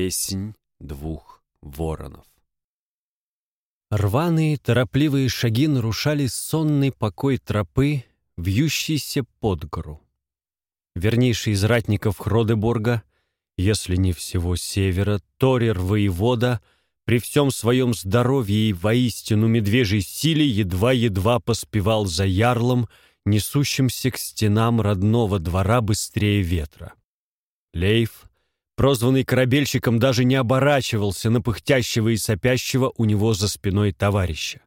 Песнь двух воронов. Рваные, торопливые шаги нарушали сонный покой тропы, вьющийся под гору. Вернейший из ратников Хродеборга, если не всего севера, Торер-воевода, при всем своем здоровье и воистину медвежьей силе едва-едва поспевал за ярлом, несущимся к стенам родного двора быстрее ветра. Лейф, прозванный корабельщиком, даже не оборачивался на пыхтящего и сопящего у него за спиной товарища.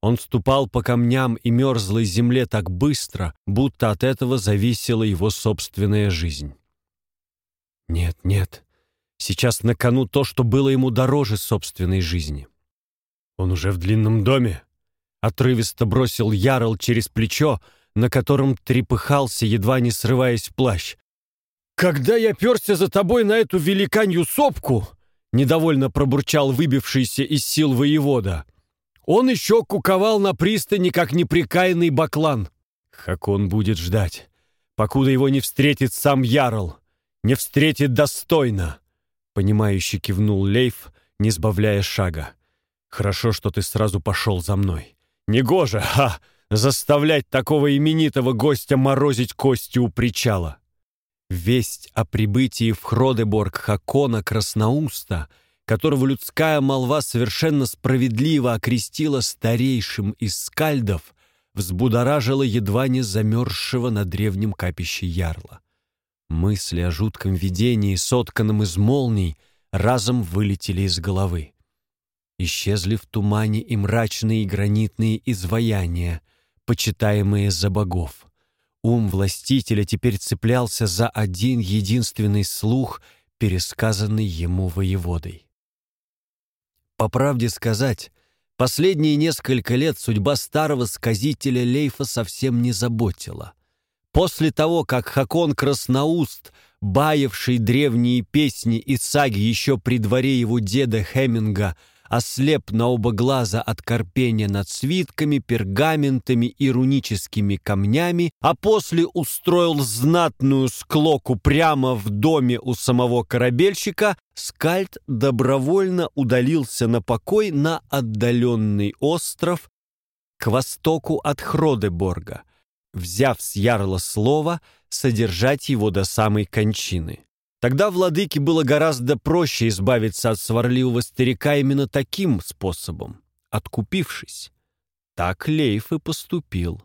Он ступал по камням и мерзлой земле так быстро, будто от этого зависела его собственная жизнь. Нет, нет, сейчас на кону то, что было ему дороже собственной жизни. Он уже в длинном доме. Отрывисто бросил Ярл через плечо, на котором трепыхался, едва не срываясь плащ. «Когда я перся за тобой на эту великанью сопку!» Недовольно пробурчал выбившийся из сил воевода. «Он еще куковал на пристани, как неприкаянный баклан. Хакон будет ждать, покуда его не встретит сам Ярл, не встретит достойно!» Понимающе кивнул Лейф, не сбавляя шага. «Хорошо, что ты сразу пошел за мной. Негоже, ха, заставлять такого именитого гостя морозить кости у причала!» Весть о прибытии в Хродеборг Хакона Красноуста, которого людская молва совершенно справедливо окрестила старейшим из скальдов, взбудоражила едва не замерзшего на древнем капище ярла. Мысли о жутком видении, сотканном из молний, разом вылетели из головы. Исчезли в тумане и мрачные гранитные изваяния, почитаемые за богов. Ум властителя теперь цеплялся за один единственный слух, пересказанный ему воеводой. По правде сказать, последние несколько лет судьба старого сказителя Лейфа совсем не заботила. После того, как Хакон Красноуст, баявший древние песни и саги еще при дворе его деда Хеминга, ослеп на оба глаза от корпения над свитками, пергаментами и руническими камнями, а после устроил знатную склоку прямо в доме у самого корабельщика, Скальд добровольно удалился на покой на отдаленный остров к востоку от Хродеборга, взяв с ярла слова содержать его до самой кончины. Тогда владыке было гораздо проще избавиться от сварливого старика именно таким способом, откупившись. Так Лейф и поступил.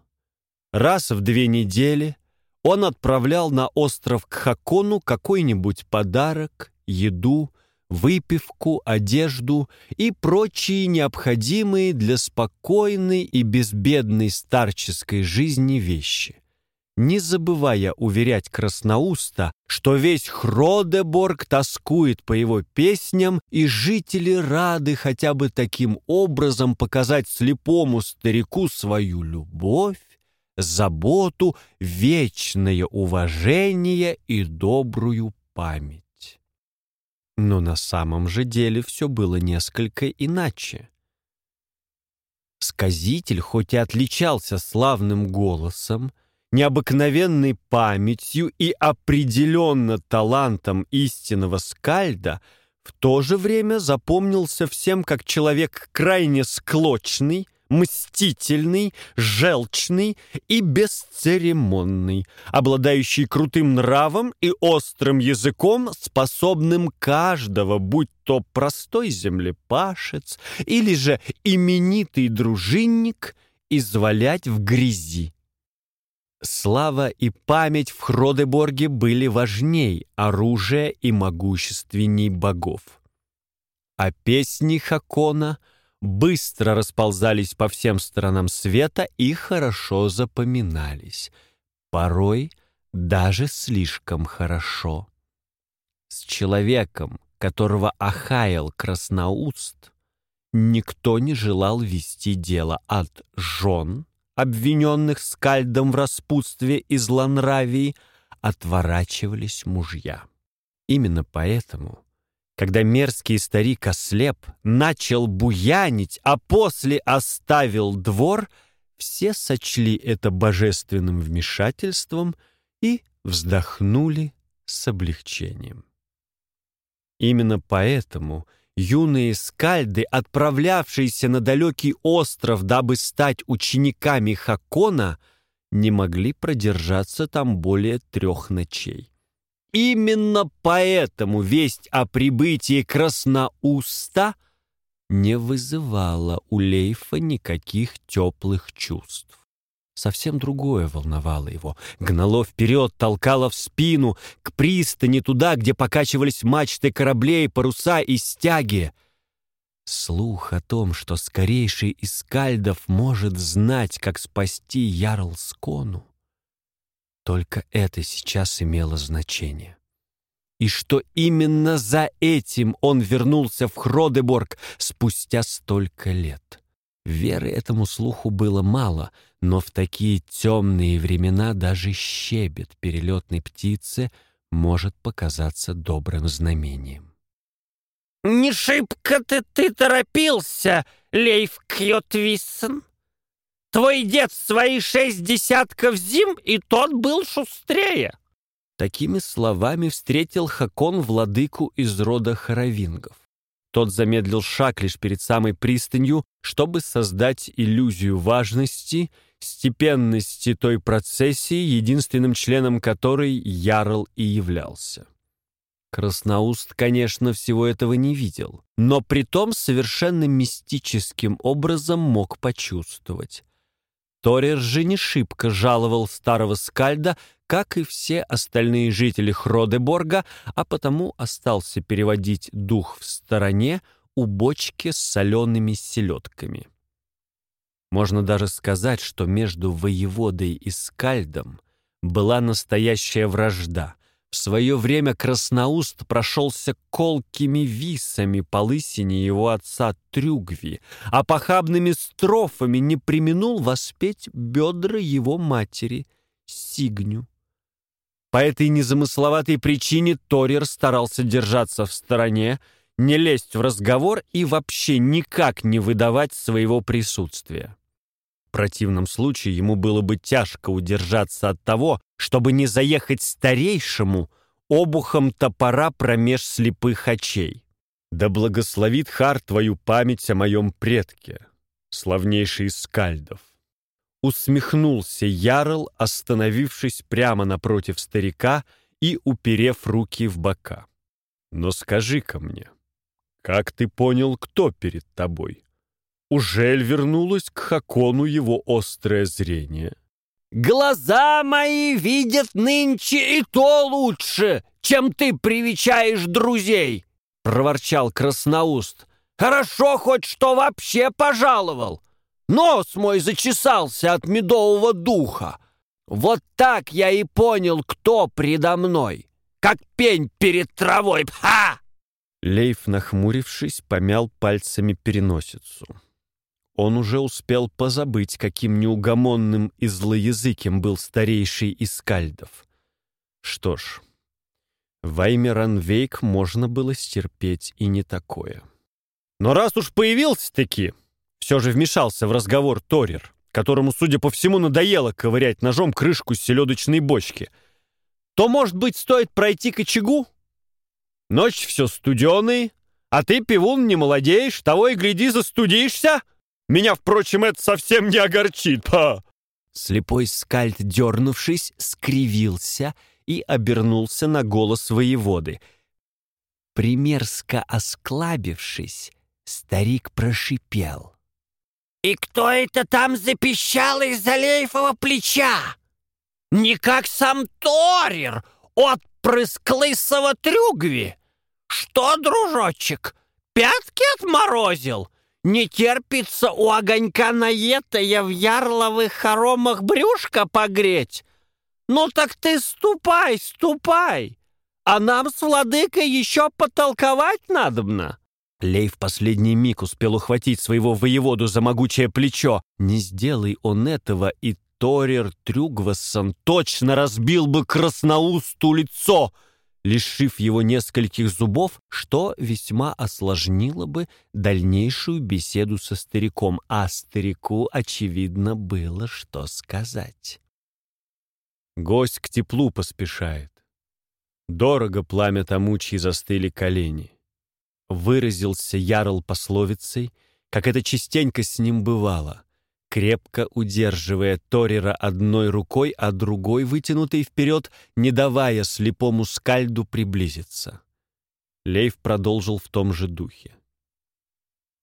Раз в две недели он отправлял на остров к Хакону какой-нибудь подарок, еду, выпивку, одежду и прочие необходимые для спокойной и безбедной старческой жизни вещи не забывая уверять Красноуста, что весь Хродеборг тоскует по его песням, и жители рады хотя бы таким образом показать слепому старику свою любовь, заботу, вечное уважение и добрую память. Но на самом же деле все было несколько иначе. Сказитель хоть и отличался славным голосом, необыкновенной памятью и определенно талантом истинного скальда, в то же время запомнился всем как человек крайне склочный, мстительный, желчный и бесцеремонный, обладающий крутым нравом и острым языком, способным каждого, будь то простой землепашец или же именитый дружинник, извалять в грязи. Слава и память в Хродеборге были важней оружия и могущественней богов. А песни Хакона быстро расползались по всем сторонам света и хорошо запоминались, порой даже слишком хорошо. С человеком, которого охаял Красноуст, никто не желал вести дело от жен, обвиненных скальдом в распутстве и злонравии, отворачивались мужья. Именно поэтому, когда мерзкий старик ослеп, начал буянить, а после оставил двор, все сочли это божественным вмешательством и вздохнули с облегчением. Именно поэтому юные скальды, отправлявшиеся на далекий остров, дабы стать учениками Хакона, не могли продержаться там более трех ночей. Именно поэтому весть о прибытии Красноуста не вызывала у Лейфа никаких теплых чувств. Совсем другое волновало его. Гнало вперед, толкало в спину, к пристани, туда, где покачивались мачты кораблей, паруса и стяги. Слух о том, что скорейший из скальдов может знать, как спасти Ярлскону, только это сейчас имело значение. И что именно за этим он вернулся в Хродеборг спустя столько лет. Веры этому слуху было мало, но в такие темные времена даже щебет перелетной птицы может показаться добрым знамением. «Не шибко-то ты торопился, Лейф Кьотвиссен. Твой дед свои шесть десятков зим, и тот был шустрее». Такими словами встретил Хакон владыку из рода Харовингов. Тот замедлил шаг лишь перед самой пристанью, чтобы создать иллюзию важности, степенности той процессии, единственным членом которой Ярл и являлся. Красноуст, конечно, всего этого не видел, но притом совершенно мистическим образом мог почувствовать. Торер же не шибко жаловал старого скальда, как и все остальные жители Хродеборга, а потому остался переводить дух в стороне у бочки с солеными селедками. Можно даже сказать, что между воеводой и скальдом была настоящая вражда. В свое время Красноуст прошелся колкими висами по лысине его отца Трюгви, а похабными строфами не применул воспеть бедра его матери Сигню. По этой незамысловатой причине Торер старался держаться в стороне, не лезть в разговор и вообще никак не выдавать своего присутствия. В противном случае ему было бы тяжко удержаться от того, чтобы не заехать старейшему обухом топора промеж слепых очей. «Да благословит Хар твою память о моем предке, славнейший из скальдов!» Усмехнулся Ярл, остановившись прямо напротив старика и уперев руки в бока. «Но скажи-ка мне, как ты понял, кто перед тобой? Ужель вернулось к Хакону его острое зрение?» «Глаза мои видят нынче и то лучше, чем ты привечаешь друзей!» — проворчал Красноуст. «Хорошо хоть что вообще пожаловал. Нос мой зачесался от медового духа. Вот так я и понял, кто предо мной. Как пень перед травой. Ха! Лейф, нахмурившись, помял пальцами переносицу. Он уже успел позабыть, каким неугомонным и злоязыким был старейший из скальдов. Что ж, Ваймеранвейк можно было стерпеть и не такое. Но раз уж появился-таки, все же вмешался в разговор Торер, которому, судя по всему, надоело ковырять ножом крышку селедочной бочки. То, может быть, стоит пройти к очагу? Ночь все студеный, а ты, пивун, не молодеешь, того и гляди, застудишься. Меня, впрочем, это совсем не огорчит. Па! Слепой скальд, дернувшись, скривился и обернулся на голос воеводы. Примерзко осклабившись, старик прошипел. «И кто это там запищал из-за лейфового плеча? Не как сам Торир, отпрыск лысого трюгви. Что, дружочек, пятки отморозил? Не терпится у огонька наетая в ярловых хоромах брюшка погреть? Ну так ты ступай, ступай, а нам с владыкой еще потолковать надобно». Лей в последний миг успел ухватить своего воеводу за могучее плечо. Не сделай он этого, и Торер Трюгвассон точно разбил бы красноусту лицо, лишив его нескольких зубов, что весьма осложнило бы дальнейшую беседу со стариком, а старику, очевидно, было что сказать. Гость к теплу поспешает. Дорого пламя Тамучи застыли колени. Выразился ярл пословицей, как это частенько с ним бывало, крепко удерживая Торера одной рукой, а другой вытянутой вперед, не давая слепому скальду приблизиться. Лейв продолжил в том же духе.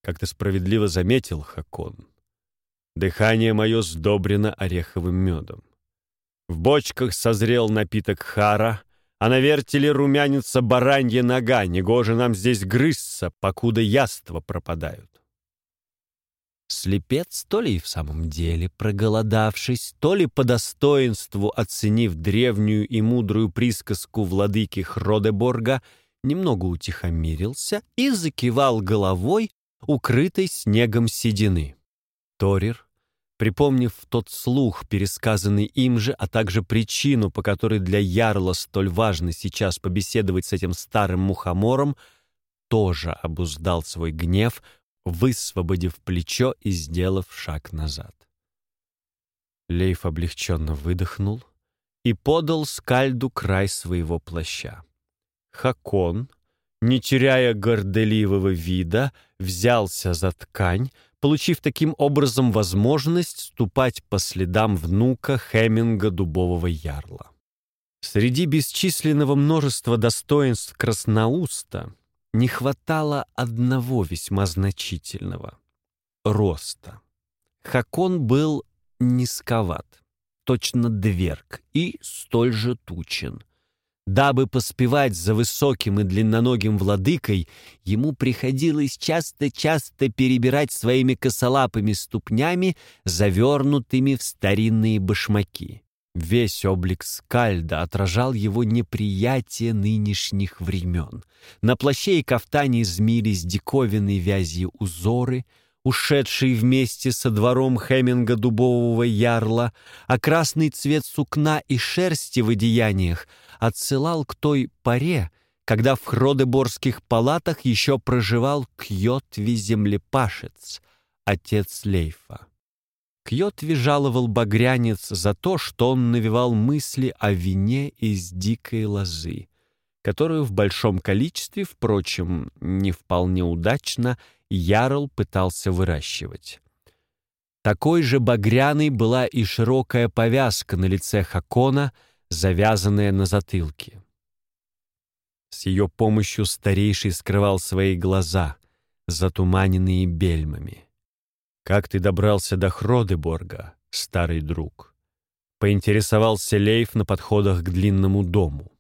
Как ты справедливо заметил, Хакон, дыхание мое сдобрено ореховым медом. В бочках созрел напиток хара, а на вертеле румянится баранья нога, негоже нам здесь грызться, покуда яства пропадают. Слепец, то ли и в самом деле проголодавшись, то ли по достоинству оценив древнюю и мудрую присказку владыки Хродеборга, немного утихомирился и закивал головой, укрытой снегом седины. Торир, припомнив тот слух, пересказанный им же, а также причину, по которой для Ярла столь важно сейчас побеседовать с этим старым мухомором, тоже обуздал свой гнев, высвободив плечо и сделав шаг назад. Лейф облегченно выдохнул и подал скальду край своего плаща. Хакон, не теряя горделивого вида, взялся за ткань, получив таким образом возможность ступать по следам внука Хеминга Дубового Ярла. Среди бесчисленного множества достоинств Красноуста не хватало одного весьма значительного — роста. Хакон был низковат, точно дверг, и столь же тучен — Дабы поспевать за высоким и длинноногим владыкой, ему приходилось часто-часто перебирать своими косолапыми ступнями, завернутыми в старинные башмаки. Весь облик скальда отражал его неприятие нынешних времен. На плаще и кафтане змились диковинные вязью узоры — ушедший вместе со двором Хеминга дубового ярла, а красный цвет сукна и шерсти в одеяниях отсылал к той поре, когда в Хродеборских палатах еще проживал Кьотви землепашец, отец Лейфа. Кьотви жаловал багрянец за то, что он навевал мысли о вине из дикой лозы, которую в большом количестве, впрочем, не вполне удачно, Ярл пытался выращивать. Такой же багряной была и широкая повязка на лице Хакона, завязанная на затылке. С ее помощью старейший скрывал свои глаза, затуманенные бельмами. «Как ты добрался до Хродеборга, старый друг?» — поинтересовался Лейф на подходах к длинному дому.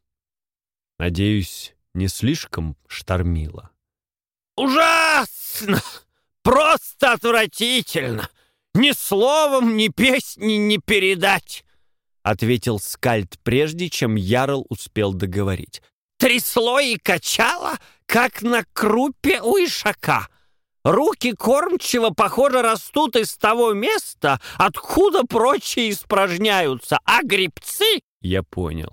«Надеюсь, не слишком штормило?» «Ужасно! Просто отвратительно! Ни словом, ни песней не передать!» — ответил Скальд, прежде чем Ярл успел договорить. «Трясло и качало, как на крупе у ишака. Руки кормчего, похоже, растут из того места, откуда прочие испражняются, а грибцы...» «Я понял.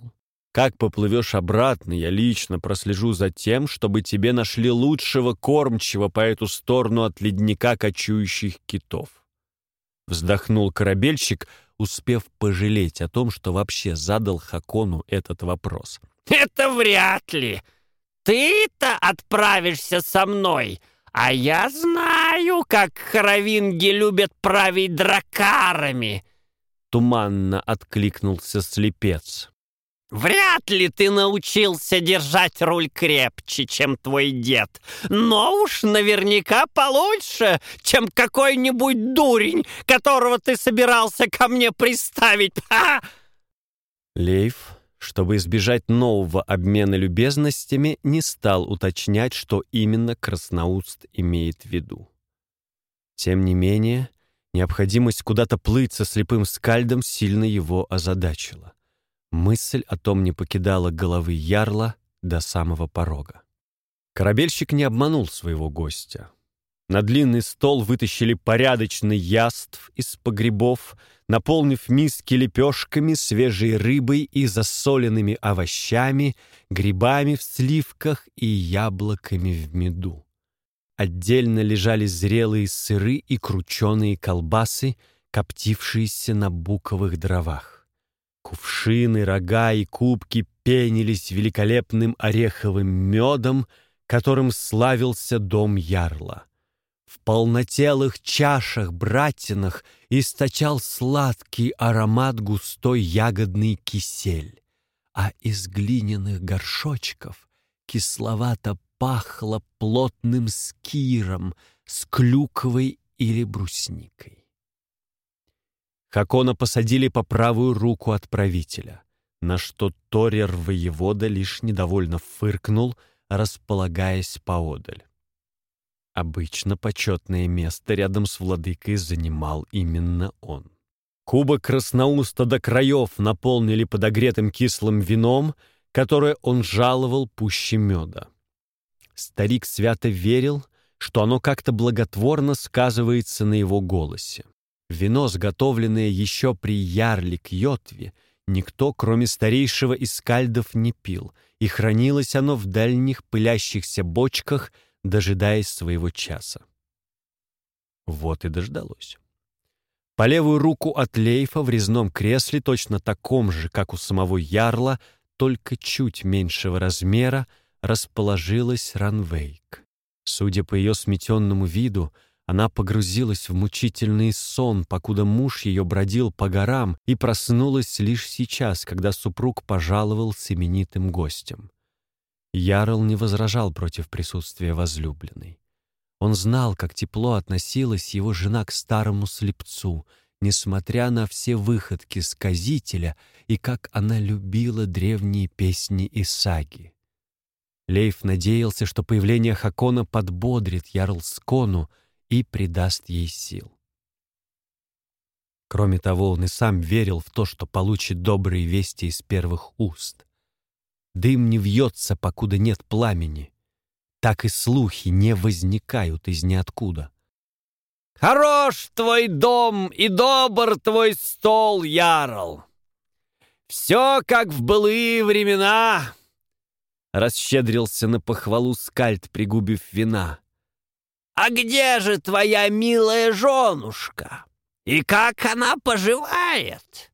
Как поплывешь обратно, я лично прослежу за тем, чтобы тебе нашли лучшего кормчего по эту сторону от ледника кочующих китов. Вздохнул корабельщик, успев пожалеть о том, что вообще задал Хакону этот вопрос. «Это вряд ли. Ты-то отправишься со мной, а я знаю, как хоровинги любят править дракарами!» Туманно откликнулся слепец. Вряд ли ты научился держать руль крепче, чем твой дед, но уж наверняка получше, чем какой-нибудь дурень, которого ты собирался ко мне приставить. Ха! Лейф, чтобы избежать нового обмена любезностями, не стал уточнять, что именно Красноуст имеет в виду. Тем не менее, необходимость куда-то плыть со слепым скальдом сильно его озадачила. Мысль о том не покидала головы ярла до самого порога. Корабельщик не обманул своего гостя. На длинный стол вытащили порядочный яств из погребов, наполнив миски лепешками, свежей рыбой и засоленными овощами, грибами в сливках и яблоками в меду. Отдельно лежали зрелые сыры и крученые колбасы, коптившиеся на буковых дровах. Кувшины, рога и кубки пенились великолепным ореховым медом, которым славился дом Ярла. В полнотелых чашах братинах источал сладкий аромат густой ягодный кисель, а из глиняных горшочков кисловато пахло плотным скиром с клюквой или брусникой. Хакона посадили по правую руку отправителя, на что Торер-воевода лишь недовольно фыркнул, располагаясь поодаль. Обычно почетное место рядом с владыкой занимал именно он. Кубок красноуста до краев наполнили подогретым кислым вином, которое он жаловал пуще меда. Старик свято верил, что оно как-то благотворно сказывается на его голосе. Вино, сготовленное еще при ярле Кьотве, никто, кроме старейшего из скальдов, не пил, и хранилось оно в дальних пылящихся бочках, дожидаясь своего часа. Вот и дождалось. По левую руку от Лейфа в резном кресле, точно таком же, как у самого ярла, только чуть меньшего размера, расположилась Ранвейк. Судя по ее сметенному виду, она погрузилась в мучительный сон, покуда муж ее бродил по горам и проснулась лишь сейчас, когда супруг пожаловал с именитым гостем. Ярл не возражал против присутствия возлюбленной. Он знал, как тепло относилась его жена к старому слепцу, несмотря на все выходки сказителя, и как она любила древние песни и саги. Лейф надеялся, что появление Хакона подбодрит Ярлскону, и придаст ей сил. Кроме того, он и сам верил в то, что получит добрые вести из первых уст. Дым не вьется, покуда нет пламени. Так и слухи не возникают из ниоткуда. «Хорош твой дом и добр твой стол, Ярл! Все, как в былые времена!» Расщедрился на похвалу скальд, пригубив вина. «А где же твоя милая женушка? И как она поживает?»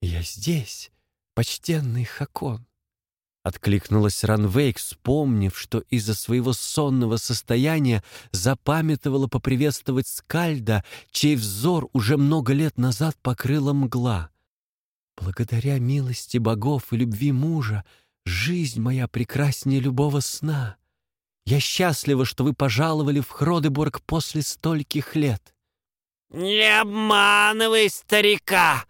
«Я здесь, почтенный Хакон», — откликнулась Ранвейк, вспомнив, что из-за своего сонного состояния запамятовала поприветствовать Скальда, чей взор уже много лет назад покрыла мгла. «Благодаря милости богов и любви мужа жизнь моя прекраснее любого сна. Я счастлива, что вы пожаловали в Хродеборг после стольких лет». «Не обманывай старика,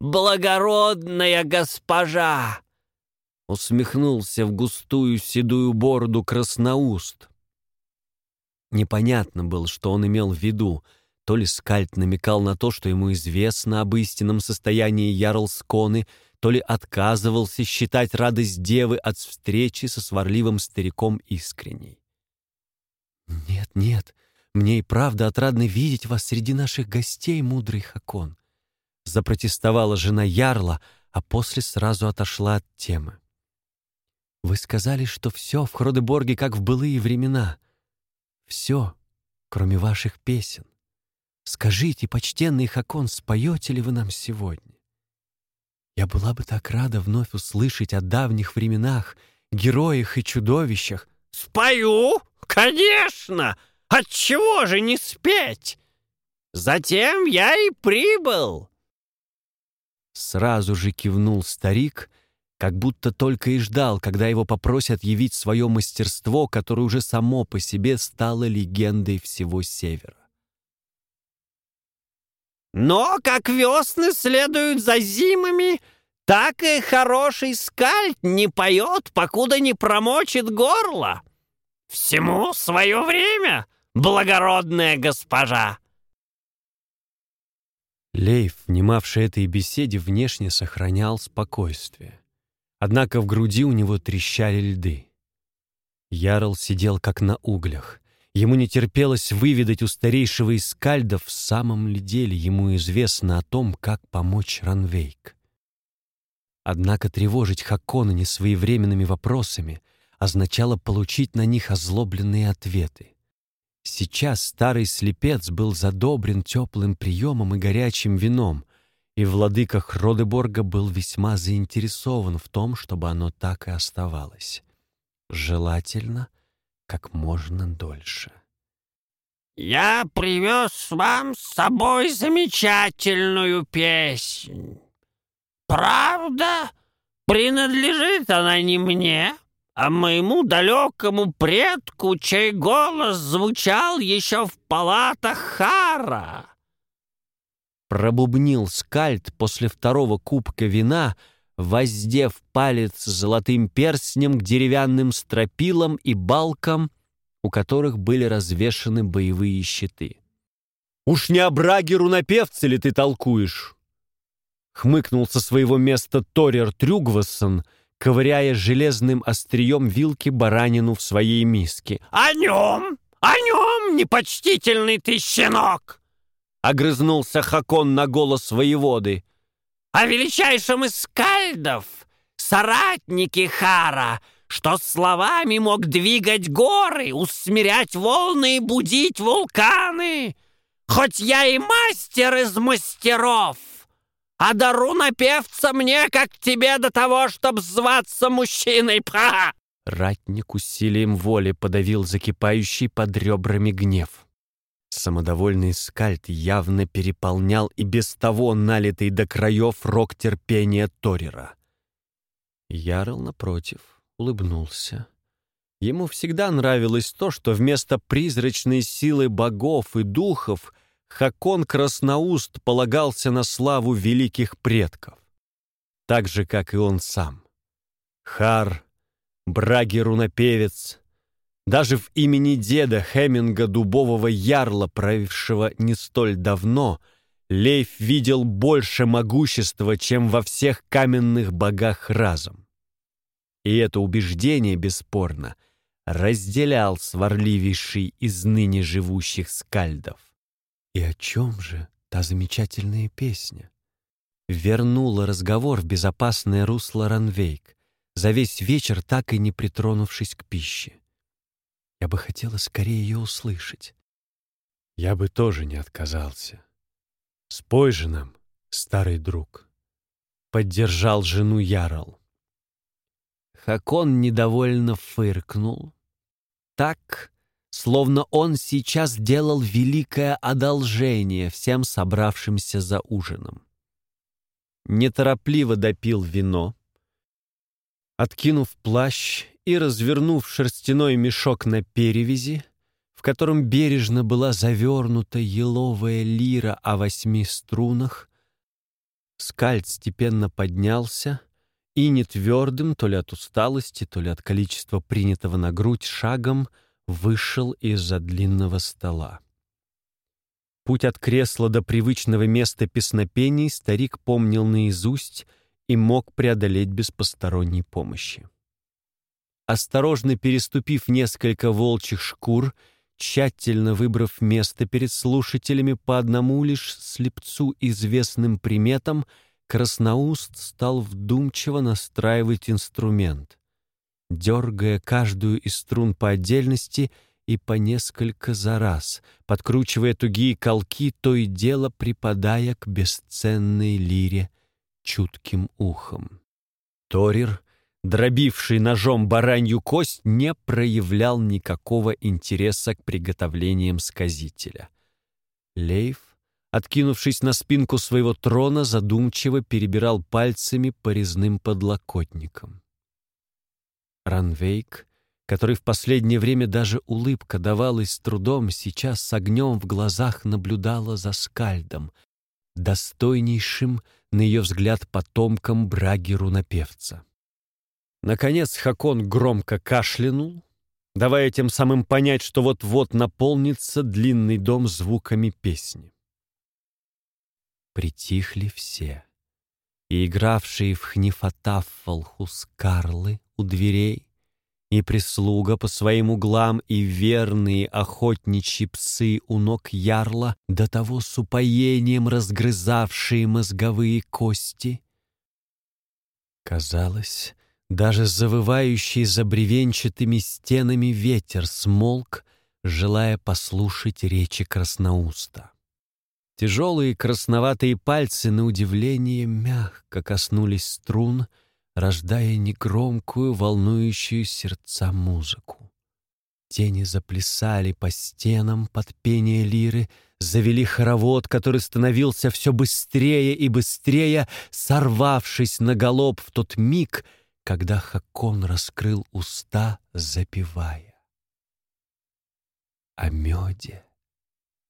благородная госпожа!» Усмехнулся в густую седую бороду красноуст. Непонятно было, что он имел в виду. То ли Скальд намекал на то, что ему известно об истинном состоянии Ярлсконы, то ли отказывался считать радость девы от встречи со сварливым стариком искренней. «Нет, нет, мне и правда отрадно видеть вас среди наших гостей, мудрый Хакон», запротестовала жена Ярла, а после сразу отошла от темы. «Вы сказали, что все в Хродеборге как в былые времена. Все, кроме ваших песен. Скажите, почтенный Хакон, споете ли вы нам сегодня?» Я была бы так рада вновь услышать о давних временах, героях и чудовищах. «Спою? Конечно! Отчего же не спеть? Затем я и прибыл!» Сразу же кивнул старик, как будто только и ждал, когда его попросят явить свое мастерство, которое уже само по себе стало легендой всего Севера. Но как весны следуют за зимами, так и хороший скальд не поет, покуда не промочит горло. Всему свое время, благородная госпожа. Лейф, внимавший этой беседе, внешне сохранял спокойствие. Однако в груди у него трещали льды. Ярл сидел как на углях. Ему не терпелось выведать у старейшего из скальдов, в самом ли деле ему известно о том, как помочь Ранвейк. Однако тревожить Хакона несвоевременными вопросами означало получить на них озлобленные ответы. Сейчас старый слепец был задобрен теплым приемом и горячим вином, и владыка Хродеборга был весьма заинтересован в том, чтобы оно так и оставалось. Желательно как можно дольше. «Я привез вам с собой замечательную песнь. Правда, принадлежит она не мне, а моему далекому предку, чей голос звучал еще в палатах Хара». Пробубнил скальд после второго кубка вина, воздев палец золотым перстнем к деревянным стропилам и балкам, у которых были развешаны боевые щиты. «Уж не о браге рунопевце ли ты толкуешь?» Хмыкнул со своего места Торер Трюгвассон, ковыряя железным острием вилки баранину в своей миске. «О нем! О нем, непочтительный ты щенок!» Огрызнулся Хакон на голос воеводы. «О величайшем из скальдов, соратнике Хара!» что словами мог двигать горы, усмирять волны и будить вулканы. Хоть я и мастер из мастеров, а дару напевца мне, как тебе, до того, чтоб зваться мужчиной. Па! Ратник усилием воли подавил закипающий под ребрами гнев. Самодовольный скальд явно переполнял и без того налитый до краев рок терпения Торера. Ярл, напротив, улыбнулся. Ему всегда нравилось то, что вместо призрачной силы богов и духов Хакон Красноуст полагался на славу великих предков. Так же, как и он сам. Хар, Браги-рунопевец, даже в имени деда Хеминга Дубового Ярла, правившего не столь давно, Лейф видел больше могущества, чем во всех каменных богах разом. И это убеждение, бесспорно, разделял сварливейший из ныне живущих скальдов. И о чем же та замечательная песня? Вернула разговор в безопасное русло Ранвейк, за весь вечер так и не притронувшись к пище. Я бы хотела скорее ее услышать. Я бы тоже не отказался. Спой же нам, старый друг. Поддержал жену Ярл. Хакон недовольно фыркнул. Так, словно он сейчас делал великое одолжение всем собравшимся за ужином. Неторопливо допил вино, откинув плащ и развернув шерстяной мешок на перевязи, в котором бережно была завернута еловая лира о восьми струнах, скальд степенно поднялся — и не твердым, то ли от усталости, то ли от количества принятого на грудь шагом, вышел из-за длинного стола. Путь от кресла до привычного места песнопений старик помнил наизусть и мог преодолеть без посторонней помощи. Осторожно переступив несколько волчьих шкур, тщательно выбрав место перед слушателями по одному лишь слепцу известным приметам — Красноуст стал вдумчиво настраивать инструмент, дергая каждую из струн по отдельности и по несколько за раз, подкручивая тугие колки, то и дело припадая к бесценной лире чутким ухом. Торир, дробивший ножом баранью кость, не проявлял никакого интереса к приготовлениям сказителя. Лейв откинувшись на спинку своего трона, задумчиво перебирал пальцами по резным подлокотникам. Ранвейк, который в последнее время даже улыбка давалась с трудом, сейчас с огнем в глазах наблюдала за скальдом, достойнейшим, на ее взгляд, потомком Браги-рунопевца. Наконец Хакон громко кашлянул, давая тем самым понять, что вот-вот наполнится длинный дом звуками песни притихли все. И игравшие в хнифотаффал хускарлы у дверей, и прислуга по своим углам, и верные охотничьи псы у ног ярла, до того с упоением разгрызавшие мозговые кости. Казалось, даже завывающий за бревенчатыми стенами ветер смолк, желая послушать речи красноуста. Тяжелые красноватые пальцы, на удивление, мягко коснулись струн, рождая негромкую, волнующую сердца музыку. Тени заплясали по стенам под пение лиры, завели хоровод, который становился все быстрее и быстрее, сорвавшись на галоп в тот миг, когда Хакон раскрыл уста, запевая. О меде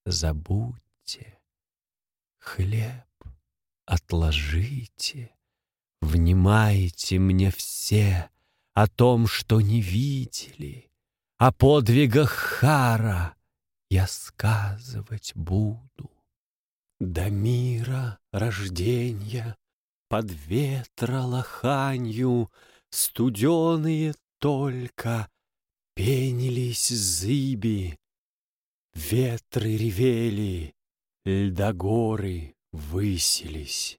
забудьте. Хлеб отложите, Внимайте мне все О том, что не видели, О подвигах Хара Я сказывать буду. До мира рождения Под ветра лоханью Студеные только Пенились зыби, Ветры ревели, Льдогоры высились.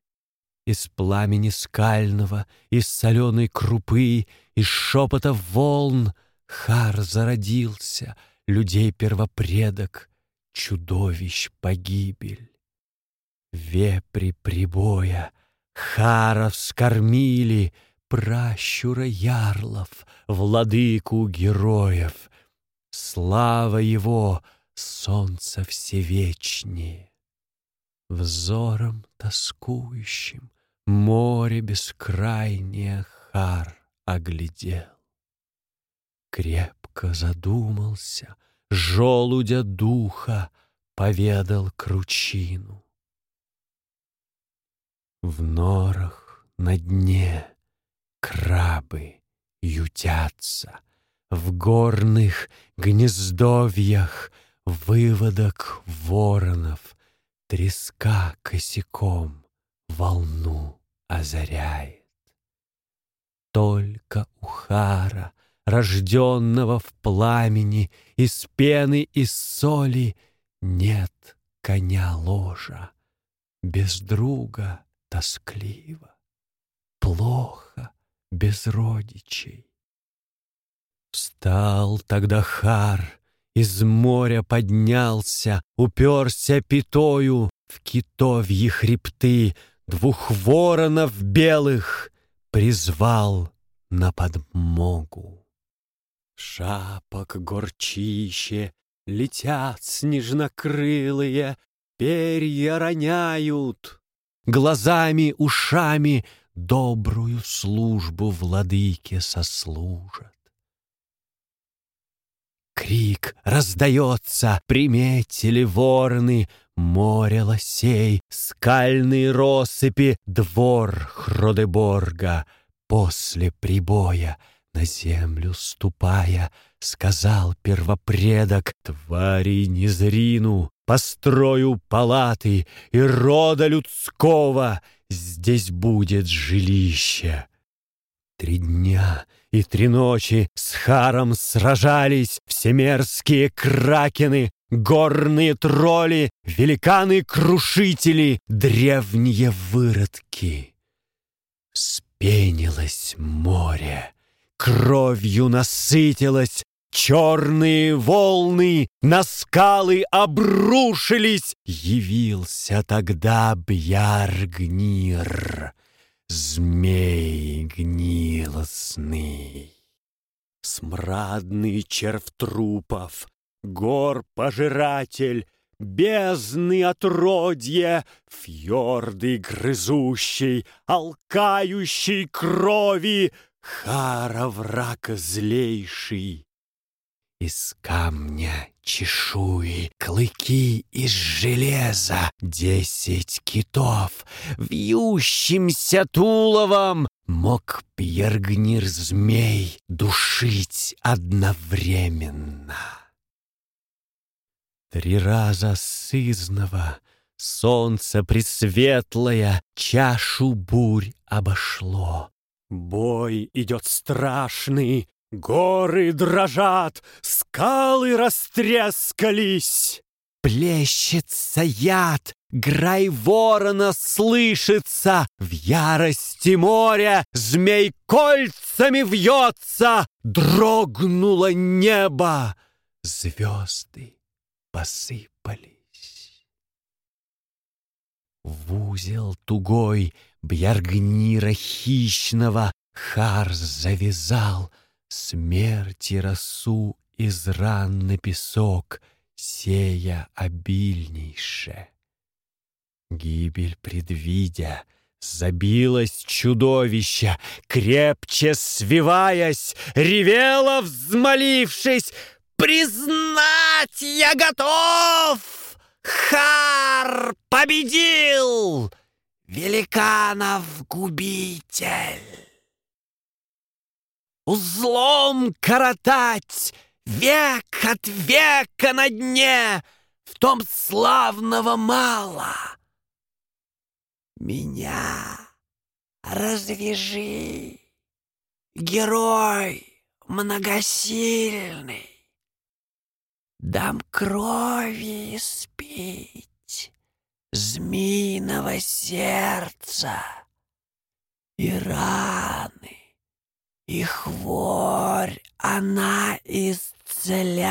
Из пламени скального, из соленой крупы, Из шепота волн Хар зародился, Людей первопредок, чудовищ погибель. Вепри прибоя Хара вскормили Пращура ярлов, Владыку героев. Слава его — солнце всевечнее. Взором тоскующим море бескрайнее Хар оглядел. Крепко задумался, желудя духа поведал кручину. В норах на дне крабы ютятся, В горных гнездовьях выводок воронов Треска косяком волну озаряет. Только у Хара, рожденного в пламени, Из пены и соли нет коня ложа. Без друга тоскливо, плохо без родичей. Встал тогда Хар, из моря поднялся, уперся пятою в китовьи хребты, Двух воронов белых призвал на подмогу. Шапок горчище летят снежнокрылые, Перья роняют, глазами, ушами Добрую службу владыке сослужат. Крик раздается, приметили вороны, Море лосей, скальные россыпи, Двор Хродеборга. После прибоя, на землю ступая, Сказал первопредок, твари не зрину, Построю палаты, и рода людского Здесь будет жилище. Три дня и три ночи с Харом сражались всемерские кракены, горные тролли, великаны-крушители, древние выродки. Спенилось море, кровью насытилось, Черные волны на скалы обрушились, Явился тогда Бьяргнир змей гнилостный. Смрадный червь трупов, гор пожиратель, Бездны отродье, фьорды грызущий, Алкающий крови, Хара враг злейший. Из камня чешуи, клыки из железа, Десять китов, вьющимся туловом Мог Пьергнир-змей душить одновременно. Три раза сызного солнце пресветлое Чашу бурь обошло. Бой идет страшный, Горы дрожат, скалы растрескались. Плещется яд, грай ворона слышится, В ярости моря змей кольцами вьется, Дрогнуло небо, звезды посыпались. В узел тугой Бьяргнира хищного Хар завязал Смерти росу из ран на песок, Сея обильнейше. Гибель предвидя, Забилось чудовище, крепче свиваясь, Ревело, взмолившись, «Признать я готов! Хар победил! Великанов-губитель!» Узлом коротать век от века на дне В том славного мало — меня развяжи, герой многосильный. Дам крови спить змеиного сердца и раны, и хворь она исцеляет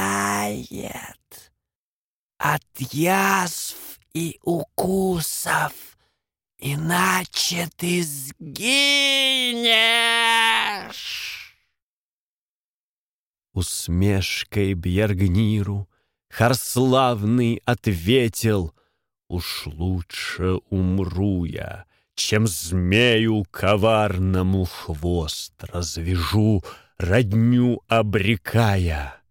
от язв и укусов Иначе ты сгинешь!» Усмешкой Бьергниру Харславный ответил, «Уж лучше умру я, чем змею коварному хвост развяжу, родню обрекая».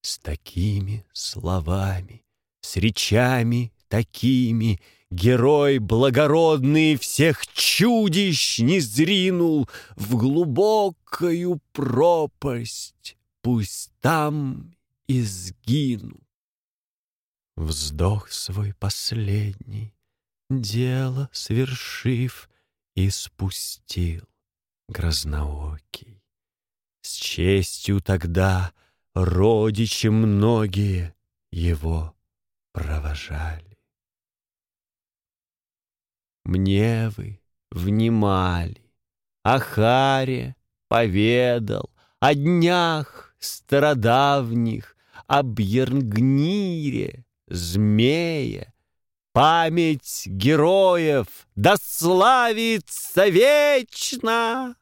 С такими словами, с речами такими — Герой благородный всех чудищ не зринул В глубокую пропасть, пусть там и сгину. Вздох свой последний, дело свершив, И спустил грозноокий. С честью тогда родичи многие Его провожали. Мне вы внимали. О Харе поведал, о днях стародавних, об Ернгнире, змея, Память героев да славится вечно!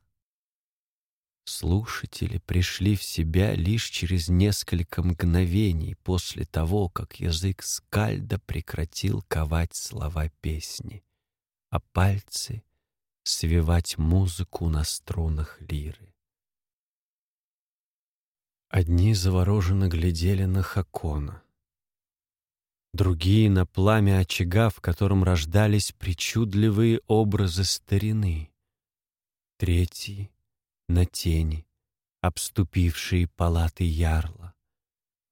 Слушатели пришли в себя лишь через несколько мгновений после того, как язык скальда прекратил ковать слова песни а пальцы свивать музыку на струнах лиры. Одни завороженно глядели на Хакона, другие — на пламя очага, в котором рождались причудливые образы старины, третьи — на тени, обступившие палаты ярла.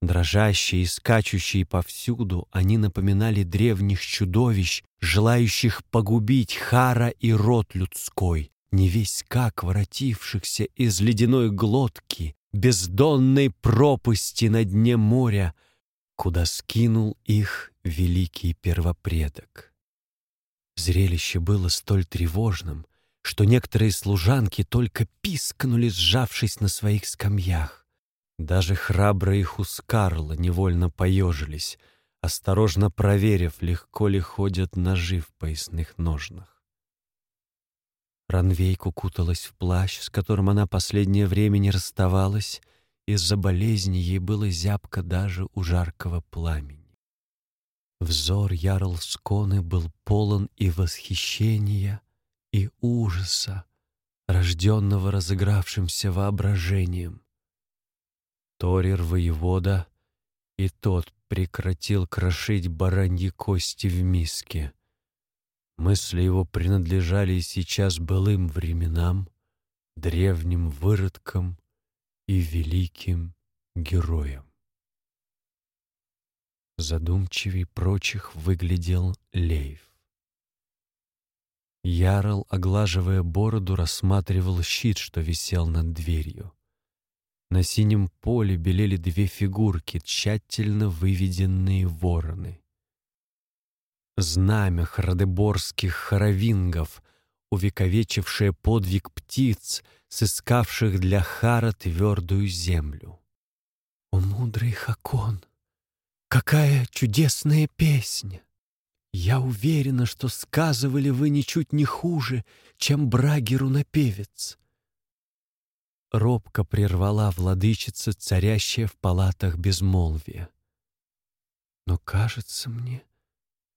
Дрожащие и скачущие повсюду, они напоминали древних чудовищ, желающих погубить Хара и род людской, не весь как воротившихся из ледяной глотки, бездонной пропасти на дне моря, куда скинул их великий первопредок. Зрелище было столь тревожным, что некоторые служанки только пискнули, сжавшись на своих скамьях. Даже храбрые Хускарла невольно поежились, осторожно проверив, легко ли ходят ножи в поясных ножнах. Ранвей куталась в плащ, с которым она последнее время не расставалась, из-за болезни ей было зябко даже у жаркого пламени. Взор Ярл Сконы был полон и восхищения, и ужаса, рожденного разыгравшимся воображением. Торир воевода, и тот прекратил крошить бараньи кости в миске. Мысли его принадлежали сейчас былым временам, древним выродкам и великим героям. Задумчивей прочих выглядел Лейв. Ярл, оглаживая бороду, рассматривал щит, что висел над дверью. На синем поле белели две фигурки, тщательно выведенные вороны. Знамя храдеборских хоровингов, увековечившее подвиг птиц, сыскавших для Хара твердую землю. О, мудрый Хакон! Какая чудесная песня! Я уверена, что сказывали вы ничуть не хуже, чем Брагеру напевец. Робко прервала владычица, царящая в палатах безмолвия. Но кажется мне,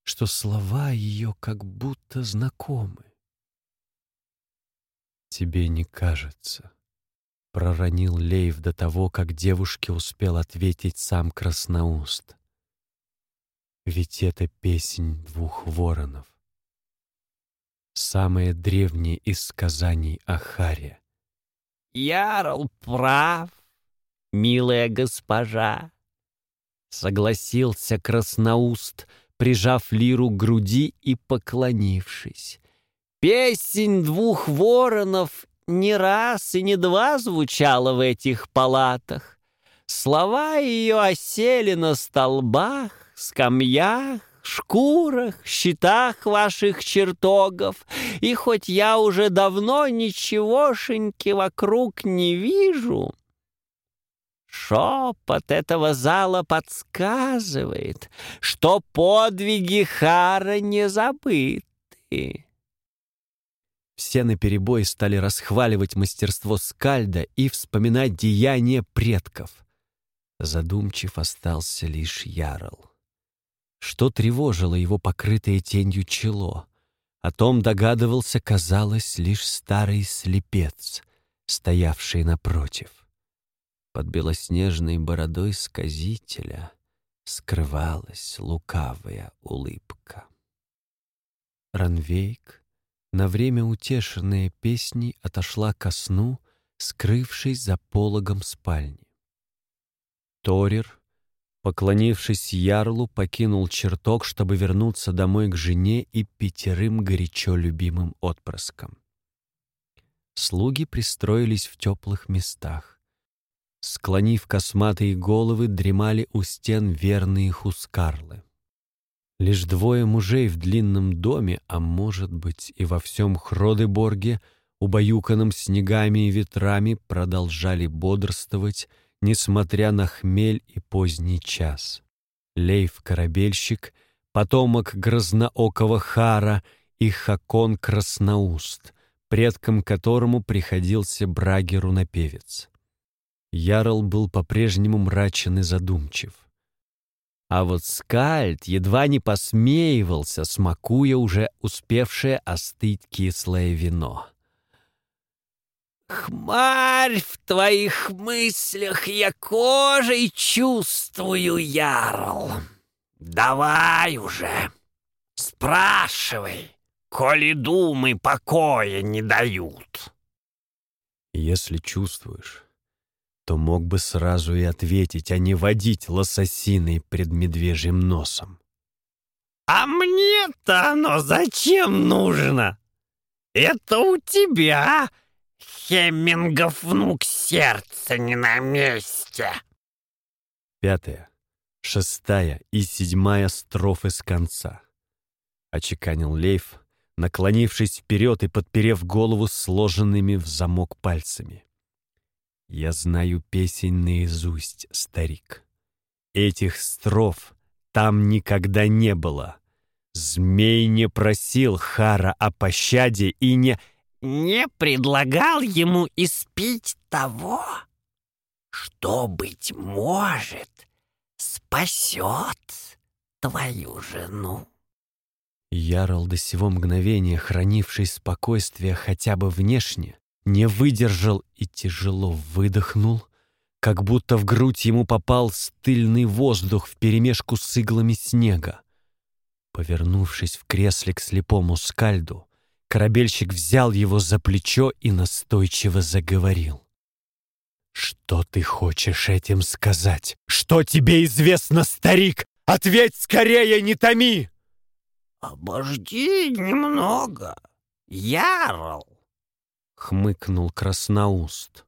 что слова ее как будто знакомы. «Тебе не кажется», — проронил Лейв до того, как девушке успел ответить сам Красноуст. «Ведь это песнь двух воронов, самая древняя из сказаний о Харе. Ярл прав, милая госпожа. Согласился Красноуст, прижав лиру к груди и поклонившись. Песень двух воронов не раз и не два звучала в этих палатах. Слова ее осели на столбах, скамьях, шкурах, щитах ваших чертогов, и хоть я уже давно ничегошеньки вокруг не вижу, шепот этого зала подсказывает, что подвиги Хара не забыты. Все наперебой стали расхваливать мастерство Скальда и вспоминать деяния предков. Задумчив остался лишь Ярл. Что тревожило его покрытое тенью чело? О том догадывался, казалось, лишь старый слепец, стоявший напротив. Под белоснежной бородой сказителя скрывалась лукавая улыбка. Ранвейк, на время утешенная песней, отошла ко сну, скрывшись за пологом спальни. Торир, Поклонившись ярлу, покинул чертог, чтобы вернуться домой к жене и пятерым горячо любимым отпрыскам. Слуги пристроились в теплых местах. Склонив косматые головы, дремали у стен верные хускарлы. Лишь двое мужей в длинном доме, а может быть и во всем Хродеборге, убаюканном снегами и ветрами, продолжали бодрствовать несмотря на хмель и поздний час. Лейв-корабельщик, потомок грозноокого Хара и Хакон Красноуст, предком которому приходился Брагеру-напевец. Ярл был по-прежнему мрачен и задумчив. А вот Скальд едва не посмеивался, смакуя уже успевшее остыть кислое вино. Хмарь в твоих мыслях я кожей чувствую, Ярл. Давай уже, спрашивай, коли думы покоя не дают. Если чувствуешь, то мог бы сразу и ответить, а не водить лососиной пред медвежьим носом. А мне-то оно зачем нужно? Это у тебя Хеммингов внук сердца не на месте. Пятая, шестая и седьмая строфы с конца. Очеканил Лейф, наклонившись вперед и подперев голову сложенными в замок пальцами. «Я знаю песень наизусть, старик. Этих строф там никогда не было. Змей не просил Хара о пощаде и не не предлагал ему испить того, что, быть может, спасет твою жену. Ярл до сего мгновения, хранивший спокойствие хотя бы внешне, не выдержал и тяжело выдохнул, как будто в грудь ему попал стыльный воздух вперемешку с иглами снега. Повернувшись в кресле к слепому скальду, Корабельщик взял его за плечо и настойчиво заговорил. «Что ты хочешь этим сказать? Что тебе известно, старик? Ответь скорее, не томи!» «Обожди немного, Ярл!» — хмыкнул Красноуст.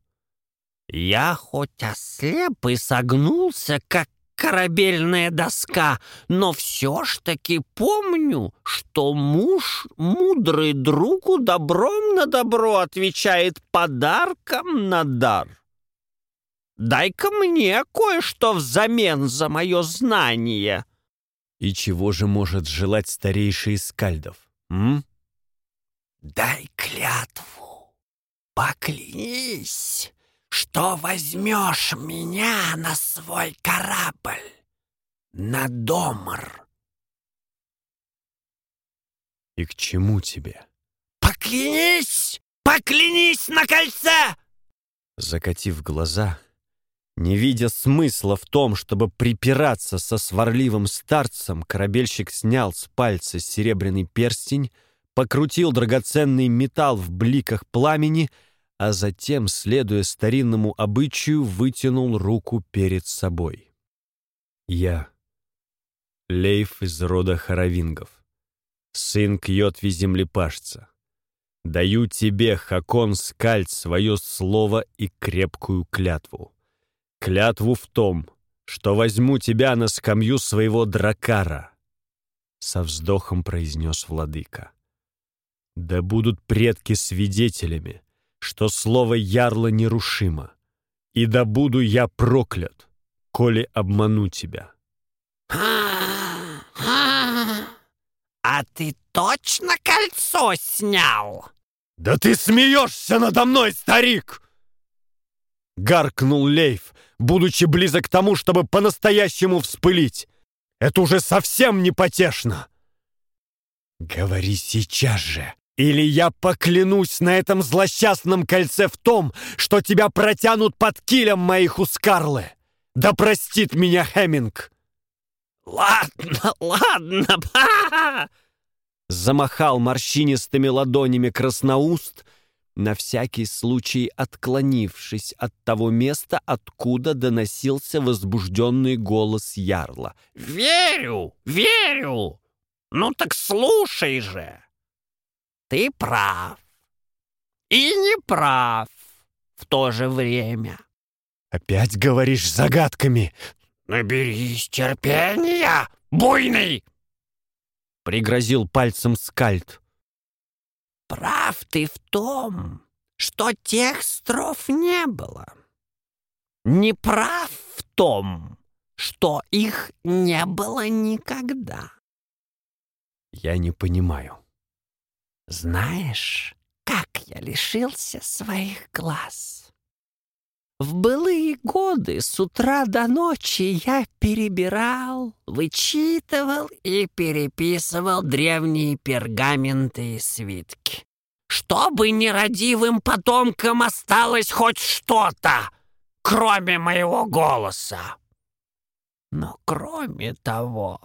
«Я хоть ослеп и согнулся, как корабельная доска, но все ж таки помню, что муж, мудрый другу, добром на добро отвечает подарком на дар. Дай-ка мне кое-что взамен за мое знание». И чего же может желать старейший из скальдов, м? Дай клятву, поклянись, что возьмешь меня на свой корабль, на Домар. И к чему тебе? Поклянись! Поклянись на кольце! Закатив глаза, не видя смысла в том, чтобы припираться со сварливым старцем, корабельщик снял с пальца серебряный перстень, покрутил драгоценный металл в бликах пламени, а затем, следуя старинному обычаю, вытянул руку перед собой. «Я, Лейф из рода Харавингов, сын Кьотви землепашца, даю тебе, Хакон Скальд, свое слово и крепкую клятву» клятву в том, что возьму тебя на скамью своего дракара», — со вздохом произнес владыка. «Да будут предки свидетелями, что слово ярла нерушимо, и да буду я проклят, коли обману тебя». «А ты точно кольцо снял?» «Да ты смеешься надо мной, старик!» Гаркнул Лейф, будучи близок к тому, чтобы по-настоящему вспылить. Это уже совсем не потешно. Говори сейчас же, или я поклянусь на этом злосчастном кольце в том, что тебя протянут под килем моих ускарлы. Да простит меня Хеминг. Ладно, ладно, ба! Замахал морщинистыми ладонями красноуст, на всякий случай отклонившись от того места, откуда доносился возбужденный голос Ярла. «Верю, верю! Ну так слушай же! Ты прав и не прав в то же время». «Опять говоришь загадками?» «Наберись терпения, буйный!» Пригрозил пальцем скальд. Прав ты в том, что тех стров не было. Не прав в том, что их не было никогда. Я не понимаю. Знаешь, как я лишился своих глаз? В былые годы с утра до ночи я перебирал, вычитывал и переписывал древние пергаменты и свитки. Чтобы нерадивым потомкам осталось хоть что-то, кроме моего голоса. Но кроме того,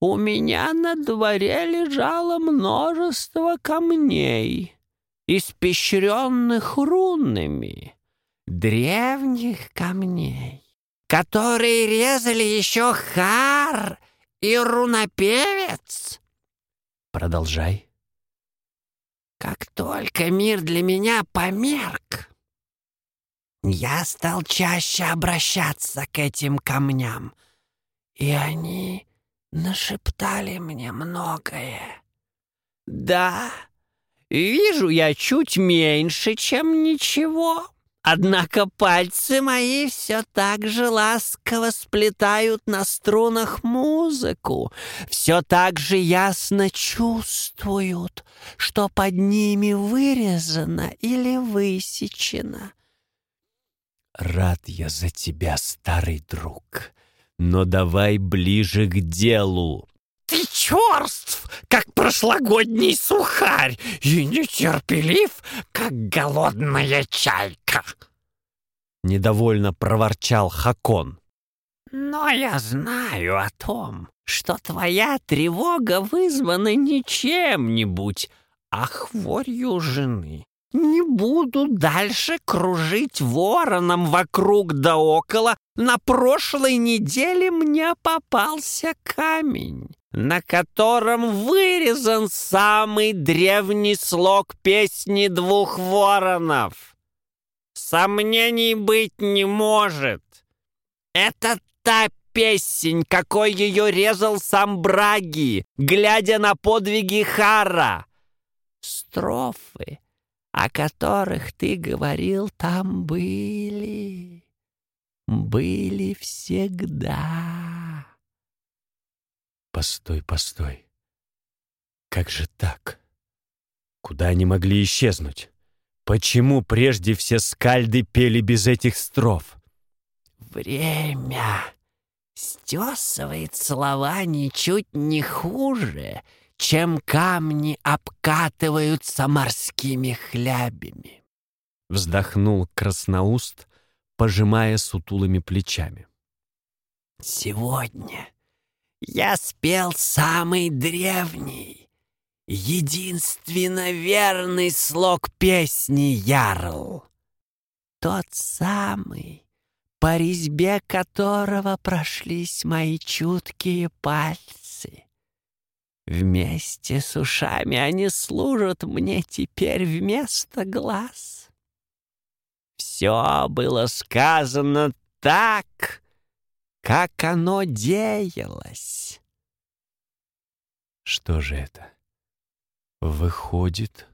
у меня на дворе лежало множество камней, испещренных рунами древних камней, которые резали еще Хар и Рунопевец. Продолжай. Как только мир для меня померк, я стал чаще обращаться к этим камням, и они нашептали мне многое. Да, вижу я чуть меньше, чем ничего. Однако пальцы мои все так же ласково сплетают на струнах музыку, все так же ясно чувствуют, что под ними вырезано или высечено. Рад я за тебя, старый друг, но давай ближе к делу. Ты черств, как прошлогодний сухарь, и нетерпелив, как голодная чайка. Недовольно проворчал Хакон. Но я знаю о том, что твоя тревога вызвана не чем-нибудь, а хворью жены. Не буду дальше кружить вороном вокруг да около. На прошлой неделе мне попался камень на котором вырезан самый древний слог песни двух воронов. Сомнений быть не может. Это та песень, какой ее резал сам Браги, глядя на подвиги Хара. Строфы, о которых ты говорил, там были, были всегда. постой, постой. Как же так? Куда они могли исчезнуть? Почему прежде все скальды пели без этих строф? Время стесывает слова ничуть не хуже, чем камни обкатываются морскими хлябями. Вздохнул красноуст, пожимая сутулыми плечами. Сегодня я спел самый древний, единственно верный слог песни Ярл. Тот самый, по резьбе которого прошлись мои чуткие пальцы. Вместе с ушами они служат мне теперь вместо глаз. Все было сказано так, как оно деялось. Что же это? Выходит,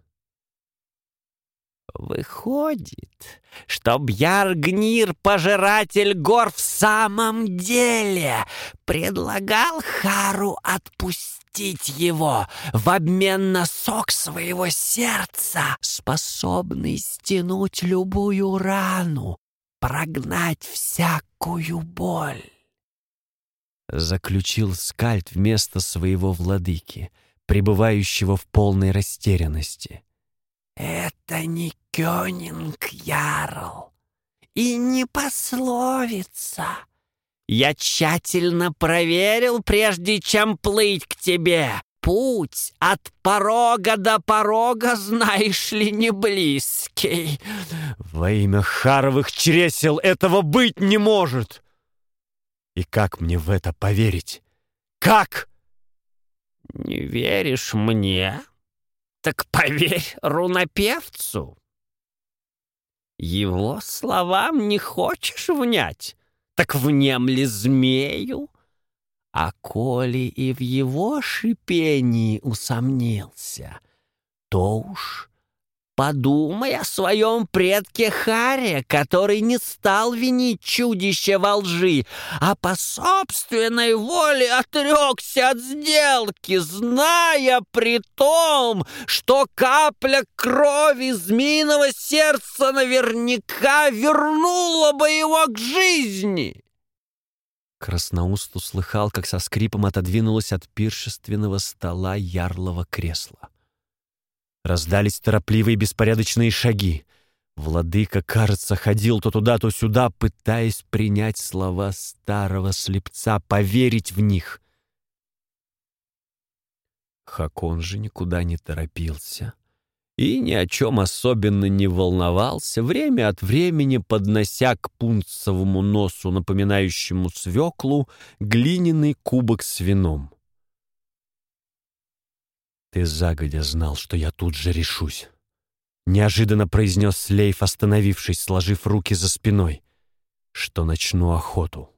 Выходит, что Бьяргнир, пожиратель гор, в самом деле предлагал Хару отпустить его в обмен на сок своего сердца, способный стянуть любую рану, прогнать всякую боль. Заключил скальд вместо своего владыки, пребывающего в полной растерянности. Это не Кёнинг Ярл и не пословица. Я тщательно проверил, прежде чем плыть к тебе. Путь от порога до порога, знаешь ли, не близкий. Во имя Харовых чресел этого быть не может. И как мне в это поверить? Как? Не веришь мне? Так поверь рунопевцу. Его словам не хочешь внять, так внемли змею. А коли и в его шипении усомнился, то уж Подумай о своем предке Харе, который не стал винить чудище во лжи, а по собственной воле отрекся от сделки, зная при том, что капля крови змеиного сердца наверняка вернула бы его к жизни. Красноуст услыхал, как со скрипом отодвинулось от пиршественного стола ярлого кресла. Раздались торопливые беспорядочные шаги. Владыка, кажется, ходил то туда, то сюда, пытаясь принять слова старого слепца, поверить в них. Хакон же никуда не торопился и ни о чем особенно не волновался, время от времени поднося к пунцовому носу, напоминающему свеклу, глиняный кубок с вином. «Ты загодя знал, что я тут же решусь», — неожиданно произнес Слейф, остановившись, сложив руки за спиной, «что начну охоту.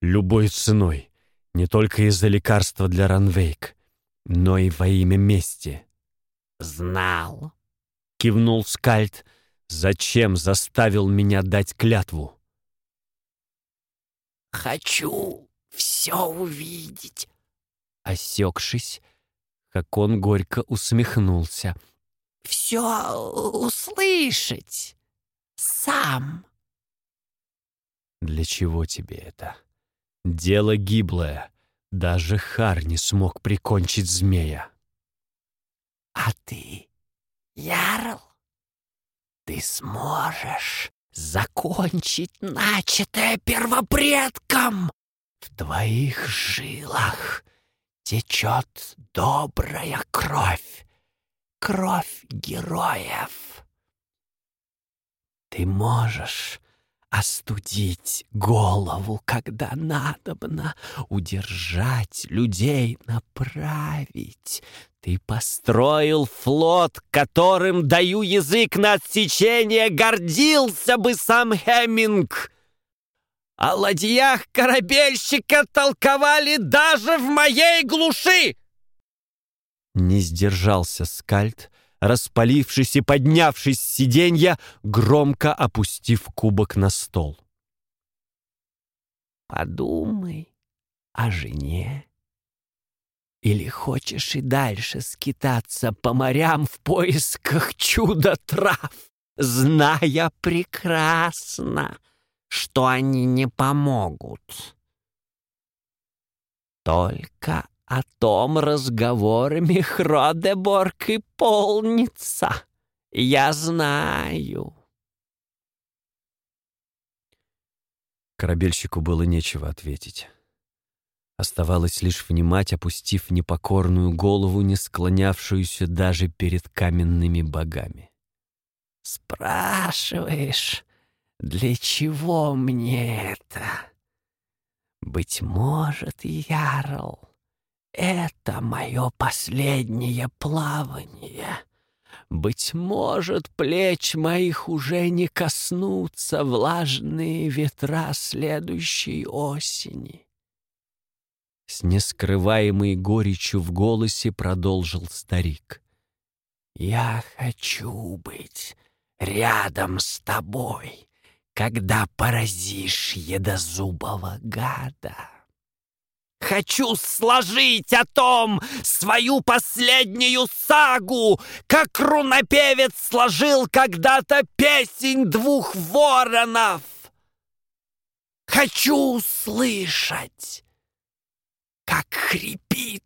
Любой ценой, не только из-за лекарства для Ранвейк, но и во имя мести». «Знал», — кивнул Скальд, «зачем заставил меня дать клятву?» «Хочу все увидеть». Осекшись, как он горько усмехнулся. «Все услышать сам». «Для чего тебе это? Дело гиблое. Даже Хар не смог прикончить змея». «А ты, Ярл, ты сможешь закончить начатое первопредком в твоих жилах течет добрая кровь, кровь героев. Ты можешь остудить голову, когда надобно, удержать людей, направить. Ты построил флот, которым, даю язык на отсечение, гордился бы сам Хеминг. О ладьях корабельщика толковали даже в моей глуши!» Не сдержался скальд, распалившись и поднявшись с сиденья, громко опустив кубок на стол. «Подумай о жене Или хочешь и дальше скитаться по морям в поисках чудо-трав, зная прекрасно, что они не помогут? Только о том разговорами Хродеборг и полнится. Я знаю. Корабельщику было нечего ответить. Оставалось лишь внимать, опустив непокорную голову, не склонявшуюся даже перед каменными богами. «Спрашиваешь, для чего мне это? Быть может, Ярл, это мое последнее плавание. Быть может, плеч моих уже не коснутся влажные ветра следующей осени. С нескрываемой горечью в голосе продолжил старик. «Я хочу быть рядом с тобой, когда поразишь едозубого гада. Хочу сложить о том свою последнюю сагу, как рунопевец сложил когда-то песень двух воронов. Хочу услышать, как хрипит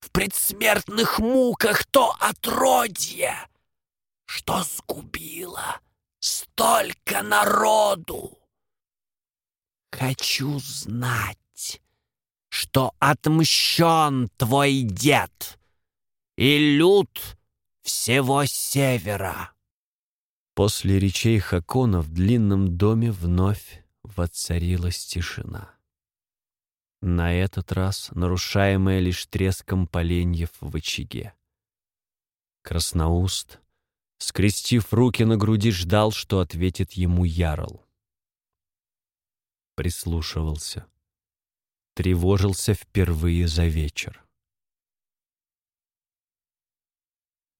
в предсмертных муках то отродье, что сгубило столько народу. Хочу знать, что отмщен твой дед и люд всего севера. После речей Хакона в длинном доме вновь воцарилась тишина на этот раз нарушаемая лишь треском поленьев в очаге. Красноуст, скрестив руки на груди, ждал, что ответит ему Ярл. Прислушивался. Тревожился впервые за вечер.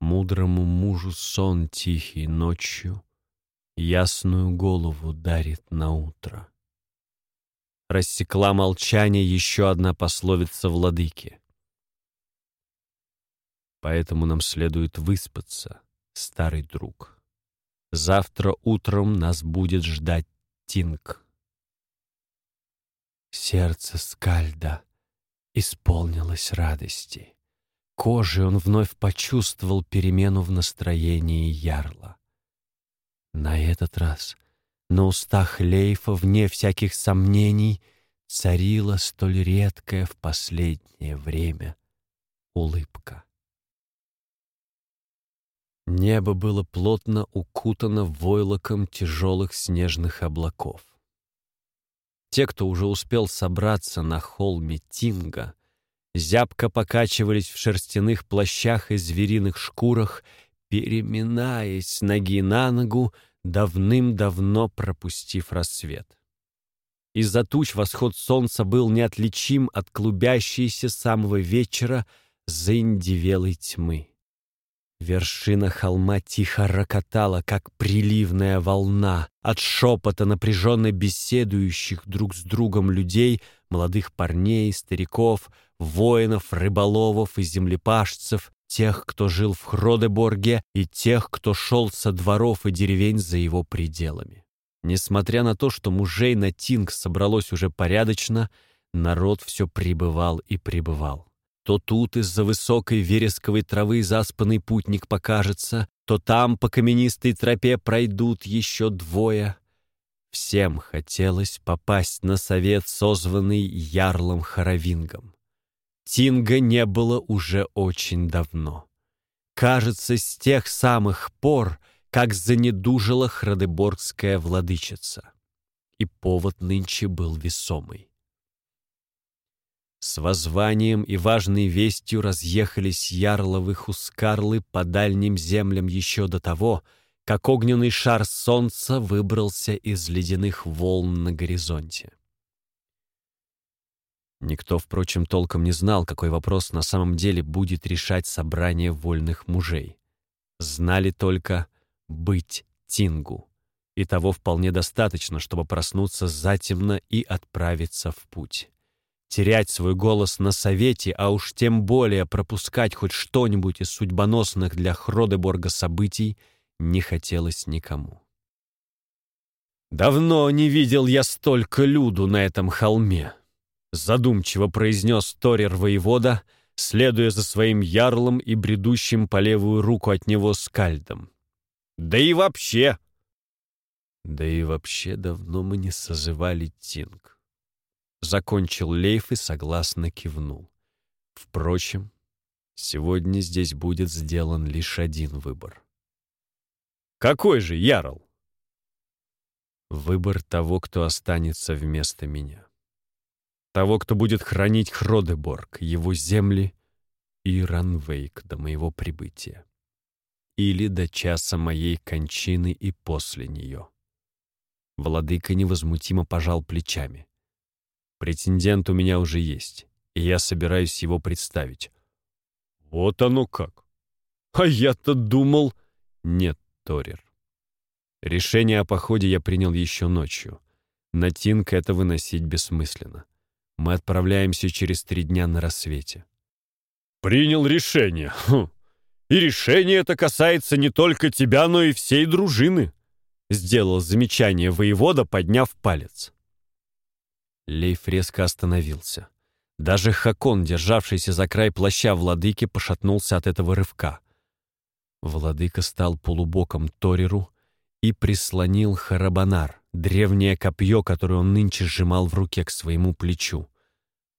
Мудрому мужу сон тихий ночью Ясную голову дарит на утро рассекла молчание еще одна пословица владыки. Поэтому нам следует выспаться, старый друг. Завтра утром нас будет ждать Тинг. Сердце Скальда исполнилось радости. Кожей он вновь почувствовал перемену в настроении ярла. На этот раз на устах Лейфа, вне всяких сомнений, царила столь редкая в последнее время улыбка. Небо было плотно укутано войлоком тяжелых снежных облаков. Те, кто уже успел собраться на холме Тинга, зябко покачивались в шерстяных плащах и звериных шкурах, переминаясь ноги на ногу, давным-давно пропустив рассвет. Из-за туч восход солнца был неотличим от клубящейся самого вечера заиндивелой тьмы. Вершина холма тихо рокотала, как приливная волна, от шепота напряженно беседующих друг с другом людей, молодых парней, стариков, воинов, рыболовов и землепашцев, тех, кто жил в Хродеборге, и тех, кто шел со дворов и деревень за его пределами. Несмотря на то, что мужей на Тинг собралось уже порядочно, народ все прибывал и прибывал. То тут из-за высокой вересковой травы заспанный путник покажется, то там по каменистой тропе пройдут еще двое. Всем хотелось попасть на совет, созванный ярлом Харовингом. Тинга не было уже очень давно. Кажется, с тех самых пор, как занедужила Храдеборгская владычица. И повод нынче был весомый. С воззванием и важной вестью разъехались ярловы хускарлы по дальним землям еще до того, как огненный шар солнца выбрался из ледяных волн на горизонте. Никто, впрочем, толком не знал, какой вопрос на самом деле будет решать собрание вольных мужей. Знали только «быть Тингу», и того вполне достаточно, чтобы проснуться затемно и отправиться в путь. Терять свой голос на совете, а уж тем более пропускать хоть что-нибудь из судьбоносных для Хродеборга событий не хотелось никому. «Давно не видел я столько люду на этом холме», — задумчиво произнес Торер воевода, следуя за своим ярлом и бредущим по левую руку от него скальдом. «Да и вообще!» «Да и вообще давно мы не созывали Тинг», — закончил Лейф и согласно кивнул. «Впрочем, сегодня здесь будет сделан лишь один выбор». «Какой же, Ярл?» Выбор того, кто останется вместо меня. Того, кто будет хранить Хродеборг, его земли и Ранвейк до моего прибытия. Или до часа моей кончины и после нее. Владыка невозмутимо пожал плечами. Претендент у меня уже есть, и я собираюсь его представить. Вот оно как. А я-то думал... Нет, Торир. Решение о походе я принял еще ночью. На Тинг это выносить бессмысленно. Мы отправляемся через три дня на рассвете. «Принял решение. Хм. И решение это касается не только тебя, но и всей дружины», сделал замечание воевода, подняв палец. Лейф резко остановился. Даже Хакон, державшийся за край плаща владыки, пошатнулся от этого рывка. Владыка стал полубоком Ториру, и прислонил Харабанар, древнее копье, которое он нынче сжимал в руке к своему плечу.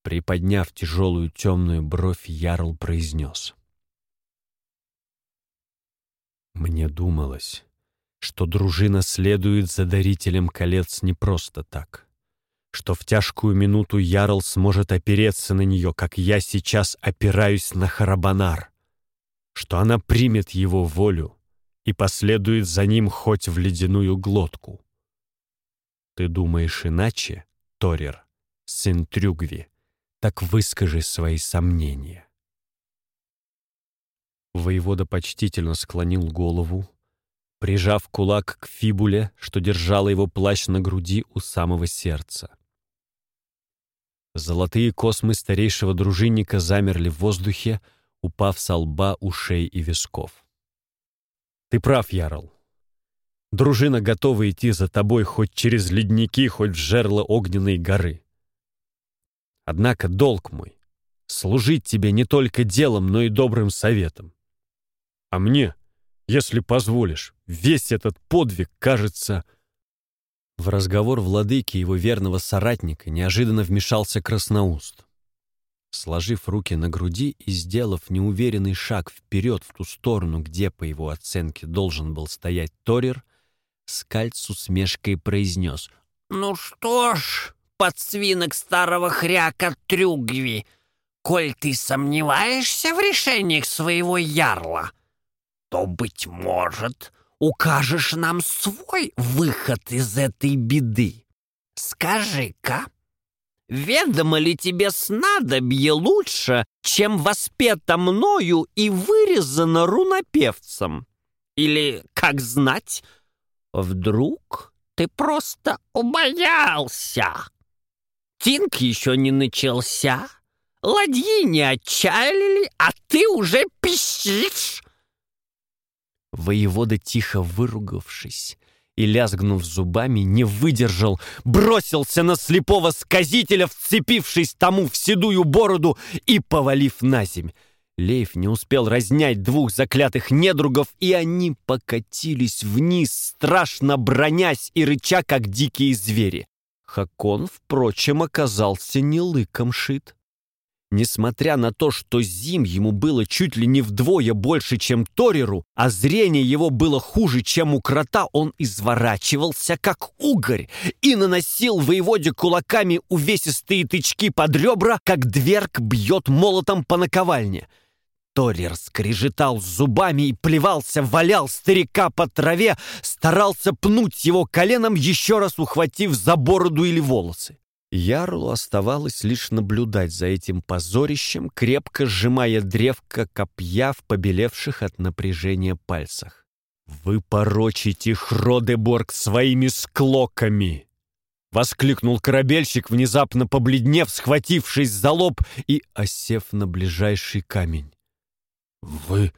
Приподняв тяжелую темную бровь, Ярл произнес. «Мне думалось, что дружина следует за дарителем колец не просто так, что в тяжкую минуту Ярл сможет опереться на нее, как я сейчас опираюсь на Харабанар, что она примет его волю, и последует за ним хоть в ледяную глотку. Ты думаешь иначе, Торер, сын Трюгви, так выскажи свои сомнения. Воевода почтительно склонил голову, прижав кулак к фибуле, что держала его плащ на груди у самого сердца. Золотые космы старейшего дружинника замерли в воздухе, упав со лба, ушей и висков. Ты прав, Ярл. Дружина готова идти за тобой хоть через ледники, хоть в жерло огненной горы. Однако долг мой — служить тебе не только делом, но и добрым советом. А мне, если позволишь, весь этот подвиг кажется... В разговор владыки его верного соратника неожиданно вмешался Красноуст. Сложив руки на груди и сделав неуверенный шаг вперед в ту сторону, где, по его оценке, должен был стоять Торер, Скальд с усмешкой произнес. «Ну что ж, подсвинок старого хряка Трюгви, коль ты сомневаешься в решениях своего ярла, то, быть может, укажешь нам свой выход из этой беды. Скажи-ка, Ведомо ли тебе снадобье лучше, чем воспето мною и вырезано рунопевцем? Или, как знать, вдруг ты просто убоялся? Тинг еще не начался, ладьи не отчалили, а ты уже пищишь. Воевода, тихо выругавшись, и, лязгнув зубами, не выдержал, бросился на слепого сказителя, вцепившись тому в седую бороду и повалив на земь. Лейф не успел разнять двух заклятых недругов, и они покатились вниз, страшно бронясь и рыча, как дикие звери. Хакон, впрочем, оказался не лыком шит. Несмотря на то, что зим ему было чуть ли не вдвое больше, чем Тореру, а зрение его было хуже, чем у крота, он изворачивался, как угорь, и наносил воеводе кулаками увесистые тычки под ребра, как дверг бьет молотом по наковальне. Торер скрежетал зубами и плевался, валял старика по траве, старался пнуть его коленом, еще раз ухватив за бороду или волосы. Ярлу оставалось лишь наблюдать за этим позорищем, крепко сжимая древко копья в побелевших от напряжения пальцах. «Вы порочите Хродеборг своими склоками!» Воскликнул корабельщик, внезапно побледнев, схватившись за лоб и осев на ближайший камень. «Вы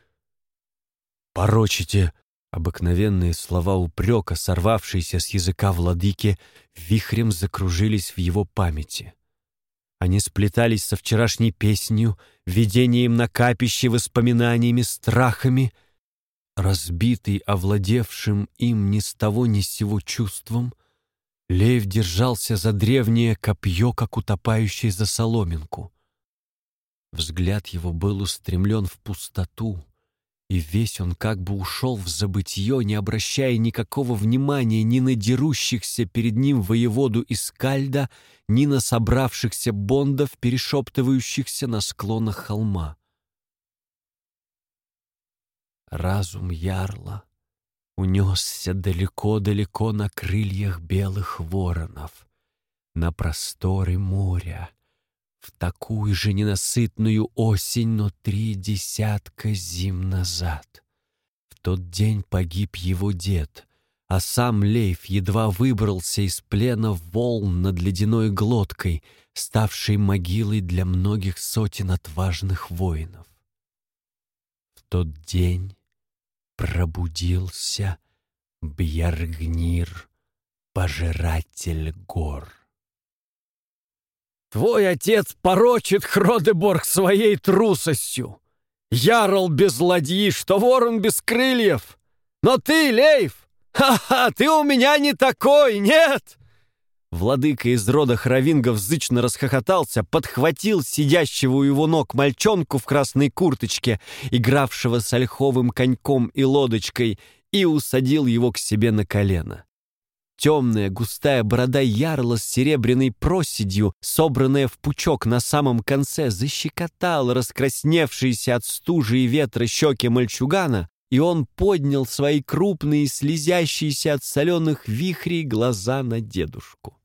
порочите Обыкновенные слова упрека, сорвавшиеся с языка владыки, вихрем закружились в его памяти. Они сплетались со вчерашней песнью, видением на капище, воспоминаниями, страхами. Разбитый, овладевшим им ни с того ни с сего чувством, Лев держался за древнее копье, как утопающий за соломинку. Взгляд его был устремлен в пустоту, и весь он как бы ушел в забытье, не обращая никакого внимания ни на дерущихся перед ним воеводу из Скальда, ни на собравшихся бондов, перешептывающихся на склонах холма. Разум ярла унесся далеко-далеко на крыльях белых воронов, на просторы моря, в такую же ненасытную осень, но три десятка зим назад. В тот день погиб его дед, а сам Лейф едва выбрался из плена волн над ледяной глоткой, ставшей могилой для многих сотен отважных воинов. В тот день пробудился Бьяргнир, пожиратель гор. Твой отец порочит Хродеборг своей трусостью. Ярл без ладьи, что ворон без крыльев. Но ты, Лейв, ха-ха, ты у меня не такой, нет!» Владыка из рода Хравингов зычно расхохотался, подхватил сидящего у его ног мальчонку в красной курточке, игравшего с ольховым коньком и лодочкой, и усадил его к себе на колено. Темная густая борода ярла с серебряной проседью, собранная в пучок на самом конце, защекотала раскрасневшиеся от стужи и ветра щеки мальчугана, и он поднял свои крупные, слезящиеся от соленых вихрей глаза на дедушку.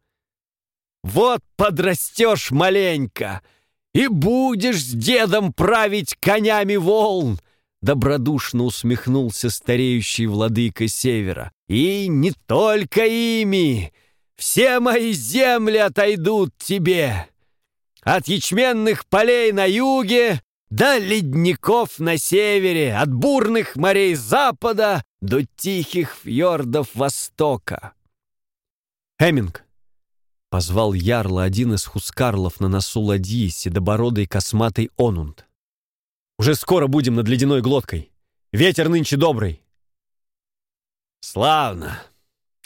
«Вот подрастешь маленько, и будешь с дедом править конями волн!» Добродушно усмехнулся стареющий владыка Севера. «И не только ими! Все мои земли отойдут тебе! От ячменных полей на юге до ледников на севере, от бурных морей запада до тихих фьордов востока!» «Хеминг!» — позвал ярла один из хускарлов на носу ладьи, седобородый косматый онунд. Уже скоро будем над ледяной глоткой. Ветер нынче добрый. Славно,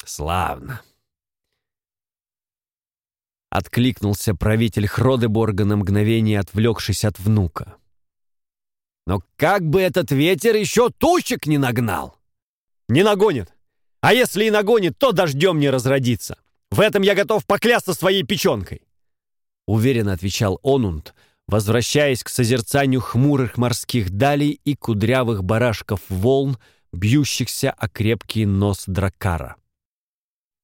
славно. Откликнулся правитель Хродеборга на мгновение, отвлекшись от внука. Но как бы этот ветер еще тучек не нагнал? Не нагонит. А если и нагонит, то дождем не разродится. В этом я готов поклясться своей печенкой. Уверенно отвечал Онунд, возвращаясь к созерцанию хмурых морских далей и кудрявых барашков волн, бьющихся о крепкий нос дракара.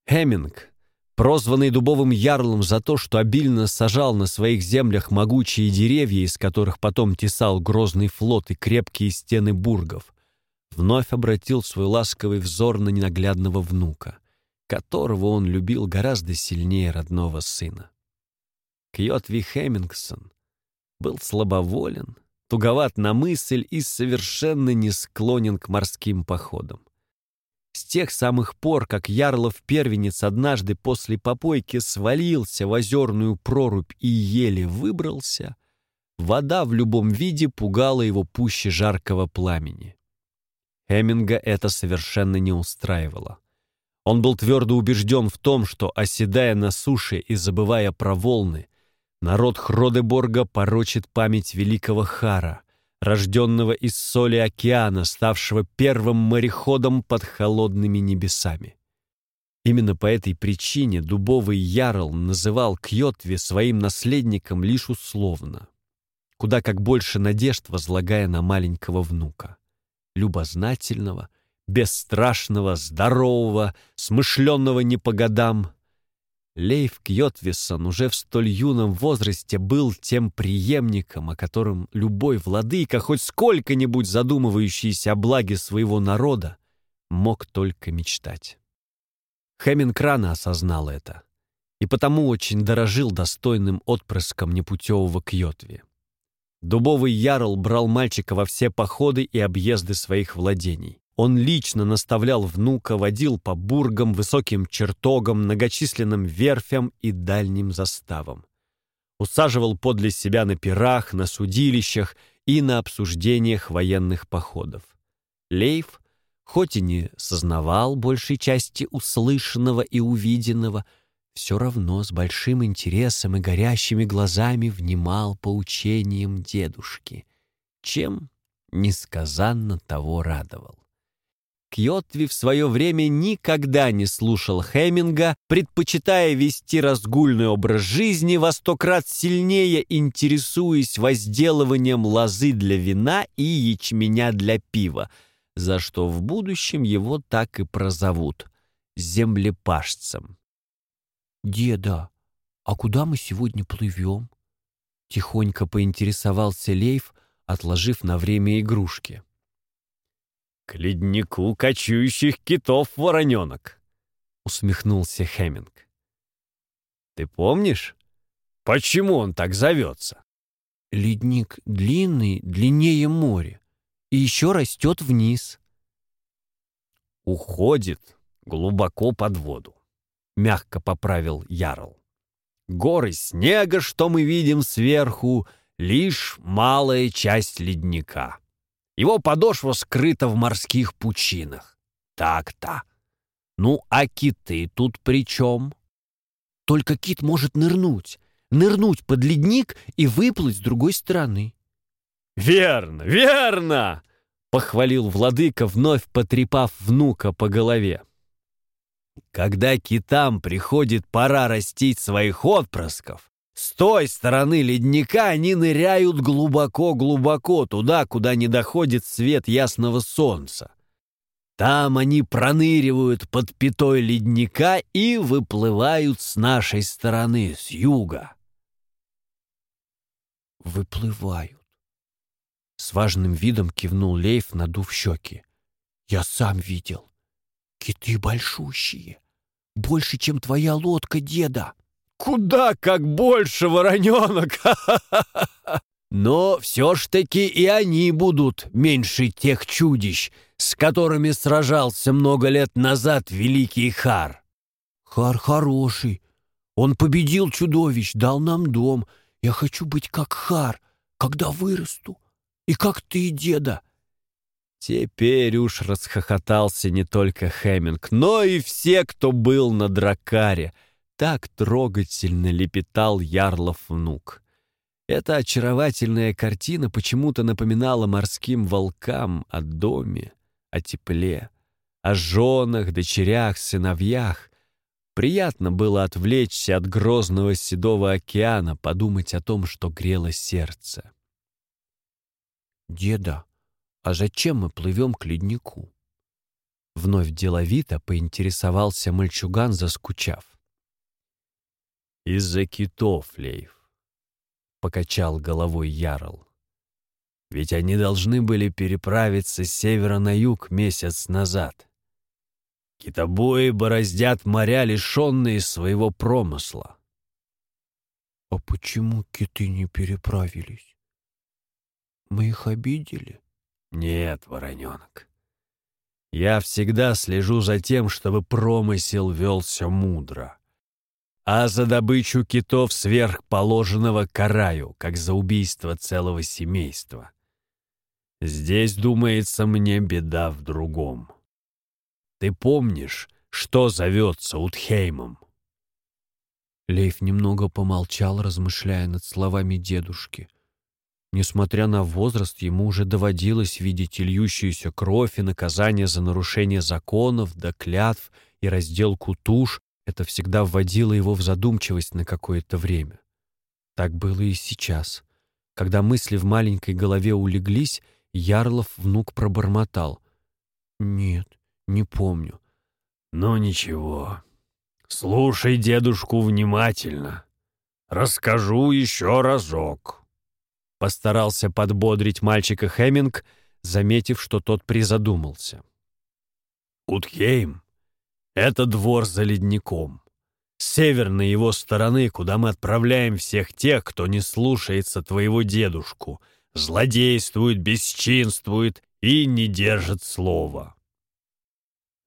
Хеминг, прозванный дубовым ярлом за то, что обильно сажал на своих землях могучие деревья, из которых потом тесал грозный флот и крепкие стены бургов, вновь обратил свой ласковый взор на ненаглядного внука, которого он любил гораздо сильнее родного сына. Кьотви Хемингсон был слабоволен, туговат на мысль и совершенно не склонен к морским походам. С тех самых пор, как Ярлов первенец однажды после попойки свалился в озерную прорубь и еле выбрался, вода в любом виде пугала его пуще жаркого пламени. Хеминга это совершенно не устраивало. Он был твердо убежден в том, что, оседая на суше и забывая про волны, Народ Хродеборга порочит память великого Хара, рожденного из соли океана, ставшего первым мореходом под холодными небесами. Именно по этой причине дубовый ярл называл Кьотве своим наследником лишь условно, куда как больше надежд возлагая на маленького внука, любознательного, бесстрашного, здорового, смышленного не по годам, Лейф Кьотвисон уже в столь юном возрасте был тем преемником, о котором любой владыка, хоть сколько-нибудь задумывающийся о благе своего народа, мог только мечтать. Хэминг рано осознал это. и потому очень дорожил достойным отпрыском непутевого Кьотви. Дубовый ярл брал мальчика во все походы и объезды своих владений. Он лично наставлял внука, водил по бургам, высоким чертогам, многочисленным верфям и дальним заставам. Усаживал подле себя на пирах, на судилищах и на обсуждениях военных походов. Лейф, хоть и не сознавал большей части услышанного и увиденного, все равно с большим интересом и горящими глазами внимал поучениям дедушки, чем несказанно того радовал. Кьотви в свое время никогда не слушал Хеминга, предпочитая вести разгульный образ жизни, во сто крат сильнее интересуясь возделыванием лозы для вина и ячменя для пива, за что в будущем его так и прозовут — землепашцем. «Деда, а куда мы сегодня плывем?» Тихонько поинтересовался Лейф, отложив на время игрушки. «К леднику кочующих китов, вороненок!» — усмехнулся Хеминг. «Ты помнишь, почему он так зовется?» «Ледник длинный, длиннее моря, и еще растет вниз». «Уходит глубоко под воду», — мягко поправил Ярл. «Горы снега, что мы видим сверху, лишь малая часть ледника». Его подошва скрыта в морских пучинах. Так-то. Ну, а киты тут при чем? Только кит может нырнуть. Нырнуть под ледник и выплыть с другой стороны. «Верно, верно!» — похвалил владыка, вновь потрепав внука по голове. «Когда китам приходит пора растить своих отпрысков, с той стороны ледника они ныряют глубоко-глубоко, туда, куда не доходит свет ясного солнца. Там они проныривают под пятой ледника и выплывают с нашей стороны, с юга. «Выплывают», — с важным видом кивнул Лейф, надув щеки. «Я сам видел. Киты большущие, больше, чем твоя лодка, деда». Куда как больше, вороненок! Но все ж таки и они будут меньше тех чудищ, с которыми сражался много лет назад великий Хар. Хар хороший. Он победил чудовищ, дал нам дом. Я хочу быть как Хар, когда вырасту. И как ты, деда. Теперь уж расхохотался не только Хеминг, но и все, кто был на Дракаре — так трогательно лепетал Ярлов внук. Эта очаровательная картина почему-то напоминала морским волкам о доме, о тепле, о женах, дочерях, сыновьях. Приятно было отвлечься от грозного седого океана, подумать о том, что грело сердце. «Деда, а зачем мы плывем к леднику?» Вновь деловито поинтересовался мальчуган, заскучав. «Из-за китов, Лейв», — покачал головой Ярл. «Ведь они должны были переправиться с севера на юг месяц назад. Китобои бороздят моря, лишенные своего промысла». «А почему киты не переправились? Мы их обидели?» «Нет, вороненок. Я всегда слежу за тем, чтобы промысел велся мудро» а за добычу китов сверхположенного караю, как за убийство целого семейства. Здесь, думается мне, беда в другом. Ты помнишь, что зовется Утхеймом?» Лейф немного помолчал, размышляя над словами дедушки. Несмотря на возраст, ему уже доводилось видеть и льющуюся кровь, и наказание за нарушение законов, да клятв, и разделку туш, это всегда вводило его в задумчивость на какое-то время. Так было и сейчас. Когда мысли в маленькой голове улеглись, Ярлов внук пробормотал. «Нет, не помню». «Ну ничего. Слушай дедушку внимательно. Расскажу еще разок». Постарался подбодрить мальчика Хеминг, заметив, что тот призадумался. «Утхейм это двор за ледником. С северной его стороны, куда мы отправляем всех тех, кто не слушается твоего дедушку, злодействует, бесчинствует и не держит слова.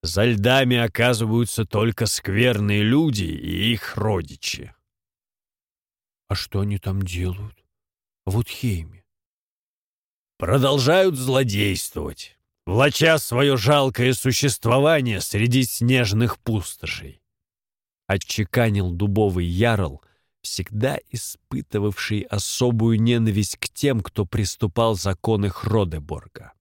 За льдами оказываются только скверные люди и их родичи. А что они там делают? В Утхейме? Продолжают злодействовать, влача свое жалкое существование среди снежных пустошей. Отчеканил дубовый ярл, всегда испытывавший особую ненависть к тем, кто приступал законы Хродеборга.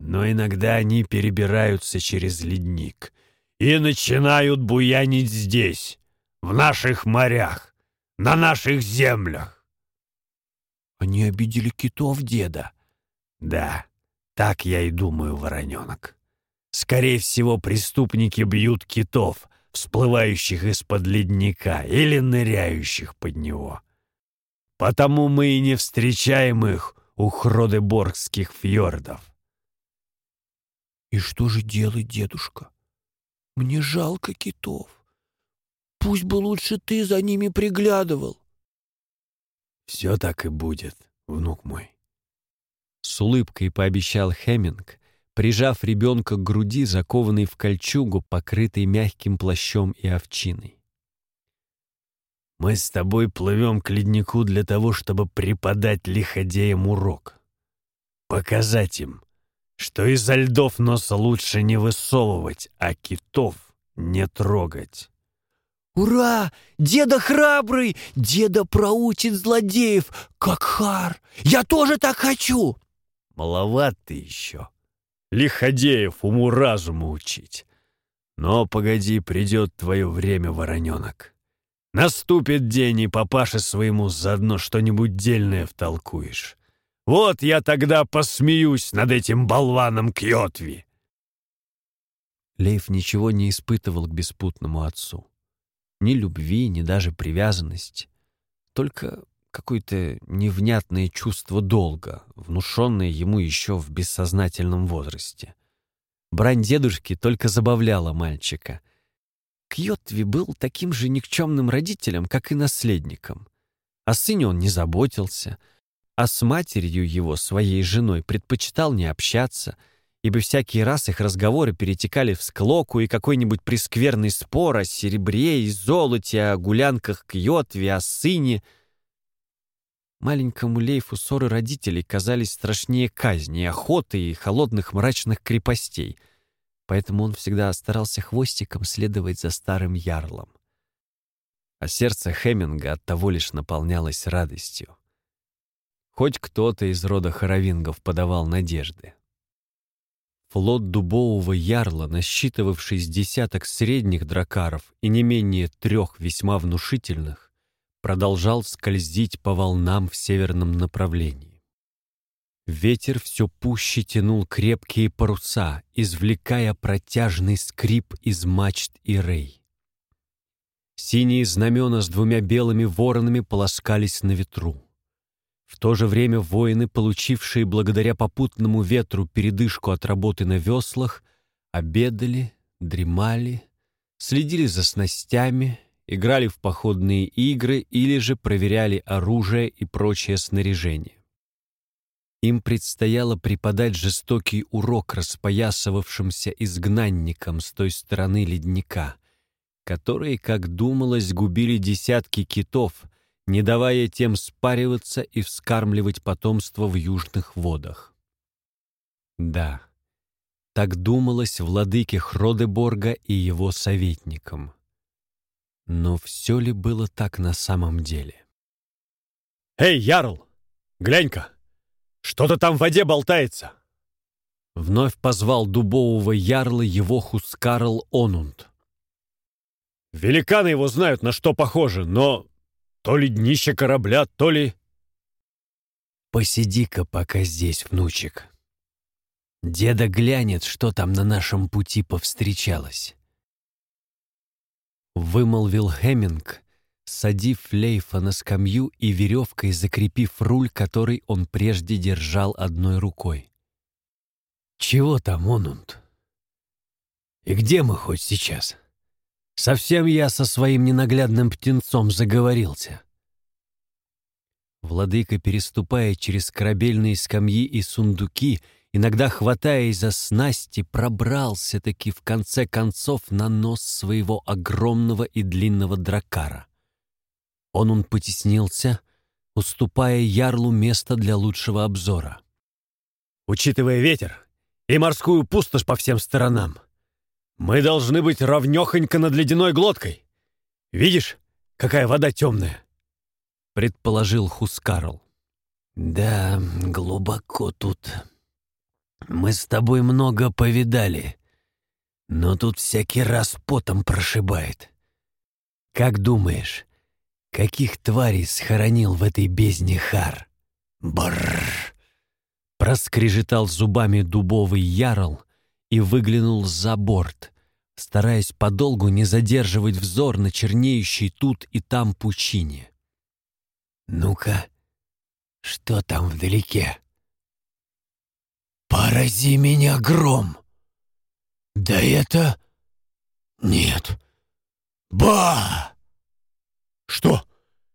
Но иногда они перебираются через ледник и начинают буянить здесь, в наших морях, на наших землях. Они обидели китов деда. Да, так я и думаю, вороненок. Скорее всего, преступники бьют китов, всплывающих из-под ледника или ныряющих под него. Потому мы и не встречаем их у Хродеборгских фьордов. И что же делать, дедушка? Мне жалко китов. Пусть бы лучше ты за ними приглядывал. Все так и будет, внук мой. С улыбкой пообещал Хеминг, прижав ребенка к груди, закованный в кольчугу, покрытой мягким плащом и овчиной. «Мы с тобой плывем к леднику для того, чтобы преподать лиходеям урок. Показать им, что из-за льдов носа лучше не высовывать, а китов не трогать». «Ура! Деда храбрый! Деда проучит злодеев, как Хар! Я тоже так хочу!» «Маловат ты еще!» лиходеев уму-разуму учить. Но погоди, придет твое время, вороненок. Наступит день, и папаше своему заодно что-нибудь дельное втолкуешь. Вот я тогда посмеюсь над этим болваном Кьотви. Лейф ничего не испытывал к беспутному отцу. Ни любви, ни даже привязанности. Только какое-то невнятное чувство долга, внушенное ему еще в бессознательном возрасте. Брань дедушки только забавляла мальчика. Кьотви был таким же никчемным родителем, как и наследником. О сыне он не заботился, а с матерью его, своей женой, предпочитал не общаться, ибо всякий раз их разговоры перетекали в склоку и какой-нибудь прескверный спор о серебре и золоте, о гулянках Кьотви, о сыне — Маленькому Лейфу ссоры родителей казались страшнее казни, охоты и холодных мрачных крепостей, поэтому он всегда старался хвостиком следовать за старым ярлом. А сердце Хеминга оттого лишь наполнялось радостью. Хоть кто-то из рода хоровингов подавал надежды. Флот дубового ярла, насчитывавший с десяток средних дракаров и не менее трех весьма внушительных, продолжал скользить по волнам в северном направлении. Ветер все пуще тянул крепкие паруса, извлекая протяжный скрип из мачт и рей. Синие знамена с двумя белыми воронами полоскались на ветру. В то же время воины, получившие благодаря попутному ветру передышку от работы на веслах, обедали, дремали, следили за снастями играли в походные игры или же проверяли оружие и прочее снаряжение. Им предстояло преподать жестокий урок распоясывавшимся изгнанникам с той стороны ледника, которые, как думалось, губили десятки китов, не давая тем спариваться и вскармливать потомство в южных водах. Да, так думалось владыке Хродеборга и его советникам. Но все ли было так на самом деле? «Эй, Ярл! Глянь-ка! Что-то там в воде болтается!» Вновь позвал дубового ярла его Хускарл Онунд. «Великаны его знают, на что похоже, но то ли днище корабля, то ли...» «Посиди-ка пока здесь, внучек. Деда глянет, что там на нашем пути повстречалось» вымолвил Хеминг, садив Лейфа на скамью и веревкой закрепив руль, который он прежде держал одной рукой. «Чего там, Онунд? И где мы хоть сейчас? Совсем я со своим ненаглядным птенцом заговорился. Владыка, переступая через корабельные скамьи и сундуки, иногда хватаясь за снасти, пробрался-таки в конце концов на нос своего огромного и длинного дракара. Он он потеснился, уступая ярлу место для лучшего обзора. «Учитывая ветер и морскую пустошь по всем сторонам, мы должны быть ровнёхонько над ледяной глоткой. Видишь, какая вода темная?» — предположил Хускарл. «Да, глубоко тут. Мы с тобой много повидали, но тут всякий раз потом прошибает. Как думаешь, каких тварей схоронил в этой бездне Хар?» «Брррр!» Проскрежетал зубами дубовый ярл и выглянул за борт, стараясь подолгу не задерживать взор на чернеющей тут и там пучине. «Ну-ка, что там вдалеке?» «Порази меня, гром!» «Да это...» «Нет...» «Ба!» «Что?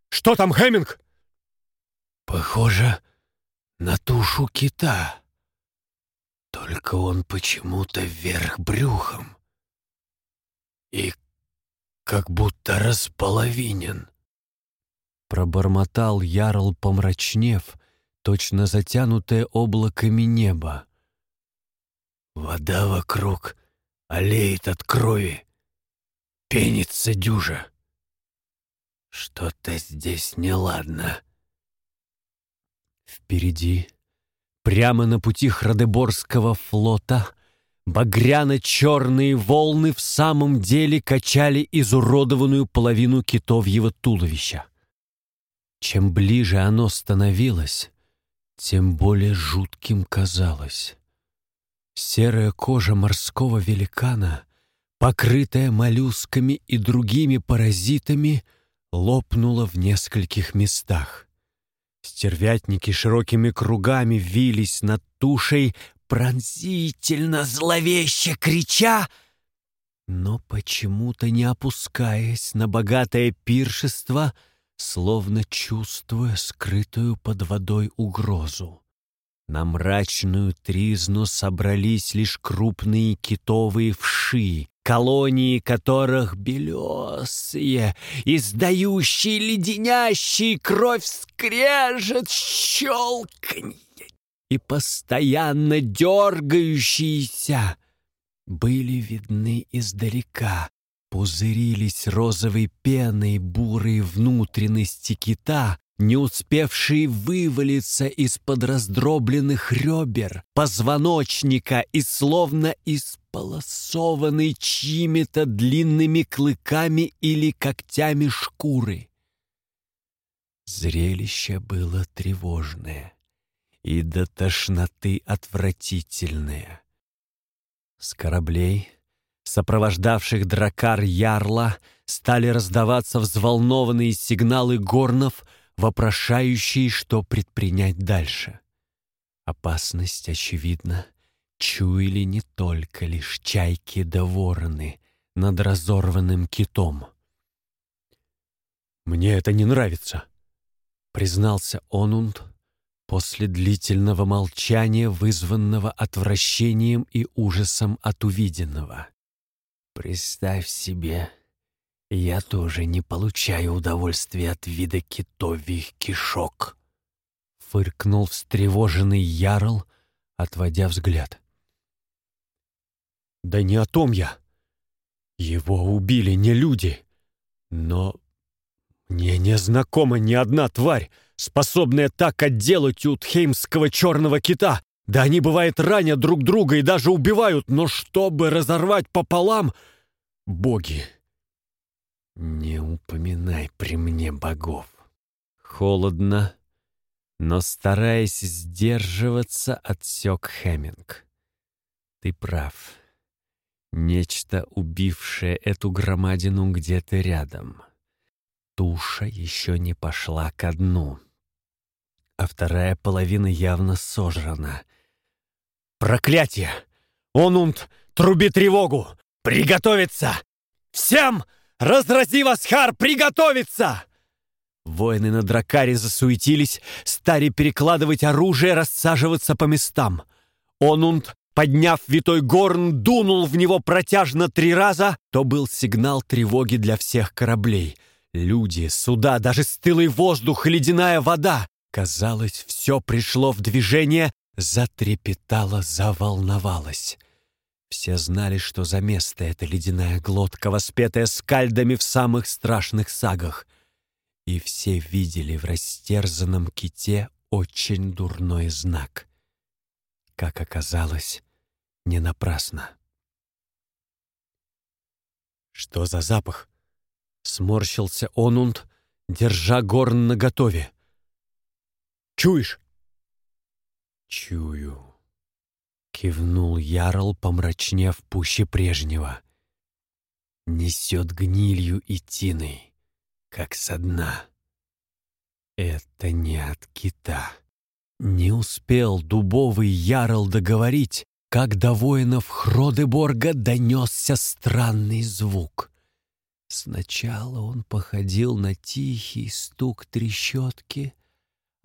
Что там, Хэмминг?» «Похоже на тушу кита. Только он почему-то вверх брюхом и как будто располовинен». Пробормотал ярл, помрачнев, точно затянутое облаками небо. Вода вокруг олеет от крови, пенится дюжа. Что-то здесь неладно. Впереди, прямо на пути Храдеборского флота, багряно-черные волны в самом деле качали изуродованную половину китовьего туловища. Чем ближе оно становилось, тем более жутким казалось. Серая кожа морского великана, покрытая моллюсками и другими паразитами, лопнула в нескольких местах. Стервятники широкими кругами вились над тушей, пронзительно зловеще крича, но почему-то не опускаясь на богатое пиршество — словно чувствуя скрытую под водой угрозу. На мрачную тризну собрались лишь крупные китовые вши, колонии которых белесые, издающие леденящий кровь скрежет, щелканье и постоянно дергающиеся, были видны издалека, Пузырились розовой пеной бурые внутренности кита, не успевшие вывалиться из-под раздробленных ребер, позвоночника и словно исполосованный чьими-то длинными клыками или когтями шкуры. Зрелище было тревожное и до тошноты отвратительное. С кораблей сопровождавших дракар Ярла, стали раздаваться взволнованные сигналы горнов, вопрошающие, что предпринять дальше. Опасность, очевидно, чуяли не только лишь чайки да вороны над разорванным китом. «Мне это не нравится», — признался Онунд после длительного молчания, вызванного отвращением и ужасом от увиденного. Представь себе, я тоже не получаю удовольствия от вида китовьих кишок. Фыркнул встревоженный Ярл, отводя взгляд. Да не о том я. Его убили не люди. Но мне не знакома ни одна тварь, способная так отделать утхеймского черного кита. Да они, бывает, ранят друг друга и даже убивают, но чтобы разорвать пополам... Боги! Не упоминай при мне богов. Холодно, но, стараясь сдерживаться, отсек Хэмминг. Ты прав. Нечто, убившее эту громадину где-то рядом. Туша еще не пошла ко дну, а вторая половина явно сожрана — «Проклятие! Онунт, труби тревогу! Приготовиться! Всем, разрази Васхар, приготовиться!» Воины на дракаре засуетились, стали перекладывать оружие, рассаживаться по местам. Онунд, подняв витой горн, дунул в него протяжно три раза, то был сигнал тревоги для всех кораблей. Люди, суда, даже стылый воздух ледяная вода. Казалось, все пришло в движение, затрепетало, заволновалось. Все знали, что за место эта ледяная глотка, воспетая скальдами в самых страшных сагах. И все видели в растерзанном ките очень дурной знак. Как оказалось, не напрасно. «Что за запах?» — сморщился Онунд, держа горн наготове. «Чуешь?» «Чую», — кивнул Ярл, помрачнев пуще прежнего. «Несет гнилью и тиной, как со дна. Это не от кита». Не успел дубовый Ярл договорить, как до воинов Хродеборга донесся странный звук. Сначала он походил на тихий стук трещотки,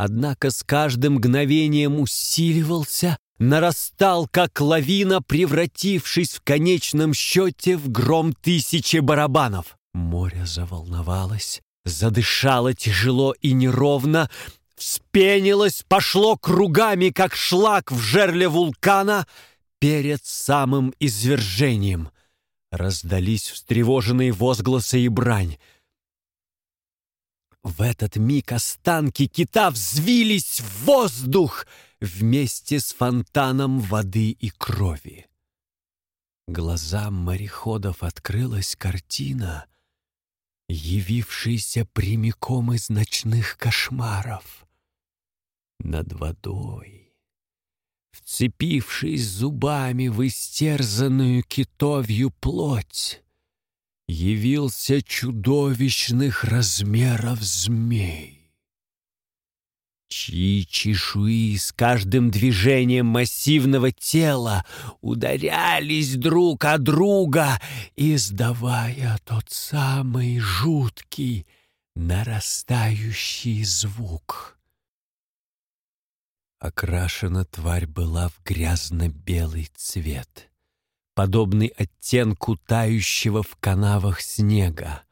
однако с каждым мгновением усиливался, нарастал, как лавина, превратившись в конечном счете в гром тысячи барабанов. Море заволновалось, задышало тяжело и неровно, вспенилось, пошло кругами, как шлак в жерле вулкана — перед самым извержением. Раздались встревоженные возгласы и брань. В этот миг останки кита взвились в воздух вместе с фонтаном воды и крови. Глазам мореходов открылась картина, явившаяся прямиком из ночных кошмаров. Над водой вцепившись зубами в истерзанную китовью плоть, явился чудовищных размеров змей чьи чешуи с каждым движением массивного тела ударялись друг о друга, издавая тот самый жуткий нарастающий звук. Окрашена тварь была в грязно-белый цвет, подобный оттенку тающего в канавах снега.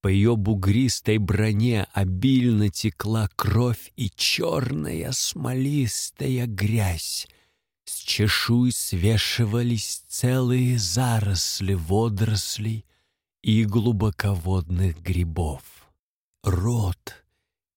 По ее бугристой броне обильно текла кровь и черная смолистая грязь. С чешуй свешивались целые заросли водорослей и глубоководных грибов. Рот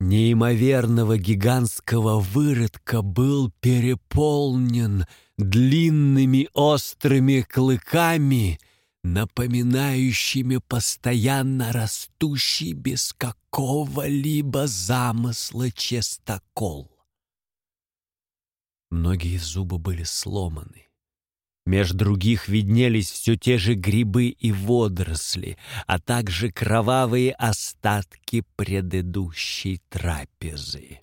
неимоверного гигантского выродка был переполнен длинными острыми клыками, напоминающими постоянно растущий без какого-либо замысла чистокол. Многие зубы были сломаны, Меж других виднелись все те же грибы и водоросли, а также кровавые остатки предыдущей трапезы.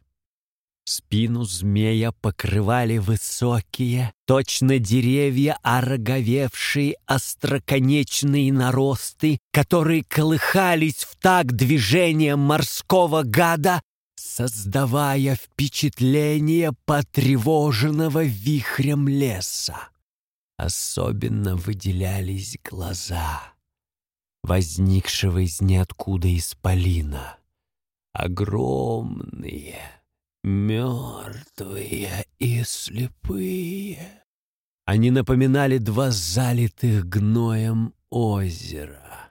Спину змея покрывали высокие, точно деревья, ороговевшие остроконечные наросты, которые колыхались в такт движением морского гада, создавая впечатление потревоженного вихрем леса. Особенно выделялись глаза, возникшего из ниоткуда исполина. Огромные, мертвые и слепые. Они напоминали два залитых гноем озера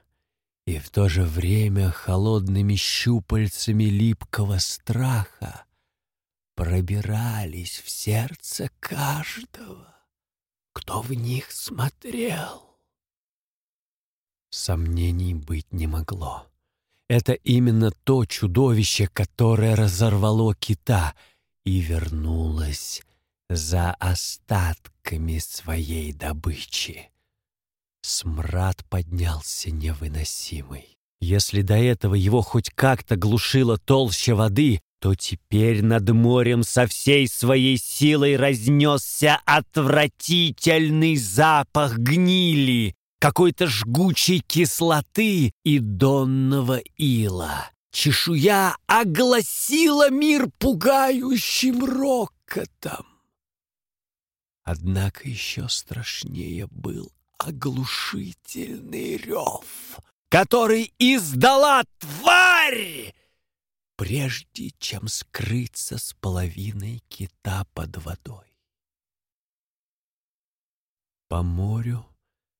и в то же время холодными щупальцами липкого страха пробирались в сердце каждого кто в них смотрел. Сомнений быть не могло. Это именно то чудовище, которое разорвало кита и вернулось за остатками своей добычи. Смрад поднялся невыносимый. Если до этого его хоть как-то глушила толща воды, то теперь над морем со всей своей силой разнесся отвратительный запах гнили, какой-то жгучей кислоты и донного ила. Чешуя огласила мир пугающим рокотом. Однако еще страшнее был оглушительный рев, который издала тварь, прежде чем скрыться с половиной кита под водой. По морю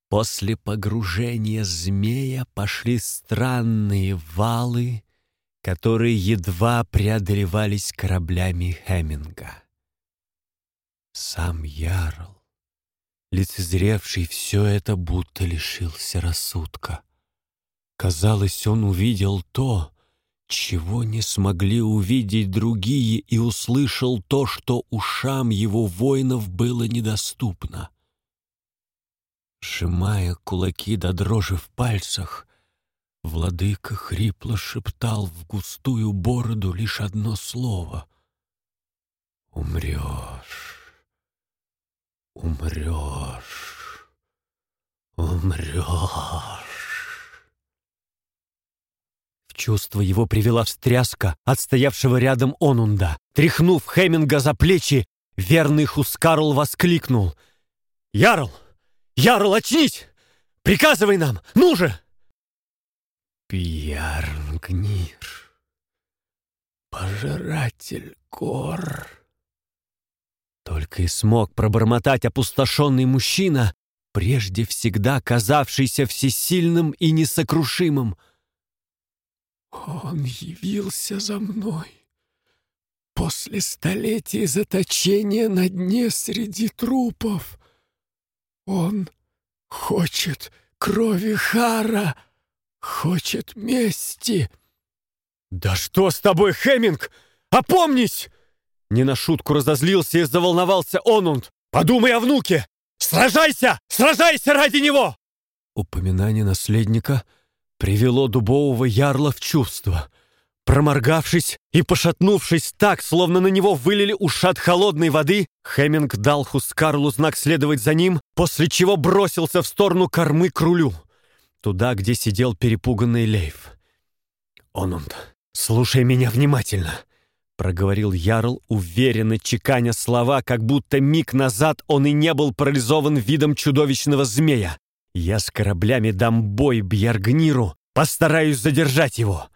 после погружения змея пошли странные валы, которые едва преодолевались кораблями Хеминга. Сам Ярл, лицезревший все это, будто лишился рассудка. Казалось, он увидел то, чего не смогли увидеть другие, и услышал то, что ушам его воинов было недоступно. Сжимая кулаки до дрожи в пальцах, владыка хрипло шептал в густую бороду лишь одно слово — «Умрешь, умрешь, умрешь». Чувство его привела встряска отстоявшего рядом Онунда. Тряхнув Хеминга за плечи, верный Хускарл воскликнул. «Ярл!» Ярл, очнись! Приказывай нам! Ну же!» Пьярнгнир, пожиратель гор. Только и смог пробормотать опустошенный мужчина, прежде всегда казавшийся всесильным и несокрушимым. Он явился за мной после столетий заточения на дне среди трупов. Он хочет крови Хара, хочет мести. «Да что с тобой, Хеминг? Опомнись!» Не на шутку разозлился и заволновался Онунд. «Подумай о внуке! Сражайся! Сражайся ради него!» Упоминание наследника привело дубового ярла в чувство. Проморгавшись и пошатнувшись так, словно на него вылили ушат холодной воды, Хеминг дал Хускарлу знак следовать за ним, после чего бросился в сторону кормы к рулю, туда, где сидел перепуганный Лейв. «Онунд, слушай меня внимательно», — проговорил Ярл, уверенно чеканя слова, как будто миг назад он и не был парализован видом чудовищного змея. «Я с кораблями дам бой Бьяргниру, постараюсь задержать его».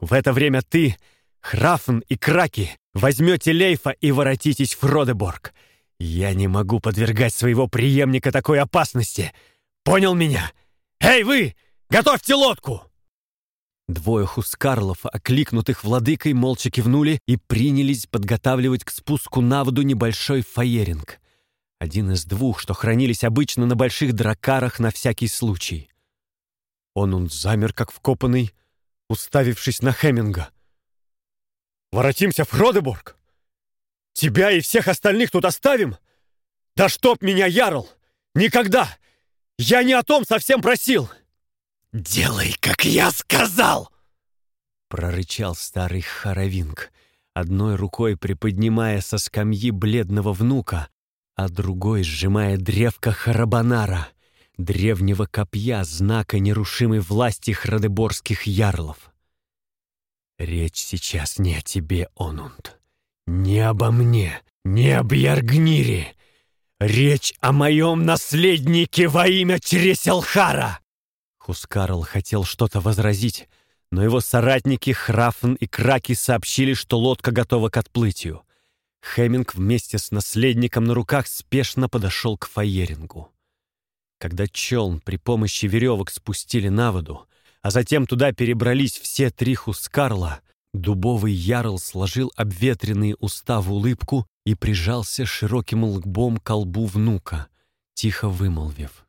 В это время ты, Храфн и Краки, возьмете Лейфа и воротитесь в Родеборг. Я не могу подвергать своего преемника такой опасности. Понял меня? Эй, вы! Готовьте лодку!» Двое хускарлов, окликнутых владыкой, молча кивнули и принялись подготавливать к спуску на воду небольшой фаеринг. Один из двух, что хранились обычно на больших дракарах на всякий случай. Он он замер, как вкопанный, уставившись на Хеминга. «Воротимся в Хродеборг? Тебя и всех остальных тут оставим? Да чтоб меня, Ярл! Никогда! Я не о том совсем просил!» «Делай, как я сказал!» Прорычал старый Харовинг, одной рукой приподнимая со скамьи бледного внука, а другой сжимая древко Харабанара — древнего копья, знака нерушимой власти храдеборских ярлов. Речь сейчас не о тебе, Онунд, не обо мне, не об Яргнире. Речь о моем наследнике во имя Череселхара. Хускарл хотел что-то возразить, но его соратники Храфн и Краки сообщили, что лодка готова к отплытию. Хеминг вместе с наследником на руках спешно подошел к фаерингу. Когда челн при помощи веревок спустили на воду, а затем туда перебрались все три хускарла, дубовый ярл сложил обветренные уста в улыбку и прижался широким лбом к колбу внука, тихо вымолвив.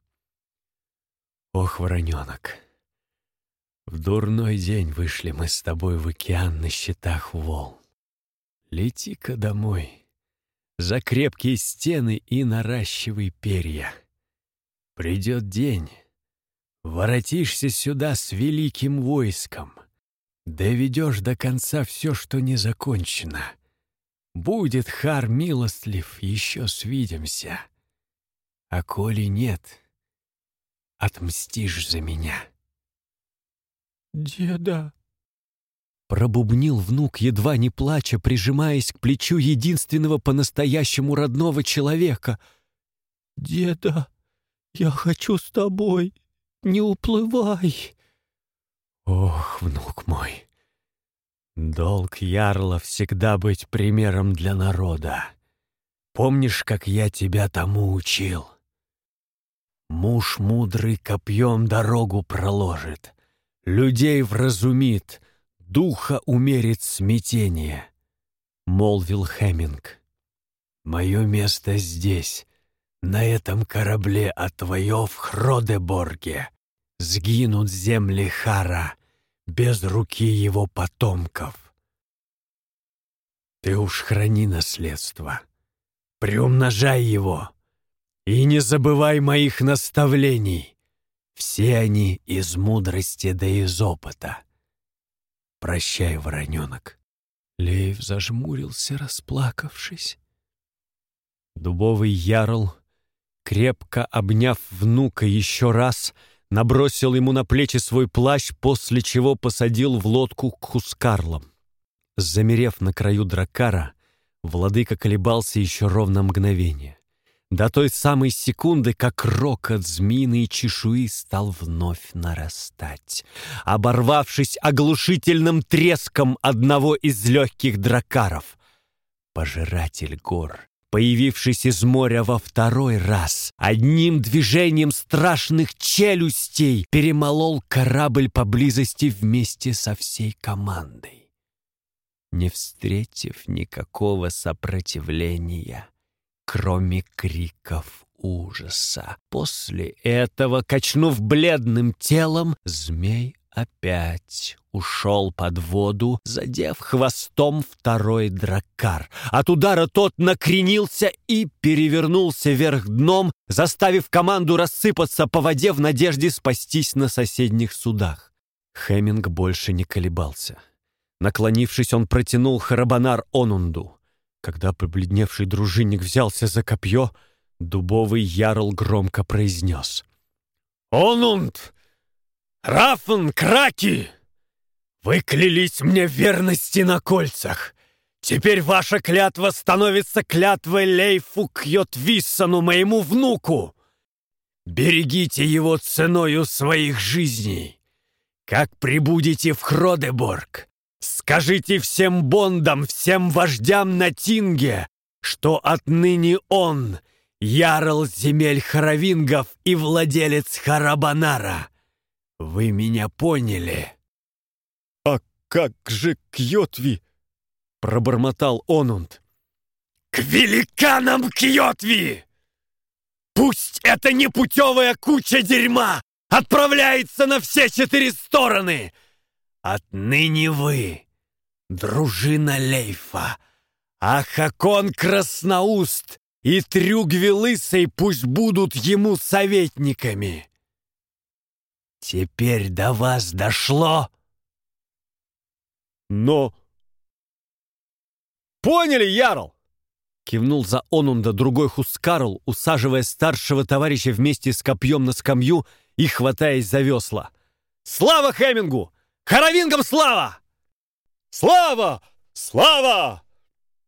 «Ох, вороненок, в дурной день вышли мы с тобой в океан на щитах волн. Лети-ка домой, за крепкие стены и наращивай перья». Придет день, воротишься сюда с великим войском, доведешь до конца все, что не закончено. Будет хар милостлив, еще свидимся. А коли нет, отмстишь за меня?» «Деда!» Пробубнил внук, едва не плача, прижимаясь к плечу единственного по-настоящему родного человека. «Деда, я хочу с тобой, не уплывай!» «Ох, внук мой, долг ярла всегда быть примером для народа. Помнишь, как я тебя тому учил? Муж мудрый копьем дорогу проложит, людей вразумит, духа умерит смятение», — молвил Хеминг. «Мое место здесь, на этом корабле от твое в Хродеборге. Сгинут земли Хара без руки его потомков. Ты уж храни наследство, приумножай его и не забывай моих наставлений. Все они из мудрости да из опыта. Прощай, вороненок. Леев зажмурился, расплакавшись. Дубовый ярл, крепко обняв внука еще раз, набросил ему на плечи свой плащ, после чего посадил в лодку к Хускарлам. Замерев на краю дракара, владыка колебался еще ровно мгновение до той самой секунды, как рокот змеиной чешуи стал вновь нарастать, оборвавшись оглушительным треском одного из легких дракаров. Пожиратель гор, появившись из моря во второй раз, одним движением страшных челюстей перемолол корабль поблизости вместе со всей командой. Не встретив никакого сопротивления, кроме криков ужаса. После этого, качнув бледным телом, змей опять ушел под воду, задев хвостом второй дракар. От удара тот накренился и перевернулся вверх дном, заставив команду рассыпаться по воде в надежде спастись на соседних судах. Хеминг больше не колебался. Наклонившись, он протянул Харабанар Онунду. Когда побледневший дружинник взялся за копье, дубовый ярл громко произнес. «Онунд! Рафен Краки! Вы клялись мне верности на кольцах! Теперь ваша клятва становится клятвой Лейфу Кьотвиссону, моему внуку! Берегите его ценою своих жизней! Как прибудете в Хродеборг, Скажите всем бондам, всем вождям на Тинге, что отныне он — ярл земель Харавингов и владелец Харабанара. Вы меня поняли?» «А как же Кьотви?» — пробормотал Онунд. «К великанам Кьотви! Пусть эта непутевая куча дерьма отправляется на все четыре стороны!» Отныне вы, дружина Лейфа, а Хакон Красноуст и Трюгви Лысый пусть будут ему советниками. Теперь до вас дошло? Но... Поняли, Ярл? Кивнул за Онунда другой Хускарл, усаживая старшего товарища вместе с копьем на скамью и хватаясь за весла. «Слава Хемингу! Харавингам слава! Слава! Слава!»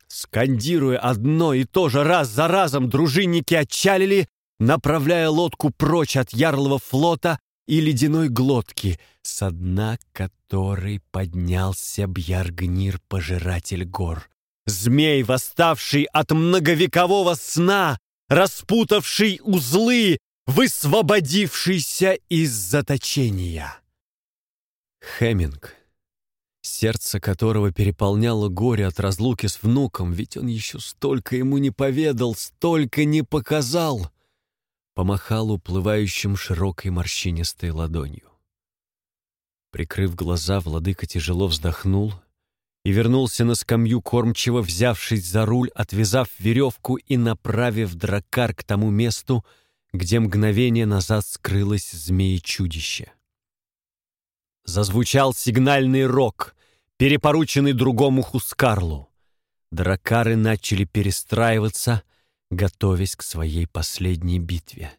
Скандируя одно и то же раз за разом, дружинники отчалили, направляя лодку прочь от ярлого флота и ледяной глотки, со дна которой поднялся Бьяргнир, пожиратель гор. Змей, восставший от многовекового сна, распутавший узлы, высвободившийся из заточения. Хеминг, сердце которого переполняло горе от разлуки с внуком, ведь он еще столько ему не поведал, столько не показал, помахал уплывающим широкой морщинистой ладонью. Прикрыв глаза, владыка тяжело вздохнул и вернулся на скамью кормчиво, взявшись за руль, отвязав веревку и направив дракар к тому месту, где мгновение назад скрылось змеи-чудище. Зазвучал сигнальный рог, перепорученный другому Хускарлу. Дракары начали перестраиваться, готовясь к своей последней битве.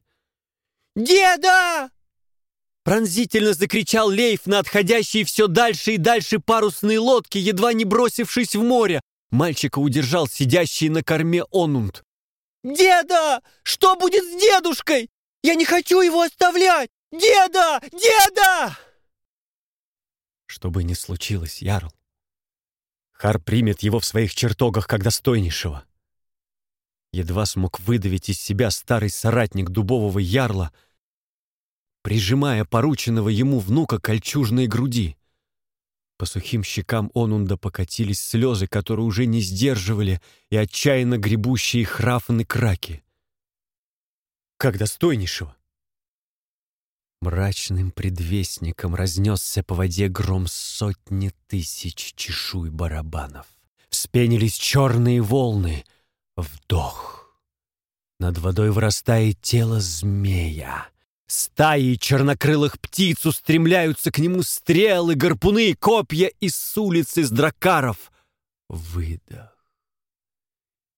«Деда!» Пронзительно закричал Лейф на отходящие все дальше и дальше парусные лодки, едва не бросившись в море. Мальчика удержал сидящий на корме Онунд. «Деда! Что будет с дедушкой? Я не хочу его оставлять! Деда! Деда!» Что бы ни случилось, Ярл, Хар примет его в своих чертогах как достойнейшего. Едва смог выдавить из себя старый соратник дубового ярла, прижимая порученного ему внука кольчужной груди. По сухим щекам Онунда покатились слезы, которые уже не сдерживали, и отчаянно гребущие храфаны краки. Как достойнейшего! Мрачным предвестником разнесся по воде гром сотни тысяч чешуй барабанов. Вспенились черные волны. Вдох. Над водой вырастает тело змея. Стаи чернокрылых птиц устремляются к нему стрелы, гарпуны, копья и с улиц из дракаров. Выдох.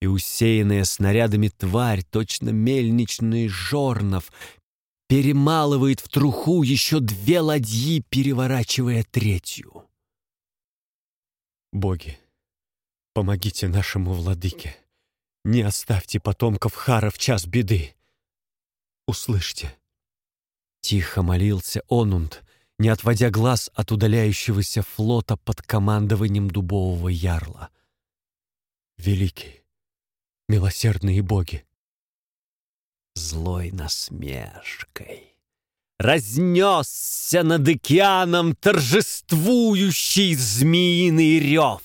И усеянная снарядами тварь, точно мельничный жорнов, перемалывает в труху еще две ладьи, переворачивая третью. Боги, помогите нашему владыке. Не оставьте потомков Хара в час беды. Услышьте. Тихо молился Онунд, не отводя глаз от удаляющегося флота под командованием дубового ярла. Великие, милосердные боги, злой насмешкой. Разнесся над океаном торжествующий змеиный рев.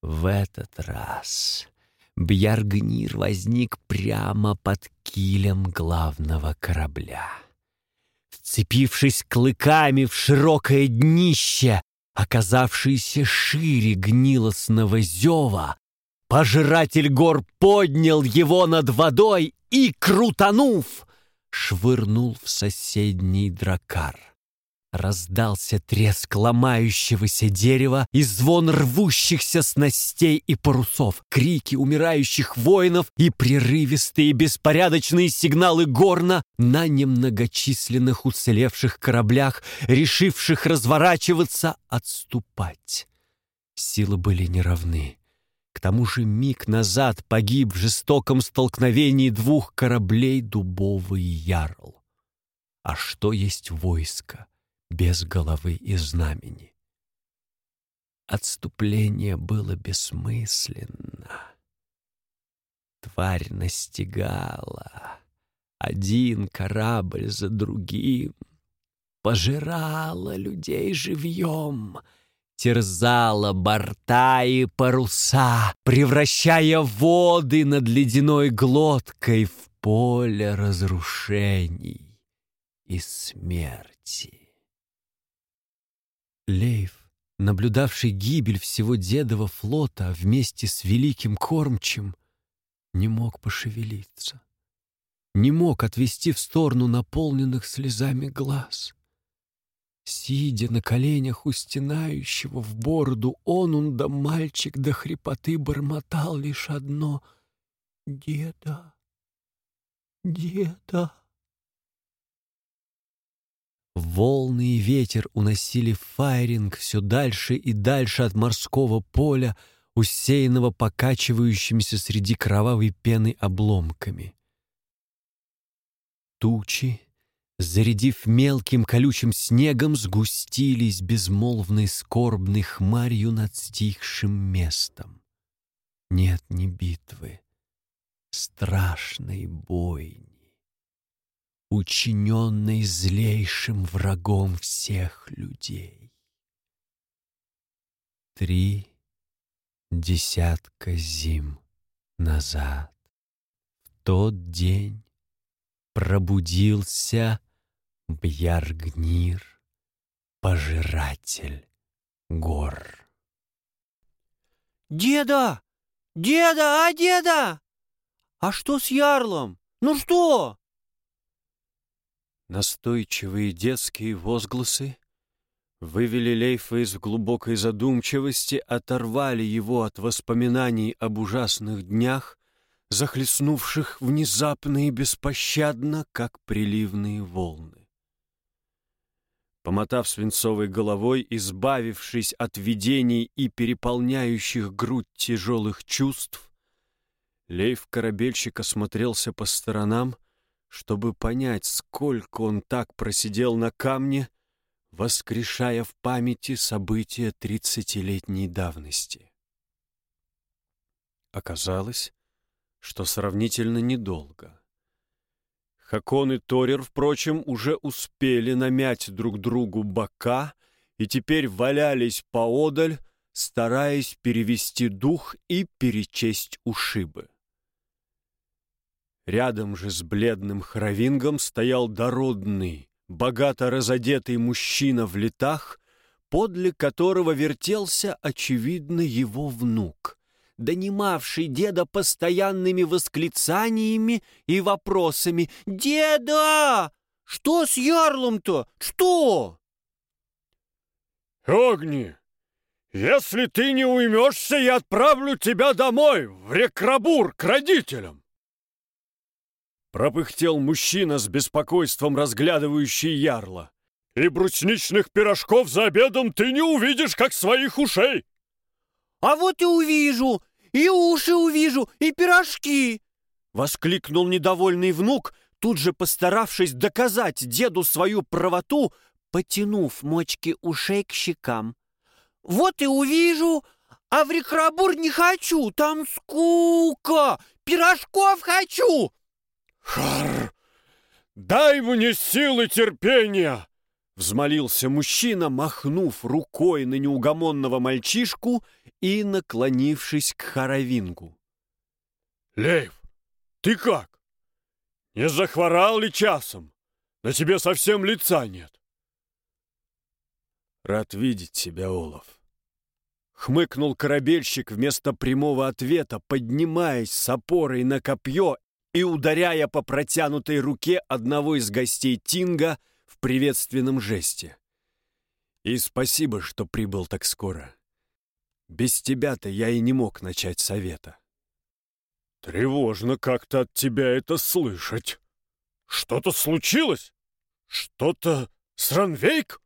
В этот раз Бьяргнир возник прямо под килем главного корабля. Вцепившись клыками в широкое днище, оказавшееся шире гнилостного зева, Пожиратель гор поднял его над водой и, крутанув, швырнул в соседний дракар. Раздался треск ломающегося дерева и звон рвущихся снастей и парусов, крики умирающих воинов и прерывистые беспорядочные сигналы горна на немногочисленных уцелевших кораблях, решивших разворачиваться, отступать. Силы были неравны. К тому же миг назад погиб в жестоком столкновении двух кораблей дубовый ярл. А что есть войско без головы и знамени? Отступление было бессмысленно. Тварь настигала. Один корабль за другим. Пожирала людей живьем — терзала борта и паруса, превращая воды над ледяной глоткой в поле разрушений и смерти. Лейв, наблюдавший гибель всего дедова флота вместе с великим кормчим, не мог пошевелиться, не мог отвести в сторону наполненных слезами глаз. Сидя на коленях у стенающего в бороду онунда, мальчик до хрипоты бормотал лишь одно — «Деда! Деда!» Волны и ветер уносили файринг все дальше и дальше от морского поля, усеянного покачивающимися среди кровавой пены обломками. Тучи зарядив мелким колючим снегом, сгустились безмолвной скорбной хмарью над стихшим местом. Нет ни битвы, страшной бойни, учиненной злейшим врагом всех людей. Три десятка зим назад, в тот день, пробудился Бьяргнир, пожиратель гор. «Деда! Деда! А, деда! А что с ярлом? Ну что?» Настойчивые детские возгласы вывели Лейфа из глубокой задумчивости, оторвали его от воспоминаний об ужасных днях, захлестнувших внезапно и беспощадно, как приливные волны. Помотав свинцовой головой, избавившись от видений и переполняющих грудь тяжелых чувств, Лейв-корабельщик осмотрелся по сторонам, чтобы понять, сколько он так просидел на камне, воскрешая в памяти события тридцатилетней давности. Оказалось, что сравнительно недолго. Хакон и Торер, впрочем, уже успели намять друг другу бока и теперь валялись поодаль, стараясь перевести дух и перечесть ушибы. Рядом же с бледным хоровингом стоял дородный, богато разодетый мужчина в летах, подле которого вертелся, очевидно, его внук донимавший деда постоянными восклицаниями и вопросами. «Деда! Что с ярлом-то? Что?» «Огни, если ты не уймешься, я отправлю тебя домой, в Рекрабур, к родителям!» Пропыхтел мужчина с беспокойством, разглядывающий ярла. «И брусничных пирожков за обедом ты не увидишь, как своих ушей!» «А вот и увижу! И уши увижу, и пирожки!» Воскликнул недовольный внук, тут же постаравшись доказать деду свою правоту, потянув мочки ушей к щекам. «Вот и увижу, а в Рекрабур не хочу, там скука, пирожков хочу!» «Хар! Дай мне силы терпения!» Взмолился мужчина, махнув рукой на неугомонного мальчишку и наклонившись к Харовингу. «Лейв, ты как? Не захворал ли часом? На тебе совсем лица нет». «Рад видеть тебя, Олаф», — хмыкнул корабельщик вместо прямого ответа, поднимаясь с опорой на копье и ударяя по протянутой руке одного из гостей Тинга — в приветственном жесте. И спасибо, что прибыл так скоро. Без тебя-то я и не мог начать совета. Тревожно как-то от тебя это слышать. Что-то случилось? Что-то с Ранвейк?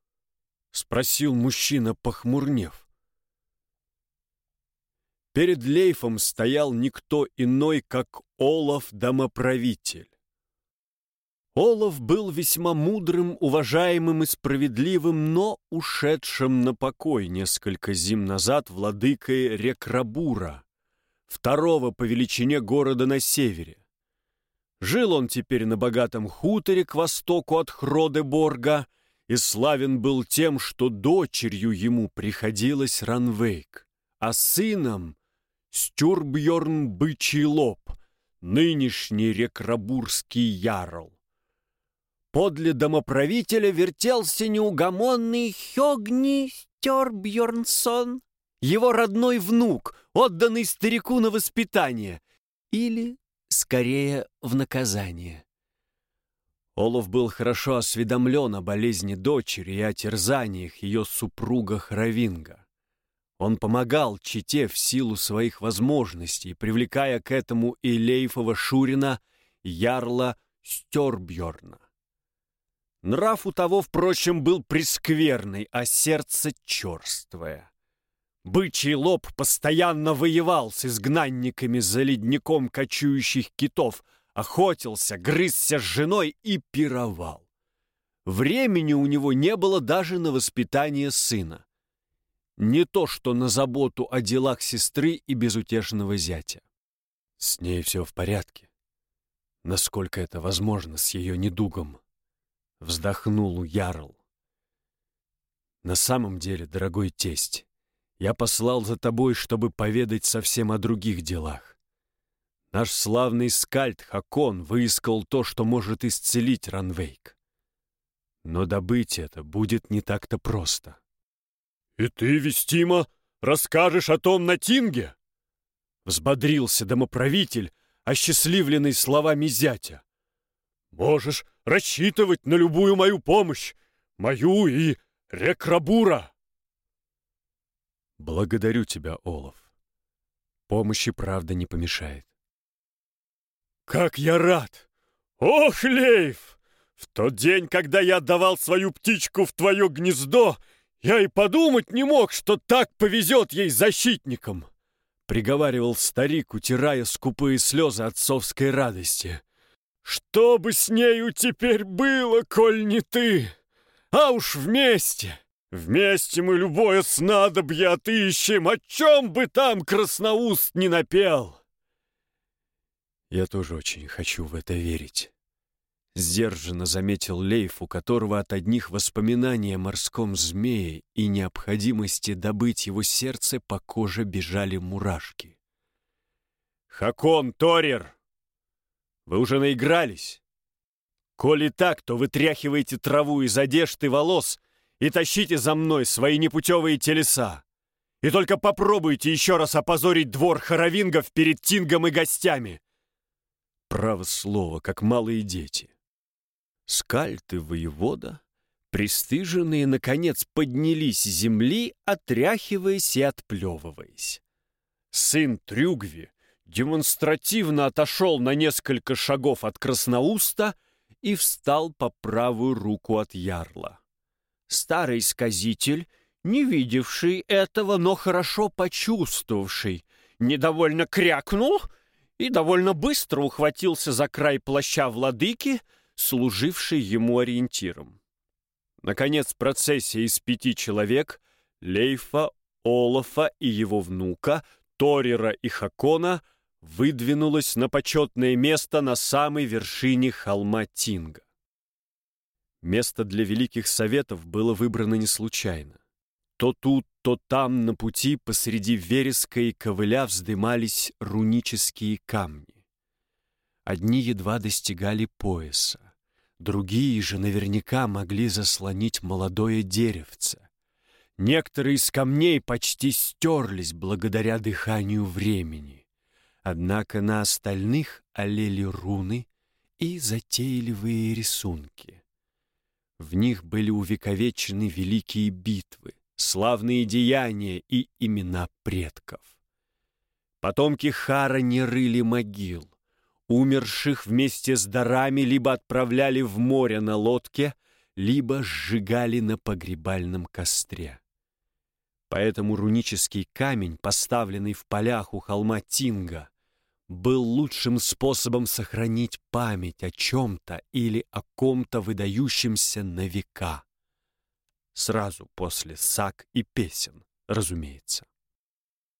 Спросил мужчина, похмурнев. Перед Лейфом стоял никто иной, как Олаф Домоправитель. Олаф был весьма мудрым, уважаемым и справедливым, но ушедшим на покой несколько зим назад владыкой Рекрабура, второго по величине города на севере. Жил он теперь на богатом хуторе к востоку от Хродеборга и славен был тем, что дочерью ему приходилась Ранвейк, а сыном — Стюрбьорн Бычий Лоб, нынешний Рекрабурский ярл. Подле домоправителя вертелся неугомонный Хёгни Стербьернсон, его родной внук, отданный старику на воспитание, или, скорее, в наказание. Олов был хорошо осведомлен о болезни дочери и о терзаниях ее супруга Хравинга. Он помогал чите в силу своих возможностей, привлекая к этому и Лейфова Шурина, ярла Стербьерна. Нрав у того, впрочем, был прескверный, а сердце черствое. Бычий лоб постоянно воевал с изгнанниками за ледником кочующих китов, охотился, грызся с женой и пировал. Времени у него не было даже на воспитание сына. Не то что на заботу о делах сестры и безутешного зятя. С ней все в порядке. Насколько это возможно с ее недугом, Вздохнул Ярл. На самом деле, дорогой тесть, я послал за тобой, чтобы поведать совсем о других делах. Наш славный скальд Хакон выискал то, что может исцелить Ранвейк. Но добыть это будет не так-то просто. «И ты, Вестима, расскажешь о том на Тинге?» Взбодрился домоправитель, осчастливленный словами зятя. Можешь рассчитывать на любую мою помощь, мою и Рекрабура. Благодарю тебя, Олаф. Помощи, правда, не помешает. Как я рад! Ох, Лейф! В тот день, когда я отдавал свою птичку в твое гнездо, я и подумать не мог, что так повезет ей защитникам!» Приговаривал старик, утирая скупые слезы отцовской радости. «Что бы с нею теперь было, коль не ты? А уж вместе! Вместе мы любое снадобье отыщем, о чем бы там красноуст не напел!» Я тоже очень хочу в это верить. Сдержанно заметил Лейф, у которого от одних воспоминаний о морском змее и необходимости добыть его сердце по коже бежали мурашки. «Хакон, Торер! Вы уже наигрались? Коли так, то вытряхивайте траву из одежд и волос и тащите за мной свои непутевые телеса. И только попробуйте еще раз опозорить двор хоровингов перед Тингом и гостями. Право слово, как малые дети. Скальт и воевода, пристыженные, наконец поднялись с земли, отряхиваясь и отплевываясь. Сын Трюгви демонстративно отошел на несколько шагов от Красноуста и встал по правую руку от ярла. Старый сказитель, не видевший этого, но хорошо почувствовавший, недовольно крякнул и довольно быстро ухватился за край плаща владыки, служивший ему ориентиром. Наконец, процессия из пяти человек — Лейфа, Олафа и его внука, Торера и Хакона — выдвинулась на почетное место на самой вершине холма Тинга. Место для великих советов было выбрано не случайно. То тут, то там на пути посреди вереска и ковыля вздымались рунические камни. Одни едва достигали пояса, другие же наверняка могли заслонить молодое деревце. Некоторые из камней почти стерлись благодаря дыханию времени. Однако на остальных олели руны и затейливые рисунки. В них были увековечены великие битвы, славные деяния и имена предков. Потомки Хара не рыли могил, Умерших вместе с дарами либо отправляли в море на лодке, либо сжигали на погребальном костре. Поэтому рунический камень, поставленный в полях у холма Тинга, был лучшим способом сохранить память о чем-то или о ком-то выдающемся на века. Сразу после саг и песен, разумеется.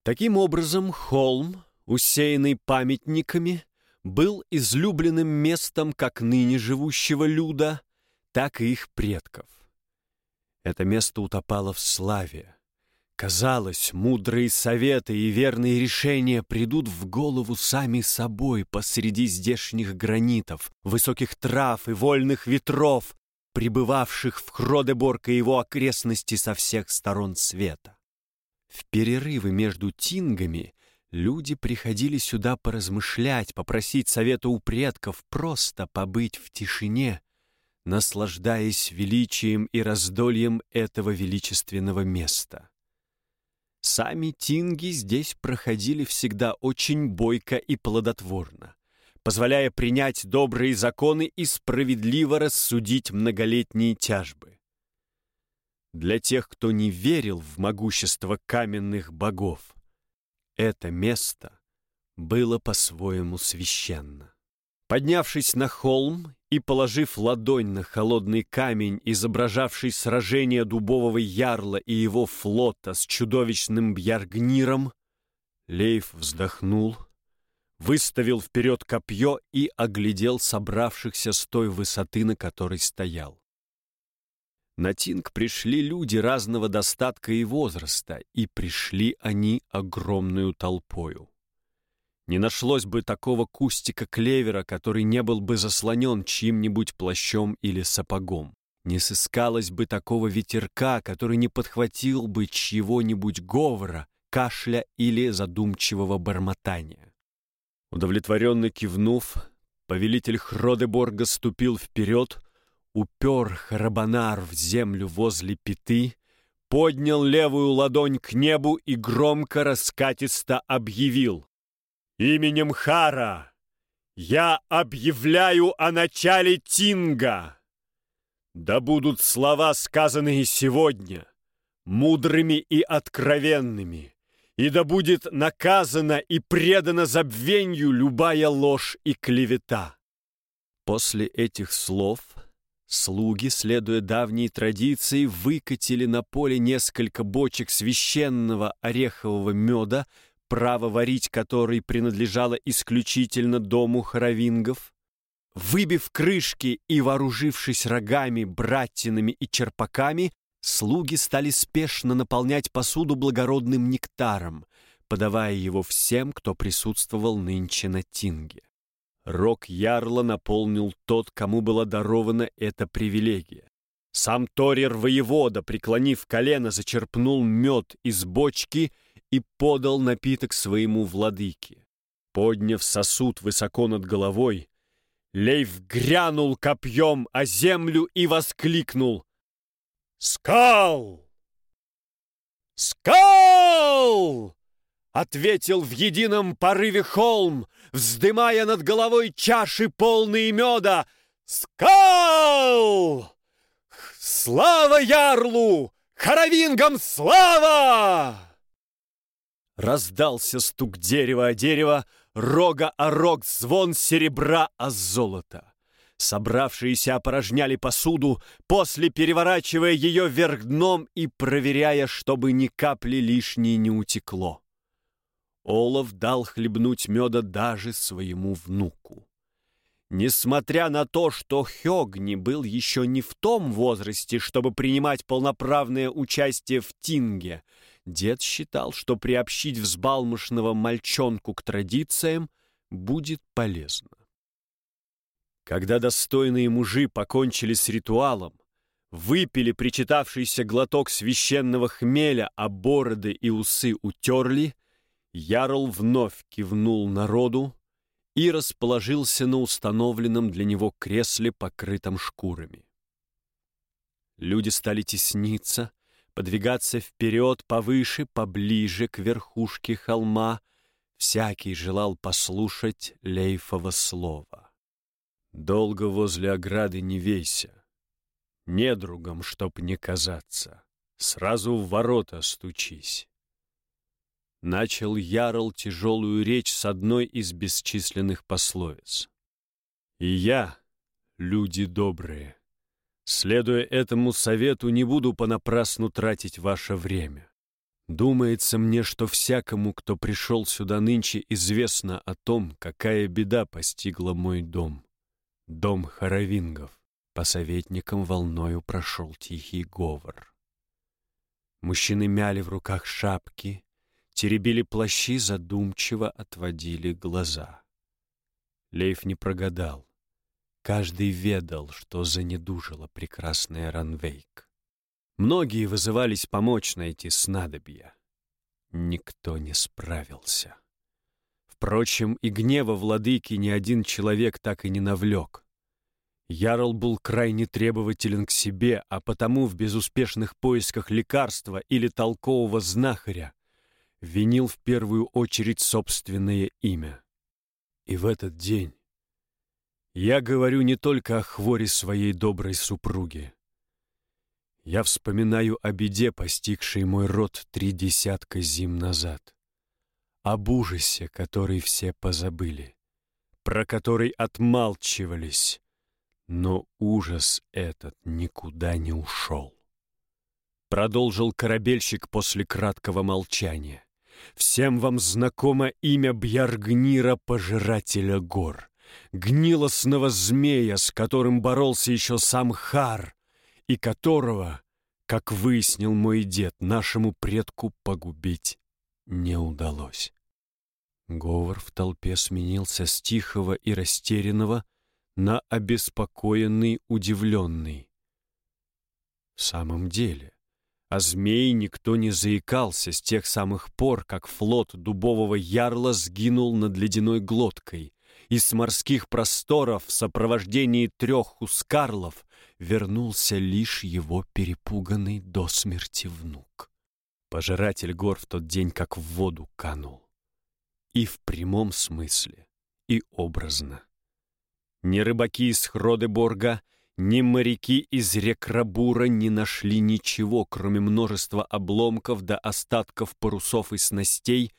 Таким образом, холм, усеянный памятниками, был излюбленным местом как ныне живущего люда, так и их предков. Это место утопало в славе. Казалось, мудрые советы и верные решения придут в голову сами собой посреди здешних гранитов, высоких трав и вольных ветров, прибывавших в Хродеборг и его окрестности со всех сторон света. В перерывы между тингами Люди приходили сюда поразмышлять, попросить совета у предков, просто побыть в тишине, наслаждаясь величием и раздольем этого величественного места. Сами тинги здесь проходили всегда очень бойко и плодотворно, позволяя принять добрые законы и справедливо рассудить многолетние тяжбы. Для тех, кто не верил в могущество каменных богов, это место было по-своему священно. Поднявшись на холм и положив ладонь на холодный камень, изображавший сражение дубового ярла и его флота с чудовищным бьяргниром, Лейф вздохнул, выставил вперед копье и оглядел собравшихся с той высоты, на которой стоял. На Тинг пришли люди разного достатка и возраста, и пришли они огромную толпою. Не нашлось бы такого кустика клевера, который не был бы заслонен чьим-нибудь плащом или сапогом. Не сыскалось бы такого ветерка, который не подхватил бы чьего-нибудь говора, кашля или задумчивого бормотания. Удовлетворенно кивнув, повелитель Хродеборга ступил вперед, упер Харабанар в землю возле пяты, поднял левую ладонь к небу и громко раскатисто объявил. «Именем Хара я объявляю о начале Тинга! Да будут слова, сказанные сегодня, мудрыми и откровенными, и да будет наказана и предана забвенью любая ложь и клевета. После этих слов слуги, следуя давней традиции, выкатили на поле несколько бочек священного орехового меда, право варить который принадлежало исключительно дому хоровингов. Выбив крышки и вооружившись рогами, братинами и черпаками, слуги стали спешно наполнять посуду благородным нектаром, подавая его всем, кто присутствовал нынче на тинге. Рог ярла наполнил тот, кому была дарована эта привилегия. Сам Торер-воевода, преклонив колено, зачерпнул мед из бочки и подал напиток своему владыке. Подняв сосуд высоко над головой, Лейв грянул копьем о землю и воскликнул. «Скал! Скал!» Ответил в едином порыве холм, Вздымая над головой чаши полные меда. «Скал! Слава Ярлу! Харовингам слава!» Раздался стук дерева о дерево, рога о рог, звон серебра о золото. Собравшиеся опорожняли посуду, после переворачивая ее вверх дном и проверяя, чтобы ни капли лишней не утекло. Олаф дал хлебнуть меда даже своему внуку. Несмотря на то, что Хёгни был еще не в том возрасте, чтобы принимать полноправное участие в Тинге, дед считал, что приобщить взбалмошного мальчонку к традициям будет полезно. Когда достойные мужи покончили с ритуалом, выпили причитавшийся глоток священного хмеля, а бороды и усы утерли, Ярл вновь кивнул народу и расположился на установленном для него кресле, покрытом шкурами. Люди стали тесниться, подвигаться вперед, повыше, поближе к верхушке холма. Всякий желал послушать Лейфова слова. Долго возле ограды не вейся, недругом, чтоб не казаться, сразу в ворота стучись. Начал Ярл тяжелую речь с одной из бесчисленных пословиц. «И я, люди добрые, следуя этому совету, не буду понапрасну тратить ваше время. Думается мне, что всякому, кто пришел сюда нынче, известно о том, какая беда постигла мой дом. Дом хоровингов. По советникам волною прошел тихий говор. Мужчины мяли в руках шапки, теребили плащи, задумчиво отводили глаза. Лейф не прогадал. Каждый ведал, что занедужила прекрасная Ранвейк. Многие вызывались помочь найти снадобья. Никто не справился. Впрочем, и гнева владыки ни один человек так и не навлек. Ярл был крайне требователен к себе, а потому в безуспешных поисках лекарства или толкового знахаря винил в первую очередь собственное имя. И в этот день я говорю не только о хворе своей доброй супруги. Я вспоминаю о беде, постигшей мой род три десятка зим назад, об ужасе, который все позабыли, про который отмалчивались, но ужас этот никуда не ушел. Продолжил корабельщик после краткого молчания. Всем вам знакомо имя Бьяргнира, пожирателя гор, гнилостного змея, с которым боролся еще сам Хар, и которого, как выяснил мой дед, нашему предку погубить не удалось. Говор в толпе сменился с тихого и растерянного на обеспокоенный, удивленный. В самом деле, о змее никто не заикался с тех самых пор, как флот дубового ярла сгинул над ледяной глоткой, и с морских просторов в сопровождении трех хускарлов вернулся лишь его перепуганный до смерти внук. Пожиратель гор в тот день как в воду канул. И в прямом смысле, и образно. Ни рыбаки из Хродеборга, ни моряки из Рекрабура не нашли ничего, кроме множества обломков до остатков парусов и снастей,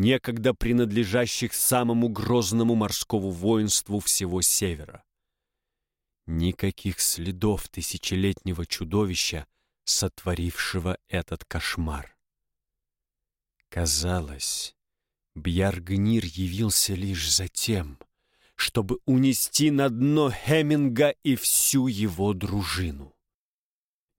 некогда принадлежащих самому грозному морскому воинству всего Севера. Никаких следов тысячелетнего чудовища, сотворившего этот кошмар. Казалось, Бьяргнир явился лишь за тем, чтобы унести на дно Хеминга и всю его дружину.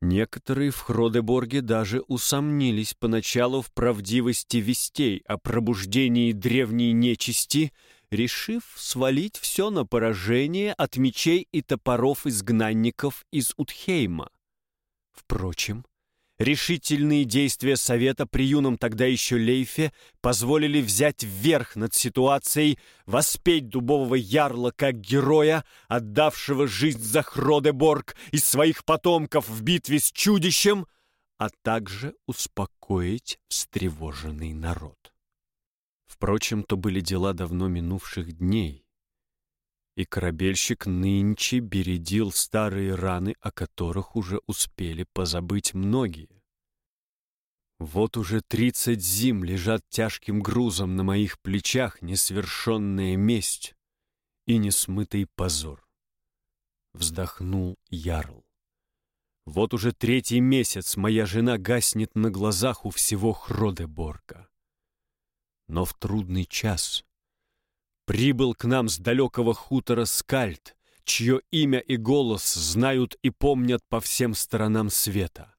Некоторые в Хродеборге даже усомнились поначалу в правдивости вестей о пробуждении древней нечисти, решив свалить все на поражение от мечей и топоров изгнанников из Утхейма. Впрочем, Решительные действия Совета при юном тогда еще Лейфе позволили взять вверх над ситуацией, воспеть дубового ярла как героя, отдавшего жизнь за Хродеборг и своих потомков в битве с чудищем, а также успокоить встревоженный народ. Впрочем, то были дела давно минувших дней, и корабельщик нынче бередил старые раны, о которых уже успели позабыть многие. Вот уже тридцать зим лежат тяжким грузом на моих плечах несвершенная месть и несмытый позор. Вздохнул Ярл. Вот уже третий месяц моя жена гаснет на глазах у всего Хродеборга. Но в трудный час Прибыл к нам с далекого хутора Скальд, чье имя и голос знают и помнят по всем сторонам света.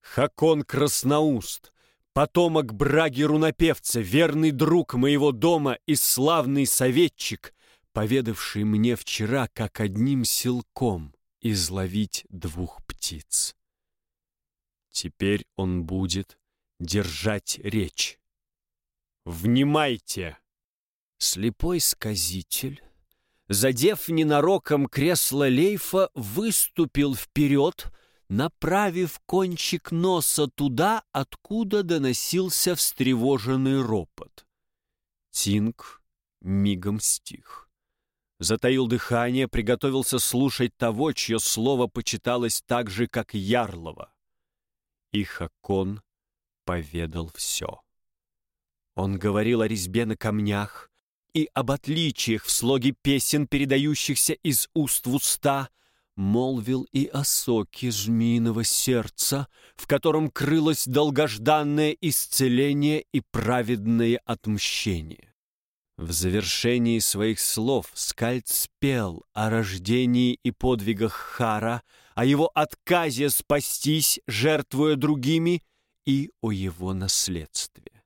Хакон Красноуст, потомок Браги Рунопевца, верный друг моего дома и славный советчик, поведавший мне вчера, как одним силком изловить двух птиц. Теперь он будет держать речь. «Внимайте!» Слепой сказитель, задев ненароком кресло Лейфа, выступил вперед, направив кончик носа туда, откуда доносился встревоженный ропот. Тинг мигом стих. Затаил дыхание, приготовился слушать того, чье слово почиталось так же, как Ярлова. И Хакон поведал все. Он говорил о резьбе на камнях, и об отличиях в слоге песен, передающихся из уст в уста, молвил и о соке змеиного сердца, в котором крылось долгожданное исцеление и праведное отмщение. В завершении своих слов Скальд спел о рождении и подвигах Хара, о его отказе спастись, жертвуя другими, и о его наследстве.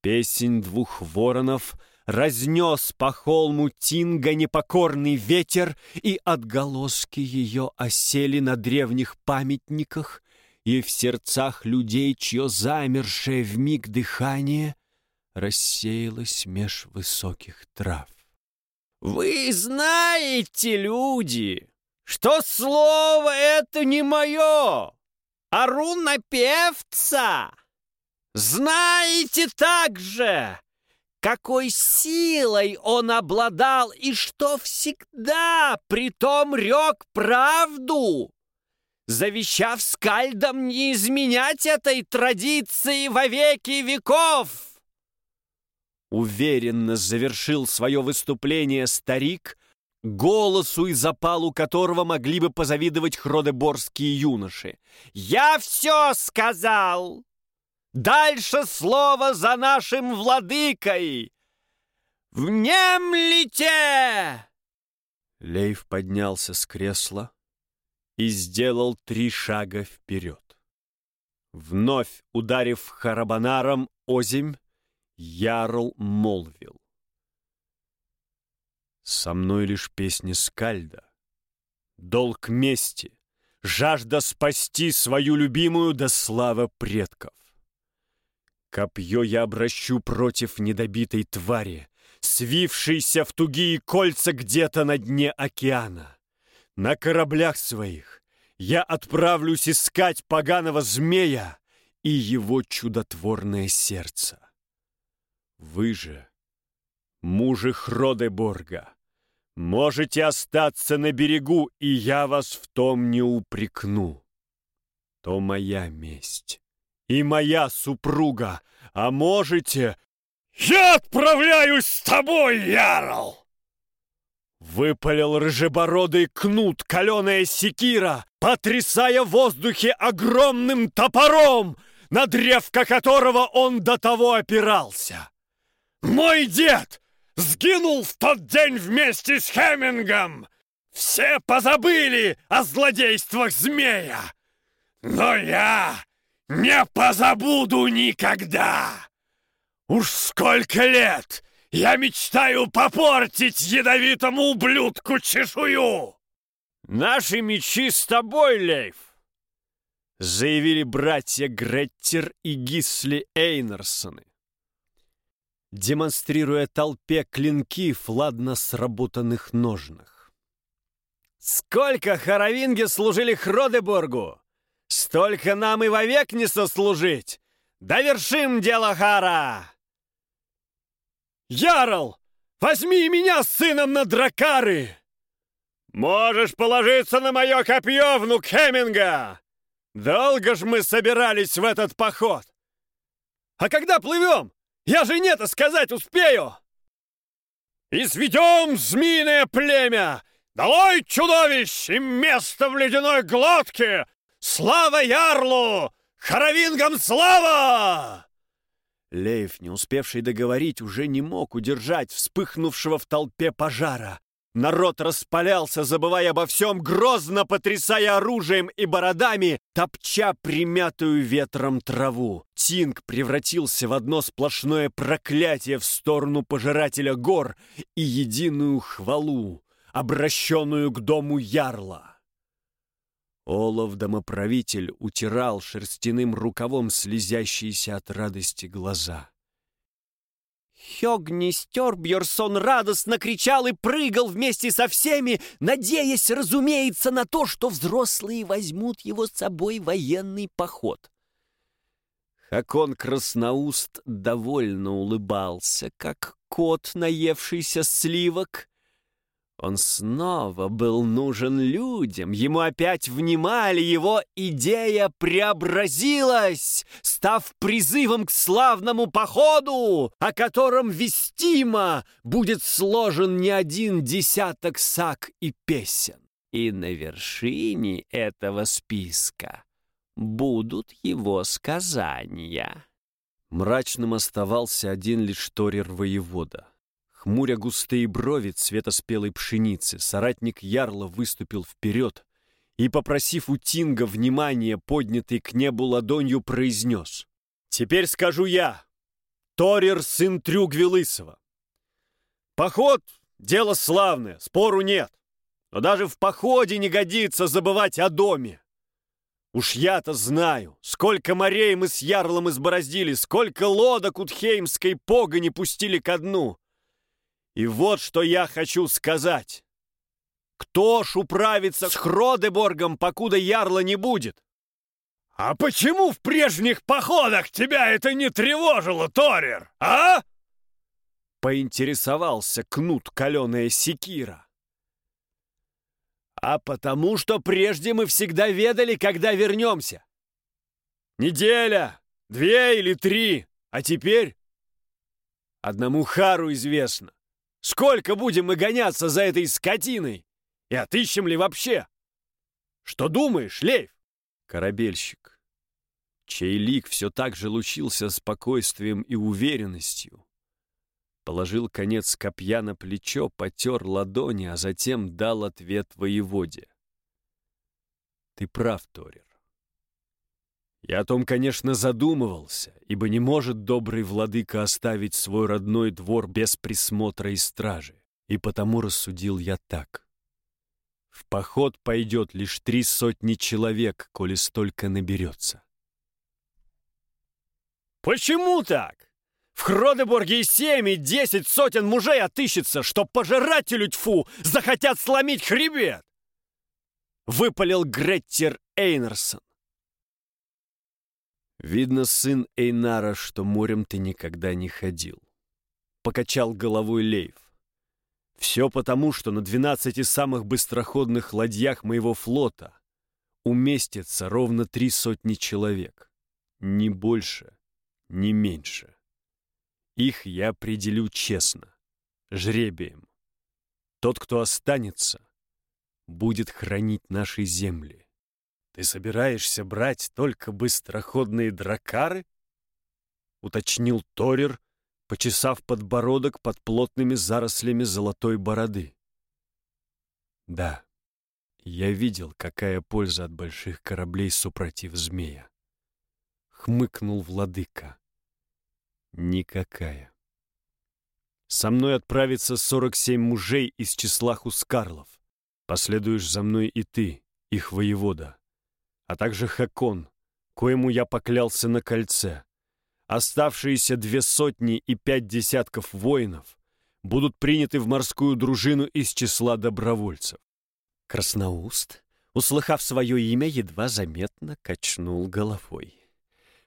Песнь двух воронов — Разнес по холму Тинга непокорный ветер, И отголоски ее осели на древних памятниках, И в сердцах людей, чье замершее в миг дыхание Рассеялось меж высоких трав. «Вы знаете, люди, что слово это не мое, а руна певца!» Знаете также, какой силой он обладал и что всегда притом рек правду, завещав скальдам не изменять этой традиции во веки веков. Уверенно завершил свое выступление старик, голосу и запалу которого могли бы позавидовать хродеборские юноши. «Я все сказал!» Дальше слово за нашим владыкой! Внемлите!» Лейв поднялся с кресла и сделал три шага вперед. Вновь ударив харабанаром озимь, Ярл молвил. «Со мной лишь песни Скальда, долг мести, жажда спасти свою любимую до славы предков. Копье я обращу против недобитой твари, свившейся в тугие кольца где-то на дне океана. На кораблях своих я отправлюсь искать поганого змея и его чудотворное сердце. Вы же, мужи Хродеборга, Можете остаться на берегу, и я вас в том не упрекну. То моя месть и моя супруга, а можете... «Я отправляюсь с тобой, Ярл!» Выпалил рыжебородый кнут, каленая секира, потрясая в воздухе огромным топором, на древко которого он до того опирался. «Мой дед сгинул в тот день вместе с Хемингом! Все позабыли о злодействах змея! Но я не позабуду никогда! Уж сколько лет я мечтаю попортить ядовитому ублюдку чешую!» «Наши мечи с тобой, Лейф!» заявили братья Греттер и Гисли Эйнерсоны демонстрируя толпе клинки в ладно сработанных ножнах. «Сколько хоровинги служили Хродеборгу! Столько нам и вовек не сослужить! Довершим дело Хара!» «Ярл, возьми меня с сыном на дракары!» «Можешь положиться на мое копье, внук Хеминга! Долго ж мы собирались в этот поход! А когда плывем, я же нет сказать успею! Изведем змеиное племя! Долой чудовищ и место в ледяной глотке! Слава Ярлу! Хоровингам слава!» Лейф, не успевший договорить, уже не мог удержать вспыхнувшего в толпе пожара. Народ распалялся, забывая обо всем, грозно потрясая оружием и бородами, топча примятую ветром траву. Тинг превратился в одно сплошное проклятие в сторону пожирателя гор и единую хвалу, обращенную к дому ярла. Олов-домоправитель утирал шерстяным рукавом слезящиеся от радости глаза. Хёгни Стёрбьерсон радостно кричал и прыгал вместе со всеми, надеясь, разумеется, на то, что взрослые возьмут его с собой военный поход. Хакон Красноуст довольно улыбался, как кот, наевшийся сливок, он снова был нужен людям, ему опять внимали, его идея преобразилась, став призывом к славному походу, о котором вестимо будет сложен не один десяток саг и песен. И на вершине этого списка будут его сказания. Мрачным оставался один лишь Торер-воевода. Хмуря густые брови цвета спелой пшеницы, соратник Ярла выступил вперед и, попросив у Тинга внимания, поднятый к небу ладонью, произнес. «Теперь скажу я, Торир, сын Трюгви Лысого. Поход — дело славное, спору нет. Но даже в походе не годится забывать о доме. Уж я-то знаю, сколько морей мы с Ярлом избороздили, сколько лодок Утхеймской погони пустили ко дну. И вот что я хочу сказать. Кто ж управится с Хродеборгом, покуда ярла не будет? А почему в прежних походах тебя это не тревожило, Торер, а? Поинтересовался кнут каленая секира. А потому что прежде мы всегда ведали, когда вернемся. Неделя, две или три, а теперь одному Хару известно. Сколько будем мы гоняться за этой скотиной? И отыщем ли вообще? Что думаешь, Лейв? Корабельщик, чей лик все так же лучился спокойствием и уверенностью, положил конец копья на плечо, потер ладони, а затем дал ответ воеводе. Ты прав, Торер. Я о том, конечно, задумывался, ибо не может добрый владыка оставить свой родной двор без присмотра и стражи, и потому рассудил я так. В поход пойдет лишь три сотни человек, коли столько наберется. Почему так? В Хродеборге и семь, и десять сотен мужей отыщется, что пожирателю тьфу захотят сломить хребет! Выпалил Греттер Эйнерсон. Видно, сын Эйнара, что морем ты никогда не ходил. Покачал головой Лейв. Все потому, что на 12 самых быстроходных ладьях моего флота уместится ровно три сотни человек. Ни больше, ни меньше. Их я определю честно, жребием. Тот, кто останется, будет хранить наши земли. Ты собираешься брать только быстроходные дракары? Уточнил Торер, почесав подбородок под плотными зарослями золотой бороды. Да, я видел, какая польза от больших кораблей супротив змея. Хмыкнул владыка. Никакая. Со мной отправится сорок семь мужей из числа хускарлов. Последуешь за мной и ты, их воевода, а также Хакон, коему я поклялся на кольце. Оставшиеся две сотни и пять десятков воинов будут приняты в морскую дружину из числа добровольцев. Красноуст, услыхав свое имя, едва заметно качнул головой.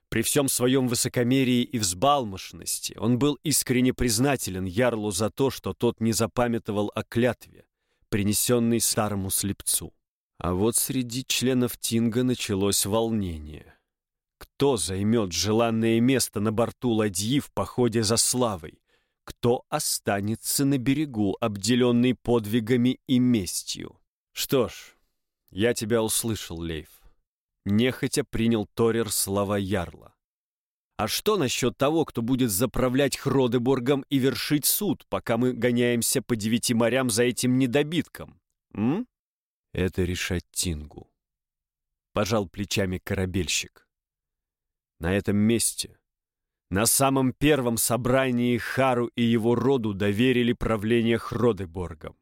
При всем своем высокомерии и взбалмошности он был искренне признателен Ярлу за то, что тот не запамятовал о клятве, принесенной старому слепцу. А вот среди членов Тинга началось волнение. Кто займет желанное место на борту ладьи в походе за славой? Кто останется на берегу, обделенный подвигами и местью? Что ж, я тебя услышал, Лейф. Нехотя принял Торер слова Ярла. А что насчет того, кто будет заправлять Хродеборгом и вершить суд, пока мы гоняемся по девяти морям за этим недобитком? М? Это решать Тингу. Пожал плечами корабельщик на этом месте. На самом первом собрании Хару и его роду доверили правление Хродеборгом.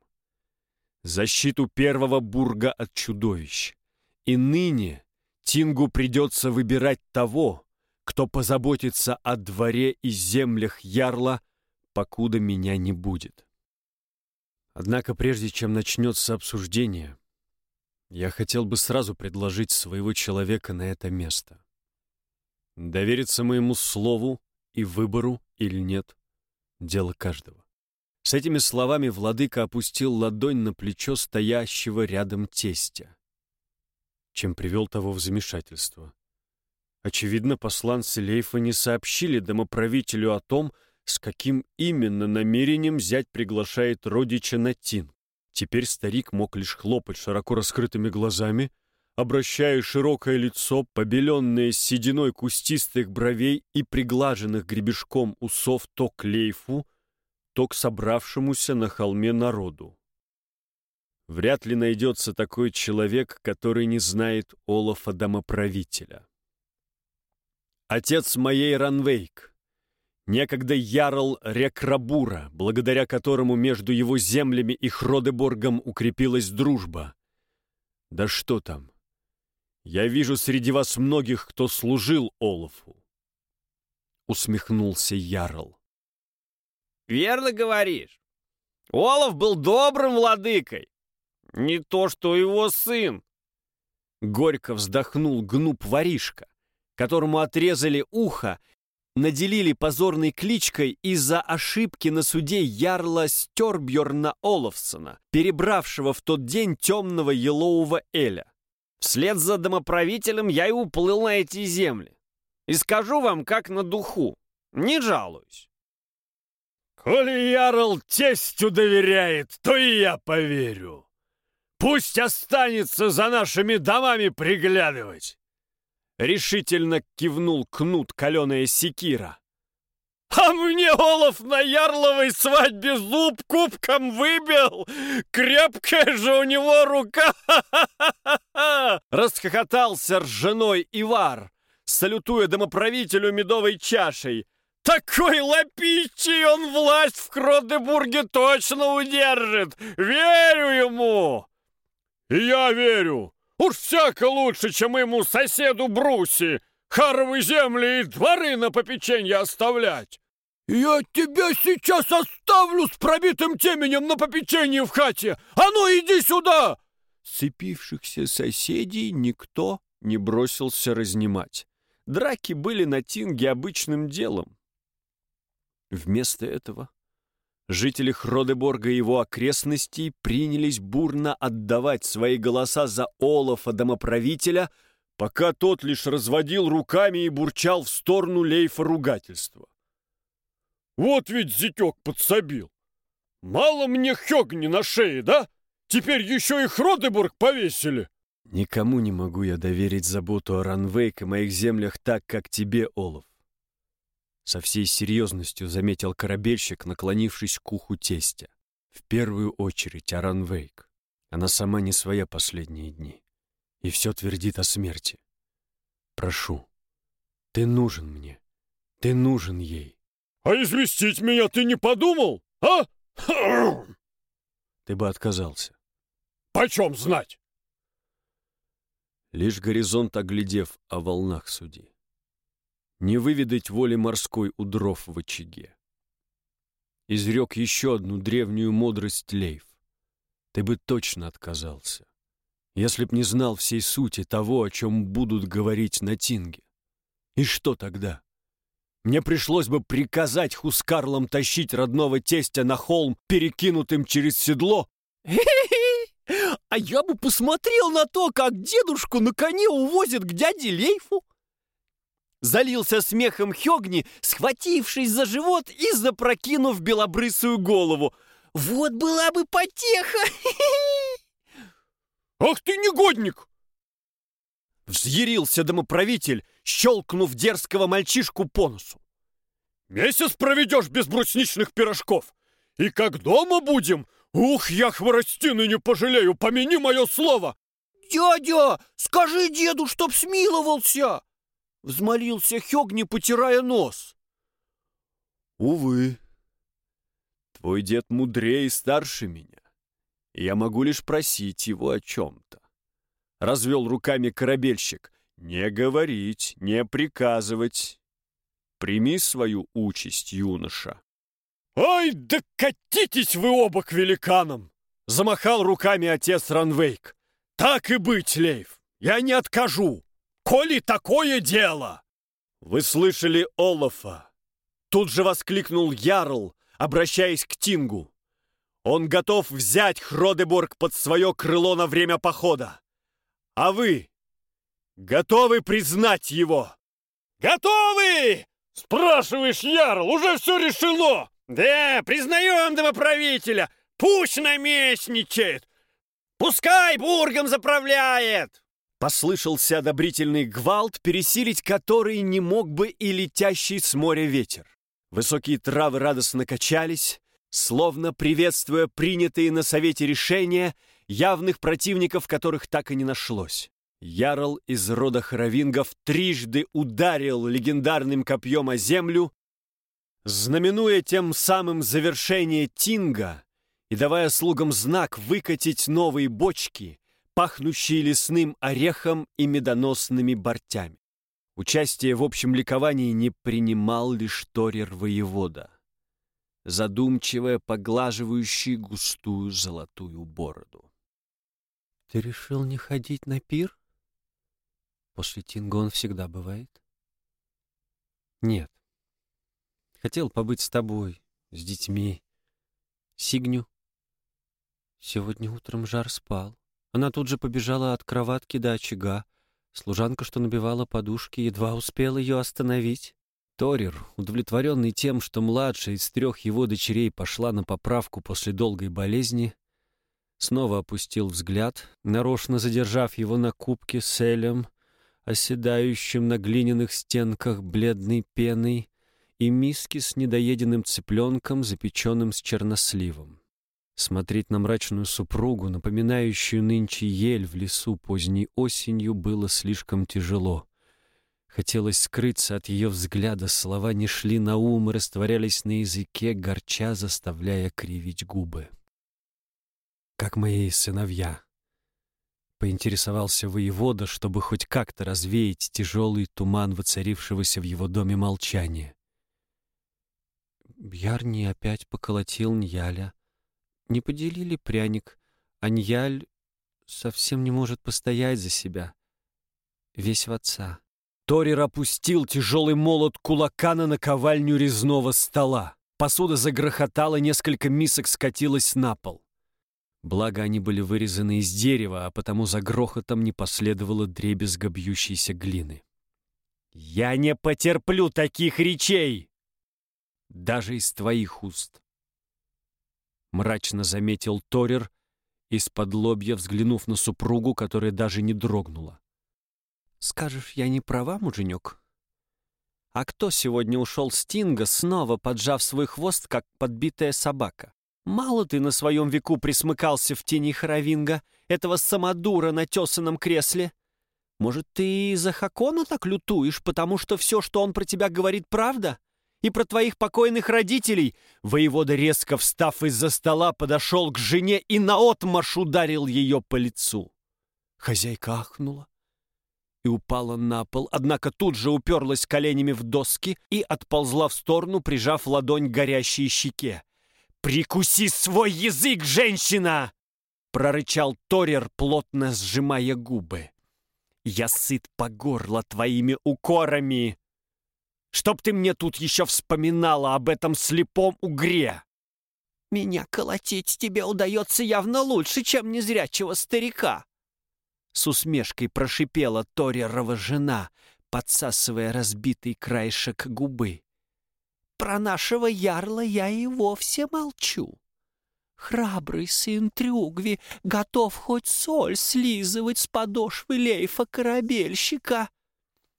Защиту первого бурга от чудовищ. И ныне Тингу придется выбирать того, кто позаботится о дворе и землях Ярла, покуда меня не будет. Однако прежде чем начнется обсуждение, я хотел бы сразу предложить своего человека на это место. Довериться моему слову и выбору или нет — дело каждого. С этими словами владыка опустил ладонь на плечо стоящего рядом тестя, чем привел того в замешательство. Очевидно, посланцы Лейфа не сообщили домоправителю о том, с каким именно намерением зять приглашает родича на Тин. Теперь старик мог лишь хлопать широко раскрытыми глазами — обращая широкое лицо, побеленное сединой кустистых бровей и приглаженных гребешком усов то к лейфу, то к собравшемуся на холме народу. Вряд ли найдется такой человек, который не знает Олафа домоправителя. Отец моей Ранвейк, некогда ярл Рекрабура, благодаря которому между его землями и Хродеборгом укрепилась дружба. Да что там, я вижу среди вас многих, кто служил Олафу. Усмехнулся Ярл. Верно говоришь. Олаф был добрым владыкой. Не то, что его сын. Горько вздохнул гнуп воришка, которому отрезали ухо, наделили позорной кличкой из-за ошибки на суде ярла Стербьерна Олафсона, перебравшего в тот день темного елового Эля. Вслед за домоправителем я и уплыл на эти земли. И скажу вам, как на духу, не жалуюсь. Коли Ярл тестю доверяет, то и я поверю. Пусть останется за нашими домами приглядывать. Решительно кивнул кнут каленая секира. А мне Олаф на ярловой свадьбе зуб кубком выбил! Крепкая же у него рука! Расхохотался ржаной Ивар, салютуя домоправителю медовой чашей. Такой лапищей он власть в Кродебурге точно удержит! Верю ему! И я верю! Уж всяко лучше, чем ему соседу Бруси! Харовы земли и дворы на попеченье оставлять! «Я тебя сейчас оставлю с пробитым теменем на попечении в хате! А ну, иди сюда!» Сцепившихся соседей никто не бросился разнимать. Драки были на Тинге обычным делом. Вместо этого Жители Хродеборга и его окрестностей принялись бурно отдавать свои голоса за Олафа домоправителя, пока тот лишь разводил руками и бурчал в сторону Лейфа ругательства. «Вот ведь зятек подсобил! Мало мне Хёгни на шее, да? Теперь еще и Хродеборг повесили!» «Никому не могу я доверить заботу о Ранвейк и моих землях так, как тебе, Олаф. Со всей серьезностью заметил корабельщик, наклонившись к уху тестя. В первую очередь Аран Вейк. Она сама не своя последние дни. И все твердит о смерти. Прошу, ты нужен мне. Ты нужен ей. А известить меня ты не подумал, а? Ты бы отказался. Почем знать? Лишь горизонт оглядев о волнах суди не выведать воли морской у в очаге. Изрек еще одну древнюю мудрость Лейв. Ты бы точно отказался, если б не знал всей сути того, о чем будут говорить на Тинге. И что тогда? Мне пришлось бы приказать Хускарлам тащить родного тестя на холм, перекинутым через седло? А я бы посмотрел на то, как дедушку на коне увозят к дяде Лейфу. Залился смехом Хёгни, схватившись за живот и запрокинув белобрысую голову. Вот была бы потеха! Ах ты негодник! Взъярился домоправитель, щелкнув дерзкого мальчишку по носу. Месяц проведешь без брусничных пирожков. И как дома будем, ух, я хворостины не пожалею, помяни мое слово. Дядя, скажи деду, чтоб смиловался. Взмолился Хёгни, потирая нос. Увы, твой дед мудрее и старше меня. Я могу лишь просить его о чем-то. Развел руками корабельщик. Не говорить, не приказывать. Прими свою участь, юноша. «Ай, да катитесь вы оба к великанам!» Замахал руками отец Ранвейк. «Так и быть, Лейв, я не откажу коли такое дело!» «Вы слышали Олафа?» Тут же воскликнул Ярл, обращаясь к Тингу. «Он готов взять Хродеборг под свое крыло на время похода. А вы готовы признать его?» «Готовы!» «Спрашиваешь, Ярл, уже все решено!» «Да, признаем домоправителя! Пусть наместничает! Пускай бургом заправляет!» Послышался одобрительный гвалт, пересилить который не мог бы и летящий с моря ветер. Высокие травы радостно качались, словно приветствуя принятые на совете решения, явных противников которых так и не нашлось. Ярл из рода хоровингов трижды ударил легендарным копьем о землю, знаменуя тем самым завершение Тинга и давая слугам знак выкатить новые бочки, пахнущие лесным орехом и медоносными бортями. Участие в общем ликовании не принимал лишь Торер-воевода, задумчиво поглаживающий густую золотую бороду. «Ты решил не ходить на пир? После Тинго он всегда бывает?» «Нет. Хотел побыть с тобой, с детьми. Сигню?» «Сегодня утром жар спал. Она тут же побежала от кроватки до очага. Служанка, что набивала подушки, едва успела ее остановить. Торир, удовлетворенный тем, что младшая из трех его дочерей пошла на поправку после долгой болезни, снова опустил взгляд, нарочно задержав его на кубке с элем, оседающим на глиняных стенках бледной пеной, и миске с недоеденным цыпленком, запеченным с черносливом. Смотреть на мрачную супругу, напоминающую нынче ель в лесу поздней осенью, было слишком тяжело. Хотелось скрыться от ее взгляда, слова не шли на ум и растворялись на языке, горча, заставляя кривить губы. «Как мои сыновья!» — поинтересовался воевода, чтобы хоть как-то развеять тяжелый туман воцарившегося в его доме молчания. Бьярни опять поколотил Ньяля — не поделили пряник. Аньяль совсем не может постоять за себя. Весь в отца. Торир опустил тяжелый молот кулака на наковальню резного стола. Посуда загрохотала, несколько мисок скатилось на пол. Благо, они были вырезаны из дерева, а потому за грохотом не последовало дребезга бьющейся глины. «Я не потерплю таких речей!» «Даже из твоих уст!» Мрачно заметил Торер, из-под лобья взглянув на супругу, которая даже не дрогнула. «Скажешь, я не права, муженек?» «А кто сегодня ушел с Тинга, снова поджав свой хвост, как подбитая собака?» Мало ты на своем веку присмыкался в тени Хоровинга, этого самодура на тесаном кресле. Может, ты и за Хакона так лютуешь, потому что все, что он про тебя говорит, правда? И про твоих покойных родителей?» Воевода, резко встав из-за стола, подошел к жене и наотмашь ударил ее по лицу. Хозяйка ахнула и упала на пол, однако тут же уперлась коленями в доски и отползла в сторону, прижав ладонь к горящей щеке. «Прикуси свой язык, женщина!» прорычал Торер, плотно сжимая губы. «Я сыт по горло твоими укорами! Чтоб ты мне тут еще вспоминала об этом слепом угре!» «Меня колотить тебе удается явно лучше, чем незрячего старика!» С усмешкой прошипела Торерова жена, подсасывая разбитый краешек губы. Про нашего ярла я и вовсе молчу. Храбрый сын Трюгви готов хоть соль слизывать с подошвы лейфа корабельщика.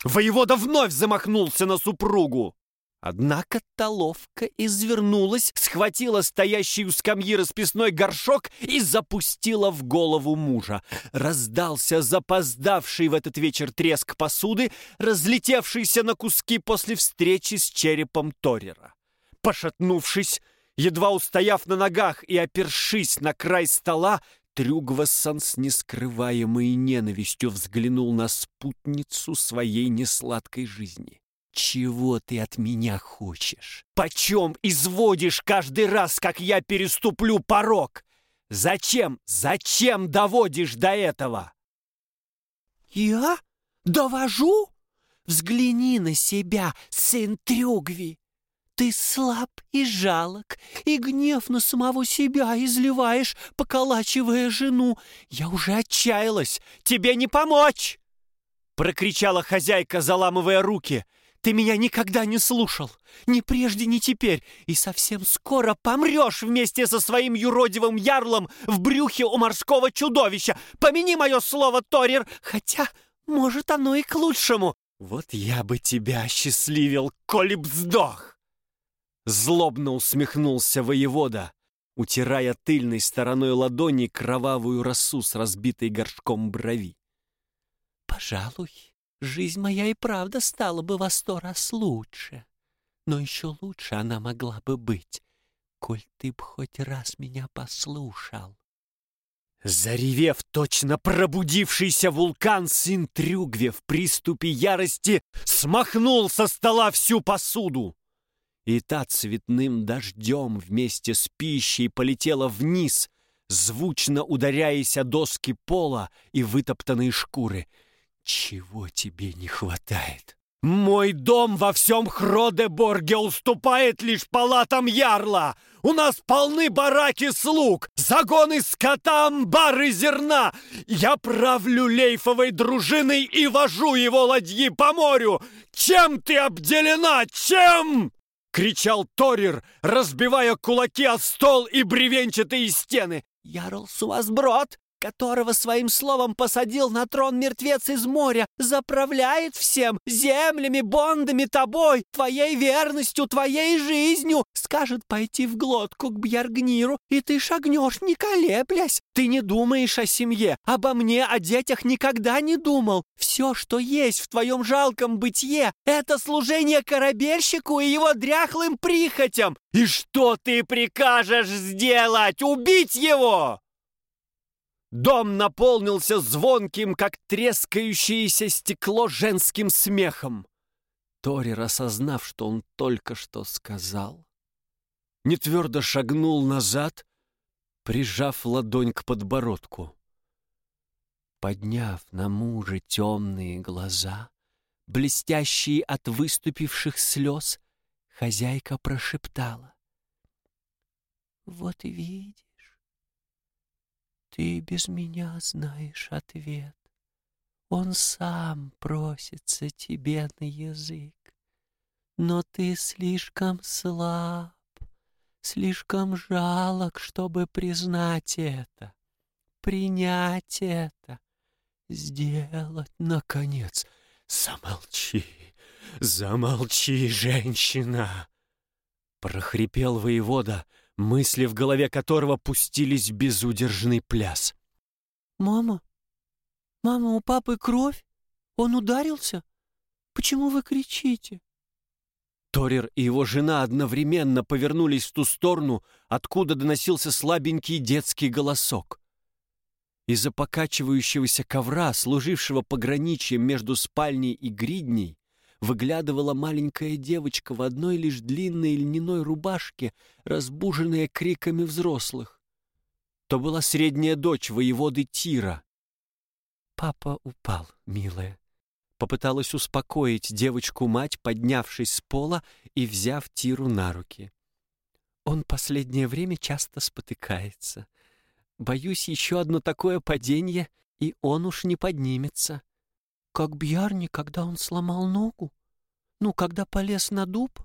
Воевода вновь замахнулся на супругу. Однако та ловко извернулась, схватила стоящий у скамьи расписной горшок и запустила в голову мужа. Раздался запоздавший в этот вечер треск посуды, разлетевшийся на куски после встречи с черепом Торера. Пошатнувшись, едва устояв на ногах и опершись на край стола, Трюгвассон с нескрываемой ненавистью взглянул на спутницу своей несладкой жизни. «Чего ты от меня хочешь? Почем изводишь каждый раз, как я переступлю порог? Зачем, зачем доводишь до этого?» «Я? Довожу? Взгляни на себя, сын Трюгви! Ты слаб и жалок, и гнев на самого себя изливаешь, поколачивая жену. Я уже отчаялась, тебе не помочь!» Прокричала хозяйка, заламывая руки. Ты меня никогда не слушал, ни прежде, ни теперь, и совсем скоро помрешь вместе со своим юродивым ярлом в брюхе у морского чудовища. Помяни мое слово, Торир, хотя, может, оно и к лучшему. Вот я бы тебя осчастливил, коли б сдох!» Злобно усмехнулся воевода, утирая тыльной стороной ладони кровавую росу с разбитой горшком брови. «Пожалуй, жизнь моя и правда стала бы во сто раз лучше. Но еще лучше она могла бы быть, коль ты б хоть раз меня послушал. Заревев точно пробудившийся вулкан, сын Трюгве в приступе ярости смахнул со стола всю посуду. И та цветным дождем вместе с пищей полетела вниз, звучно ударяясь о доски пола и вытоптанные шкуры — чего тебе не хватает? Мой дом во всем Хродеборге уступает лишь палатам ярла. У нас полны бараки слуг, загоны скота, амбары зерна. Я правлю лейфовой дружиной и вожу его ладьи по морю. Чем ты обделена? Чем? Кричал Торир, разбивая кулаки о стол и бревенчатые стены. «Ярл Суазброд которого своим словом посадил на трон мертвец из моря, заправляет всем землями, бондами, тобой, твоей верностью, твоей жизнью, скажет пойти в глотку к Бьяргниру, и ты шагнешь, не колеблясь. Ты не думаешь о семье, обо мне, о детях никогда не думал. Все, что есть в твоем жалком бытие, это служение корабельщику и его дряхлым прихотям. И что ты прикажешь сделать? Убить его? Дом наполнился звонким, как трескающееся стекло женским смехом. Торир, осознав, что он только что сказал, нетвердо шагнул назад, прижав ладонь к подбородку. Подняв на мужа темные глаза, блестящие от выступивших слез, хозяйка прошептала. Вот и видишь, ты без меня знаешь ответ. Он сам просится тебе на язык. Но ты слишком слаб, слишком жалок, чтобы признать это, принять это, сделать, наконец. Замолчи, замолчи, женщина! Прохрипел воевода, мысли в голове которого пустились в безудержный пляс. «Мама, мама, у папы кровь? Он ударился? Почему вы кричите?» Торер и его жена одновременно повернулись в ту сторону, откуда доносился слабенький детский голосок. Из-за покачивающегося ковра, служившего пограничьем между спальней и гридней, выглядывала маленькая девочка в одной лишь длинной льняной рубашке, разбуженная криками взрослых. То была средняя дочь воеводы Тира. «Папа упал, милая», Попыталась успокоить девочку-мать, поднявшись с пола и взяв Тиру на руки. Он последнее время часто спотыкается. Боюсь, еще одно такое падение, и он уж не поднимется. Как Бьярни, когда он сломал ногу? Ну, когда полез на дуб?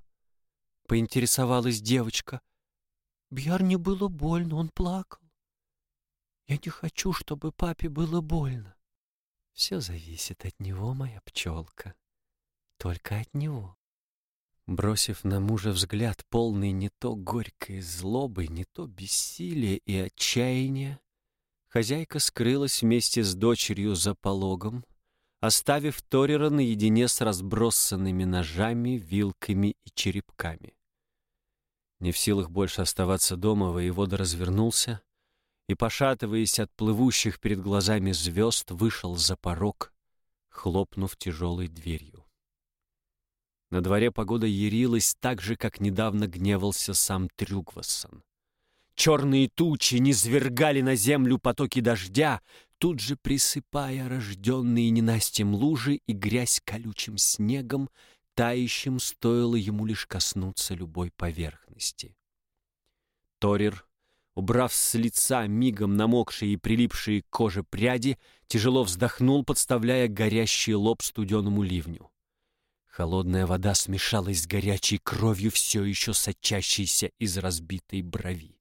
Поинтересовалась девочка. Бьярни было больно, он плакал. Я не хочу, чтобы папе было больно. Все зависит от него, моя пчелка. Только от него. Бросив на мужа взгляд, полный не то горькой злобы, не то бессилия и отчаяния, хозяйка скрылась вместе с дочерью за пологом, оставив Торера наедине с разбросанными ножами, вилками и черепками. Не в силах больше оставаться дома, воевода развернулся и, пошатываясь от плывущих перед глазами звезд, вышел за порог, хлопнув тяжелой дверью. На дворе погода ярилась так же, как недавно гневался сам Трюгвассон. Черные тучи низвергали на землю потоки дождя, тут же присыпая рожденные ненастьем лужи и грязь колючим снегом, тающим стоило ему лишь коснуться любой поверхности. Торир Убрав с лица мигом намокшие и прилипшие к коже пряди, тяжело вздохнул, подставляя горящий лоб студеному ливню. Холодная вода смешалась с горячей кровью, все еще сочащейся из разбитой брови.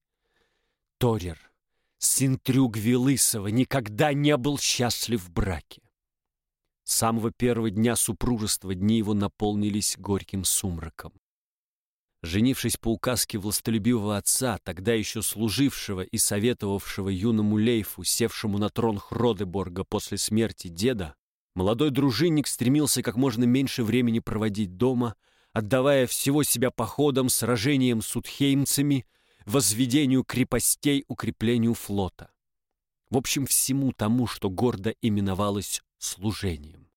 Торер, сын Трюгви Лысого, никогда не был счастлив в браке. С самого первого дня супружества дни его наполнились горьким сумраком. Женившись по указке властолюбивого отца, тогда еще служившего и советовавшего юному Лейфу, севшему на трон Хродеборга после смерти деда, молодой дружинник стремился как можно меньше времени проводить дома, отдавая всего себя походам, сражениям с утхеймцами, возведению крепостей, укреплению флота. В общем, всему тому, что гордо именовалось служением.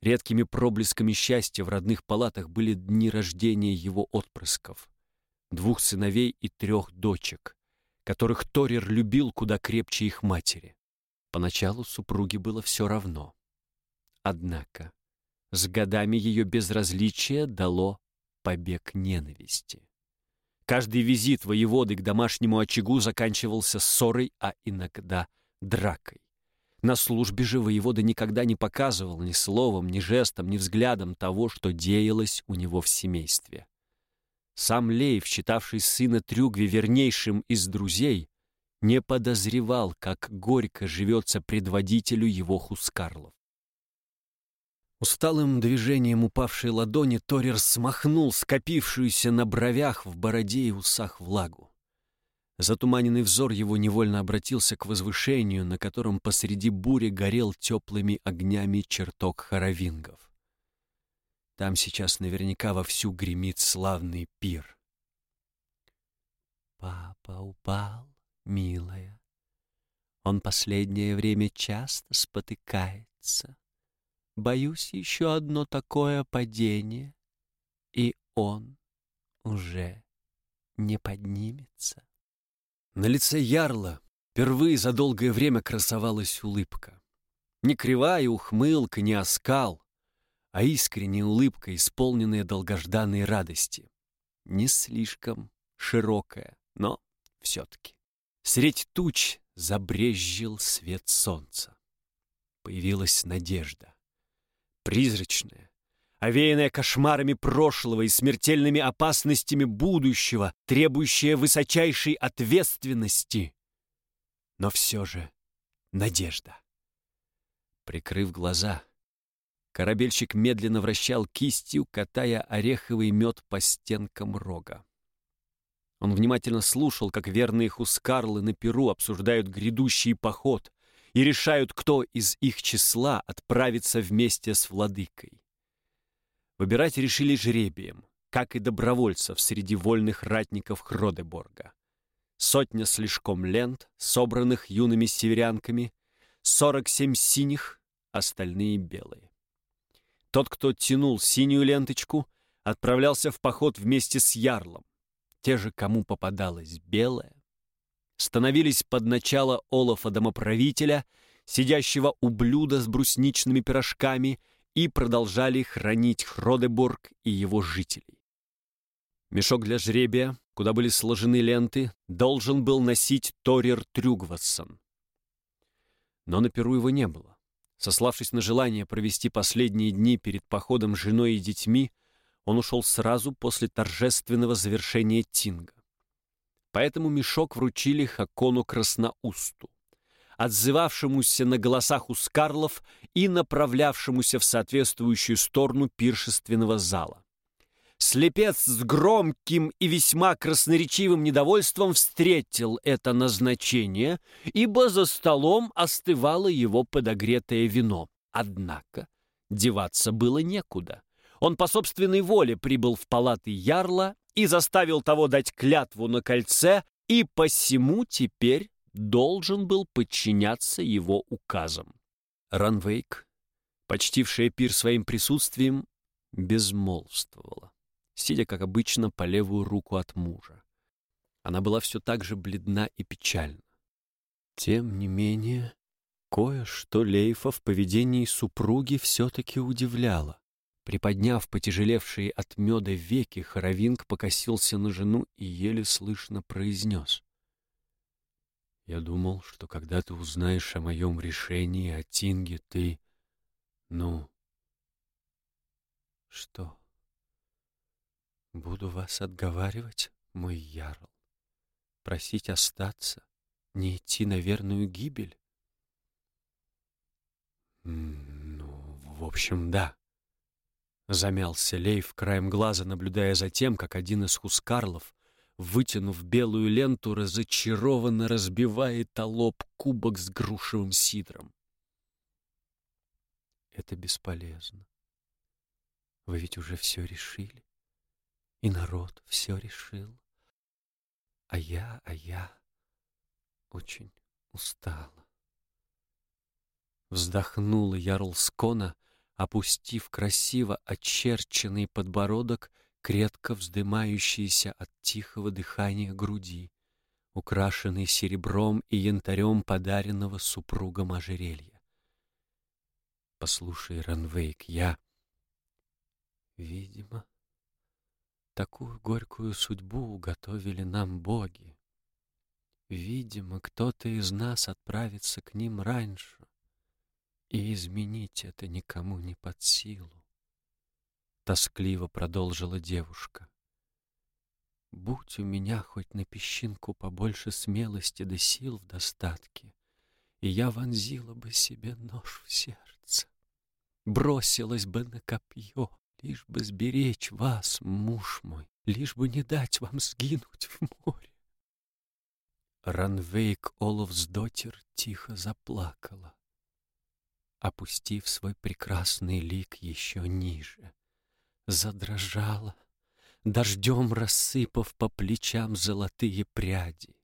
Редкими проблесками счастья в родных палатах были дни рождения его отпрысков, двух сыновей и трех дочек, которых Торер любил куда крепче их матери. Поначалу супруге было все равно. Однако с годами ее безразличие дало побег ненависти. Каждый визит воеводы к домашнему очагу заканчивался ссорой, а иногда дракой. На службе же воевода никогда не показывал ни словом, ни жестом, ни взглядом того, что деялось у него в семействе. Сам Лейв, считавший сына Трюгви вернейшим из друзей, не подозревал, как горько живется предводителю его хускарлов. Усталым движением упавшей ладони Торер смахнул скопившуюся на бровях, в бороде и усах влагу. Затуманенный взор его невольно обратился к возвышению, на котором посреди бури горел теплыми огнями чертог хоровингов. Там сейчас наверняка вовсю гремит славный пир. Папа упал, милая. Он последнее время часто спотыкается. Боюсь, еще одно такое падение, и он уже не поднимется. На лице Ярла впервые за долгое время красовалась улыбка. Не кривая ухмылка, не оскал, а искренняя улыбка, исполненная долгожданной радости. Не слишком широкая, но все-таки. Средь туч забрезжил свет солнца. Появилась надежда. Призрачная, овеянная кошмарами прошлого и смертельными опасностями будущего, требующая высочайшей ответственности. Но все же надежда. Прикрыв глаза, корабельщик медленно вращал кистью, катая ореховый мед по стенкам рога. Он внимательно слушал, как верные хускарлы на Перу обсуждают грядущий поход и решают, кто из их числа отправится вместе с владыкой. Выбирать решили жребием, как и добровольцев среди вольных ратников Хродеборга. Сотня слишком лент, собранных юными северянками, сорок семь синих, остальные белые. Тот, кто тянул синюю ленточку, отправлялся в поход вместе с ярлом. Те же, кому попадалась белая, становились под начало Олафа-домоправителя, сидящего у блюда с брусничными пирожками, и продолжали хранить Хродеборг и его жителей. Мешок для жребия, куда были сложены ленты, должен был носить Торир Трюгвассон. Но на Перу его не было. Сославшись на желание провести последние дни перед походом с женой и детьми, он ушел сразу после торжественного завершения Тинга. Поэтому мешок вручили Хакону Красноусту, отзывавшемуся на голосах у скарлов и направлявшемуся в соответствующую сторону пиршественного зала. Слепец с громким и весьма красноречивым недовольством встретил это назначение, ибо за столом остывало его подогретое вино. Однако деваться было некуда. Он по собственной воле прибыл в палаты Ярла и заставил того дать клятву на кольце, и посему теперь должен был подчиняться его указам. Ранвейк, почтившая пир своим присутствием, безмолвствовала сидя, как обычно, по левую руку от мужа. Она была все так же бледна и печальна. Тем не менее, кое-что Лейфа в поведении супруги все-таки удивляло. Приподняв потяжелевшие от меда веки, Хоровинг покосился на жену и еле слышно произнес. «Я думал, что когда ты узнаешь о моем решении о Тинге, ты... ну...» «Что?» Буду вас отговаривать, мой ярл, просить остаться, не идти на верную гибель. Ну, в общем, да. Замялся Лейв краем глаза, наблюдая за тем, как один из хускарлов, вытянув белую ленту, разочарованно разбивает о лоб кубок с грушевым сидром. Это бесполезно. Вы ведь уже все решили и народ все решил. А я, а я очень устала. Вздохнула Ярлскона, опустив красиво очерченный подбородок, кредко вздымающийся от тихого дыхания груди, украшенный серебром и янтарем подаренного супругом ожерелья. Послушай, Ранвейк, я... Видимо, Такую горькую судьбу уготовили нам боги. Видимо, кто-то из нас отправится к ним раньше, и изменить это никому не под силу. Тоскливо продолжила девушка. Будь у меня хоть на песчинку побольше смелости да сил в достатке, и я вонзила бы себе нож в сердце, бросилась бы на копье, Лишь бы сберечь вас, муж мой, лишь бы не дать вам сгинуть в море. Ранвейк Оловсдотер тихо заплакала, опустив свой прекрасный лик еще ниже. Задрожала, дождем рассыпав по плечам золотые пряди.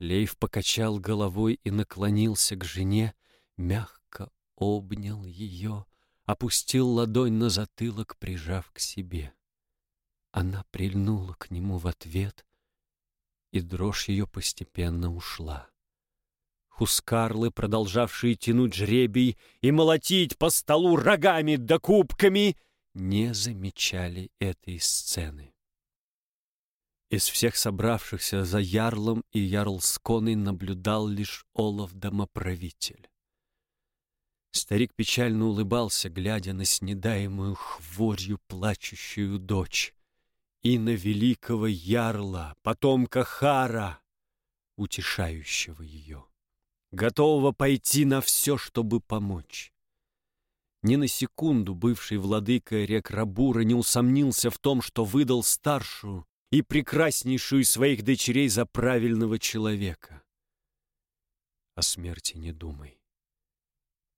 Лейв покачал головой и наклонился к жене, мягко обнял ее, опустил ладонь на затылок, прижав к себе. Она прильнула к нему в ответ, и дрожь ее постепенно ушла. Хускарлы, продолжавшие тянуть жребий и молотить по столу рогами да кубками, не замечали этой сцены. Из всех собравшихся за ярлом и ярл Сконой наблюдал лишь Олаф-домоправитель. Старик печально улыбался, глядя на снедаемую хворью плачущую дочь и на великого ярла, потомка Хара, утешающего ее, готового пойти на все, чтобы помочь. Ни на секунду бывший владыка Рекрабура не усомнился в том, что выдал старшую и прекраснейшую из своих дочерей за правильного человека. О смерти не думай.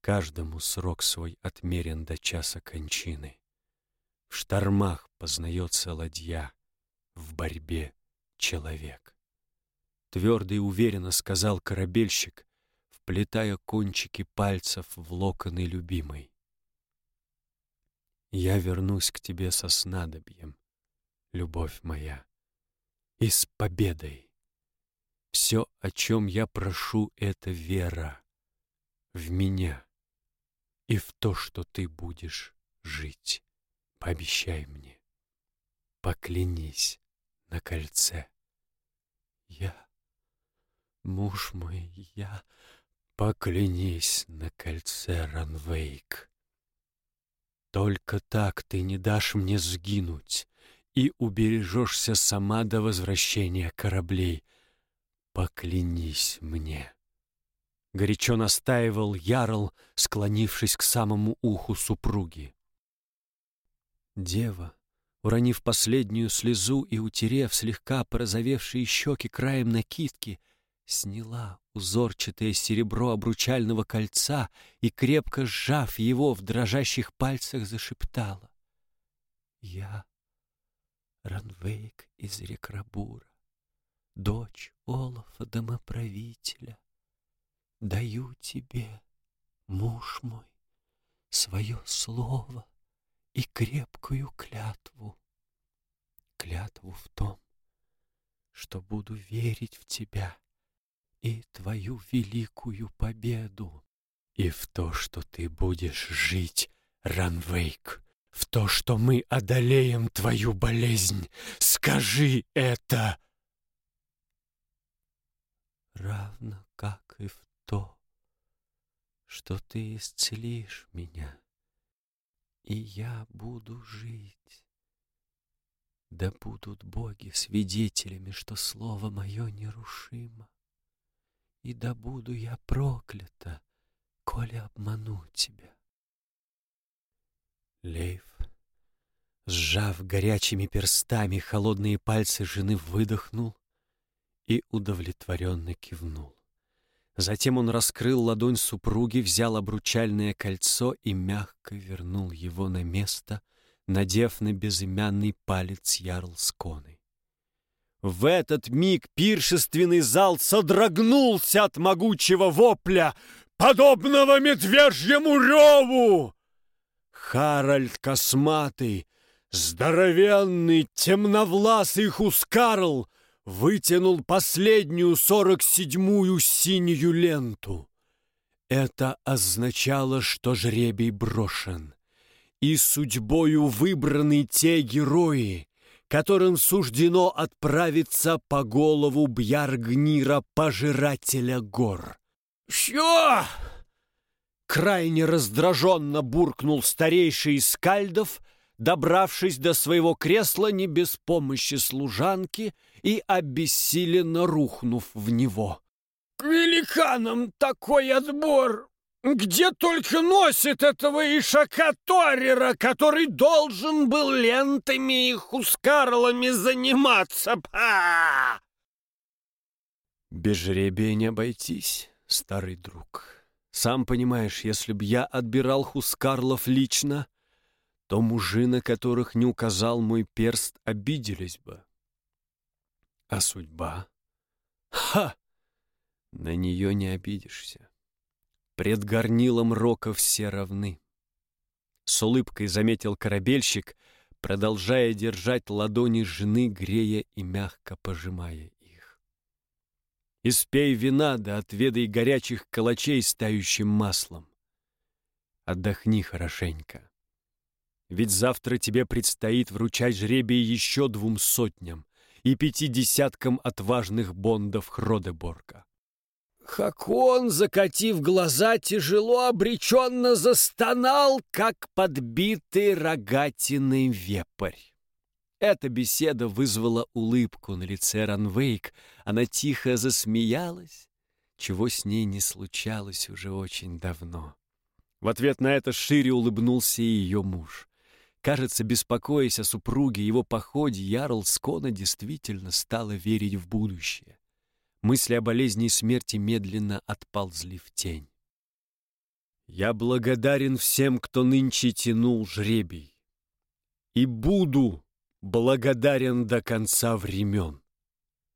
Каждому срок свой отмерен до часа кончины. В штормах познается ладья, в борьбе человек. Твердо и уверенно сказал корабельщик, вплетая кончики пальцев в локоны любимой. Я вернусь к тебе со снадобьем, любовь моя, и с победой. Все, о чем я прошу, — это вера в меня и в то, что ты будешь жить. Пообещай мне, поклянись на кольце. Я, муж мой, я, поклянись на кольце, Ранвейк. Только так ты не дашь мне сгинуть и убережешься сама до возвращения кораблей. Поклянись мне. Горячо настаивал Ярл, склонившись к самому уху супруги. Дева, уронив последнюю слезу и утерев слегка порозовевшие щеки краем накидки, сняла узорчатое серебро обручального кольца и, крепко сжав его в дрожащих пальцах, зашептала. «Я Ранвейк из Рекрабура, дочь Олафа домоправителя, Даю тебе, муж мой, свое слово и крепкую клятву. Клятву в том, что буду верить в тебя и твою великую победу, и в то, что ты будешь жить, Ранвейк, в то, что мы одолеем твою болезнь. Скажи это! Равно как и в то, что ты исцелишь меня, и я буду жить. Да будут боги свидетелями, что слово мое нерушимо, и да буду я проклята, коли обману тебя. Лейф, сжав горячими перстами холодные пальцы жены, выдохнул и удовлетворенно кивнул. Затем он раскрыл ладонь супруги, взял обручальное кольцо и мягко вернул его на место, надев на безымянный палец Ярлсконы. В этот миг пиршественный зал содрогнулся от могучего вопля, подобного медвежьему реву. Харальд Косматый, здоровенный, темновласый Хускарл, вытянул последнюю сорок седьмую синюю ленту. Это означало, что жребий брошен, и судьбою выбраны те герои, которым суждено отправиться по голову Бьяргнира, пожирателя гор. «Что?» Крайне раздраженно буркнул старейший из скальдов — добравшись до своего кресла не без помощи служанки и обессиленно рухнув в него. «К великанам такой отбор! Где только носит этого ишака Торера, который должен был лентами и хускарлами заниматься! Па!» «Без жребия не обойтись, старый друг. Сам понимаешь, если б я отбирал хускарлов лично, то мужи, на которых не указал мой перст, обиделись бы. А судьба? Ха! На нее не обидишься. Пред горнилом рока все равны. С улыбкой заметил корабельщик, продолжая держать ладони жены, грея и мягко пожимая их. Испей вина, да отведай горячих калачей с тающим маслом. Отдохни хорошенько. Ведь завтра тебе предстоит вручать жребий еще двум сотням, и пяти десяткам отважных бондов Хродеборга. Хакон, закатив глаза, тяжело обреченно застонал, как подбитый рогатиной вепрь. Эта беседа вызвала улыбку на лице Ранвейк. Она тихо засмеялась, чего с ней не случалось уже очень давно. В ответ на это шире улыбнулся и ее муж. Кажется, беспокоясь о супруге его походе, Ярл Скона действительно стала верить в будущее. Мысли о болезни и смерти медленно отползли в тень. «Я благодарен всем, кто нынче тянул жребий. И буду благодарен до конца времен»,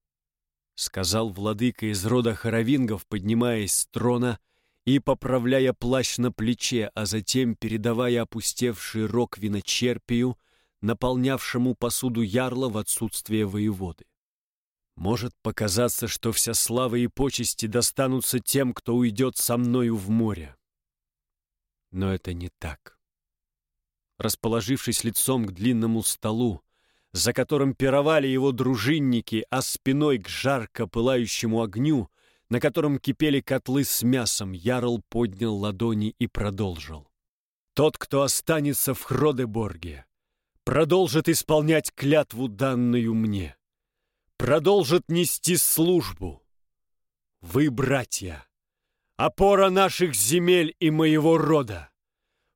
— сказал владыка из рода хоровингов, поднимаясь с трона и поправляя плащ на плече, а затем передавая опустевший рог виночерпию, наполнявшему посуду ярла в отсутствие воеводы. Может показаться, что вся слава и почести достанутся тем, кто уйдет со мною в море. Но это не так. Расположившись лицом к длинному столу, за которым пировали его дружинники, а спиной к жарко пылающему огню, на котором кипели котлы с мясом, Ярл поднял ладони и продолжил. «Тот, кто останется в Хродеборге, продолжит исполнять клятву, данную мне продолжит нести службу. Вы, братья, опора наших земель и моего рода.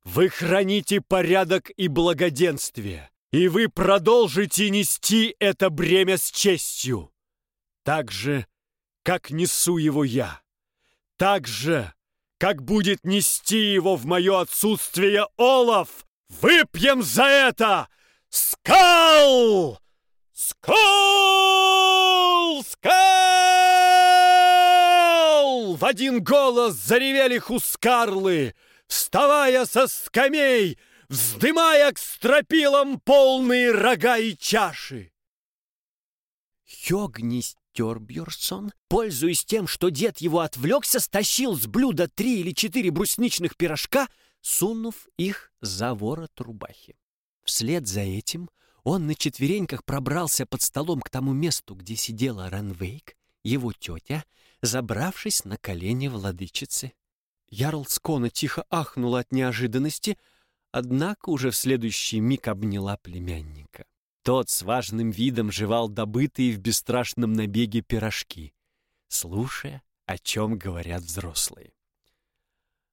Вы храните порядок и благоденствие, и вы продолжите нести это бремя с честью, так же, как несу его я, так же, как будет нести его в мое отсутствие Олаф. Выпьем за это! Скал! «Скол! Скол!» В один голос заревели хускарлы, вставая со скамей, вздымая к стропилам полные рога и чаши. Хёгнис Тербьерсон, пользуясь тем, что дед его отвлекся, стащил с блюда три или четыре брусничных пирожка, сунув их за ворот рубахи. Вслед за этим он на четвереньках пробрался под столом к тому месту, где сидела Ранвейк, его тетя, забравшись на колени владычицы. Ярл Скона тихо ахнула от неожиданности, однако уже в следующий миг обняла племянника. Тот с важным видом жевал добытые в бесстрашном набеге пирожки, слушая, о чем говорят взрослые.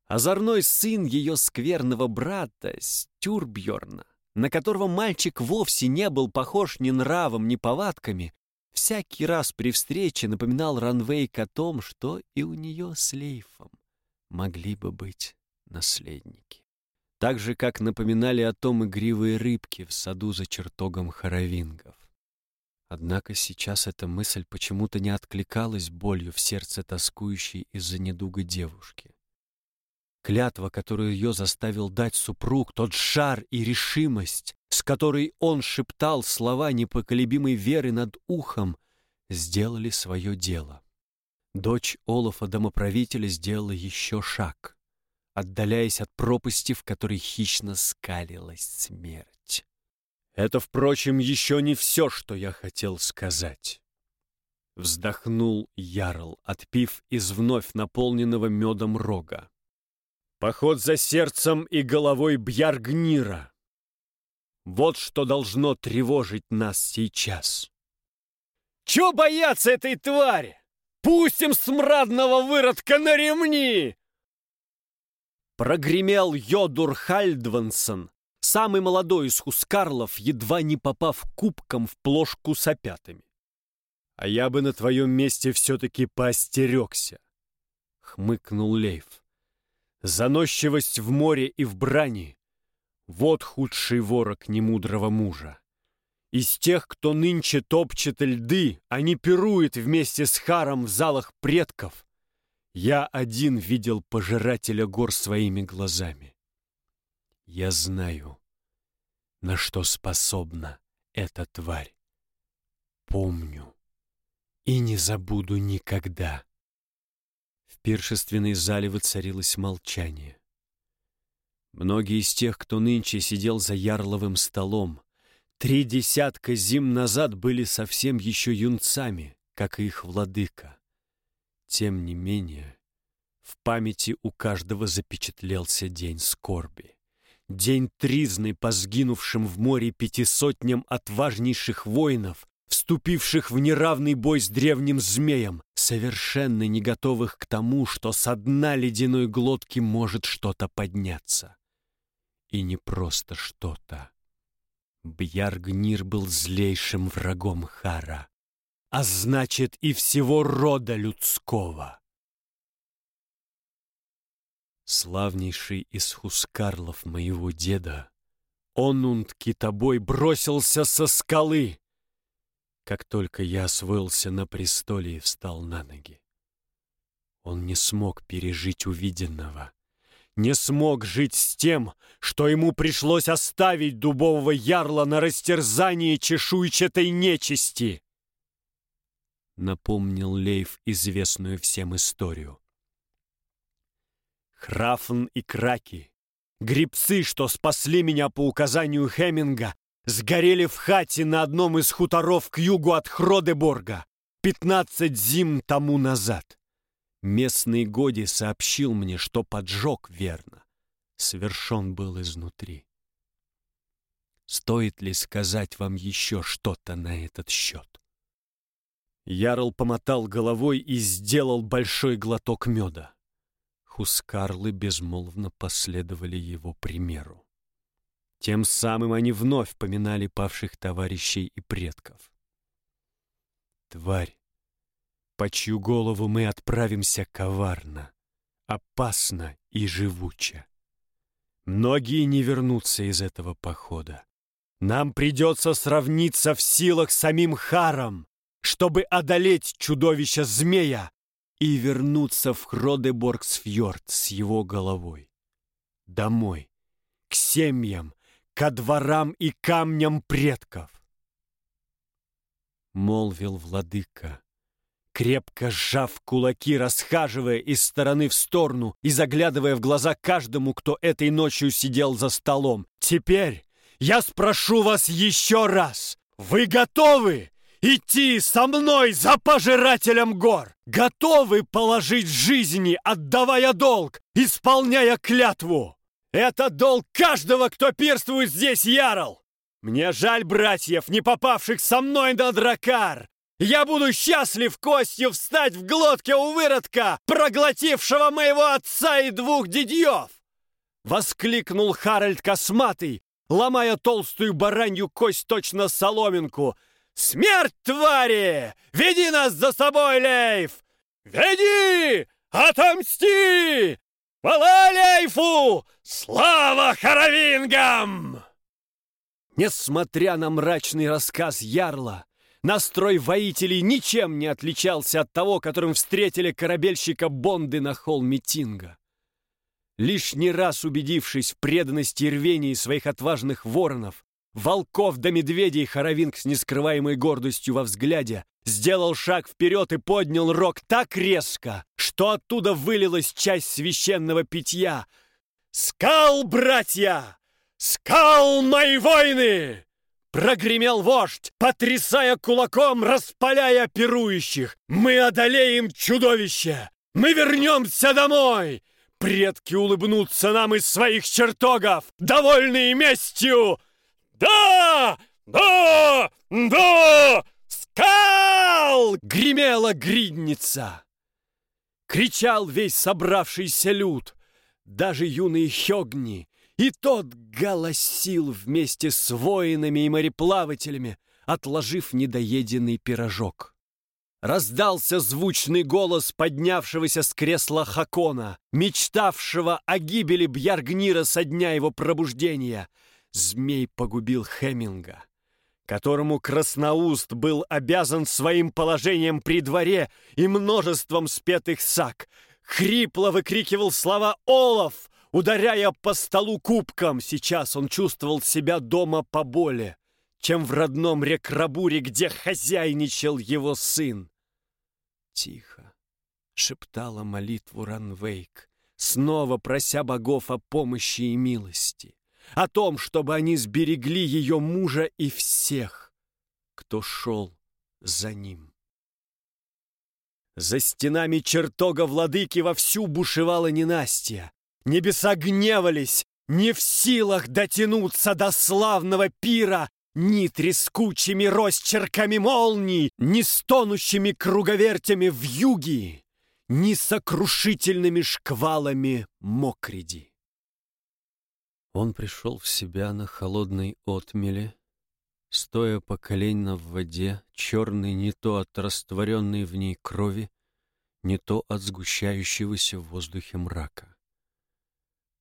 Озорной сын ее скверного брата, Стюрбьорна, на которого мальчик вовсе не был похож ни нравом, ни повадками, всякий раз при встрече напоминал Ранвейк о том, что и у нее с Лейфом могли бы быть наследники. Так же, как напоминали о том игривые рыбки в саду за чертогом хоровингов. Однако сейчас эта мысль почему-то не откликалась болью в сердце тоскующей из-за недуга девушки. Клятва, которую ее заставил дать супруг, тот шар и решимость, с которой он шептал слова непоколебимой веры над ухом, сделали свое дело. Дочь Олафа-домоправителя сделала еще шаг, отдаляясь от пропасти, в которой хищно скалилась смерть. «Это, впрочем, еще не все, что я хотел сказать». Вздохнул Ярл, отпив из вновь наполненного медом рога. Поход за сердцем и головой Бьяргнира. Вот что должно тревожить нас сейчас. Чего бояться этой твари? Пустим смрадного выродка на ремни! Прогремел Йодур Хальдвансон, самый молодой из хускарлов, едва не попав кубком в плошку с опятами. А я бы на твоем месте все-таки поостерегся, хмыкнул Лейф. Заносчивость в море и в брани — вот худший ворог немудрого мужа. Из тех, кто нынче топчет льды, не пирует вместе с Харом в залах предков, я один видел пожирателя гор своими глазами. Я знаю, на что способна эта тварь. Помню и не забуду никогда пиршественной зале воцарилось молчание. Многие из тех, кто нынче сидел за ярловым столом, Три десятка зим назад были совсем еще юнцами, как и их владыка. Тем не менее, в памяти у каждого запечатлелся день скорби. День тризны по сгинувшим в море пятисотням отважнейших воинов, вступивших в неравный бой с древним змеем, совершенно не готовых к тому, что со дна ледяной глотки может что-то подняться. И не просто что-то. Бьяргнир был злейшим врагом Хара, а значит и всего рода людского. Славнейший из хускарлов моего деда, Онунд Китобой бросился со скалы, как только я освоился на престоле и встал на ноги. Он не смог пережить увиденного, не смог жить с тем, что ему пришлось оставить дубового ярла на растерзание чешуйчатой нечисти. Напомнил Лейв известную всем историю. Храфн и Краки, грибцы, что спасли меня по указанию Хеминга, сгорели в хате на одном из хуторов к югу от Хродеборга пятнадцать зим тому назад. Местный Годи сообщил мне, что поджог верно. Совершен был изнутри. Стоит ли сказать вам еще что-то на этот счет? Ярл помотал головой и сделал большой глоток меда. Хускарлы безмолвно последовали его примеру. Тем самым они вновь поминали павших товарищей и предков. Тварь, по чью голову мы отправимся коварно, опасно и живуче. Многие не вернутся из этого похода. Нам придется сравниться в силах самим Харом, чтобы одолеть чудовище-змея и вернуться в Хродеборгсфьорд с его головой. Домой, к семьям, ко дворам и камням предков. Молвил владыка, крепко сжав кулаки, расхаживая из стороны в сторону и заглядывая в глаза каждому, кто этой ночью сидел за столом. «Теперь я спрошу вас еще раз, вы готовы идти со мной за пожирателем гор? Готовы положить жизни, отдавая долг, исполняя клятву?» Это долг каждого, кто пирствует здесь, Ярл! Мне жаль братьев, не попавших со мной на дракар! Я буду счастлив костью встать в глотке у выродка, проглотившего моего отца и двух дедьев!» Воскликнул Харальд Косматый, ломая толстую баранью кость точно соломинку. «Смерть, твари! Веди нас за собой, Лейф! Веди! Отомсти! Хвала Лейфу! Слава Харавингам! Несмотря на мрачный рассказ Ярла, настрой воителей ничем не отличался от того, которым встретили корабельщика Бонды на холме Тинга. Лишний раз убедившись в преданности и рвении своих отважных воронов, волков до медведей Харавинг с нескрываемой гордостью во взгляде сделал шаг вперед и поднял рог так резко, что оттуда вылилась часть священного питья. «Скал, братья! Скал, мои воины!» Прогремел вождь, потрясая кулаком, распаляя пирующих. «Мы одолеем чудовище! Мы вернемся домой! Предки улыбнутся нам из своих чертогов, довольные местью! Да! Да! Да! «Скал!» — гремела гридница. Кричал весь собравшийся люд, даже юные хёгни, и тот голосил вместе с воинами и мореплавателями, отложив недоеденный пирожок. Раздался звучный голос поднявшегося с кресла Хакона, мечтавшего о гибели Бьяргнира со дня его пробуждения. Змей погубил Хеминга которому Красноуст был обязан своим положением при дворе и множеством спетых сак, хрипло выкрикивал слова «Олаф!», ударяя по столу кубком. Сейчас он чувствовал себя дома по боли, чем в родном Рекрабуре, где хозяйничал его сын. Тихо шептала молитву Ранвейк, снова прося богов о помощи и милости. О том, чтобы они сберегли ее мужа и всех, кто шел за ним. За стенами чертога владыки вовсю бушевала ненастья. Небеса гневались, не в силах дотянуться до славного пира ни трескучими росчерками молний, ни стонущими круговертями в юге, ни сокрушительными шквалами мокриди. Он пришел в себя на холодной отмеле, стоя по колено в воде, черный не то от растворенной в ней крови, не то от сгущающегося в воздухе мрака.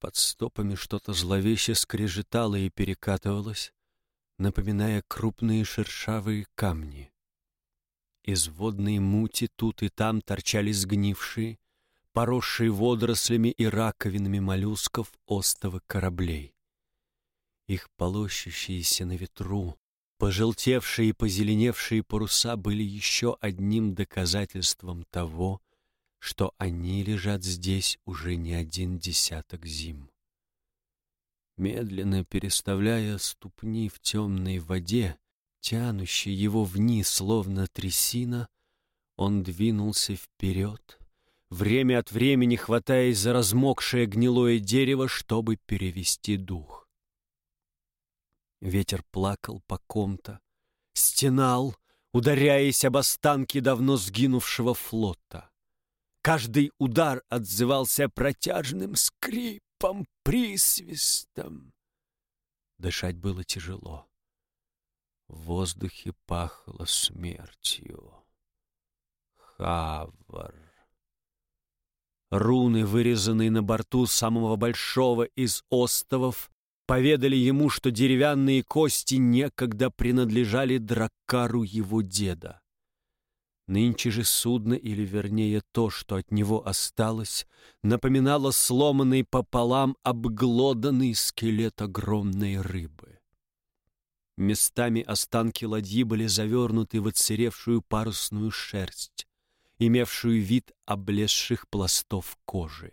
Под стопами что-то зловеще скрежетало и перекатывалось, напоминая крупные шершавые камни. Из водной мути тут и там торчали сгнившие, поросшие водорослями и раковинами моллюсков остовы кораблей. Их полощущиеся на ветру, пожелтевшие и позеленевшие паруса были еще одним доказательством того, что они лежат здесь уже не один десяток зим. Медленно переставляя ступни в темной воде, тянущей его вниз, словно трясина, он двинулся вперед, время от времени хватаясь за размокшее гнилое дерево, чтобы перевести дух. Ветер плакал по ком-то, стенал, ударяясь об останки давно сгинувшего флота. Каждый удар отзывался протяжным скрипом, присвистом. Дышать было тяжело. В воздухе пахло смертью. Хавар. Руны, вырезанные на борту самого большого из островов, поведали ему, что деревянные кости некогда принадлежали Драккару его деда. Нынче же судно, или вернее то, что от него осталось, напоминало сломанный пополам обглоданный скелет огромной рыбы. Местами останки ладьи были завернуты в отсыревшую парусную шерсть, имевшую вид облезших пластов кожи.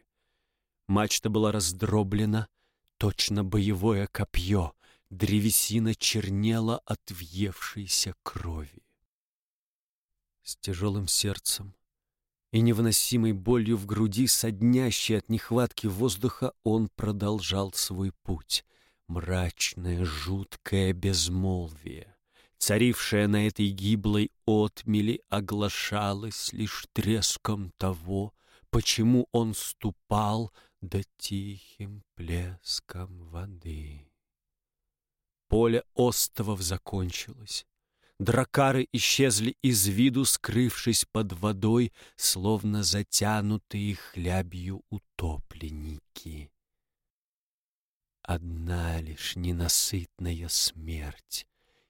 Мачта была раздроблена, точно боевое копье, древесина чернела от въевшейся крови. С тяжелым сердцем и невыносимой болью в груди, соднящей от нехватки воздуха, он продолжал свой путь. Мрачное, жуткое безмолвие царившая на этой гиблой отмели, оглашалась лишь треском того, почему он ступал да тихим плеском воды. Поле островов закончилось. Дракары исчезли из виду, скрывшись под водой, словно затянутые хлябью утопленники. Одна лишь ненасытная смерть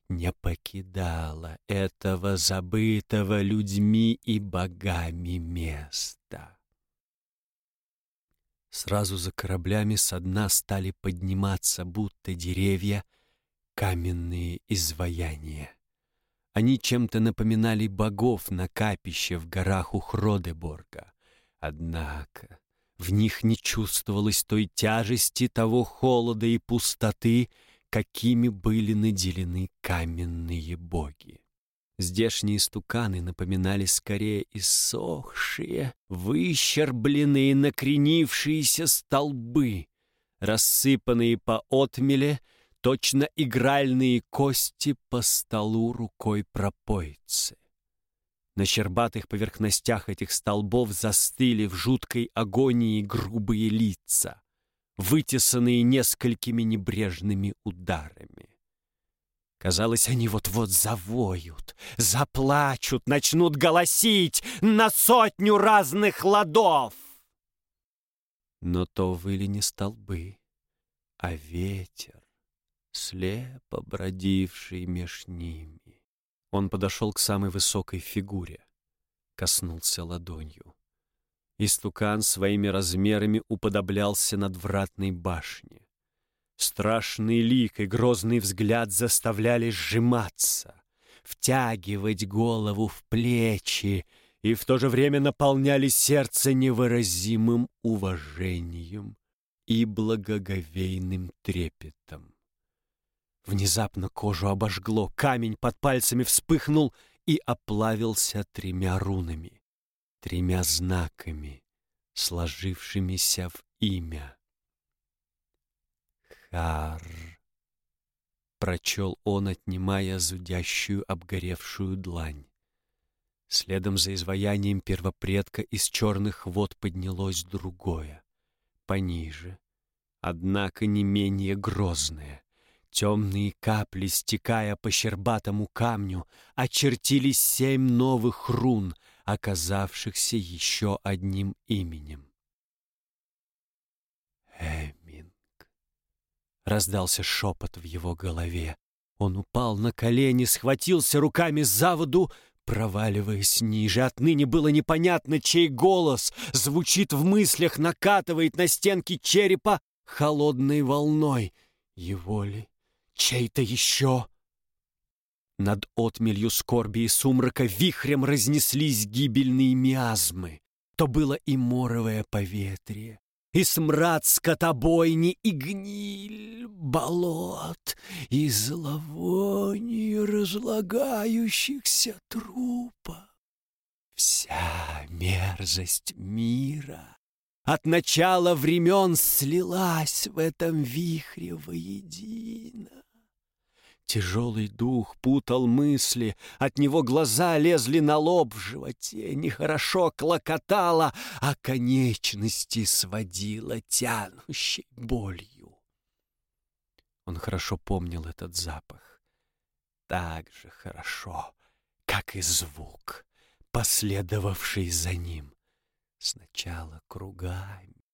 не покидала этого забытого людьми и богами места. Сразу за кораблями со дна стали подниматься, будто деревья, каменные изваяния. Они чем-то напоминали богов на капище в горах у Хродеборга. Однако в них не чувствовалось той тяжести, того холода и пустоты, какими были наделены каменные боги. Здешние стуканы напоминали скорее иссохшие, выщербленные, накренившиеся столбы, рассыпанные по отмеле, точно игральные кости по столу рукой пропойцы. На щербатых поверхностях этих столбов застыли в жуткой агонии грубые лица вытесанные несколькими небрежными ударами. Казалось, они вот-вот завоют, заплачут, начнут голосить на сотню разных ладов. Но то выли не столбы, а ветер, слепо бродивший меж ними. Он подошел к самой высокой фигуре, коснулся ладонью. Истукан своими размерами уподоблялся надвратной башне. Страшный лик и грозный взгляд заставляли сжиматься, втягивать голову в плечи и в то же время наполняли сердце невыразимым уважением и благоговейным трепетом. Внезапно кожу обожгло, камень под пальцами вспыхнул и оплавился тремя рунами, тремя знаками, сложившимися в имя. Хар. Прочел он, отнимая зудящую обгоревшую длань. Следом за изваянием первопредка из черных вод поднялось другое, пониже, однако не менее грозное. Темные капли, стекая по щербатому камню, очертились семь новых рун, оказавшихся еще одним именем. Эминг. Раздался шепот в его голове. Он упал на колени, схватился руками за воду, проваливаясь ниже. Отныне было непонятно, чей голос звучит в мыслях, накатывает на стенки черепа холодной волной. Его ли? чей-то еще. Над отмелью скорби и сумрака вихрем разнеслись гибельные миазмы. То было и моровое поветрие, и смрад скотобойни, и гниль болот, и зловоние разлагающихся трупов. Вся мерзость мира от начала времен слилась в этом вихре воедино. Тяжелый дух путал мысли, от него глаза лезли на лоб в животе, нехорошо клокотало, а конечности сводило тянущей болью. Он хорошо помнил этот запах, так же хорошо, как и звук, последовавший за ним. Сначала кругами,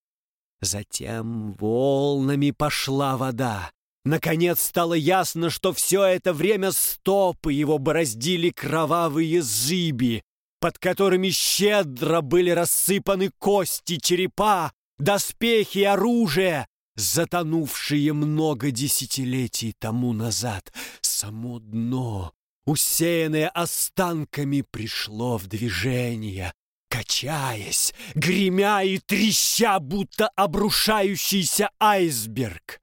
затем волнами пошла вода, Наконец стало ясно, что все это время стопы его бороздили кровавые зыби, под которыми щедро были рассыпаны кости, черепа, доспехи и оружие, затонувшие много десятилетий тому назад. Само дно, усеянное останками, пришло в движение, качаясь, гремя и треща, будто обрушающийся айсберг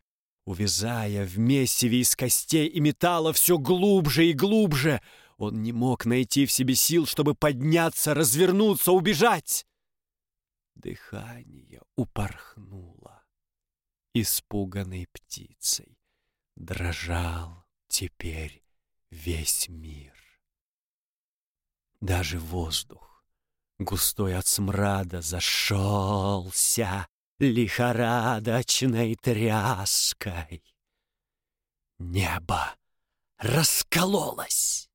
увязая в месиве из костей и металла все глубже и глубже. Он не мог найти в себе сил, чтобы подняться, развернуться, убежать. Дыхание упорхнуло испуганной птицей. Дрожал теперь весь мир. Даже воздух, густой от смрада, зашелся лихорадочной тряской. Небо раскололось,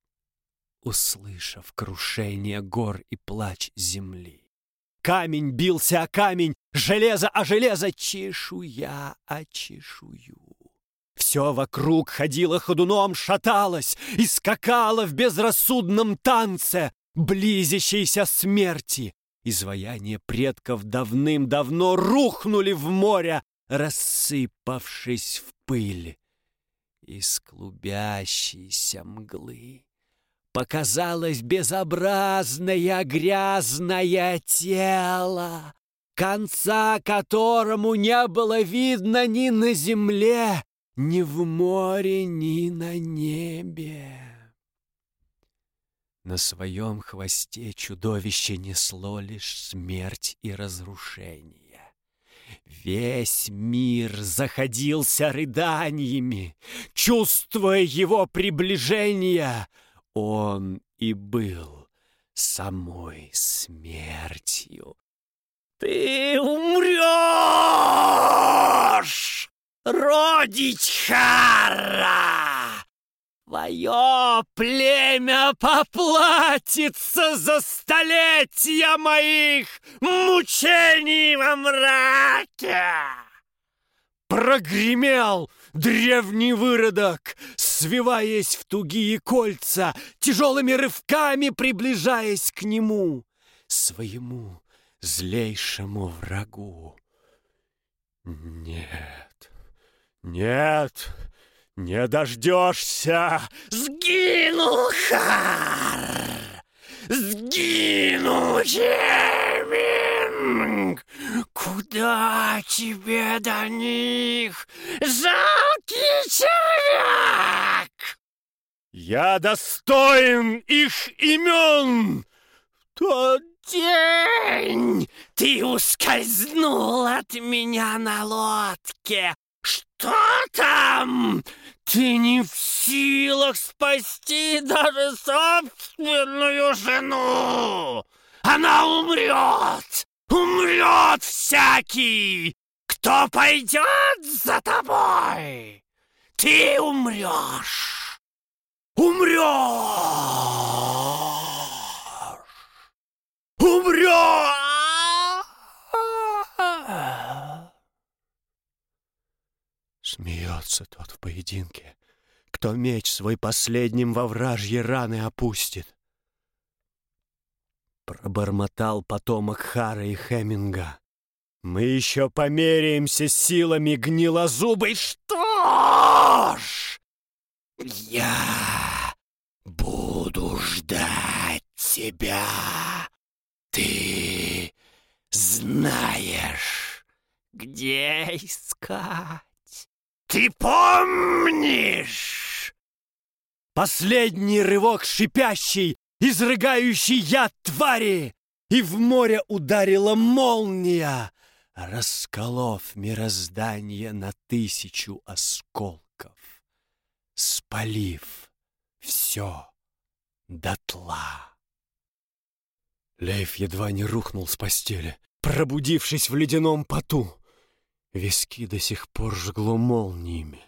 услышав крушение гор и плач земли. Камень бился о камень, железо о железо, чешуя о чешую. Все вокруг ходило ходуном, шаталось и скакало в безрассудном танце близящейся смерти. Изваяния предков давным-давно рухнули в море, рассыпавшись в пыль. Из клубящейся мглы показалось безобразное грязное тело, конца которому не было видно ни на земле, ни в море, ни на небе. На своем хвосте чудовище несло лишь смерть и разрушение. Весь мир заходился рыданиями, чувствуя его приближение. Он и был самой смертью. «Ты умрешь, родич Хара!» Твое племя поплатится за столетия моих мучений во мраке!» Прогремел древний выродок, свиваясь в тугие кольца, тяжелыми рывками приближаясь к нему, своему злейшему врагу. «Нет, нет!» «Не дождешься!» «Сгинул Хар! Сгинул Чеминг! Ку куда тебе до них, жалкий червяк? Я достоин их имен! тот день ты ускользнул от меня на лодке. Что там? Ты не в силах спасти даже собственную жену. Она умрет, умрет всякий, кто пойдет за тобой. Ты умрешь, умрешь умрет! Смеется тот в поединке, кто меч свой последним во вражьи раны опустит. Пробормотал потомок Хара и Хеминга. Мы еще померяемся силами гнилозубой. Что ж, я буду ждать тебя. Ты знаешь, где искать. Ты помнишь? Последний рывок шипящий, изрыгающий яд твари, и в море ударила молния, расколов мироздание на тысячу осколков, спалив все дотла. Лейф едва не рухнул с постели, пробудившись в ледяном поту. Виски до сих пор жгло молниями.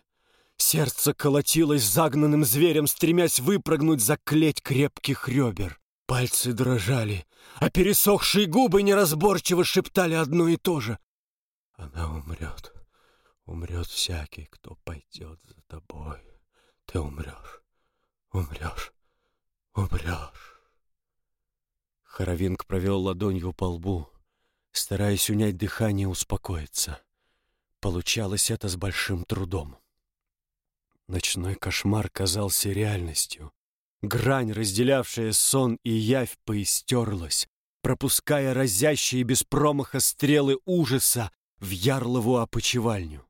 Сердце колотилось загнанным зверем, стремясь выпрыгнуть за клеть крепких ребер. Пальцы дрожали, а пересохшие губы неразборчиво шептали одно и то же. Она умрет, умрет всякий, кто пойдет за тобой. Ты умрешь, умрешь, умрешь. Хоровинг провел ладонью по лбу, стараясь унять дыхание и успокоиться. Получалось это с большим трудом. Ночной кошмар казался реальностью. Грань, разделявшая сон и явь, поистерлась, пропуская разящие без промаха стрелы ужаса в ярлову опочивальню.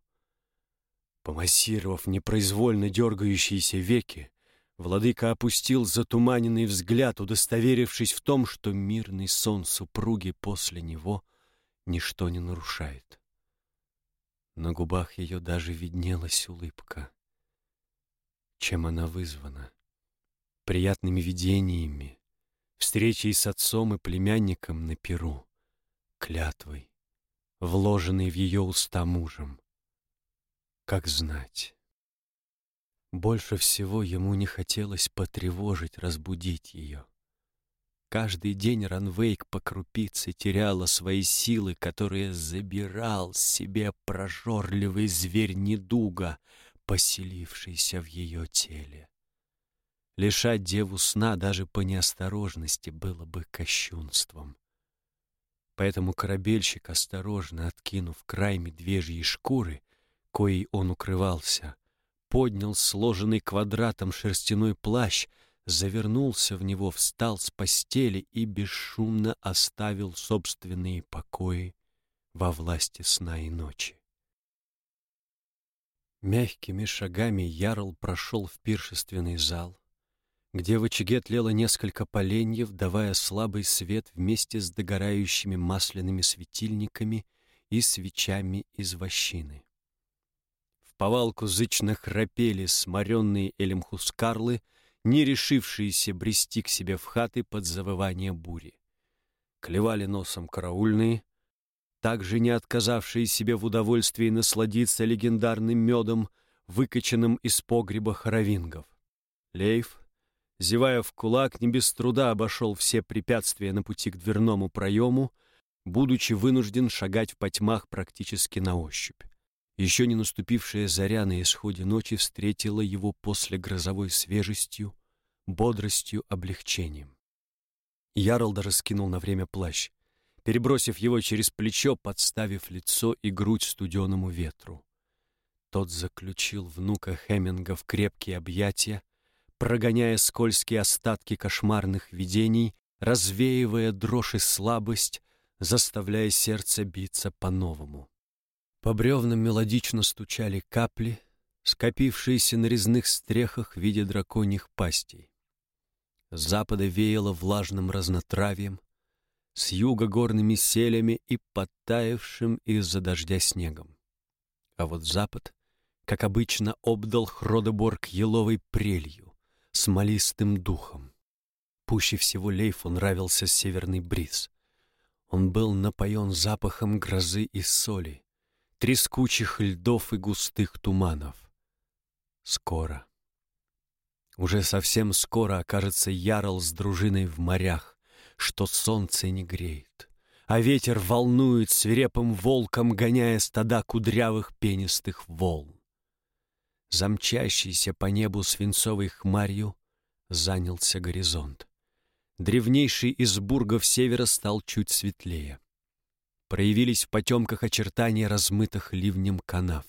Помассировав непроизвольно дергающиеся веки, Владыка опустил затуманенный взгляд, удостоверившись в том, что мирный сон супруги после него ничто не нарушает. На губах ее даже виднелась улыбка. Чем она вызвана? Приятными видениями, встречей с отцом и племянником на перу, клятвой, вложенной в ее уста мужем. Как знать? Больше всего ему не хотелось потревожить, разбудить ее. Каждый день Ранвейк по крупице теряла свои силы, которые забирал себе прожорливый зверь недуга, поселившийся в ее теле. Лишать деву сна даже по неосторожности было бы кощунством. Поэтому корабельщик, осторожно откинув край медвежьей шкуры, коей он укрывался, поднял сложенный квадратом шерстяной плащ, завернулся в него, встал с постели и бесшумно оставил собственные покои во власти сна и ночи. Мягкими шагами Ярл прошел в пиршественный зал, где в очаге тлело несколько поленьев, давая слабый свет вместе с догорающими масляными светильниками и свечами из вощины повалку зычно храпели сморенные элемхускарлы, не решившиеся брести к себе в хаты под завывание бури. Клевали носом караульные, также не отказавшие себе в удовольствии насладиться легендарным медом, выкачанным из погреба хоровингов. Лейф, зевая в кулак, не без труда обошел все препятствия на пути к дверному проему, будучи вынужден шагать в потьмах практически на ощупь. Еще не наступившая заря на исходе ночи встретила его после грозовой свежестью, бодростью, облегчением. Ярлда раскинул на время плащ, перебросив его через плечо, подставив лицо и грудь студеному ветру. Тот заключил внука Хеминга в крепкие объятия, прогоняя скользкие остатки кошмарных видений, развеивая дрожь и слабость, заставляя сердце биться по-новому. По бревнам мелодично стучали капли, скопившиеся на резных стрехах в виде драконьих пастей. С запада веяло влажным разнотравьем, с юга горными селями и подтаявшим из-за дождя снегом. А вот запад, как обычно, обдал Хродеборг еловой прелью, смолистым духом. Пуще всего Лейфу нравился северный бриз. Он был напоен запахом грозы и соли, трескучих льдов и густых туманов. Скоро. Уже совсем скоро окажется Ярл с дружиной в морях, что солнце не греет, а ветер волнует свирепым волком, гоняя стада кудрявых пенистых волн. Замчащийся по небу свинцовой хмарью занялся горизонт. Древнейший из бургов севера стал чуть светлее. Проявились в потемках очертания размытых ливнем канав.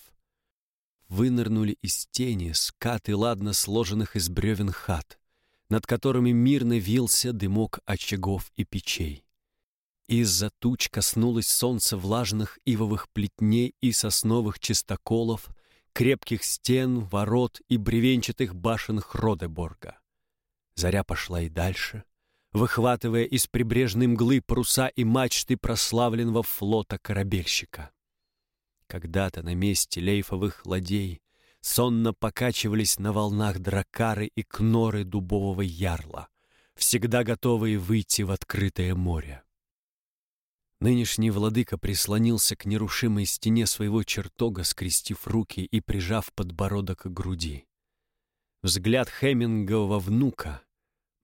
Вынырнули из тени скаты ладно сложенных из бревен хат, над которыми мирно вился дымок очагов и печей. Из-за туч коснулось солнце влажных ивовых плетней и сосновых чистоколов, крепких стен, ворот и бревенчатых башен Хродеборга. Заря пошла и дальше, выхватывая из прибрежной мглы паруса и мачты прославленного флота корабельщика. Когда-то на месте лейфовых ладей сонно покачивались на волнах дракары и кноры дубового ярла, всегда готовые выйти в открытое море. Нынешний владыка прислонился к нерушимой стене своего чертога, скрестив руки и прижав подбородок к груди. Взгляд Хемингового внука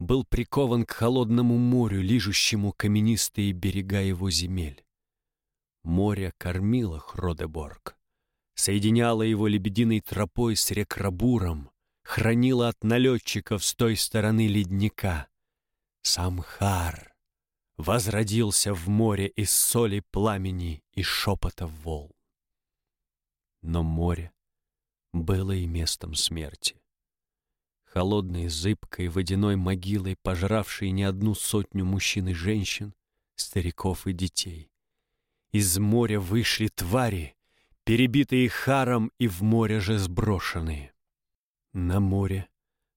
был прикован к холодному морю, лижущему каменистые берега его земель. Море кормило Хродеборг, соединяло его лебединой тропой с Рекрабуром, хранило от налетчиков с той стороны ледника. Самхар возродился в море из соли пламени и шепота волн. Но море было и местом смерти холодной, зыбкой, водяной могилой, пожравшей не одну сотню мужчин и женщин, стариков и детей. Из моря вышли твари, перебитые харом и в море же сброшенные. На море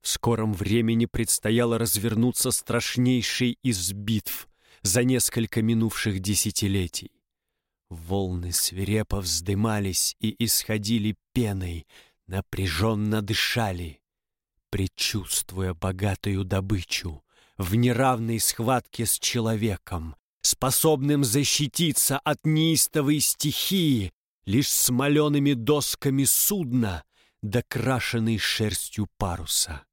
в скором времени предстояло развернуться страшнейшей из битв за несколько минувших десятилетий. Волны свирепо вздымались и исходили пеной, напряженно дышали предчувствуя богатую добычу, в неравной схватке с человеком, способным защититься от неистовой стихии лишь смоленными досками судна, докрашенной шерстью паруса.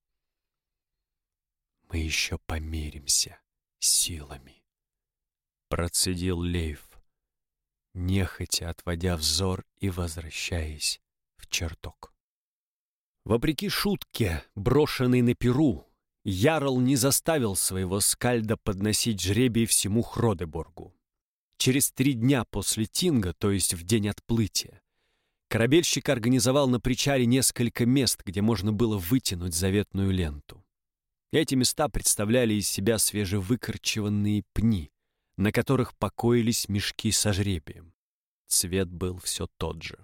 «Мы еще помиримся силами», — процедил Лейв, нехотя отводя взор и возвращаясь в чертог. Вопреки шутке, брошенной на перу, Ярл не заставил своего скальда подносить жребий всему Хродеборгу. Через три дня после Тинга, то есть в день отплытия, корабельщик организовал на причале несколько мест, где можно было вытянуть заветную ленту. Эти места представляли из себя свежевыкорчеванные пни, на которых покоились мешки со жребием. Цвет был все тот же.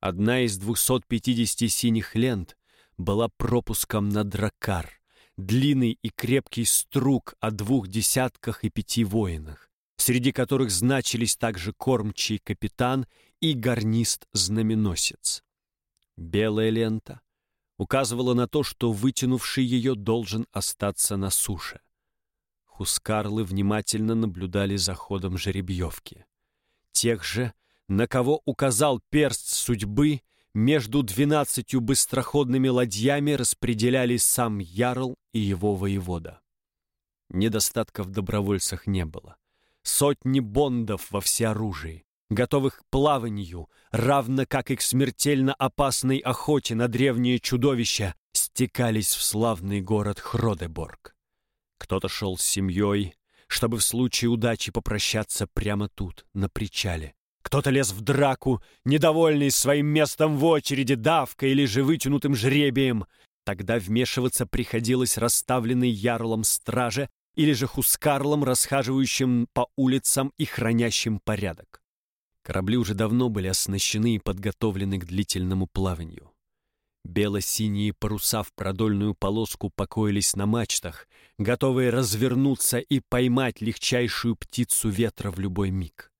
Одна из 250 синих лент была пропуском на дракар, длинный и крепкий струк о двух десятках и пяти воинах, среди которых значились также кормчий капитан и гарнист-знаменосец. Белая лента указывала на то, что вытянувший ее должен остаться на суше. Хускарлы внимательно наблюдали за ходом жеребьевки. Тех же, на кого указал перст судьбы, между двенадцатью быстроходными ладьями распределялись сам Ярл и его воевода. Недостатка в добровольцах не было. Сотни бондов во всеоружии, готовых к плаванию, равно как и к смертельно опасной охоте на древние чудовища, стекались в славный город Хродеборг. Кто-то шел с семьей, чтобы в случае удачи попрощаться прямо тут, на причале, кто-то лез в драку, недовольный своим местом в очереди, давкой или же вытянутым жребием. Тогда вмешиваться приходилось расставленной ярлом страже, или же Хускарлом, расхаживающим по улицам и хранящим порядок. Корабли уже давно были оснащены и подготовлены к длительному плаванию. Бело-синие паруса в продольную полоску покоились на мачтах, готовые развернуться и поймать легчайшую птицу ветра в любой миг.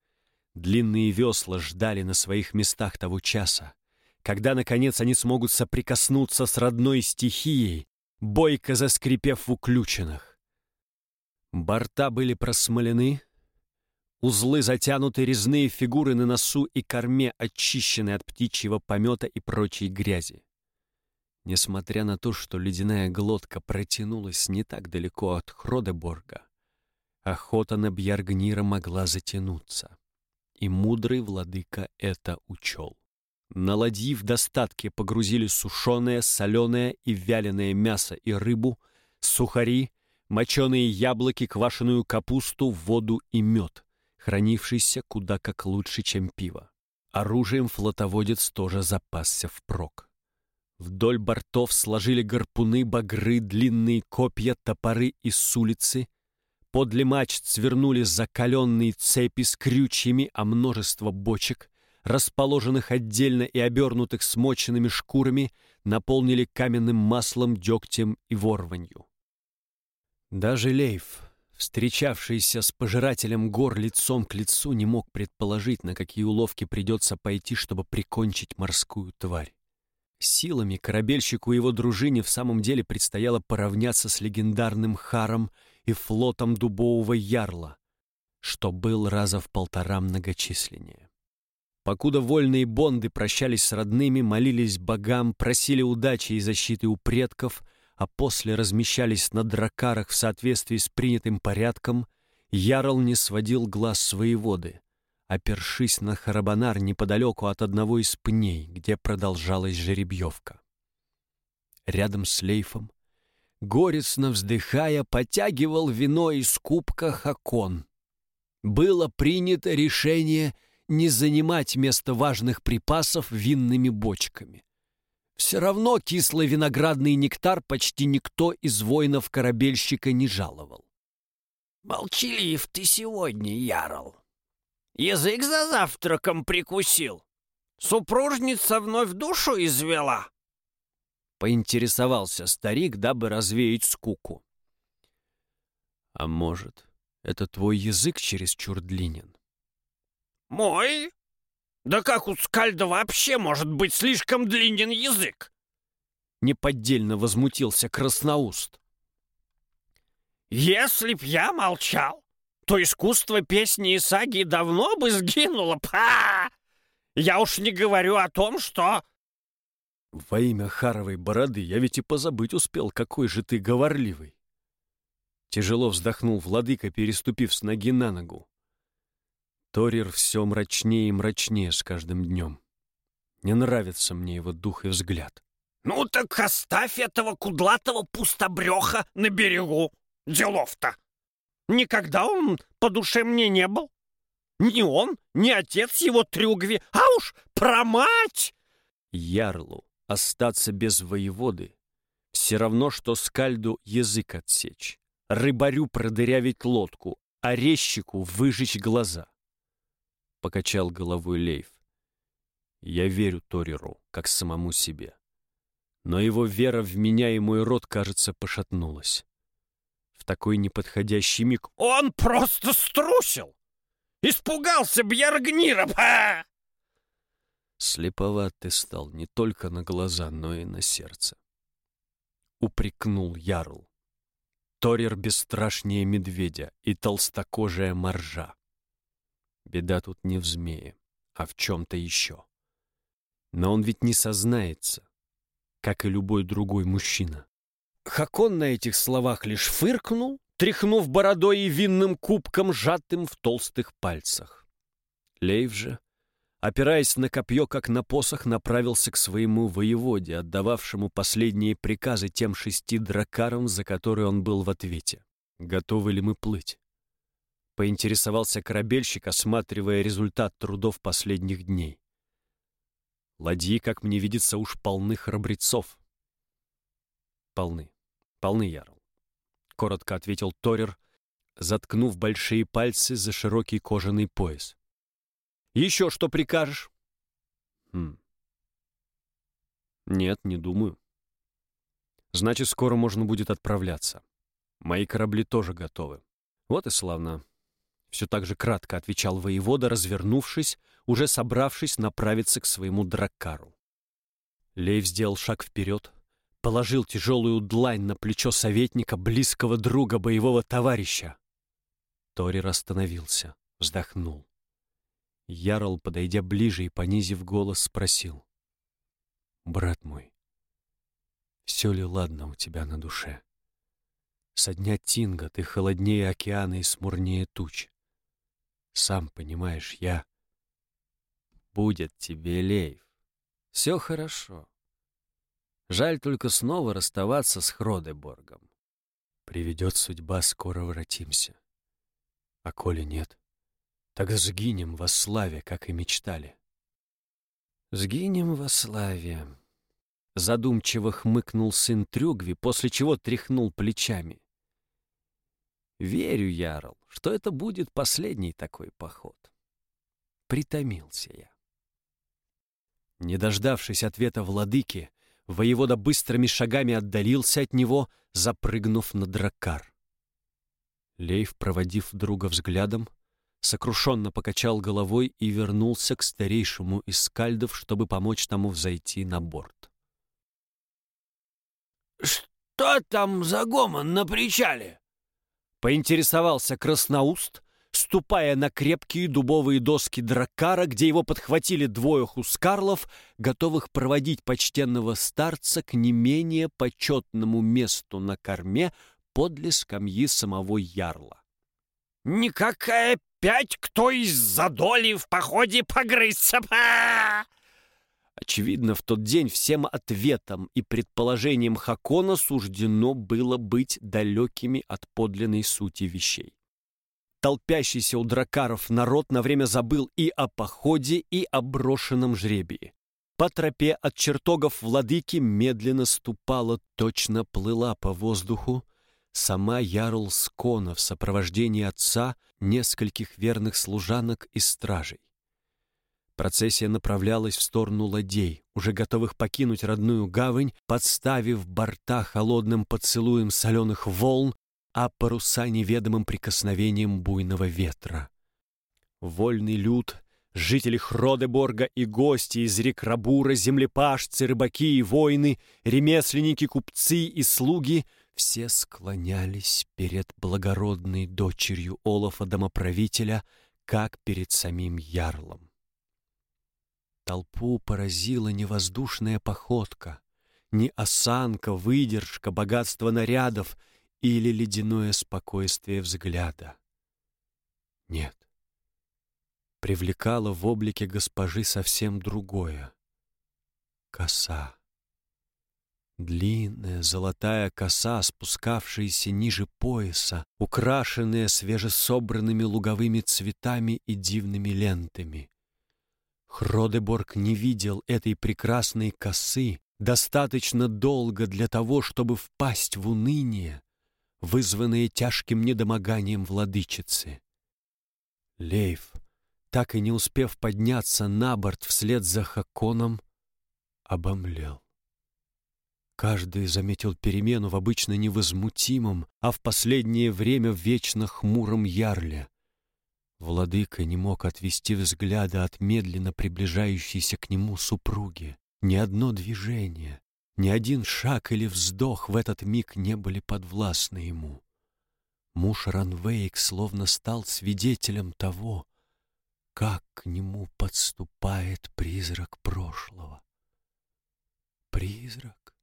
Длинные весла ждали на своих местах того часа, когда, наконец, они смогут соприкоснуться с родной стихией, бойко заскрипев в уключенных. Борта были просмолены, узлы затянуты, резные фигуры на носу и корме очищены от птичьего помета и прочей грязи. Несмотря на то, что ледяная глотка протянулась не так далеко от Хродеборга, охота на Бьяргнира могла затянуться, и мудрый владыка это учел. На ладьи в достатке погрузили сушеное, соленое и вяленое мясо и рыбу, сухари, моченые яблоки, квашеную капусту, воду и мед, хранившийся куда как лучше, чем пиво. Оружием флотоводец тоже запасся впрок. Вдоль бортов сложили гарпуны, багры, длинные копья, топоры и с улицы. Подле мачт свернули закаленные цепи с крючьями, а множество бочек, расположенных отдельно и обернутых смоченными шкурами, наполнили каменным маслом, дегтем и ворванью. Даже Лейф, встречавшийся с пожирателем гор лицом к лицу, не мог предположить, на какие уловки придется пойти, чтобы прикончить морскую тварь. Силами корабельщику и его дружине в самом деле предстояло поравняться с легендарным Харом и флотом дубового ярла, что был раза в полтора многочисленнее. Покуда вольные бонды прощались с родными, молились богам, просили удачи и защиты у предков — а после размещались на дракарах в соответствии с принятым порядком, Ярл не сводил глаз своей воды, опершись на харабанар неподалеку от одного из пней, где продолжалась жеребьевка. Рядом с лейфом, горестно вздыхая, потягивал вино из кубка Хакон. Было принято решение не занимать место важных припасов винными бочками. Все равно кислый виноградный нектар почти никто из воинов-корабельщика не жаловал. «Молчалив ты сегодня, Ярл. Язык за завтраком прикусил. Супружница вновь душу извела?» Поинтересовался старик, дабы развеять скуку. «А может, это твой язык чересчур длинен?» «Мой? Да как у Скальда вообще может быть слишком длинен язык? Неподдельно возмутился Красноуст. Если б я молчал, то искусство песни и саги давно бы сгинуло. Па! Я уж не говорю о том, что... Во имя Харовой бороды я ведь и позабыть успел, какой же ты говорливый. Тяжело вздохнул владыка, переступив с ноги на ногу. Торир все мрачнее и мрачнее с каждым днем. Не нравится мне его дух и взгляд. «Ну так оставь этого кудлатого пустобреха на берегу. Делов-то! Никогда он по душе мне не был. Ни он, ни отец его трюгви, а уж про мать!» Ярлу остаться без воеводы все равно, что скальду язык отсечь, рыбарю продырявить лодку, а резчику выжечь глаза покачал головой Лейф. Я верю Ториру, как самому себе. Но его вера в меня и мой род, кажется, пошатнулась. В такой неподходящий миг он просто струсил! Испугался Бьяргнира! Слеповат ты стал не только на глаза, но и на сердце. Упрекнул Ярл. Торир бесстрашнее медведя и толстокожая моржа. Беда тут не в змее, а в чем-то еще. Но он ведь не сознается, как и любой другой мужчина. Хакон на этих словах лишь фыркнул, тряхнув бородой и винным кубком, сжатым в толстых пальцах. Лейв же, опираясь на копье, как на посох, направился к своему воеводе, отдававшему последние приказы тем шести дракарам, за которые он был в ответе. Готовы ли мы плыть? поинтересовался корабельщик, осматривая результат трудов последних дней. Ладьи, как мне видится, уж полны храбрецов. Полны, полны, Ярл. — коротко ответил Торер, заткнув большие пальцы за широкий кожаный пояс. «Еще что прикажешь?» «Хм. Нет, не думаю. Значит, скоро можно будет отправляться. Мои корабли тоже готовы. Вот и славно. Все так же кратко отвечал воевода, развернувшись, уже собравшись направиться к своему драккару. Лейв сделал шаг вперед, положил тяжелую длань на плечо советника, близкого друга, боевого товарища. Торир остановился, вздохнул. Ярл, подойдя ближе и понизив голос, спросил. «Брат мой, все ли ладно у тебя на душе? Со дня Тинга ты холоднее океана и смурнее туч. Сам понимаешь, я... Будет тебе, Лейв. Все хорошо. Жаль только снова расставаться с Хродеборгом. Приведет судьба, скоро воротимся. А коли нет, так сгинем во славе, как и мечтали. Сгинем во славе. Задумчиво хмыкнул сын Трюгви, после чего тряхнул плечами. Верю, Ярл, что это будет последний такой поход. Притомился я. Не дождавшись ответа владыки, воевода быстрыми шагами отдалился от него, запрыгнув на дракар. Лейв, проводив друга взглядом, сокрушенно покачал головой и вернулся к старейшему из скальдов, чтобы помочь тому взойти на борт. «Что там за гомон на причале?» Поинтересовался Красноуст, ступая на крепкие дубовые доски дракара, где его подхватили двое хускарлов, готовых проводить почтенного старца к не менее почетному месту на корме подле скамьи самого ярла. «Никакая пять кто из задоли в походе погрызся!» Очевидно, в тот день всем ответом и предположением Хакона суждено было быть далекими от подлинной сути вещей. Толпящийся у дракаров народ на время забыл и о походе, и о брошенном жребии. По тропе от чертогов владыки медленно ступала, точно плыла по воздуху, сама Ярл Скона в сопровождении отца, нескольких верных служанок и стражей. Процессия направлялась в сторону ладей, уже готовых покинуть родную гавань, подставив борта холодным поцелуем соленых волн, а паруса неведомым прикосновением буйного ветра. Вольный люд, жители Хродеборга и гости из рек Рабура, землепашцы, рыбаки и воины, ремесленники, купцы и слуги — все склонялись перед благородной дочерью Олафа-домоправителя, как перед самим ярлом. Толпу поразила не воздушная походка, не осанка, выдержка, богатство нарядов или ледяное спокойствие взгляда. Нет. Привлекало в облике госпожи совсем другое. Коса. Длинная золотая коса, спускавшаяся ниже пояса, украшенная свежесобранными луговыми цветами и дивными лентами. Хродеборг не видел этой прекрасной косы достаточно долго для того, чтобы впасть в уныние, вызванное тяжким недомоганием владычицы. Лейв, так и не успев подняться на борт вслед за Хаконом, обомлел. Каждый заметил перемену в обычно невозмутимом, а в последнее время вечно хмуром ярле. Владыка не мог отвести взгляда от медленно приближающейся к нему супруги. Ни одно движение, ни один шаг или вздох в этот миг не были подвластны ему. Муж Ранвейк словно стал свидетелем того, как к нему подступает призрак прошлого. Призрак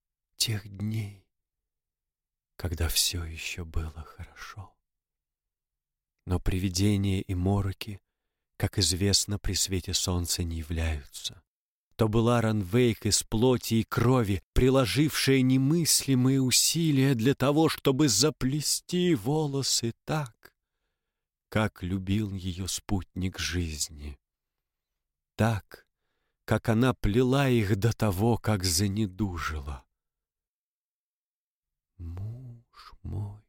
тех дней, когда все еще было хорошо. Но привидения и мороки, как известно, при свете солнца не являются. То была Ранвейк из плоти и крови, приложившая немыслимые усилия для того, чтобы заплести волосы так, как любил ее спутник жизни. Так, как она плела их до того, как занедужила. Муж мой,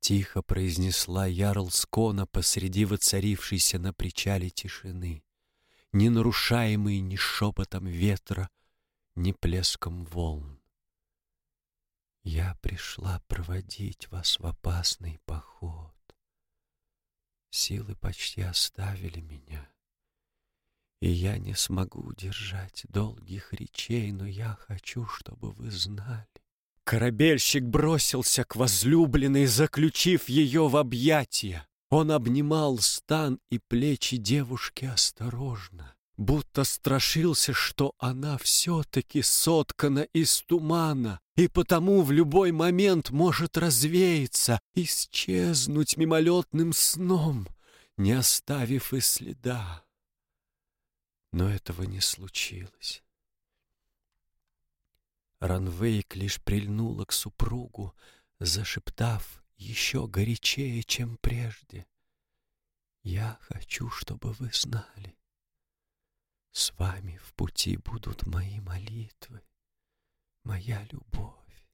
Тихо произнесла Ярл Скона посреди воцарившейся на причале тишины, не нарушаемой ни шепотом ветра, ни плеском волн. Я пришла проводить вас в опасный поход. Силы почти оставили меня, и я не могу удержать долгих речей, но я хочу, чтобы вы знали, Корабельщик бросился к возлюбленной, заключив ее в объятия. Он обнимал стан и плечи девушки осторожно, будто страшился, что она все-таки соткана из тумана и потому в любой момент может развеяться, исчезнуть мимолетным сном, не оставив и следа. Но этого не случилось. Ранвейк лишь прильнула к супругу, зашептав еще горячее, чем прежде. «Я хочу, чтобы вы знали. С вами в пути будут мои молитвы, моя любовь,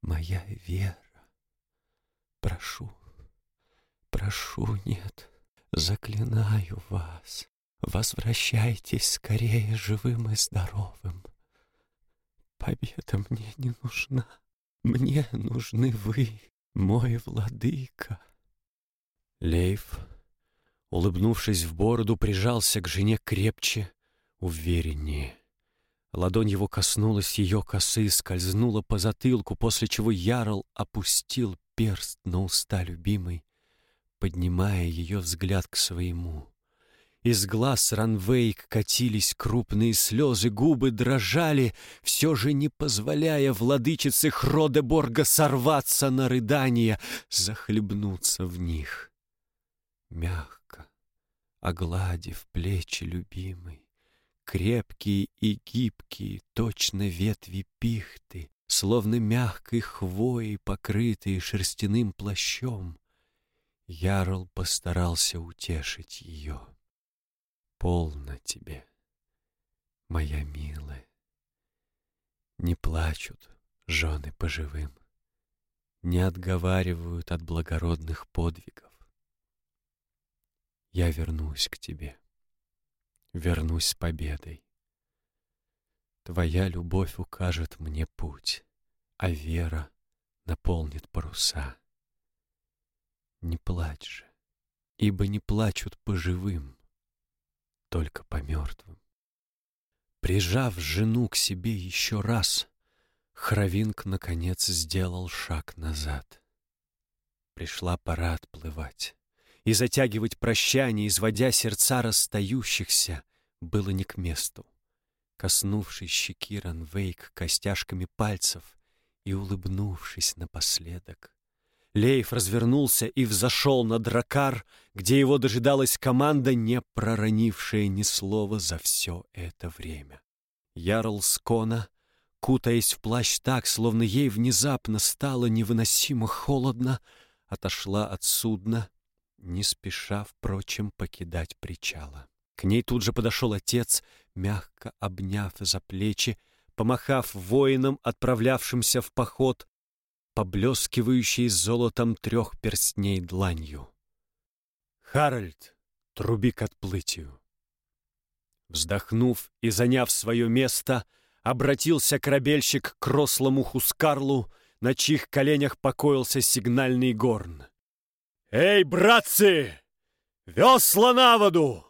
моя вера. Прошу, прошу, нет, заклинаю вас, возвращайтесь скорее живым и здоровым. Победа мне не нужна. Мне нужны вы, мой владыка. Лейф, улыбнувшись в бороду, прижался к жене крепче, увереннее. Ладонь его коснулась ее косы, скользнула по затылку, после чего Ярл опустил перст на уста любимой, поднимая ее взгляд к своему. Из глаз Ранвейк катились крупные слезы, губы дрожали, все же не позволяя владычице Хродеборга сорваться на рыдания, захлебнуться в них. Мягко, огладив плечи любимой, крепкие и гибкие, точно ветви пихты, словно мягкой хвоей, покрытые шерстяным плащом, Ярл постарался утешить ее. Полно тебе, моя милая. Не плачут жены по живым, Не отговаривают от благородных подвигов. Я вернусь к тебе, вернусь с победой. Твоя любовь укажет мне путь, А вера наполнит паруса. Не плачь же, ибо не плачут по живым, только по мертвым. Прижав жену к себе еще раз, Хравинг, наконец, сделал шаг назад. Пришла пора отплывать. И затягивать прощание, изводя сердца расстающихся, было не к месту. Коснувшись щеки Ранвейк костяшками пальцев и улыбнувшись напоследок, Лейф развернулся и взошел на дракар, где его дожидалась команда, не проронившая ни слова за все это время. Ярл Скона, кутаясь в плащ так, словно ей внезапно стало невыносимо холодно, отошла от судна, не спеша, впрочем, покидать причала. К ней тут же подошел отец, мягко обняв за плечи, помахав воинам, отправлявшимся в поход, поблескивающей золотом трех перстней дланью. «Харальд, труби к отплытию!» Вздохнув и заняв свое место, обратился корабельщик к рослому Хускарлу, на чьих коленях покоился сигнальный горн. «Эй, братцы! Весла на воду!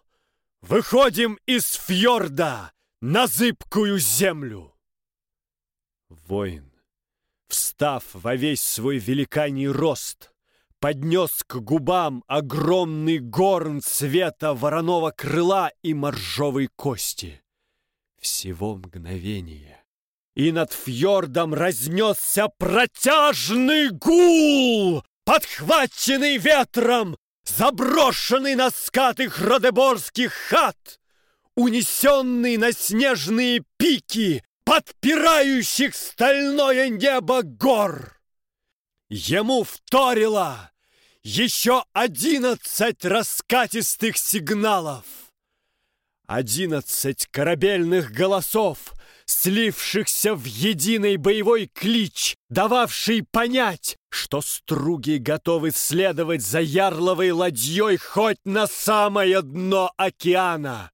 Выходим из фьорда на зыбкую землю!» Воин, встав во весь свой великаний рост, поднес к губам огромный горн цвета вороного крыла и моржовой кости. Всего мгновение, и над фьордом разнесся протяжный гул, подхваченный ветром, заброшенный на скаты Родеборских хат, унесенный на снежные пики подпирающих стальное небо гор. Ему вторило еще одиннадцать раскатистых сигналов. Одиннадцать корабельных голосов слившихся в единый боевой клич, дававший понять, что струги готовы следовать за ярловой ладьей хоть на самое дно океана.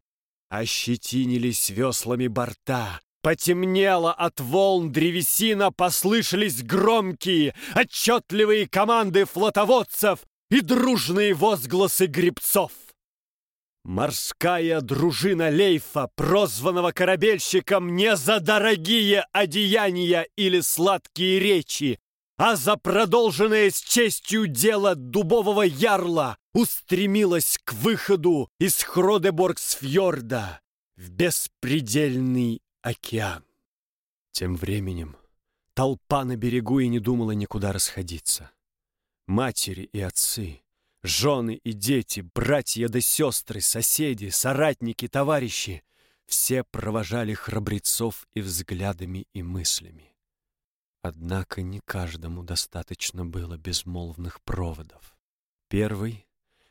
Ощетинились веслами борта, Потемнело от волн древесина, послышались громкие, отчетливые команды флотоводцев и дружные возгласы грибцов. Морская дружина Лейфа, прозванного корабельщиком не за дорогие одеяния или сладкие речи, а за продолженное с честью дело дубового ярла, устремилась к выходу из Хродеборгсфьорда в беспредельный океан. Тем временем толпа на берегу и не думала никуда расходиться. Матери и отцы, жены и дети, братья да сестры, соседи, соратники, товарищи — все провожали храбрецов и взглядами, и мыслями. Однако не каждому достаточно было безмолвных проводов. Первый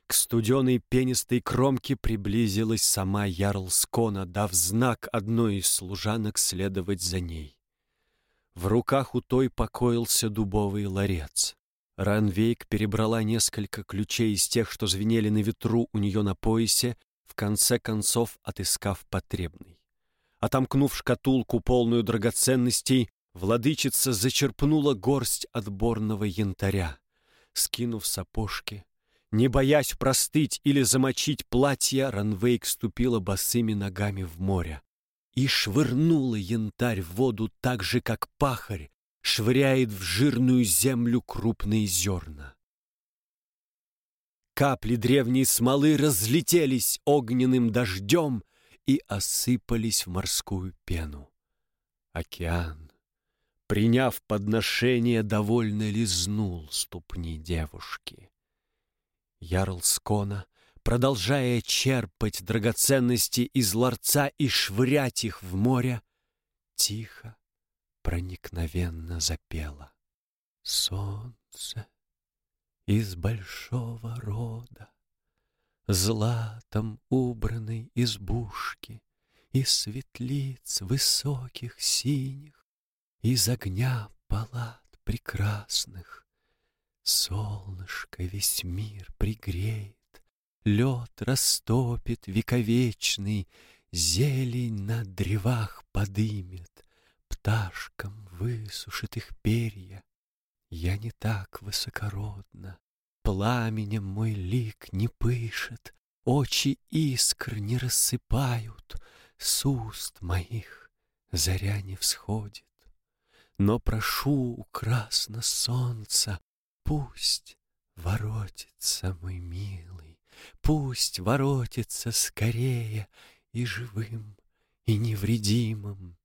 к студеной пенистой кромке приблизилась сама Ярл Скона, дав знак одной из служанок следовать за ней. В руках у той покоился дубовый ларец. Ранвейк перебрала несколько ключей из тех, что звенели на ветру у нее на поясе, в конце концов отыскав потребный. Отомкнув шкатулку, полную драгоценностей, владычица зачерпнула горсть отборного янтаря. Скинув сапожки, не боясь простыть или замочить платье, Ранвейк ступила босыми ногами в море и швырнула янтарь в воду так же, как пахарь швыряет в жирную землю крупные зерна. Капли древней смолы разлетелись огненным дождем и осыпались в морскую пену. Океан, приняв подношение, довольно лизнул ступни девушки. Ярл Скона, продолжая черпать драгоценности из ларца и швырять их в море, тихо, проникновенно запела. Солнце из большого рода, Златом убранной избушки, Из светлиц высоких синих, Из огня палат прекрасных, Солнышко весь мир пригреет, Лед растопит вековечный, Зелень на древах подымет, Пташкам высушит их перья. Я не так высокородна, Пламенем мой лик не пышет, Очи искр не рассыпают, С уст моих заря не всходит. Но прошу у красно солнца Пусть воротится мой милый, Пусть воротится скорее И живым, и невредимым.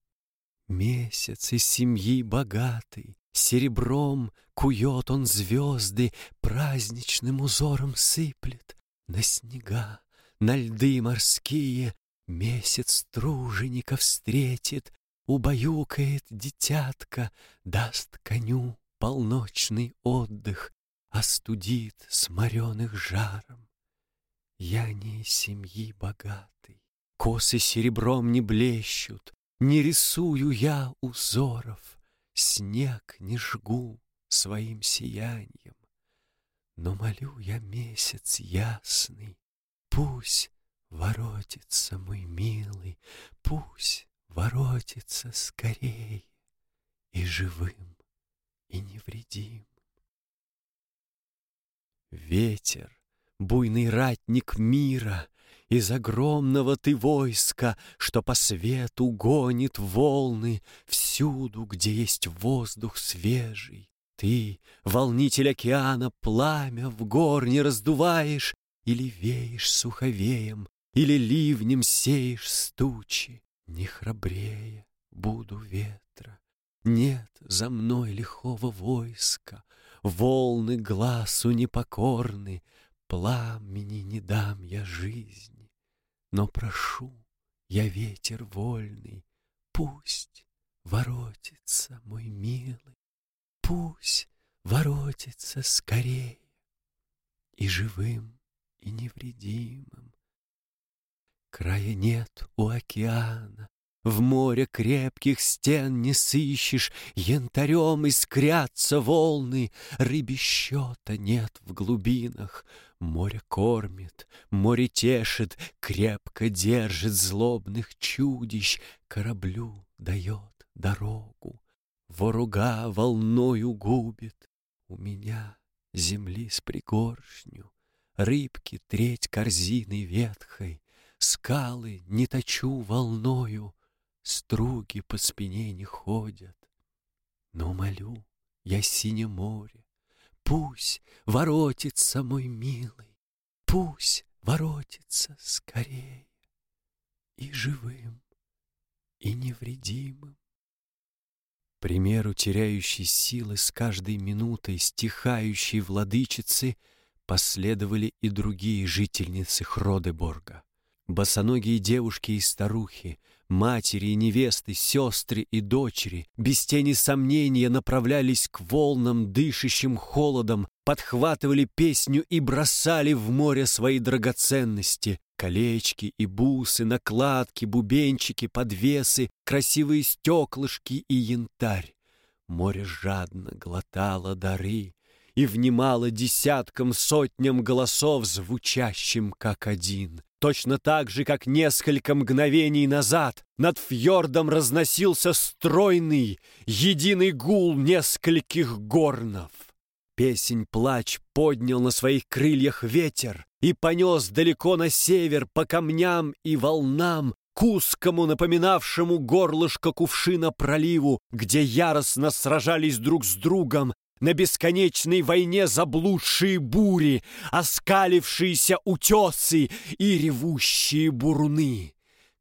Месяц из семьи богатый, Серебром кует он звезды, Праздничным узором сыплет На снега, на льды морские, Месяц труженика встретит, Убаюкает дитятка, Даст коню полночный отдых Остудит сморенных жаром. Я не из семьи богатой, Косы серебром не блещут, Не рисую я узоров, Снег не жгу своим сиянием. Но молю я месяц ясный, Пусть воротится мой милый, Пусть воротится скорее и живым и невредим. Ветер, буйный ратник мира, Из огромного ты войска, Что по свету гонит волны Всюду, где есть воздух свежий. Ты, волнитель океана, пламя в гор не раздуваешь Или веешь суховеем, или ливнем сеешь стучи. Не храбрее буду ветра, нет за мной лихого войска, Волны глазу непокорны, Пламени не дам я жизни. Но прошу, я ветер вольный, Пусть воротится мой милый, Пусть воротится скорее, И живым, и невредимым. Края нет у океана, В море крепких стен не сыщешь, Янтарем искрятся волны, Рыбе счета нет в глубинах. Море кормит, море тешит, Крепко держит злобных чудищ, Кораблю дает дорогу, Воруга волною губит. У меня земли с пригоршню, Рыбки треть корзины ветхой, Скалы не точу волною, Струги по спине не ходят. Но молю я синее море, Пусть воротится мой милый, Пусть воротится скорее И живым, и невредимым. Примеру теряющей силы с каждой минутой стихающей владычицы последовали и другие жительницы Хродеборга. Босоногие девушки и старухи, матери и невесты, сестры и дочери, без тени сомнения направлялись к волнам, дышащим холодом, подхватывали песню и бросали в море свои драгоценности, Колечки и бусы, накладки, бубенчики, подвесы, красивые стеклышки и янтарь. Море жадно глотало дары и внимало десяткам, сотням голосов, звучащим как один. Точно так же, как несколько мгновений назад над фьордом разносился стройный, единый гул нескольких горнов. Песень-плач поднял на своих крыльях ветер и понес далеко на север по камням и волнам к узкому, напоминавшему горлышко кувшина проливу, где яростно сражались друг с другом на бесконечной войне заблудшие бури, оскалившиеся утесы и ревущие буруны.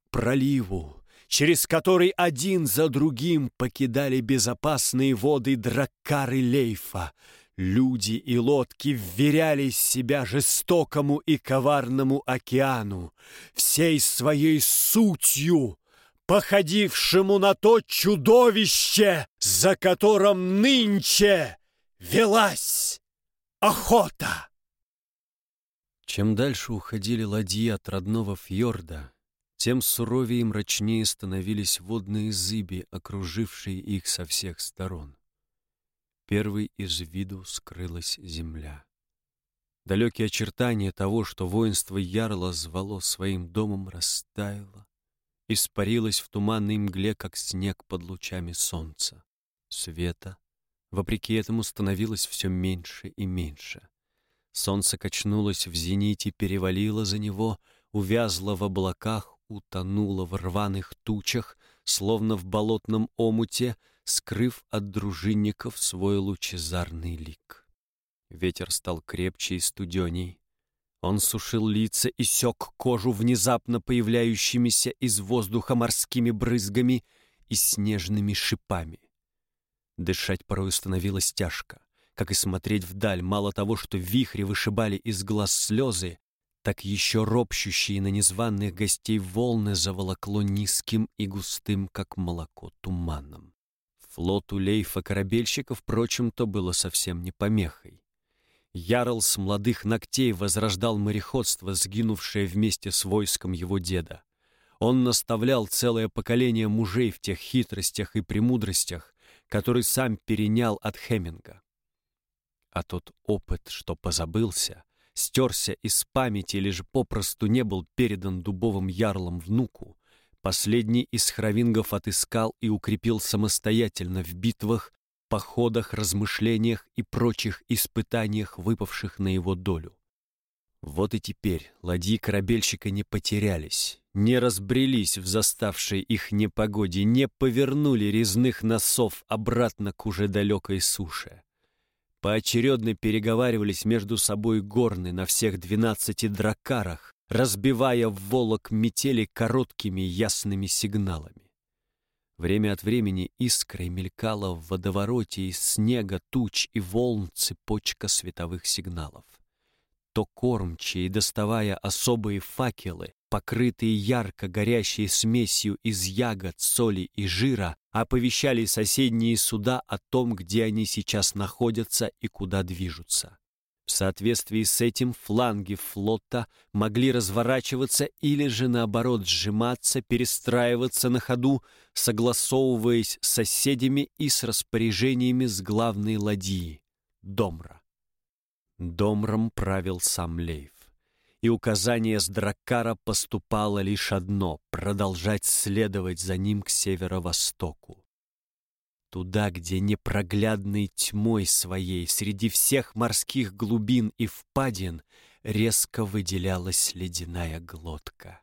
Проливу, через который один за другим покидали безопасные воды драккары Лейфа — Люди и лодки вверялись себя жестокому и коварному океану, всей своей сутью, походившему на то чудовище, за которым нынче велась охота. Чем дальше уходили ладьи от родного фьорда, тем суровее и мрачнее становились водные зыби, окружившие их со всех сторон. Первой из виду скрылась земля. Далекие очертания того, что воинство Ярла звало своим домом, растаяло, испарилось в туманной мгле, как снег под лучами солнца. Света, вопреки этому, становилось все меньше и меньше. Солнце качнулось в зените, перевалило за него, увязло в облаках, утонуло в рваных тучах, словно в болотном омуте, скрыв от дружинников свой лучезарный лик. Ветер стал крепче и студеней. Он сушил лица и сёк кожу внезапно появляющимися из воздуха морскими брызгами и снежными шипами. Дышать порой становилось тяжко, как и смотреть вдаль. Мало того, что вихри вышибали из глаз слезы, так еще ропщущие на незваных гостей волны заволокло низким и густым, как молоко, туманом. Флоту лейфа-корабельщиков, впрочем, то было совсем не помехой. Ярл с молодых ногтей возрождал мореходство, сгинувшее вместе с войском его деда. Он наставлял целое поколение мужей в тех хитростях и премудростях, которые сам перенял от Хеминга. А тот опыт, что позабылся, стерся из памяти же попросту не был передан дубовым ярлом внуку, Последний из хравингов отыскал и укрепил самостоятельно в битвах, походах, размышлениях и прочих испытаниях, выпавших на его долю. Вот и теперь ладьи корабельщика не потерялись, не разбрелись в заставшей их непогоде, не повернули резных носов обратно к уже далекой суше. Поочередно переговаривались между собой горны на всех двенадцати дракарах, разбивая в волок метели короткими ясными сигналами. Время от времени искрой мелькала в водовороте из снега, туч и волн цепочка световых сигналов. То кормчие, доставая особые факелы, покрытые ярко горящей смесью из ягод, соли и жира, оповещали соседние суда о том, где они сейчас находятся и куда движутся. В соответствии с этим фланги флота могли разворачиваться или же наоборот сжиматься, перестраиваться на ходу, согласовываясь с соседями и с распоряжениями с главной ладьи — Домра. Домром правил сам Лейв. И указание с Драккара поступало лишь одно — продолжать следовать за ним к северо-востоку. Туда, где непроглядной тьмой своей среди всех морских глубин и впадин резко выделялась ледяная глотка.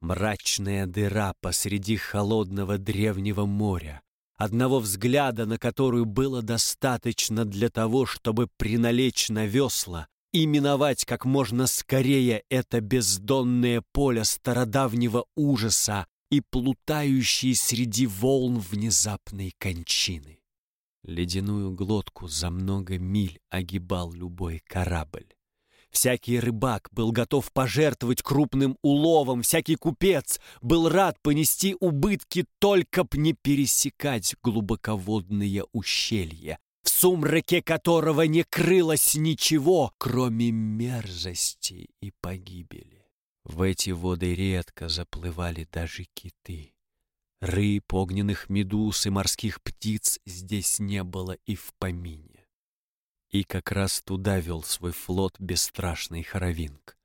Мрачная дыра посреди холодного древнего моря, одного взгляда на которую было достаточно для того, чтобы приналечь на весла и миновать как можно скорее это бездонное поле стародавнего ужаса, и плутающие среди волн внезапной кончины. Ледяную глотку за много миль огибал любой корабль. Всякий рыбак был готов пожертвовать крупным уловом, всякий купец был рад понести убытки, только б не пересекать глубоководные ущелья, в сумраке которого не крылось ничего, кроме мерзости и погибели. В эти воды редко заплывали даже киты. Рыб, огненных медуз и морских птиц здесь не было и в помине. И как раз туда вел свой флот бесстрашный Хоровинг.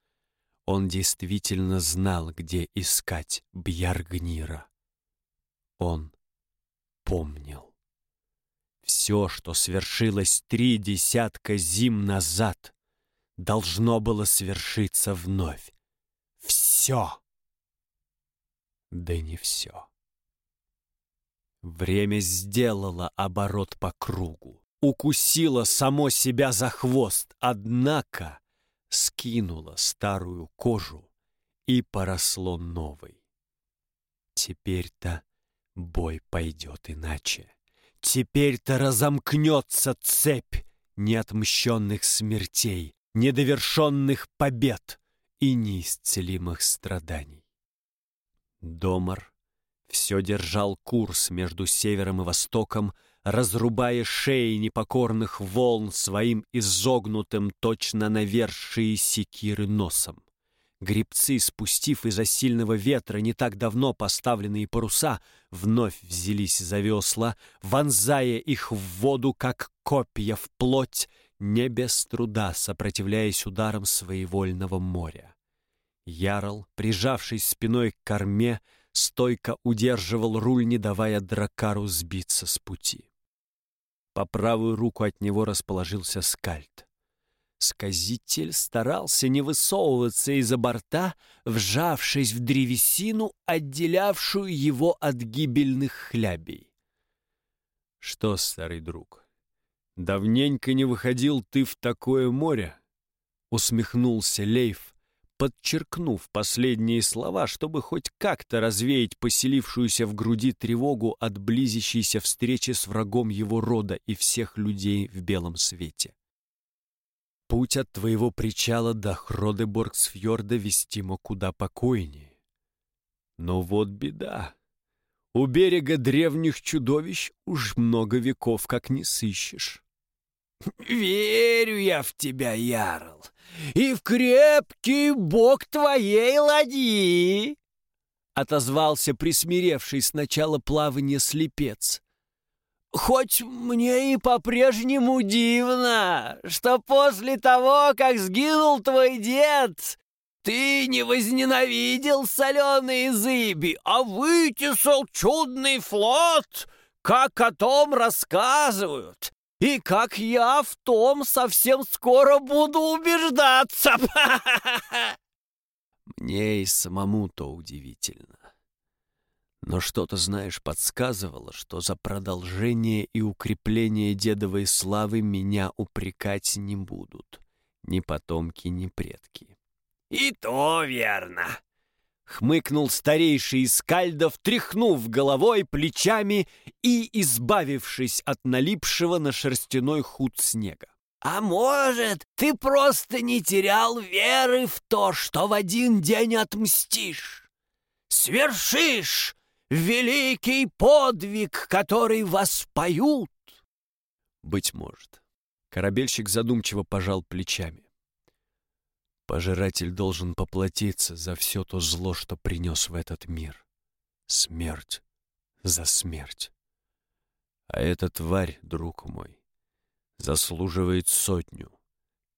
Он действительно знал, где искать Бьяргнира. Он помнил. Все, что свершилось три десятка зим назад, должно было свершиться вновь все. Да не все. Время сделало оборот по кругу, укусило само себя за хвост, однако скинуло старую кожу и поросло новой. Теперь-то бой пойдет иначе. Теперь-то разомкнется цепь неотмщенных смертей, недовершенных побед и неисцелимых страданий. Домар все держал курс между севером и востоком, разрубая шеи непокорных волн своим изогнутым точно навершие секиры носом. Грибцы, спустив из-за сильного ветра не так давно поставленные паруса, вновь взялись за весла, вонзая их в воду, как копья в плоть, не без труда сопротивляясь ударам своевольного моря. Ярл, прижавшись спиной к корме, стойко удерживал руль, не давая дракару сбиться с пути. По правую руку от него расположился скальд. Сказитель старался не высовываться из-за борта, вжавшись в древесину, отделявшую его от гибельных хлябей. «Что, старый друг, «Давненько не выходил ты в такое море», — усмехнулся Лейф, подчеркнув последние слова, чтобы хоть как-то развеять поселившуюся в груди тревогу от близящейся встречи с врагом его рода и всех людей в белом свете. «Путь от твоего причала до Хродеборгсфьорда вестимо куда покойнее. Но вот беда. У берега древних чудовищ уж много веков как не сыщешь. «Верю я в тебя, Ярл, и в крепкий бок твоей ладьи!» Отозвался присмиревший сначала плавания слепец. «Хоть мне и по-прежнему дивно, что после того, как сгинул твой дед, ты не возненавидел соленые зыби, а вытесал чудный флот, как о том рассказывают, и как я в том совсем скоро буду убеждаться. Мне и самому-то удивительно. Но что-то, знаешь, подсказывало, что за продолжение и укрепление дедовой славы меня упрекать не будут. Ни потомки, ни предки. «И то верно!» Хмыкнул старейший из скальдов, тряхнув головой, плечами и избавившись от налипшего на шерстяной худ снега. «А может, ты просто не терял веры в то, что в один день отмстишь? Свершишь великий подвиг, который воспоют?» «Быть может. Корабельщик задумчиво пожал плечами. Пожиратель должен поплатиться за все то зло, что принес в этот мир. Смерть за смерть. А эта тварь, друг мой, заслуживает сотню,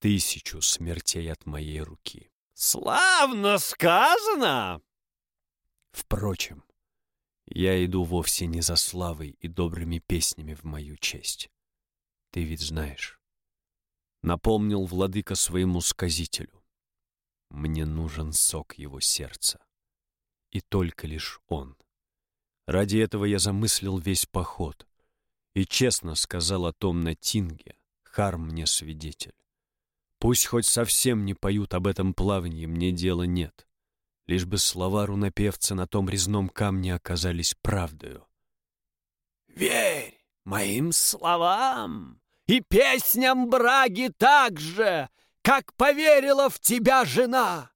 тысячу смертей от моей руки. «Славно сказано!» Впрочем, я иду вовсе не за славой и добрыми песнями в мою честь. Ты ведь знаешь. Напомнил владыка своему сказителю. Мне нужен сок его сердца. И только лишь он. Ради этого я замыслил весь поход. И честно сказал о том на Тинге, Хар мне свидетель. Пусть хоть совсем не поют об этом плавании, мне дела нет. Лишь бы слова рунопевца на том резном камне оказались правдою. «Верь моим словам и песням браги так же, как поверила в тебя жена!»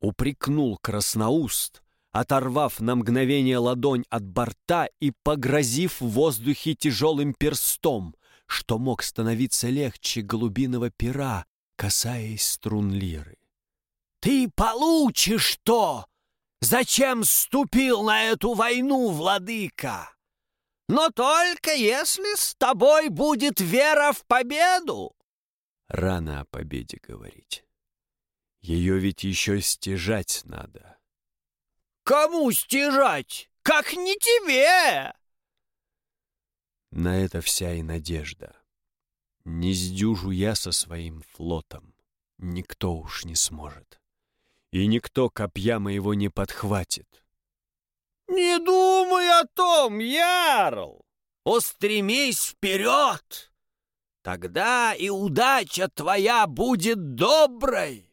Упрекнул красноуст, оторвав на мгновение ладонь от борта и погрозив в воздухе тяжелым перстом, что мог становиться легче голубиного пера, касаясь струн лиры. «Ты получишь то, зачем ступил на эту войну, владыка! Но только если с тобой будет вера в победу!» Рано о победе говорить. Ее ведь еще стяжать надо. «Кому стяжать? Как не тебе!» На это вся и надежда. Не сдюжу я со своим флотом. Никто уж не сможет. И никто копья моего не подхватит. «Не думай о том, Ярл! Устремись вперед! Тогда и удача твоя будет доброй!»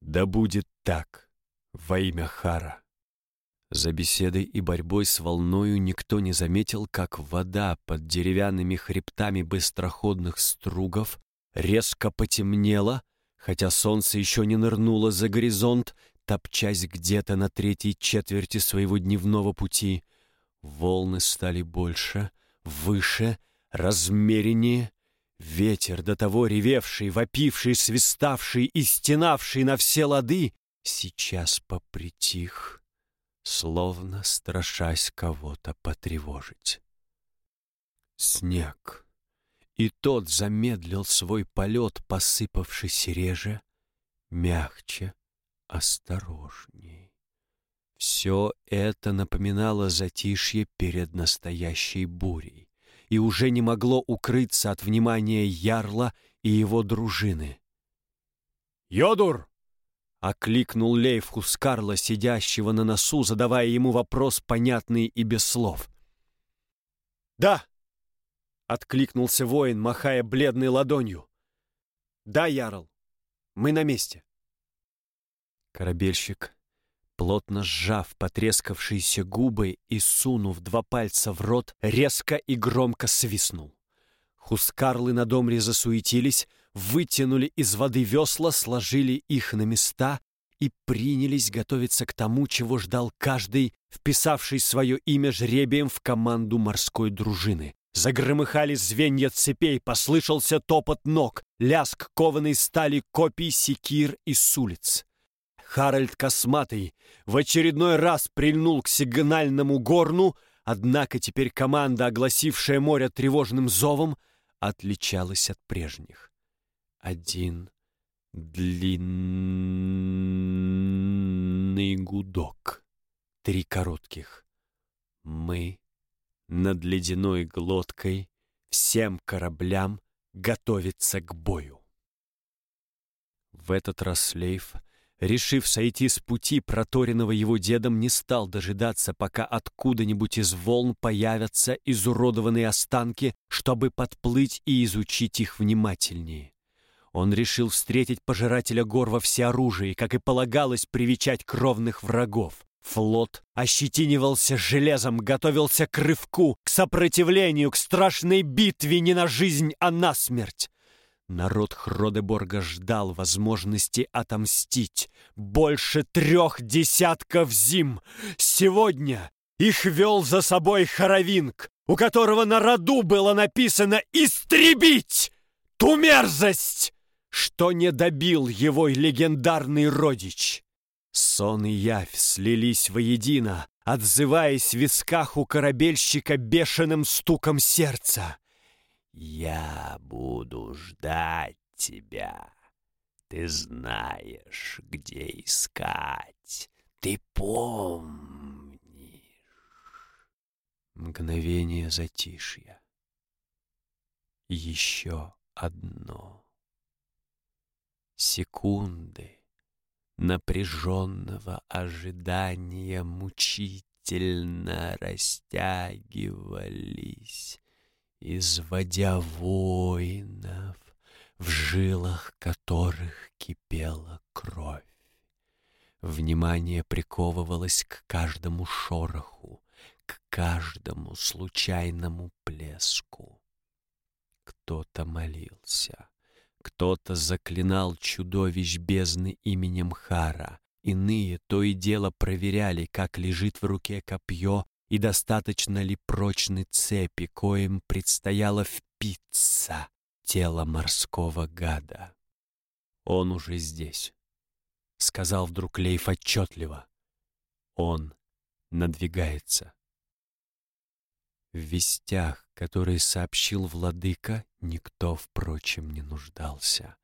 Да будет так, во имя Хара. За беседой и борьбой с волною никто не заметил, как вода под деревянными хребтами быстроходных стругов резко потемнела, хотя солнце еще не нырнуло за горизонт, топчась где-то на третьей четверти своего дневного пути. Волны стали больше, выше, размереннее. Ветер, до того ревевший, вопивший, свиставший и стенавший на все лады, сейчас попритих словно страшась кого-то потревожить. Снег. И тот замедлил свой полет, посыпавшись реже, мягче, осторожней. Все это напоминало затишье перед настоящей бурей и уже не могло укрыться от внимания Ярла и его дружины. «Йодур!» Окликнул Лейф Хускарла, сидящего на носу, задавая ему вопрос, понятный и без слов. «Да!» — откликнулся воин, махая бледной ладонью. «Да, Ярл, мы на месте». Корабельщик, плотно сжав потрескавшиеся губы и сунув два пальца в рот, резко и громко свистнул. Хускарлы на домре засуетились, вытянули из воды весла, сложили их на места и принялись готовиться к тому, чего ждал каждый, вписавший свое имя жребием в команду морской дружины. Загромыхали звенья цепей, послышался топот ног, ляск кованой стали копий секир и с улиц. Харальд Косматый в очередной раз прильнул к сигнальному горну, однако теперь команда, огласившая море тревожным зовом, отличалась от прежних один длинный гудок, три коротких. Мы над ледяной глоткой всем кораблям готовиться к бою. В этот раз Лейф, решив сойти с пути, проторенного его дедом, не стал дожидаться, пока откуда-нибудь из волн появятся изуродованные останки, чтобы подплыть и изучить их внимательнее. Он решил встретить пожирателя гор во всеоружии, как и полагалось привечать кровных врагов. Флот ощетинивался железом, готовился к рывку, к сопротивлению, к страшной битве не на жизнь, а на смерть. Народ Хродеборга ждал возможности отомстить. Больше трех десятков зим. Сегодня их вел за собой Харовинг, у которого на роду было написано «Истребить!» ту мерзость, что не добил его легендарный родич. Сон и явь слились воедино, отзываясь в висках у корабельщика бешеным стуком сердца. «Я буду ждать тебя. Ты знаешь, где искать. Ты помнишь». Мгновение затишья. Еще одно. Секунды напряженного ожидания мучительно растягивались, изводя воинов, в жилах которых кипела кровь. Внимание приковывалось к каждому шороху, к каждому случайному плеску. Кто-то молился, кто-то заклинал чудовищ бездны именем Хара. Иные то и дело проверяли, как лежит в руке копье и достаточно ли прочны цепи, коим предстояло впиться тело морского гада. «Он уже здесь», — сказал вдруг Лейф отчетливо. «Он надвигается». В вестях, которые сообщил владыка, никто, впрочем, не нуждался.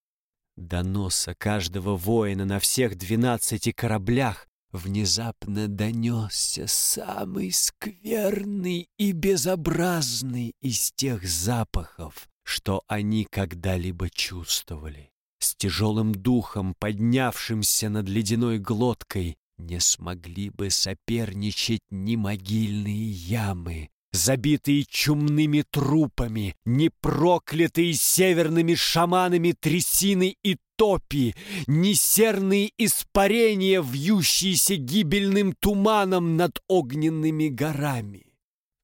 До носа каждого воина на всех двенадцати кораблях внезапно донесся самый скверный и безобразный из тех запахов, что они когда-либо чувствовали. С тяжелым духом, поднявшимся над ледяной глоткой, не смогли бы соперничать ни могильные ямы, забитые чумными трупами, не проклятые северными шаманами трясины и топи, не серные испарения, вьющиеся гибельным туманом над огненными горами.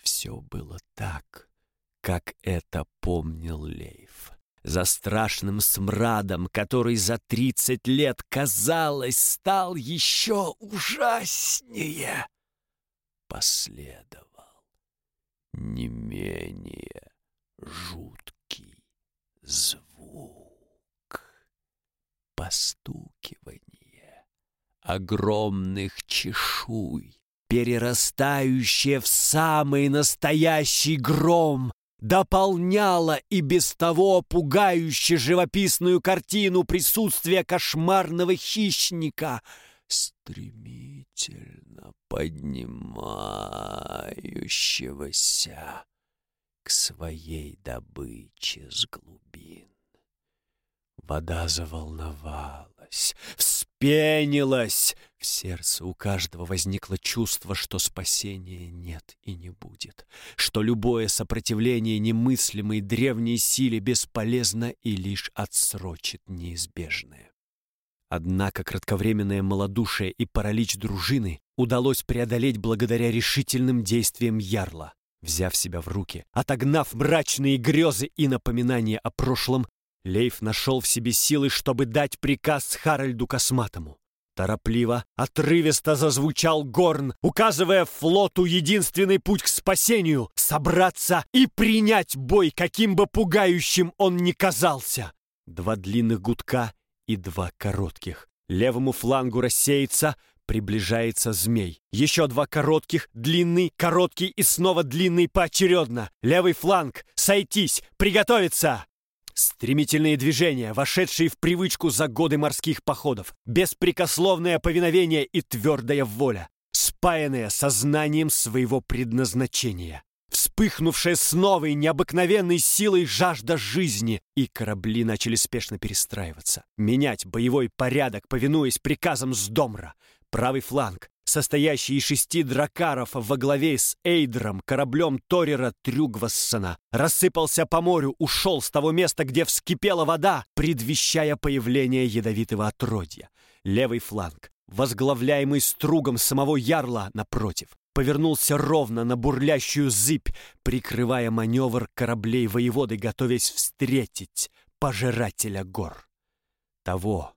Все было так, как это помнил Лейф. За страшным смрадом, который за тридцать лет, казалось, стал еще ужаснее, последовал не менее жуткий звук. Постукивание огромных чешуй, перерастающее в самый настоящий гром, дополняло и без того пугающе живописную картину присутствия кошмарного хищника — стремительно поднимающегося к своей добыче с глубин. Вода заволновалась, вспенилась. В сердце у каждого возникло чувство, что спасения нет и не будет, что любое сопротивление немыслимой древней силе бесполезно и лишь отсрочит неизбежное. Однако кратковременное малодушие и паралич дружины удалось преодолеть благодаря решительным действиям Ярла. Взяв себя в руки, отогнав мрачные грезы и напоминания о прошлом, Лейф нашел в себе силы, чтобы дать приказ Харальду Косматому. Торопливо, отрывисто зазвучал горн, указывая флоту единственный путь к спасению — собраться и принять бой, каким бы пугающим он ни казался. Два длинных гудка, и два коротких. Левому флангу рассеется, приближается змей. Еще два коротких, длинный, короткий и снова длинный поочередно. Левый фланг, сойтись, приготовиться! Стремительные движения, вошедшие в привычку за годы морских походов, беспрекословное повиновение и твердая воля, спаянное сознанием своего предназначения вспыхнувшая с новой необыкновенной силой жажда жизни, и корабли начали спешно перестраиваться, менять боевой порядок, повинуясь приказам с Домра. Правый фланг, состоящий из шести дракаров во главе с Эйдром, кораблем Торера Трюгвассона, рассыпался по морю, ушел с того места, где вскипела вода, предвещая появление ядовитого отродья. Левый фланг, возглавляемый стругом самого Ярла, напротив, повернулся ровно на бурлящую зыбь, прикрывая маневр кораблей воеводы, готовясь встретить пожирателя гор. Того,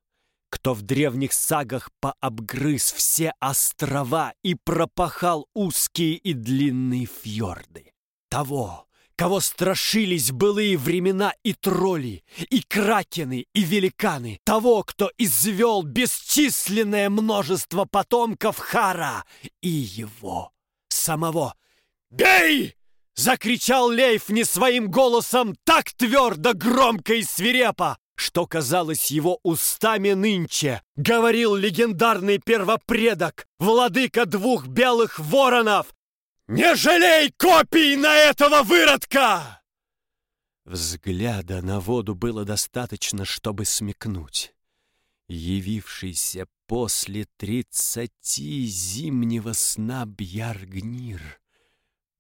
кто в древних сагах пообгрыз все острова и пропахал узкие и длинные фьорды. Того, кого страшились былые времена и тролли, и кракены, и великаны, того, кто извел бесчисленное множество потомков Хара и его самого. «Бей!» — закричал Лейф не своим голосом так твердо, громко и свирепо, что казалось его устами нынче, говорил легендарный первопредок, владыка двух белых воронов. «Не жалей копий на этого выродка!» Взгляда на воду было достаточно, чтобы смекнуть. Явившийся после тридцати зимнего сна Бьяргнир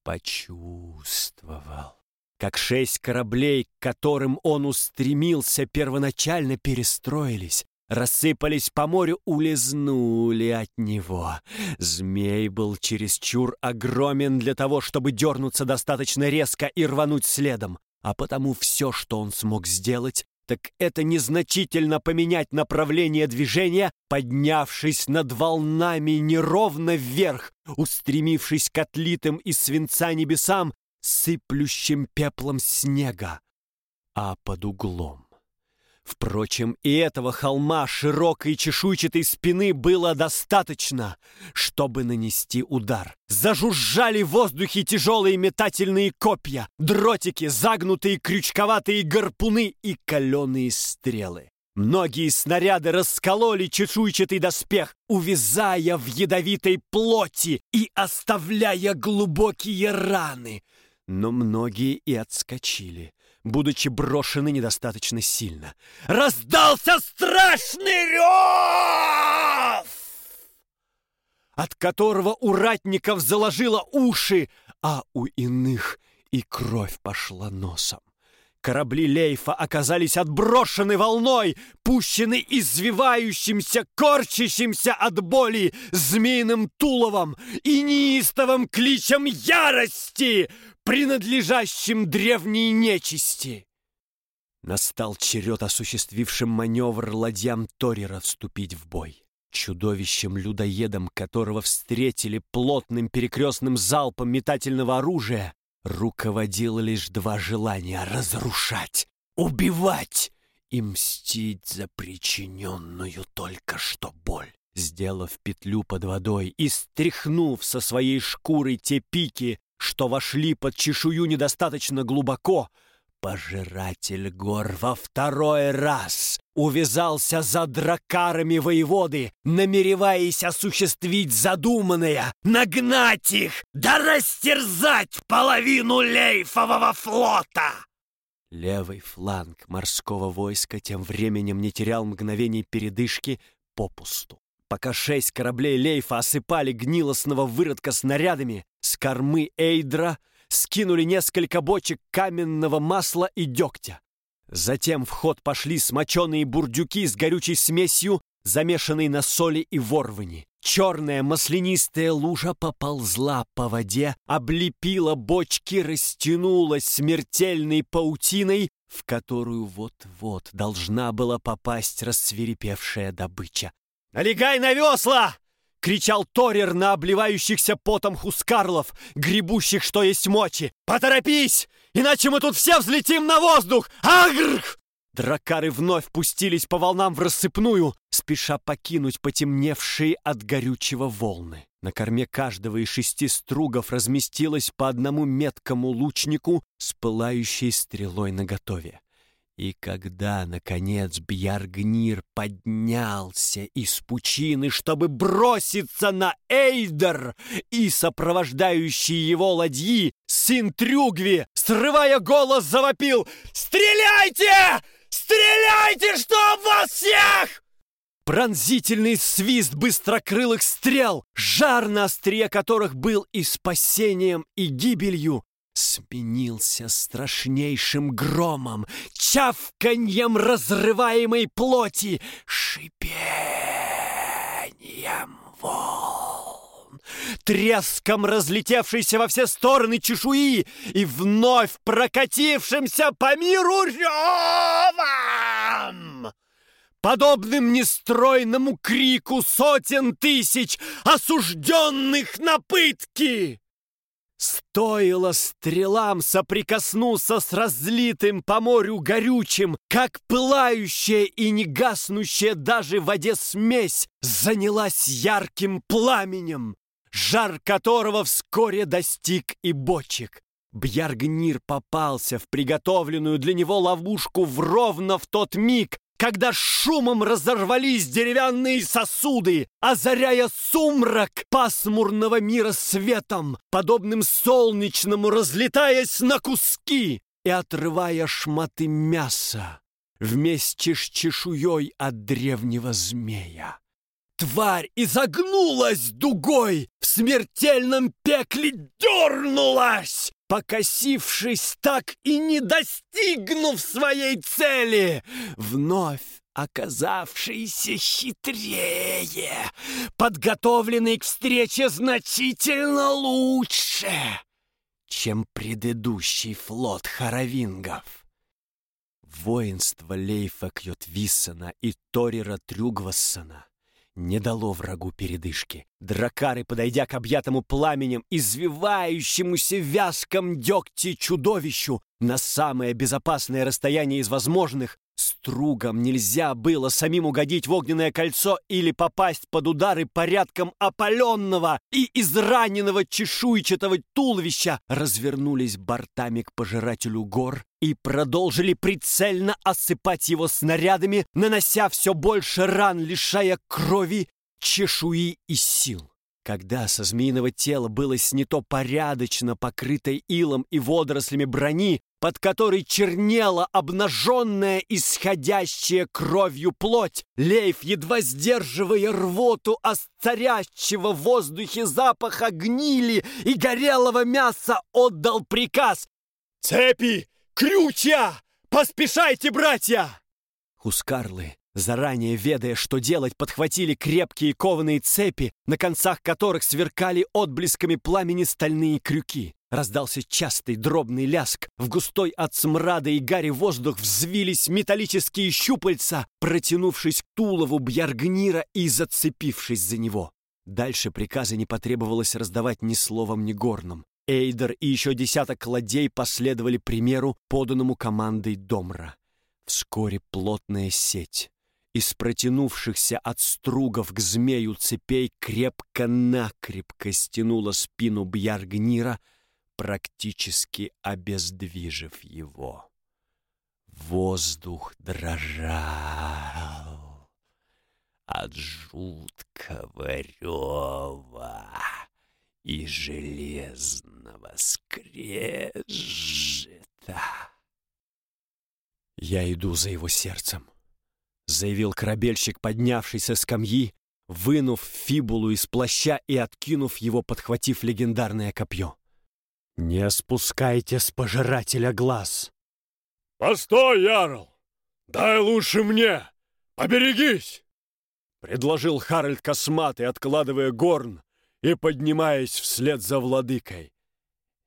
почувствовал, как шесть кораблей, к которым он устремился, первоначально перестроились, рассыпались по морю, улизнули от него. Змей был чересчур огромен для того, чтобы дернуться достаточно резко и рвануть следом, а потому все, что он смог сделать, так это незначительно поменять направление движения, поднявшись над волнами неровно вверх, устремившись к отлитым из свинца небесам, сыплющим пеплом снега, а под углом. Впрочем, и этого холма широкой чешуйчатой спины было достаточно, чтобы нанести удар. Зажужжали в воздухе тяжелые метательные копья, дротики, загнутые крючковатые гарпуны и каленые стрелы. Многие снаряды раскололи чешуйчатый доспех, увязая в ядовитой плоти и оставляя глубокие раны — но многие и отскочили, будучи брошены недостаточно сильно. Раздался страшный рев! От которого у ратников заложило уши, а у иных и кровь пошла носом. Корабли Лейфа оказались отброшены волной, пущены извивающимся, корчащимся от боли змеиным туловом и неистовым кличем ярости, принадлежащим древней нечисти. Настал черед осуществившим маневр ладьям Торера вступить в бой. Чудовищем-людоедом, которого встретили плотным перекрестным залпом метательного оружия, руководило лишь два желания — разрушать, убивать и мстить за причиненную только что боль. Сделав петлю под водой и стряхнув со своей шкуры те пики, что вошли под чешую недостаточно глубоко, пожиратель гор во второй раз увязался за дракарами воеводы, намереваясь осуществить задуманное, нагнать их, да растерзать половину лейфового флота. Левый фланг морского войска тем временем не терял мгновений передышки попусту. Пока шесть кораблей Лейфа осыпали гнилостного выродка снарядами, с кормы Эйдра скинули несколько бочек каменного масла и дегтя. Затем в ход пошли смоченные бурдюки с горючей смесью, замешанной на соли и ворвани. Черная маслянистая лужа поползла по воде, облепила бочки, растянулась смертельной паутиной, в которую вот-вот должна была попасть рассверепевшая добыча. «Налегай на весла!» — кричал Торер на обливающихся потом хускарлов, гребущих что есть мочи. «Поторопись, иначе мы тут все взлетим на воздух! Агрх!» Дракары вновь пустились по волнам в рассыпную, спеша покинуть потемневшие от горючего волны. На корме каждого из шести стругов разместилось по одному меткому лучнику с пылающей стрелой наготове. И когда, наконец, Бьяргнир поднялся из пучины, чтобы броситься на Эйдер и сопровождающие его ладьи, сын Трюгви, срывая голос, завопил «Стреляйте! Стреляйте, чтоб вас всех!» Пронзительный свист быстрокрылых стрел, жар на острие которых был и спасением, и гибелью, сменился страшнейшим громом, чавканьем разрываемой плоти, шипением волн, треском разлетевшейся во все стороны чешуи и вновь прокатившимся по миру ревом! Подобным нестройному крику сотен тысяч осужденных на пытки! Стоило стрелам соприкоснуться с разлитым по морю горючим, как пылающая и не гаснущая даже в воде смесь занялась ярким пламенем, жар которого вскоре достиг и бочек. Бьяргнир попался в приготовленную для него ловушку в ровно в тот миг, когда шумом разорвались деревянные сосуды, озаряя сумрак пасмурного мира светом, подобным солнечному, разлетаясь на куски и отрывая шматы мяса вместе с чешуей от древнего змея. Тварь изогнулась дугой, в смертельном пекле дернулась, покосившись так и не достигнув своей цели, вновь оказавшийся хитрее, подготовленный к встрече значительно лучше, чем предыдущий флот харавингов. Воинство Лейфа Кьотвиссона и Торира Трюгвассона не дало врагу передышки. Дракары, подойдя к объятому пламенем, извивающемуся вязком дегти чудовищу на самое безопасное расстояние из возможных, Стругам нельзя было самим угодить в огненное кольцо или попасть под удары порядком опаленного и израненного чешуйчатого туловища, развернулись бортами к пожирателю гор и продолжили прицельно осыпать его снарядами, нанося все больше ран, лишая крови, чешуи и сил. Когда со змеиного тела было снято порядочно покрытой илом и водорослями брони, под которой чернела обнаженная, исходящая кровью плоть. Лейф, едва сдерживая рвоту от царящего в воздухе запаха гнили и горелого мяса, отдал приказ «Цепи! Крючья! Поспешайте, братья!» Хускарлы, заранее ведая, что делать, подхватили крепкие кованые цепи, на концах которых сверкали отблесками пламени стальные крюки. Раздался частый дробный ляск. В густой от смрада и гари воздух взвились металлические щупальца, протянувшись к тулову Бьяргнира и зацепившись за него. Дальше приказа не потребовалось раздавать ни словом, ни горном. Эйдер и еще десяток ладей последовали примеру, поданному командой Домра. Вскоре плотная сеть из протянувшихся от стругов к змею цепей крепко-накрепко стянула спину Бьяргнира, практически обездвижив его. Воздух дрожал от жуткого рева и железного скрежета. «Я иду за его сердцем», — заявил корабельщик, поднявшийся с скамьи, вынув фибулу из плаща и откинув его, подхватив легендарное копье. «Не спускайте с пожирателя глаз!» «Постой, Ярл! Дай лучше мне! Поберегись!» Предложил Харальд Косматый, откладывая горн и поднимаясь вслед за владыкой.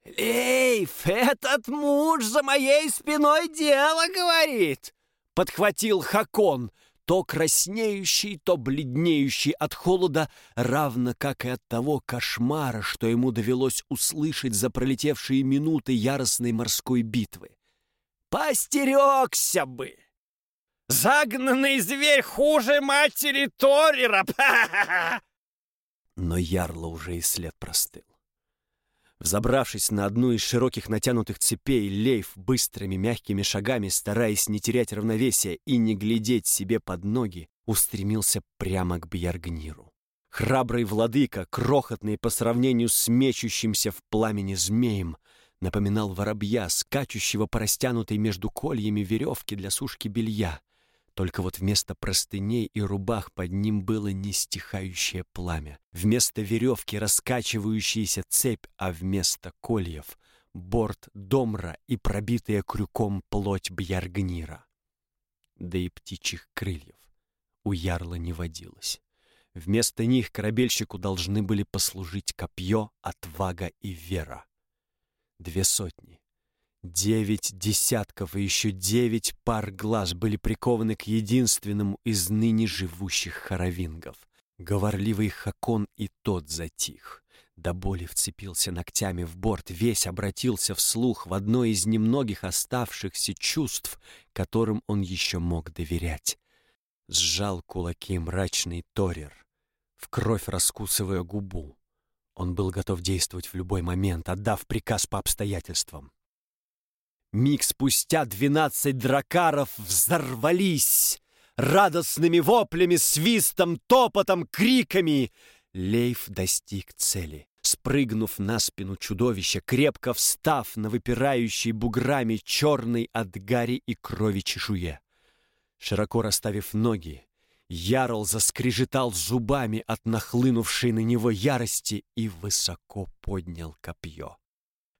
«Лейф, этот муж за моей спиной дело говорит!» Подхватил Хакон, то краснеющий, то бледнеющий от холода, равно как и от того кошмара, что ему довелось услышать за пролетевшие минуты яростной морской битвы. «Постерегся бы! Загнанный зверь хуже матери Торера!» Но ярло уже и след простыл. Взобравшись на одну из широких натянутых цепей, Лейф быстрыми мягкими шагами, стараясь не терять равновесия и не глядеть себе под ноги, устремился прямо к Бьяргниру. Храбрый владыка, крохотный по сравнению с мечущимся в пламени змеем, напоминал воробья, скачущего по растянутой между кольями веревки для сушки белья. Только вот вместо простыней и рубах под ним было нестихающее пламя. Вместо веревки раскачивающаяся цепь, а вместо кольев — борт домра и пробитая крюком плоть бьяргнира. Да и птичьих крыльев у ярла не водилось. Вместо них корабельщику должны были послужить копье, отвага и вера. Две сотни, Девять десятков и еще девять пар глаз были прикованы к единственному из ныне живущих хоровингов. Говорливый Хакон и тот затих. До боли вцепился ногтями в борт, весь обратился вслух в одно из немногих оставшихся чувств, которым он еще мог доверять. Сжал кулаки мрачный Торер, в кровь раскусывая губу. Он был готов действовать в любой момент, отдав приказ по обстоятельствам. Миг спустя двенадцать дракаров взорвались радостными воплями, свистом, топотом, криками. Лейф достиг цели. Спрыгнув на спину чудовища, крепко встав на выпирающей буграми черной от гари и крови чешуе. Широко расставив ноги, Ярл заскрежетал зубами от нахлынувшей на него ярости и высоко поднял копье.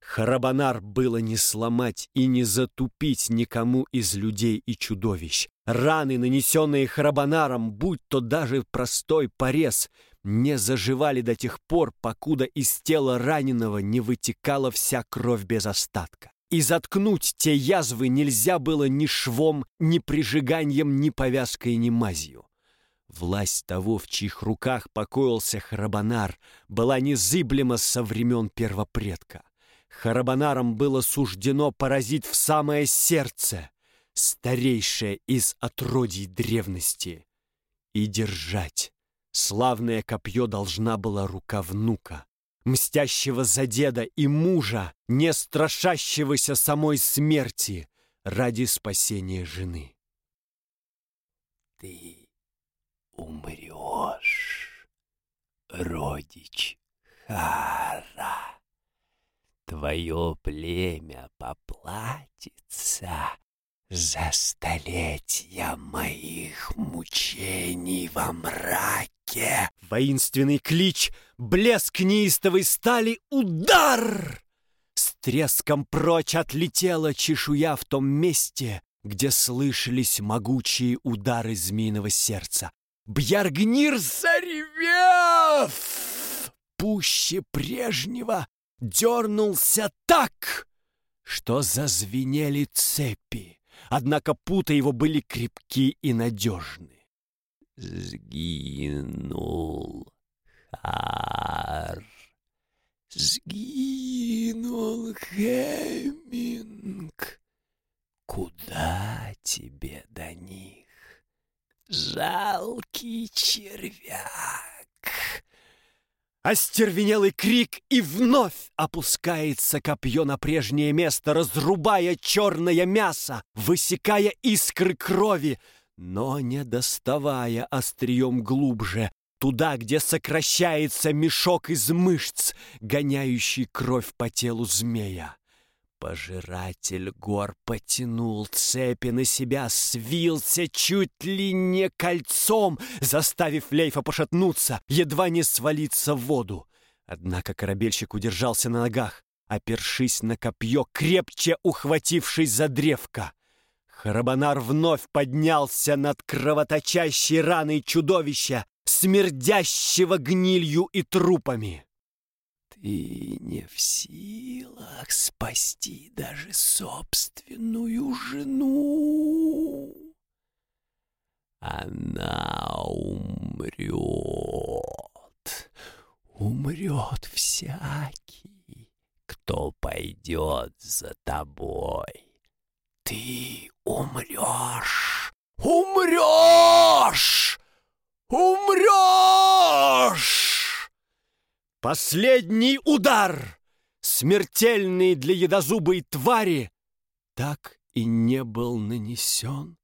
Харабанар было не сломать и не затупить никому из людей и чудовищ. Раны, нанесенные Харабанаром, будь то даже простой порез, не заживали до тех пор, покуда из тела раненого не вытекала вся кровь без остатка. И заткнуть те язвы нельзя было ни швом, ни прижиганием, ни повязкой, ни мазью. Власть того, в чьих руках покоился Харабанар, была незыблема со времен первопредка. Харабанарам было суждено поразить в самое сердце, старейшее из отродий древности, и держать. Славное копье должна была рука внука, мстящего за деда и мужа, не страшащегося самой смерти ради спасения жены. Ты умрешь, родич Хара. Твое племя поплатится за столетия моих мучений во мраке. Воинственный клич, блеск неистовой стали, удар! С треском прочь отлетела чешуя в том месте, где слышались могучие удары змеиного сердца. Бьяргнир заревев! Пуще прежнего дернулся так, что зазвенели цепи. Однако путы его были крепки и надежны. Сгинул Хар, сгинул Хеминг. Куда тебе до них? Жалкий червяк. Остервенелый крик, и вновь опускается копье на прежнее место, разрубая черное мясо, высекая искры крови, но не доставая острием глубже, туда, где сокращается мешок из мышц, гоняющий кровь по телу змея. Пожиратель гор потянул цепи на себя, свился чуть ли не кольцом, заставив Лейфа пошатнуться, едва не свалиться в воду. Однако корабельщик удержался на ногах, опершись на копье, крепче ухватившись за древко. Харабанар вновь поднялся над кровоточащей раной чудовища, смердящего гнилью и трупами. Ты не в силах спасти даже собственную жену. Она умрет. Умрет всякий, кто пойдет за тобой. Ты умрешь. Умрешь! Умрешь! Последний удар, смертельный для ядозубой твари, так и не был нанесен.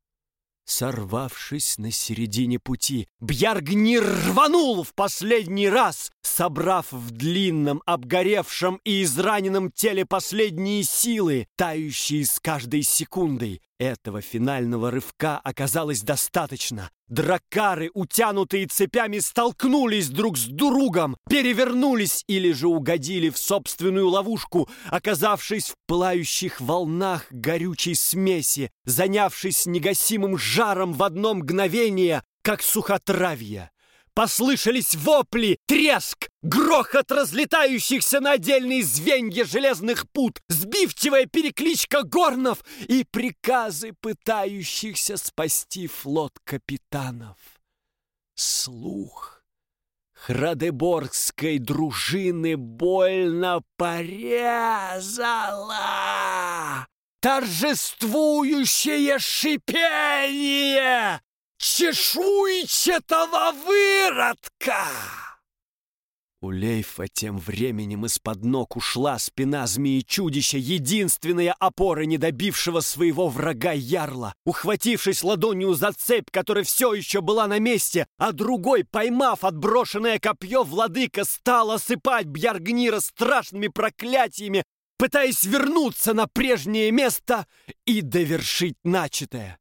Сорвавшись на середине пути, Бьяргнир рванул в последний раз, собрав в длинном, обгоревшем и израненном теле последние силы, тающие с каждой секундой. Этого финального рывка оказалось достаточно. Дракары, утянутые цепями, столкнулись друг с другом, перевернулись или же угодили в собственную ловушку, оказавшись в пылающих волнах горючей смеси, занявшись негасимым жаром в одно мгновение, как сухотравье. Послышались вопли, треск, грохот разлетающихся на отдельные звенья железных пут, сбивчивая перекличка горнов и приказы пытающихся спасти флот капитанов. Слух Храдеборгской дружины больно порезала. Торжествующее шипение чешуйчатого выродка! У Лейфа тем временем из-под ног ушла спина змеи-чудища, единственная опора недобившего своего врага Ярла. Ухватившись ладонью за цепь, которая все еще была на месте, а другой, поймав отброшенное копье, владыка стал осыпать Бьяргнира страшными проклятиями, пытаясь вернуться на прежнее место и довершить начатое.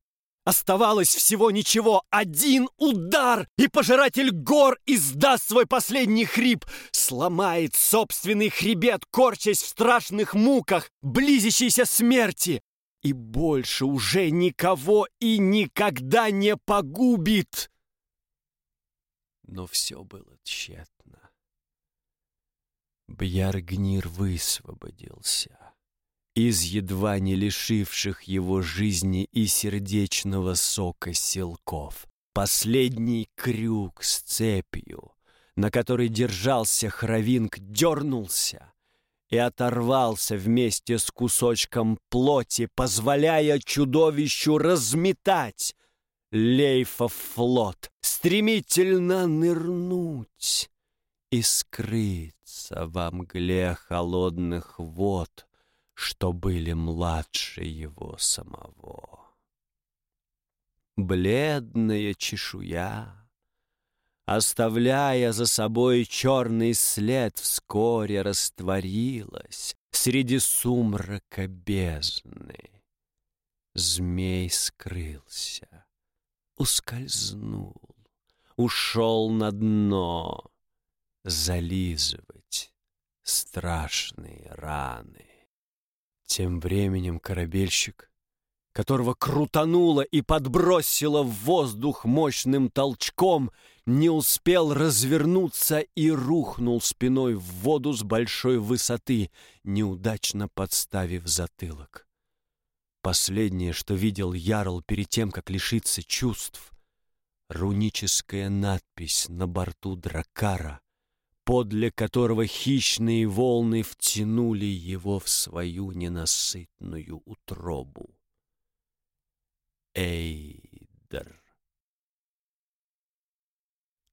Оставалось всего ничего, один удар, и пожиратель гор издаст свой последний хрип, сломает собственный хребет, корчась в страшных муках, близящейся смерти, и больше уже никого и никогда не погубит. Но все было тщетно. Бьяргнир высвободился из едва не лишивших его жизни и сердечного сока силков. Последний крюк с цепью, на который держался Хравинг, дернулся и оторвался вместе с кусочком плоти, позволяя чудовищу разметать Лейфов флот, стремительно нырнуть и скрыться во мгле холодных вод, что были младше его самого. Бледная чешуя, оставляя за собой черный след, вскоре растворилась среди сумрака бездны. Змей скрылся, ускользнул, ушел на дно зализывать страшные раны. Тем временем корабельщик, которого крутануло и подбросило в воздух мощным толчком, не успел развернуться и рухнул спиной в воду с большой высоты, неудачно подставив затылок. Последнее, что видел Ярл перед тем, как лишиться чувств, руническая надпись на борту Дракара, подле которого хищные волны втянули его в свою ненасытную утробу. Эйдер.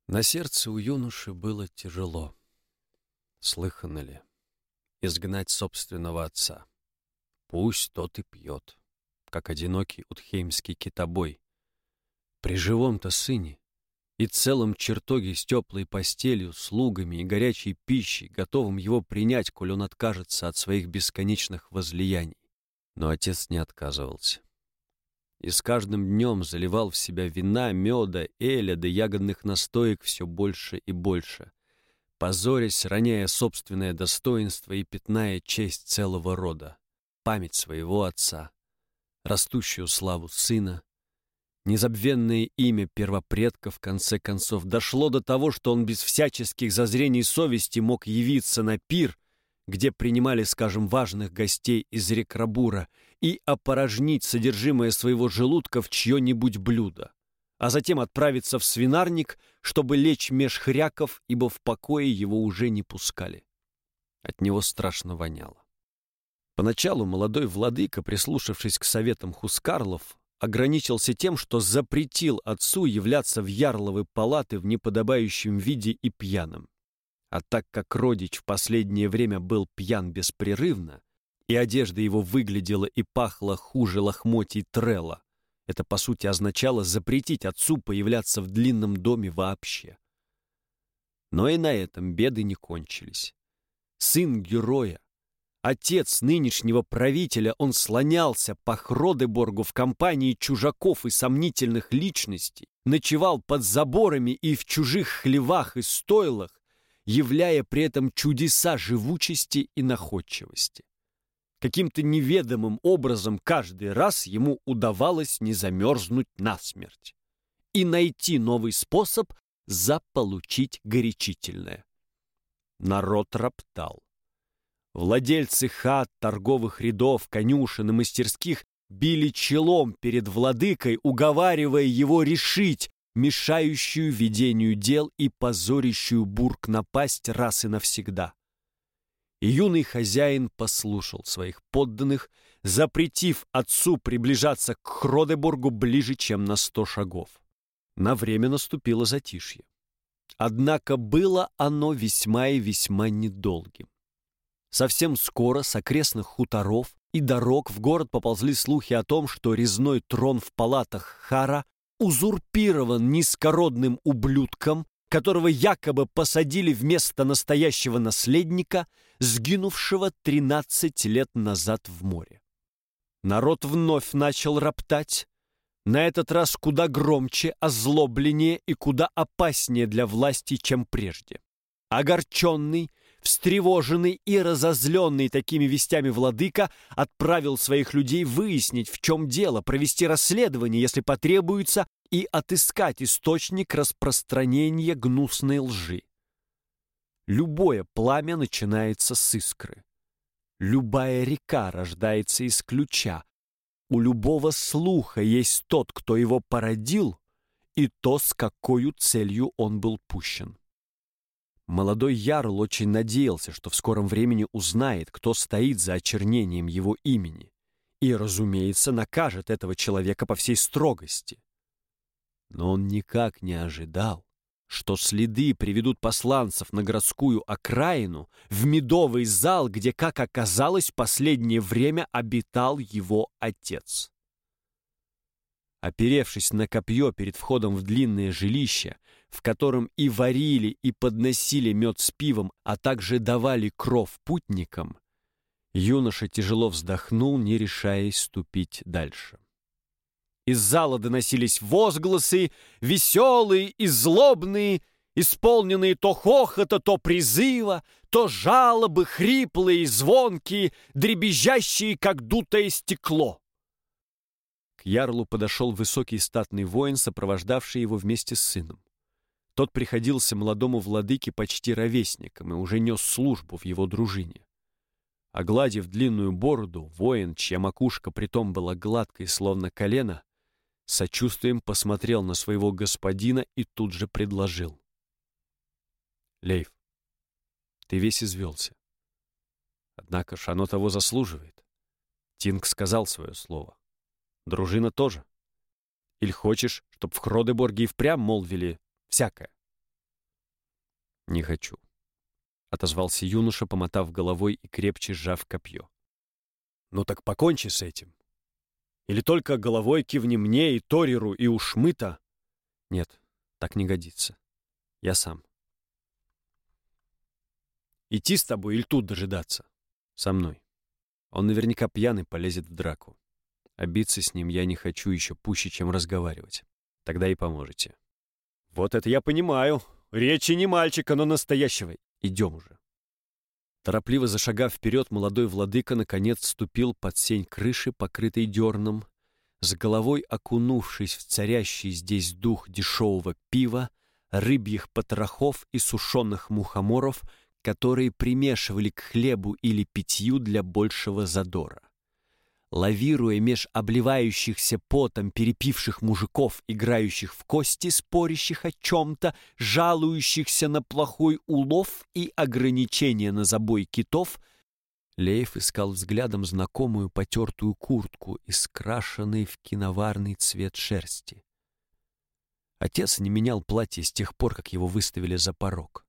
На сердце у юноши было тяжело. Слыхано ли? Изгнать собственного отца. Пусть тот и пьет, как одинокий утхеймский китобой. При живом-то сыне и целом чертоге с теплой постелью, слугами и горячей пищей, готовым его принять, коль он откажется от своих бесконечных возлияний. Но отец не отказывался. И с каждым днем заливал в себя вина, меда, эля да ягодных настоек все больше и больше, позорясь, роняя собственное достоинство и пятная честь целого рода, память своего отца, растущую славу сына, Незабвенное имя первопредка в конце концов дошло до того, что он без всяческих зазрений совести мог явиться на пир, где принимали, скажем, важных гостей из Рекрабура, и опорожнить содержимое своего желудка в чье-нибудь блюдо, а затем отправиться в свинарник, чтобы лечь меж хряков, ибо в покое его уже не пускали. От него страшно воняло. Поначалу молодой владыка, прислушавшись к советам Хускарлов, ограничился тем, что запретил отцу являться в ярловы палаты в неподобающем виде и пьяным. А так как родич в последнее время был пьян беспрерывно, и одежда его выглядела и пахла хуже лохмотий Трелла, это, по сути, означало запретить отцу появляться в длинном доме вообще. Но и на этом беды не кончились. Сын героя, Отец нынешнего правителя, он слонялся по Хродеборгу в компании чужаков и сомнительных личностей, ночевал под заборами и в чужих хлевах и стойлах, являя при этом чудеса живучести и находчивости. Каким-то неведомым образом каждый раз ему удавалось не замерзнуть насмерть и найти новый способ заполучить горячительное. Народ роптал. Владельцы хат, торговых рядов, конюшен и мастерских били челом перед владыкой, уговаривая его решить, мешающую ведению дел и позорящую бург напасть раз и навсегда. И юный хозяин послушал своих подданных, запретив отцу приближаться к Хродебургу ближе, чем на сто шагов. На время наступило затишье. Однако было оно весьма и весьма недолгим. Совсем скоро с окрестных хуторов и дорог в город поползли слухи о том, что резной трон в палатах Хара узурпирован низкородным ублюдком, которого якобы посадили вместо настоящего наследника, сгинувшего 13 лет назад в море. Народ вновь начал роптать, на этот раз куда громче, озлобленнее и куда опаснее для власти, чем прежде. Огорченный, встревоженный и разозленный такими вестями владыка отправил своих людей выяснить, в чем дело, провести расследование, если потребуется, и отыскать источник распространения гнусной лжи. Любое пламя начинается с искры. Любая река рождается из ключа, у любого слуха есть тот, кто его породил, и то, с какой целью он был пущен. Молодой Ярл очень надеялся, что в скором времени узнает, кто стоит за очернением его имени, и, разумеется, накажет этого человека по всей строгости. Но он никак не ожидал, что следы приведут посланцев на городскую окраину в медовый зал, где, как оказалось, последнее время обитал его отец. Оперевшись на копье перед входом в длинное жилище, в котором и варили, и подносили мед с пивом, а также давали кров путникам, юноша тяжело вздохнул, не решаясь ступить дальше. Из зала доносились возгласы, веселые и злобные, исполненные то хохота, то призыва, то жалобы, хриплые звонкие, дребезжащие, как дутое стекло. К ярлу подошел высокий статный воин, сопровождавший его вместе с сыном. Тот приходился молодому владыке почти ровесником и уже нес службу в его дружине. Огладив длинную бороду, воин, чья макушка притом была гладкой, словно колено, сочувствием посмотрел на своего господина и тут же предложил. «Лейв, ты весь извелся. Однако ж оно того заслуживает. Тинг сказал свое слово. Дружина тоже. Или хочешь, чтоб в Хродеборге и впрямь молвили всякое?» «Не хочу», — отозвался юноша, помотав головой и крепче сжав копье. «Ну так покончи с этим. Или только головой кивни мне и Ториру, и Ушмыта? Нет, так не годится. Я сам. Идти с тобой или тут дожидаться? Со мной. Он наверняка пьяный полезет в драку. А с ним я не хочу еще пуще, чем разговаривать. Тогда и поможете. Вот это я понимаю. Речи не мальчика, но настоящего. Идем уже. Торопливо зашагав вперед, молодой владыка наконец вступил под сень крыши, покрытой дерном, с головой окунувшись в царящий здесь дух дешевого пива, рыбьих потрохов и сушеных мухоморов, которые примешивали к хлебу или питью для большего задора лавируя меж обливающихся потом перепивших мужиков, играющих в кости, спорящих о чем-то, жалующихся на плохой улов и ограничения на забой китов, Леев искал взглядом знакомую потертую куртку, искрашенной в киноварный цвет шерсти. Отец не менял платье с тех пор, как его выставили за порог.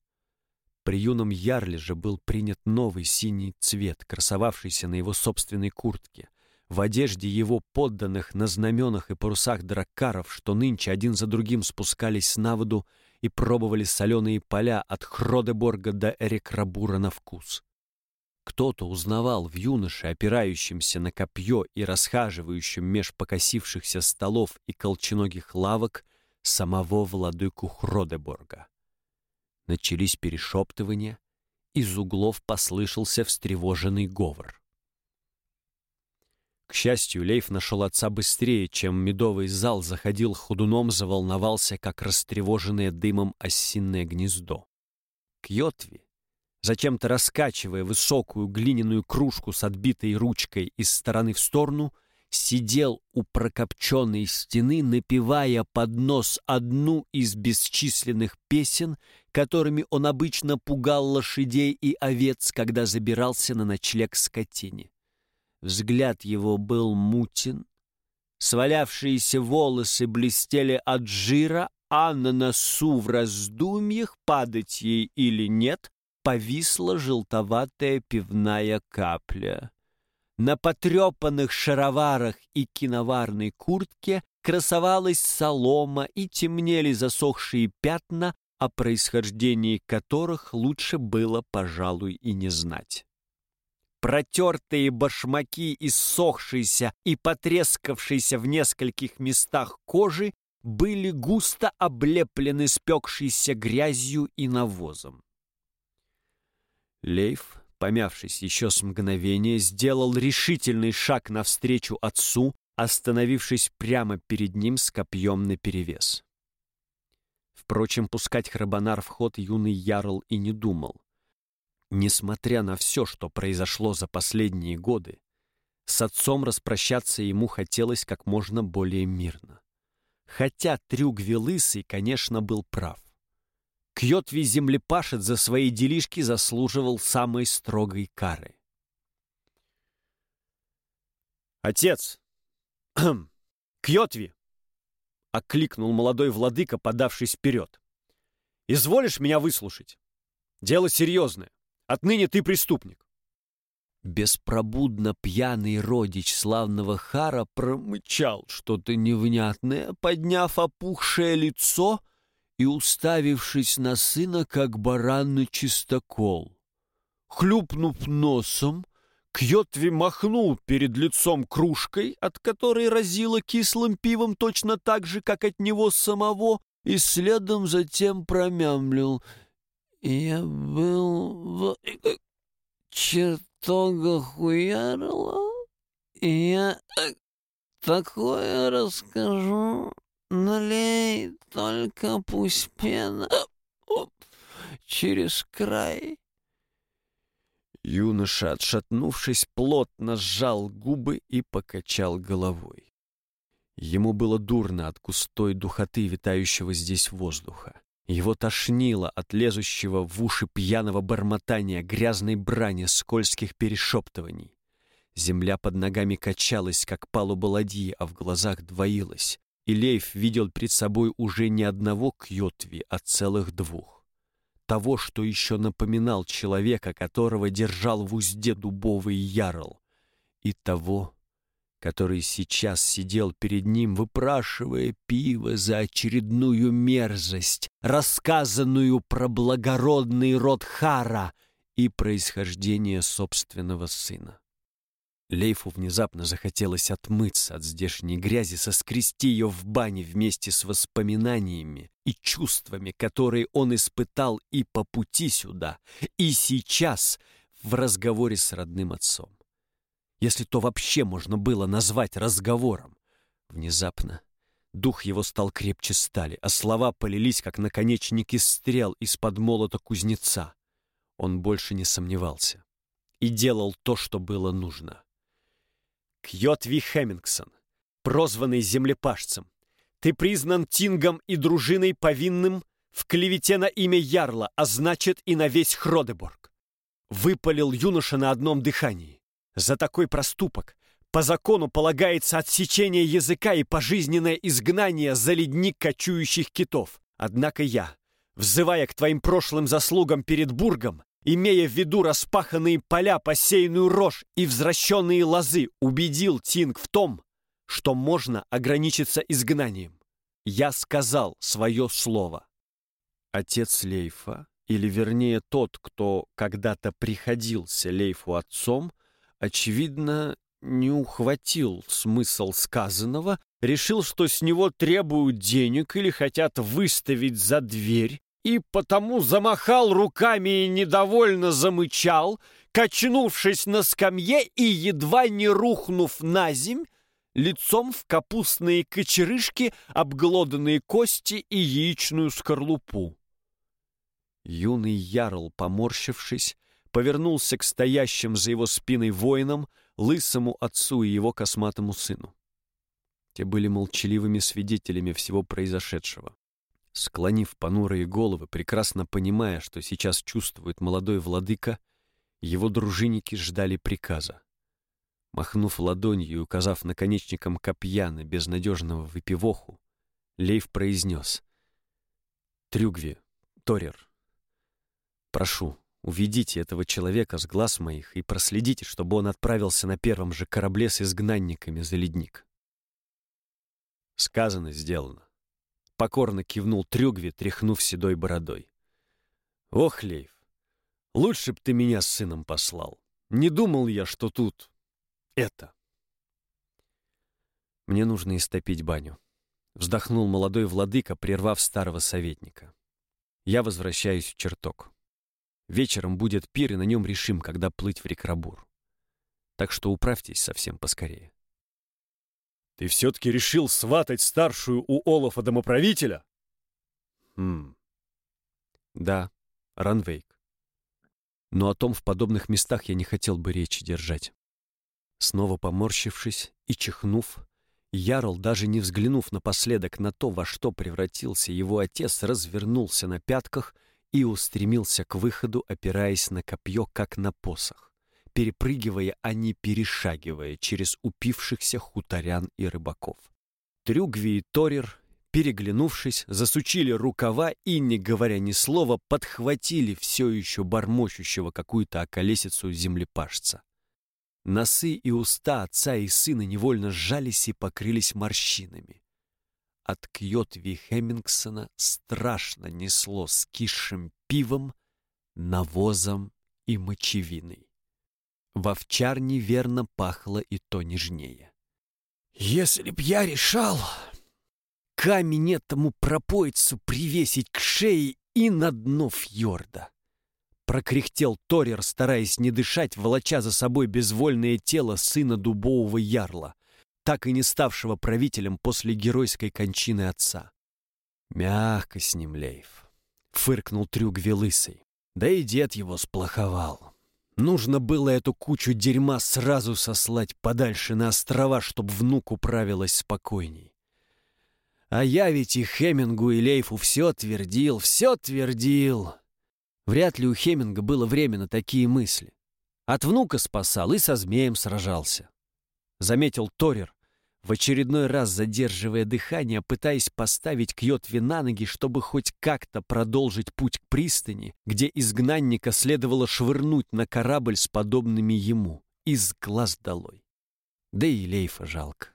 При юном Ярле же был принят новый синий цвет, красовавшийся на его собственной куртке в одежде его подданных на знаменах и парусах драккаров, что нынче один за другим спускались на воду и пробовали соленые поля от Хродеборга до Эрекрабура на вкус. Кто-то узнавал в юноше, опирающемся на копье и расхаживающем меж покосившихся столов и колченогих лавок, самого владыку Хродеборга. Начались перешептывания, из углов послышался встревоженный говор. К счастью, Лейф нашел отца быстрее, чем медовый зал заходил ходуном, заволновался, как растревоженное дымом осинное гнездо. К Йотве, зачем-то раскачивая высокую глиняную кружку с отбитой ручкой из стороны в сторону, сидел у прокопченной стены, напевая под нос одну из бесчисленных песен, которыми он обычно пугал лошадей и овец, когда забирался на ночлег скотине. Взгляд его был мутен, свалявшиеся волосы блестели от жира, а на носу в раздумьях, падать ей или нет, повисла желтоватая пивная капля. На потрепанных шароварах и киноварной куртке красовалась солома и темнели засохшие пятна, о происхождении которых лучше было, пожалуй, и не знать. Протертые башмаки, иссохшиеся и потрескавшиеся в нескольких местах кожи, были густо облеплены спекшейся грязью и навозом. Лейф, помявшись еще с мгновения, сделал решительный шаг навстречу отцу, остановившись прямо перед ним с копьем наперевес. Впрочем, пускать Храбанар в ход юный Ярл и не думал. Несмотря на все, что произошло за последние годы, с отцом распрощаться ему хотелось как можно более мирно. Хотя Трюгви Лысый, конечно, был прав. Кьотви землепашец за свои делишки заслуживал самой строгой кары. «Отец! Кьотви!» — окликнул молодой владыка, подавшись вперед. «Изволишь меня выслушать? Дело серьезное. Отныне ты преступник». Беспробудно пьяный родич славного Хара промычал что-то невнятное, подняв опухшее лицо — и уставившись на сына, как баран на чистокол. Хлюпнув носом, Кьотви махнул перед лицом кружкой, от которой разило кислым пивом точно так же, как от него самого, и следом затем промямлил. «Я был в чертогах уярла, и я такое расскажу, Налей только пусть пена через край. Юноша, отшатнувшись, плотно сжал губы и покачал головой. Ему было дурно от густой духоты, витающего здесь воздуха. Его тошнило от лезущего в уши пьяного бормотания, грязной брани, скользких перешептываний. Земля под ногами качалась, как палуба ладьи, а в глазах двоилась. И Лейф видел перед собой уже не одного Кьотви, а целых двух. Того, что еще напоминал человека, которого держал в узде дубовый ярл, и того, который сейчас сидел перед ним, выпрашивая пиво за очередную мерзость, рассказанную про благородный род Хара и происхождение собственного сына. Лейфу внезапно захотелось отмыться от здешней грязи, соскрести ее в бане вместе с воспоминаниями и чувствами, которые он испытал и по пути сюда, и сейчас в разговоре с родным отцом. Если то вообще можно было назвать разговором. Внезапно дух его стал крепче стали, а слова полились, как наконечники стрел из-под молота кузнеца. Он больше не сомневался и делал то, что было нужно. Кьотви Хэммингсон, прозванный землепашцем, ты признан Тингом и дружиной повинным в клевете на имя Ярла, а значит и на весь Хродеборг. Выпалил юноша на одном дыхании. За такой проступок по закону полагается отсечение языка и пожизненное изгнание за ледник кочующих китов. Однако я, взывая к твоим прошлым заслугам перед Бургом, имея в виду распаханные поля, посеянную рожь и возвращенные лозы, убедил Тинг в том, что можно ограничиться изгнанием. Я сказал свое слово. Отец Лейфа, или вернее тот, кто когда-то приходился Лейфу отцом, очевидно, не ухватил смысл сказанного, решил, что с него требуют денег или хотят выставить за дверь, и потому замахал руками и недовольно замычал, качнувшись на скамье и, едва не рухнув на земь, лицом в капустные кочерышки, обглоданные кости и яичную скорлупу. Юный ярл, поморщившись, повернулся к стоящим за его спиной воинам, лысому отцу и его косматому сыну. Те были молчаливыми свидетелями всего произошедшего. Склонив понурые головы, прекрасно понимая, что сейчас чувствует молодой владыка, его дружинники ждали приказа. Махнув ладонью и указав наконечником копья на безнадежного выпивоху, Лейв произнес. «Трюгви, Торер, прошу, уведите этого человека с глаз моих и проследите, чтобы он отправился на первом же корабле с изгнанниками за ледник». Сказано, сделано. Покорно кивнул Трюгви, тряхнув седой бородой. «Ох, Лейв, лучше б ты меня с сыном послал. Не думал я, что тут это. Мне нужно истопить баню. Вздохнул молодой владыка, прервав старого советника. Я возвращаюсь в чертог. Вечером будет пир, и на нем решим, когда плыть в Рекрабур. Так что управьтесь совсем поскорее. Ты все-таки решил сватать старшую у Олафа домоправителя? Хм. Да, Ранвейк. Но о том в подобных местах я не хотел бы речи держать. Снова поморщившись и чихнув, Ярл, даже не взглянув напоследок на то, во что превратился его отец, развернулся на пятках и устремился к выходу, опираясь на копье, как на посох, перепрыгивая, а не перешагивая через упившихся хуторян и рыбаков. Трюгви и Торир, переглянувшись, засучили рукава и, не говоря ни слова, подхватили все еще бормочущего какую-то околесицу землепашца. Носы и уста отца и сына невольно сжались и покрылись морщинами. От Кьотви Хеммингсона страшно несло скисшим пивом, навозом и мочевиной. В овчарне верно пахло и то нежнее. «Если б я решал, камень этому пропоицу привесить к шее и на дно фьорда!» прокряхтел Торер, стараясь не дышать, волоча за собой безвольное тело сына дубового ярла, так и не ставшего правителем после геройской кончины отца. «Мягко с ним, Лейв», — фыркнул Трюгви лысый. Да и дед его сплоховал. Нужно было эту кучу дерьма сразу сослать подальше на острова, чтоб внук управилась спокойней. А я ведь и Хемингу, и Лейфу все твердил, все твердил. Вряд ли у Хеминга было время на такие мысли. От внука спасал и со змеем сражался. Заметил Торер, в очередной раз задерживая дыхание, пытаясь поставить Кьотви на ноги, чтобы хоть как-то продолжить путь к пристани, где изгнанника следовало швырнуть на корабль с подобными ему, из глаз долой. Да и Лейфа жалко.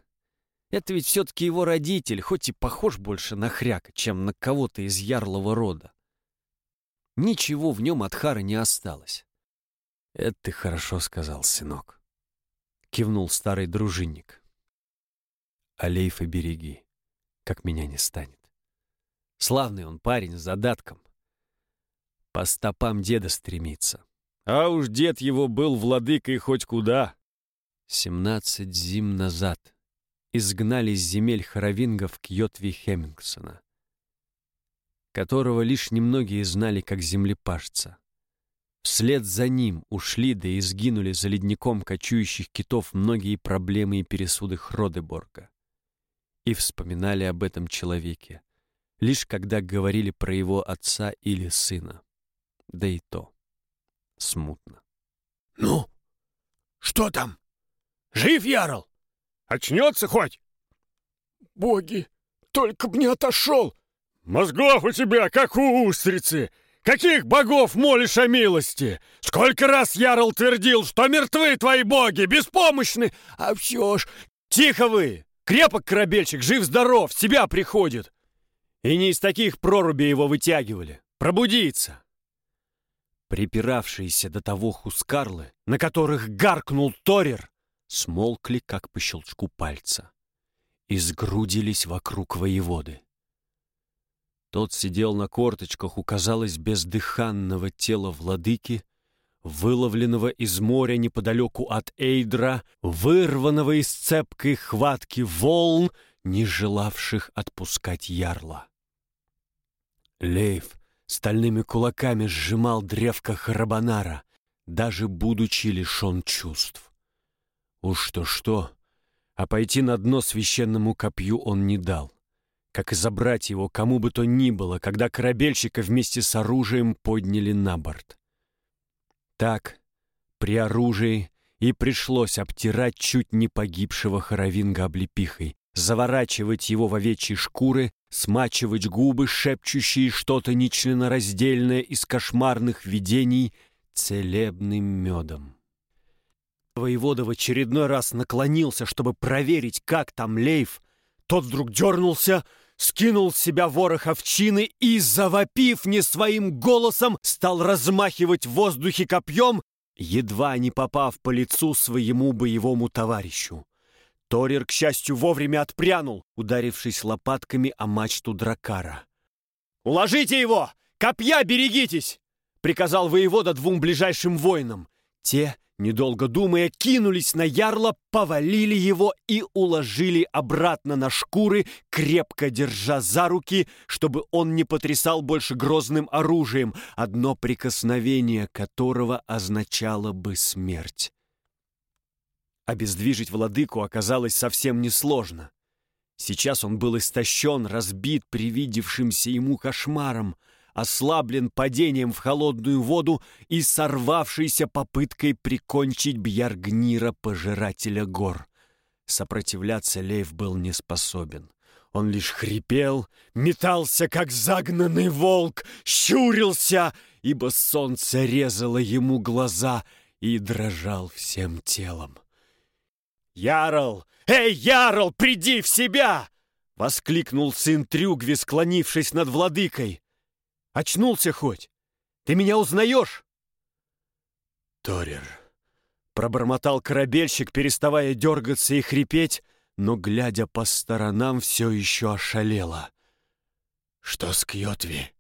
Это ведь все-таки его родитель, хоть и похож больше на хряка, чем на кого-то из ярлого рода. Ничего в нем от Хары не осталось. «Это ты хорошо сказал, сынок», — кивнул старый дружинник. «Алейфа береги, как меня не станет. Славный он парень с задатком. По стопам деда стремится. А уж дед его был владыкой хоть куда». Семнадцать зим назад изгнали с земель хоровингов Кьотви Хеммингсона которого лишь немногие знали как землепашца. Вслед за ним ушли да и сгинули за ледником кочующих китов многие проблемы и пересуды Хродеборга. И вспоминали об этом человеке, лишь когда говорили про его отца или сына. Да и то смутно. «Ну, что там? Жив Ярл? Очнется хоть?» «Боги, только б не отошел! «Мозгов у тебя, как у устрицы! Каких богов молишь о милости? Сколько раз Ярл твердил, что мертвы твои боги, беспомощны, а все ж...» «Тихо вы! Крепок корабельщик, жив-здоров, себя приходит!» И не из таких проруби его вытягивали. Пробудиться! Припиравшиеся до того хускарлы, на которых гаркнул Торер, смолкли, как по щелчку пальца, и сгрудились вокруг воеводы. Тот сидел на корточках у, казалось, бездыханного тела владыки, выловленного из моря неподалеку от Эйдра, вырванного из цепкой хватки волн, не желавших отпускать ярла. Лейв стальными кулаками сжимал древко Харабанара, даже будучи лишен чувств. Уж что-что, а пойти на дно священному копью он не дал, как и забрать его кому бы то ни было, когда корабельщика вместе с оружием подняли на борт. Так, при оружии и пришлось обтирать чуть не погибшего хоровинга облепихой, заворачивать его в овечьи шкуры, смачивать губы, шепчущие что-то нечленораздельное из кошмарных видений целебным медом. Воевода в очередной раз наклонился, чтобы проверить, как там Лейф. Тот вдруг дернулся, скинул с себя ворох овчины и, завопив не своим голосом, стал размахивать в воздухе копьем, едва не попав по лицу своему боевому товарищу. Торир, к счастью, вовремя отпрянул, ударившись лопатками о мачту дракара. «Уложите его! Копья берегитесь!» — приказал воевода двум ближайшим воинам. Те, недолго думая, кинулись на ярла, повалили его и уложили обратно на шкуры, крепко держа за руки, чтобы он не потрясал больше грозным оружием, одно прикосновение которого означало бы смерть. Обездвижить владыку оказалось совсем несложно. Сейчас он был истощен, разбит привидевшимся ему кошмаром, ослаблен падением в холодную воду и сорвавшейся попыткой прикончить Бьяргнира, пожирателя гор. Сопротивляться Лейв был не способен. Он лишь хрипел, метался, как загнанный волк, щурился, ибо солнце резало ему глаза и дрожал всем телом. «Ярл! Эй, Ярл, приди в себя!» — воскликнул сын Трюгви, склонившись над владыкой. «Очнулся хоть? Ты меня узнаешь?» «Торер», — пробормотал корабельщик, переставая дергаться и хрипеть, но, глядя по сторонам, все еще ошалело. «Что с Кьотви?»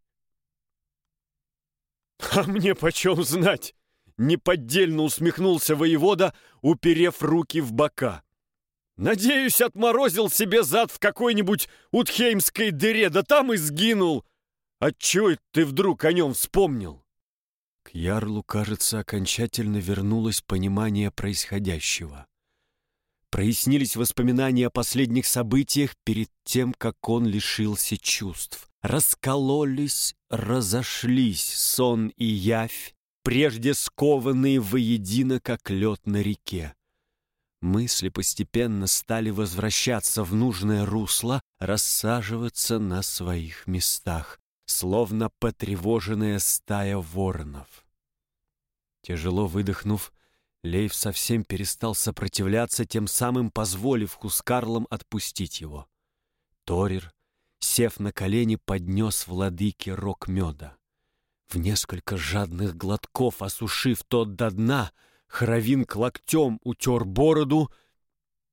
«А мне почем знать?» неподдельно усмехнулся воевода, уперев руки в бока. «Надеюсь, отморозил себе зад в какой-нибудь утхеймской дыре, да там и сгинул. Отчего ты вдруг о нем вспомнил?» К Ярлу, кажется, окончательно вернулось понимание происходящего. Прояснились воспоминания о последних событиях перед тем, как он лишился чувств. Раскололись, разошлись сон и явь, прежде скованные воедино, как лед на реке. Мысли постепенно стали возвращаться в нужное русло, рассаживаться на своих местах, словно потревоженная стая воронов. Тяжело выдохнув, Лейв совсем перестал сопротивляться, тем самым позволив Хускарлам отпустить его. Торир, сев на колени, поднес владыке рог меда. В несколько жадных глотков, осушив тот до дна, Хоровинг локтем утер бороду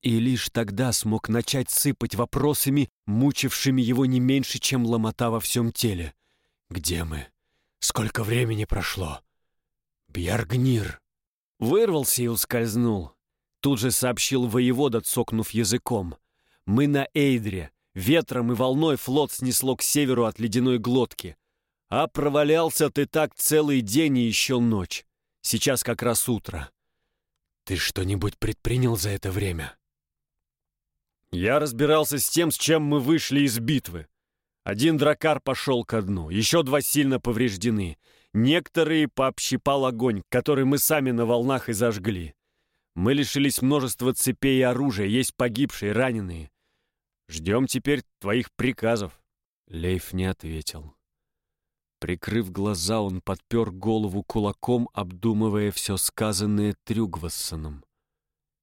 и лишь тогда смог начать сыпать вопросами, мучившими его не меньше, чем ломота во всем теле. «Где мы? Сколько времени прошло?» «Бьяргнир!» Вырвался и ускользнул. Тут же сообщил воевода, цокнув языком. «Мы на Эйдре. Ветром и волной флот снесло к северу от ледяной глотки. А провалялся ты так целый день и еще ночь. Сейчас как раз утро. Ты что-нибудь предпринял за это время? Я разбирался с тем, с чем мы вышли из битвы. Один дракар пошел ко дну, еще два сильно повреждены. Некоторые пообщипал огонь, который мы сами на волнах и зажгли. Мы лишились множества цепей и оружия, есть погибшие, раненые. Ждем теперь твоих приказов. Лейф не ответил. Прикрыв глаза, он подпер голову кулаком, обдумывая все сказанное Трюгвассоном.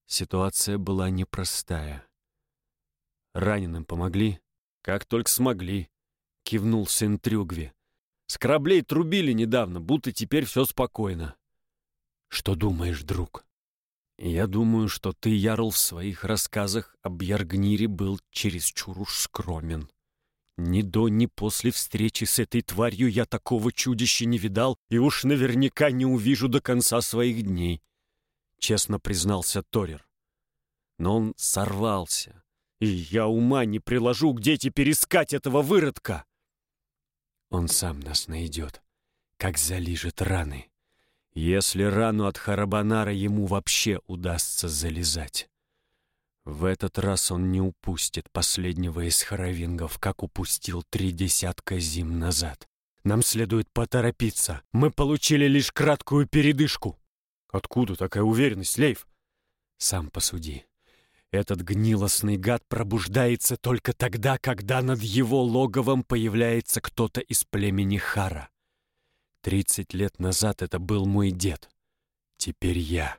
Ситуация была непростая. «Раненым помогли?» «Как только смогли», — кивнул сын Трюгви. «С кораблей трубили недавно, будто теперь все спокойно». «Что думаешь, друг?» «Я думаю, что ты, Ярл, в своих рассказах об Яргнире был чересчур уж скромен», ни до, ни после встречи с этой тварью я такого чудища не видал и уж наверняка не увижу до конца своих дней, — честно признался Торер. Но он сорвался, и я ума не приложу, где теперь искать этого выродка. Он сам нас найдет, как залижет раны. Если рану от Харабанара ему вообще удастся залезать. В этот раз он не упустит последнего из хоровингов, как упустил три десятка зим назад. Нам следует поторопиться. Мы получили лишь краткую передышку. Откуда такая уверенность, Лейв? Сам посуди. Этот гнилостный гад пробуждается только тогда, когда над его логовом появляется кто-то из племени Хара. Тридцать лет назад это был мой дед. Теперь я.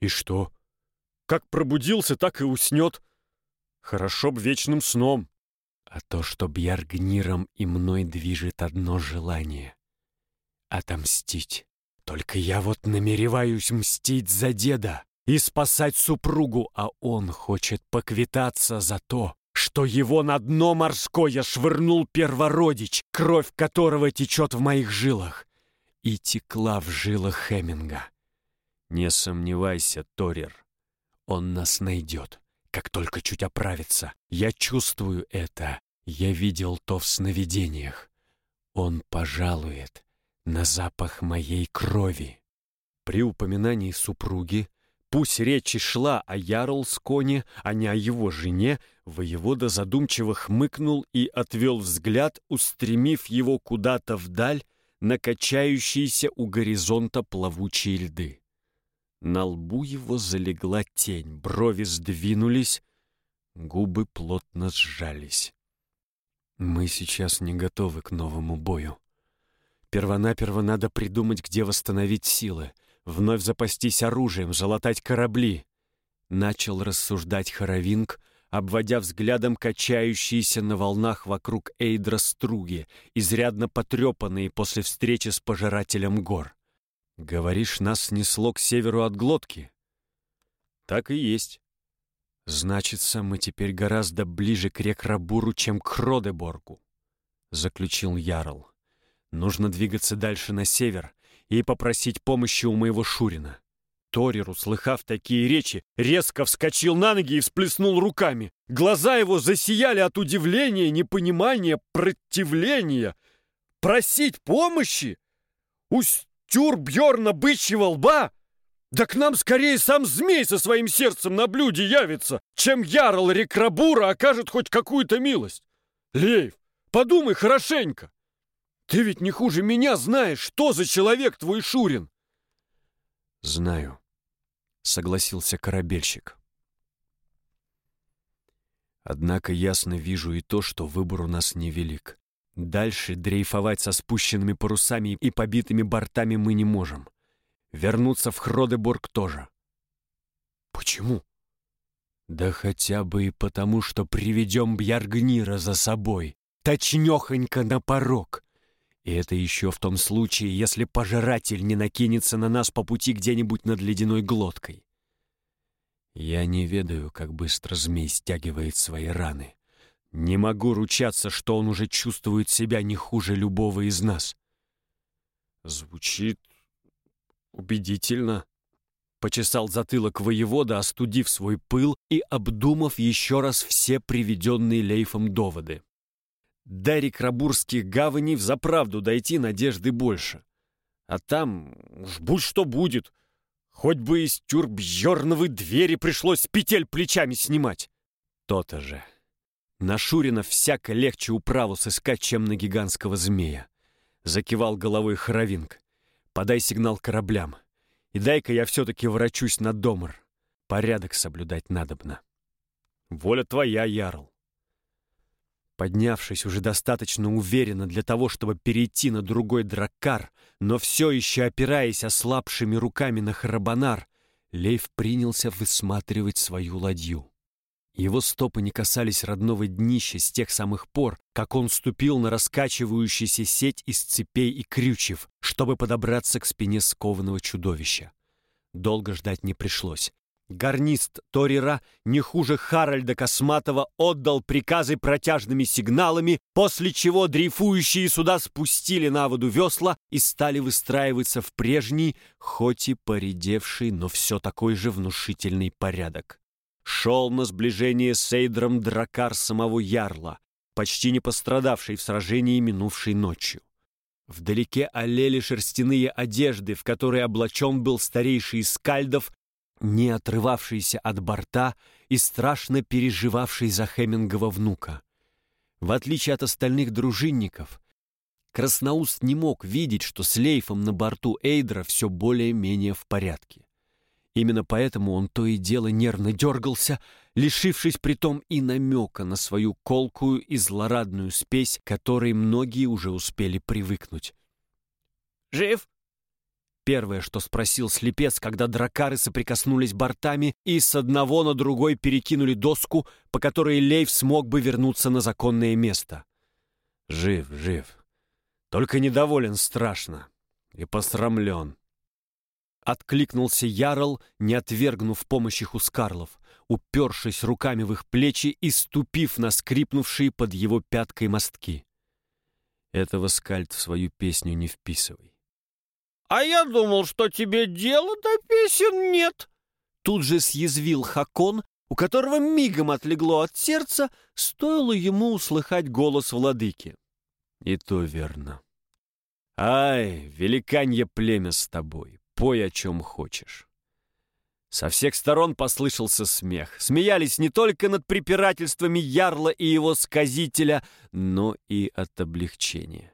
И что? Как пробудился, так и уснет. Хорошо б вечным сном. А то, что Бьяргниром и мной движет одно желание — отомстить. Только я вот намереваюсь мстить за деда и спасать супругу, а он хочет поквитаться за то, что его на дно морское швырнул первородич, кровь которого течет в моих жилах и текла в жилах Хеминга. Не сомневайся, Торир, он нас найдет, как только чуть оправится. Я чувствую это, я видел то в сновидениях. Он пожалует на запах моей крови. При упоминании супруги Пусть речь и шла о Ярлсконе, а не о его жене, воевода задумчиво хмыкнул и отвел взгляд, устремив его куда-то вдаль на качающиеся у горизонта плавучие льды. На лбу его залегла тень, брови сдвинулись, губы плотно сжались. Мы сейчас не готовы к новому бою. Первонаперво надо придумать, где восстановить силы — вновь запастись оружием, залатать корабли. Начал рассуждать Хоровинг, обводя взглядом качающиеся на волнах вокруг Эйдра струги, изрядно потрепанные после встречи с пожирателем гор. «Говоришь, нас снесло к северу от глотки?» «Так и есть». «Значится, мы теперь гораздо ближе к Рекрабуру, чем к Хродеборгу», — заключил Ярл. «Нужно двигаться дальше на север, и попросить помощи у моего Шурина. Торир, услыхав такие речи, резко вскочил на ноги и всплеснул руками. Глаза его засияли от удивления, непонимания, противления. Просить помощи? У стюр Бьорна бычьего лба? Да к нам скорее сам змей со своим сердцем на блюде явится, чем ярл Рекрабура окажет хоть какую-то милость. Лейв, подумай хорошенько. Ты ведь не хуже меня знаешь, что за человек твой Шурин!» «Знаю», — согласился корабельщик. «Однако ясно вижу и то, что выбор у нас невелик. Дальше дрейфовать со спущенными парусами и побитыми бортами мы не можем. Вернуться в Хродеборг тоже». «Почему?» «Да хотя бы и потому, что приведем Бьяргнира за собой, точнёхонько на порог. И это еще в том случае, если пожиратель не накинется на нас по пути где-нибудь над ледяной глоткой. Я не ведаю, как быстро змей стягивает свои раны. Не могу ручаться, что он уже чувствует себя не хуже любого из нас. Звучит убедительно. Почесал затылок воевода, остудив свой пыл и обдумав еще раз все приведенные Лейфом доводы. До Рекрабурских гаваней взаправду дойти надежды больше. А там уж будь что будет. Хоть бы из тюрбьерновой двери пришлось петель плечами снимать. То-то же. На Шурина всяко легче управу сыскать, чем на гигантского змея. Закивал головой Хоровинг. Подай сигнал кораблям. И дай-ка я все-таки ворочусь на домор. Порядок соблюдать надобно. Воля твоя, Ярл. Поднявшись уже достаточно уверенно для того, чтобы перейти на другой драккар, но все еще опираясь ослабшими руками на храбанар, Лейв принялся высматривать свою ладью. Его стопы не касались родного днища с тех самых пор, как он ступил на раскачивающуюся сеть из цепей и крючев, чтобы подобраться к спине скованного чудовища. Долго ждать не пришлось. Гарнист Торира, не хуже Харальда Косматова, отдал приказы протяжными сигналами, после чего дрейфующие суда спустили на воду весла и стали выстраиваться в прежний, хоть и поредевший, но все такой же внушительный порядок. Шел на сближение с Эйдром дракар самого Ярла, почти не пострадавший в сражении минувшей ночью. Вдалеке олели шерстяные одежды, в которые облачен был старейший из скальдов, не отрывавшийся от борта и страшно переживавший за Хемингова внука. В отличие от остальных дружинников, Красноуст не мог видеть, что с Лейфом на борту Эйдра все более-менее в порядке. Именно поэтому он то и дело нервно дергался, лишившись притом и намека на свою колкую и злорадную спесь, которой многие уже успели привыкнуть. «Жив?» Первое, что спросил слепец, когда дракары соприкоснулись бортами и с одного на другой перекинули доску, по которой Лейв смог бы вернуться на законное место. «Жив, жив. Только недоволен страшно и посрамлен». Откликнулся Ярл, не отвергнув помощи Хускарлов, упершись руками в их плечи и ступив на скрипнувшие под его пяткой мостки. Этого скальд в свою песню не вписывай. «А я думал, что тебе дела до песен нет!» Тут же съязвил Хакон, у которого мигом отлегло от сердца, стоило ему услыхать голос владыки. И то верно. «Ай, великанье племя с тобой, пой о чем хочешь». Со всех сторон послышался смех. Смеялись не только над препирательствами Ярла и его сказителя, но и от облегчения.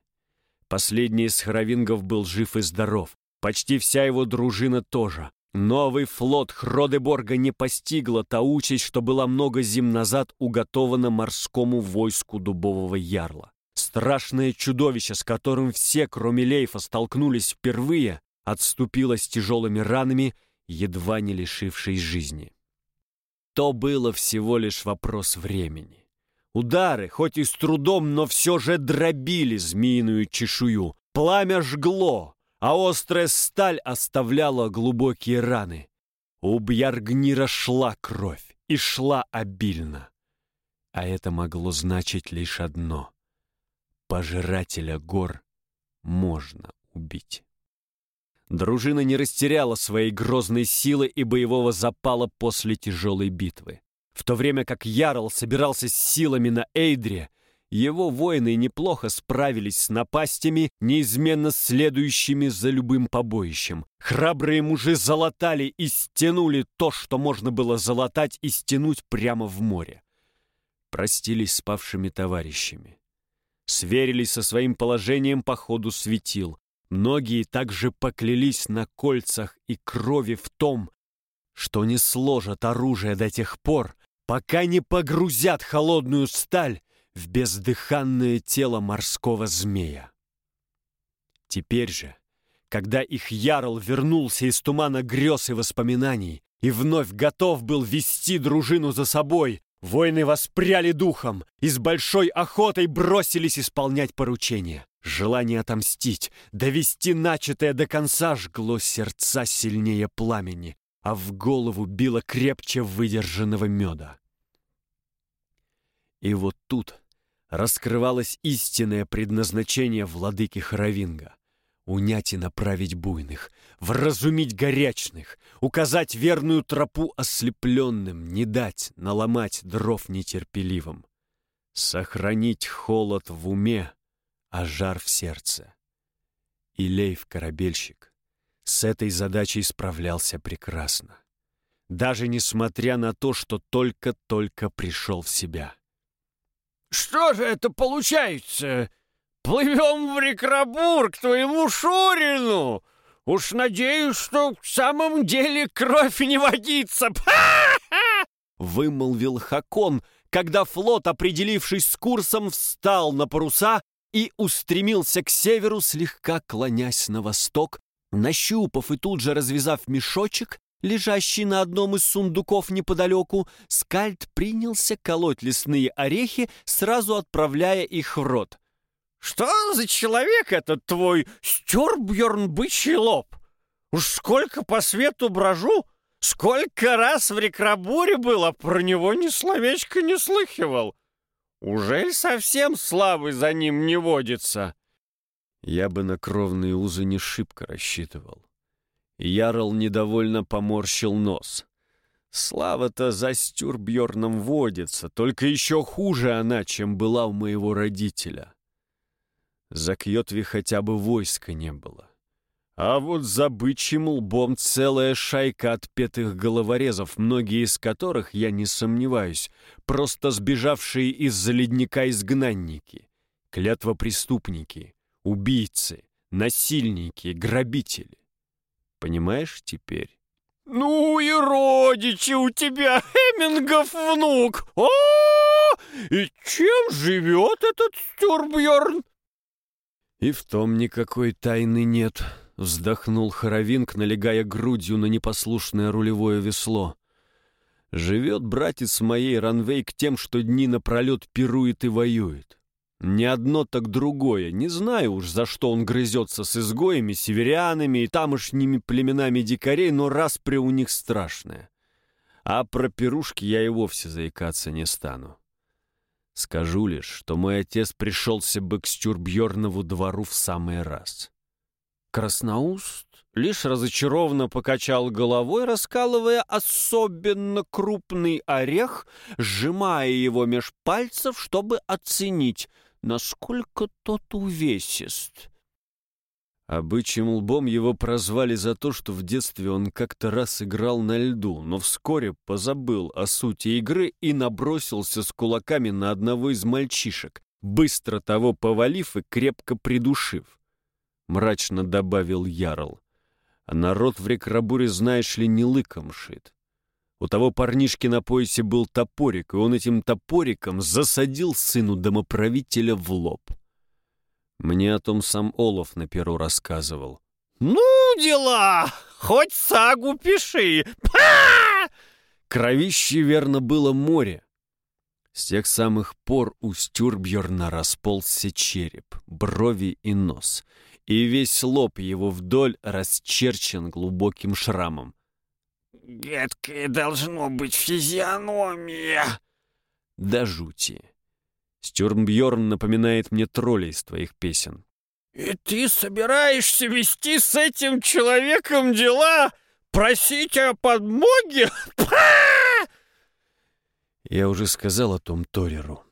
Последний из хоровингов был жив и здоров. Почти вся его дружина тоже. Новый флот Хродеборга не постигла та участь, что была много зим назад уготована морскому войску дубового ярла. Страшное чудовище, с которым все, кроме Лейфа, столкнулись впервые, отступила с тяжелыми ранами, едва не лишившись жизни. То было всего лишь вопрос времени. Удары, хоть и с трудом, но все же дробили змеиную чешую. Пламя жгло, а острая сталь оставляла глубокие раны. У Бьяргнира шла кровь, и шла обильно. А это могло значить лишь одно. Пожирателя гор можно убить. Дружина не растеряла своей грозной силы и боевого запала после тяжелой битвы. В то время как Ярл собирался с силами на Эйдре, его воины неплохо справились с напастями, неизменно следующими за любым побоищем. Храбрые мужи залатали и стянули то, что можно было залатать и стянуть прямо в море. Простились с павшими товарищами. Сверились со своим положением по ходу светил. Многие также поклялись на кольцах и крови в том, что не сложат оружие до тех пор, пока не погрузят холодную сталь в бездыханное тело морского змея. Теперь же, когда их ярл вернулся из тумана грез и воспоминаний и вновь готов был вести дружину за собой, воины воспряли духом и с большой охотой бросились исполнять поручения. Желание отомстить, довести начатое до конца жгло сердца сильнее пламени, а в голову било крепче выдержанного меда. И вот тут раскрывалось истинное предназначение владыки Харовинга — унять и направить буйных, вразумить горячных, указать верную тропу ослепленным, не дать наломать дров нетерпеливым, сохранить холод в уме, а жар в сердце. И Лейв-корабельщик с этой задачей справлялся прекрасно, даже несмотря на то, что только-только пришел в себя. «Что же это получается? Плывем в Рекрабур к твоему Шурину! Уж надеюсь, что в самом деле кровь не водится!» Вымолвил Хакон, когда флот, определившись с курсом, встал на паруса и устремился к северу, слегка клонясь на восток, нащупав и тут же развязав мешочек, лежащий на одном из сундуков неподалеку, скальд принялся колоть лесные орехи, сразу отправляя их в рот. «Что за человек этот твой Стюрбьерн бычий лоб? Уж сколько по свету брожу, сколько раз в Рекрабуре было, про него ни словечко не слыхивал. Ужель совсем славы за ним не водится?» Я бы на кровные узы не шибко рассчитывал. Ярл недовольно поморщил нос. Слава-то за Стюрбьерном водится, только еще хуже она, чем была у моего родителя. За Кьотви хотя бы войска не было. А вот за бычьим лбом целая шайка отпетых головорезов, многие из которых, я не сомневаюсь, просто сбежавшие из-за ледника изгнанники, клятвопреступники, убийцы, насильники, грабители. Понимаешь теперь? «Ну и родичи у тебя, Хемингов внук! О, и чем живет этот Стюрбьерн?» «И в том никакой тайны нет», — вздохнул Хоровинг, налегая грудью на непослушное рулевое весло. «Живет братец моей Ранвейк тем, что дни напролет пирует и воюет. Не одно, так другое. Не знаю уж, за что он грызется с изгоями, северянами и тамошними племенами дикарей, но распри у них страшная. А про пирушки я и вовсе заикаться не стану. Скажу лишь, что мой отец пришелся бы к Стюрбьернову двору в самый раз. Красноуст лишь разочарованно покачал головой, раскалывая особенно крупный орех, сжимая его меж пальцев, чтобы оценить — насколько тот увесист. Обычным лбом его прозвали за то, что в детстве он как-то раз играл на льду, но вскоре позабыл о сути игры и набросился с кулаками на одного из мальчишек, быстро того повалив и крепко придушив. Мрачно добавил Ярл. А народ в Рекрабуре, знаешь ли, не лыком шит. У того парнишки на поясе был топорик, и он этим топориком засадил сыну домоправителя в лоб. Мне о том сам Олаф на перу рассказывал. «Ну, дела! Хоть сагу пиши! Па!» Кровище, верно, было море. С тех самых пор у Стюрбьерна расползся череп, брови и нос, и весь лоб его вдоль расчерчен глубоким шрамом. Едкая должно быть физиономия. Да жути. Стюрмбьорн напоминает мне троллей из твоих песен. И ты собираешься вести с этим человеком дела? Просить о подмоге? Я уже сказал о том Тореру.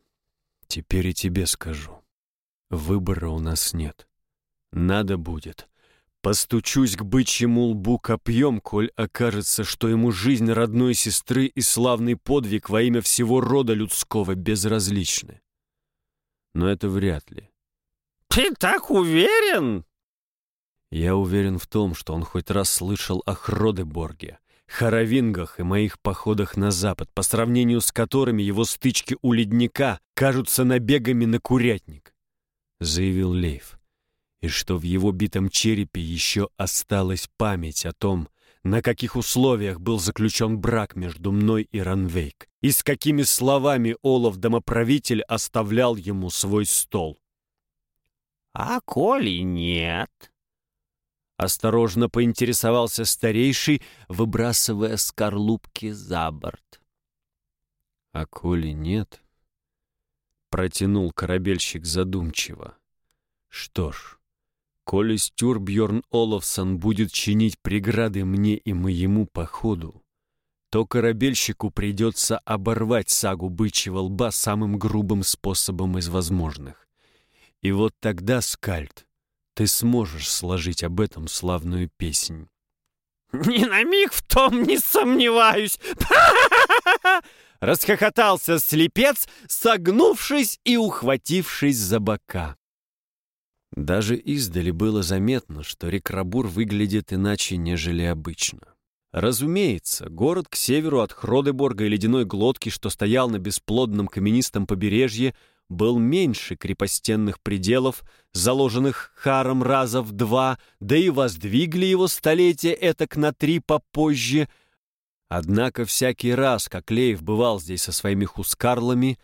Теперь и тебе скажу. Выбора у нас нет. Надо будет. Постучусь к бычьему лбу копьем, коль окажется, что ему жизнь родной сестры и славный подвиг во имя всего рода людского безразличны. Но это вряд ли. «Ты так уверен?» Я уверен в том, что он хоть раз слышал о Хродеборге, Харовингах и моих походах на запад, по сравнению с которыми его стычки у ледника кажутся набегами на курятник, — заявил Лейв и что в его битом черепе еще осталась память о том, на каких условиях был заключен брак между мной и Ранвейк, и с какими словами Олаф-домоправитель оставлял ему свой стол. «А коли нет?» Осторожно поинтересовался старейший, выбрасывая скорлупки за борт. «А коли нет?» Протянул корабельщик задумчиво. «Что ж, Коли Стюрбьерн Оловсон будет чинить преграды мне и моему походу, то корабельщику придется оборвать сагу бычьего лба самым грубым способом из возможных. И вот тогда, Скальд, ты сможешь сложить об этом славную песнь. «Ни на миг в том не сомневаюсь!» Расхохотался слепец, согнувшись и ухватившись за бока. Даже издали было заметно, что Рекрабур выглядит иначе, нежели обычно. Разумеется, город к северу от Хродеборга и ледяной глотки, что стоял на бесплодном каменистом побережье, был меньше крепостенных пределов, заложенных Харом раза в два, да и воздвигли его столетия этак на три попозже. Однако всякий раз, как Леев бывал здесь со своими хускарлами,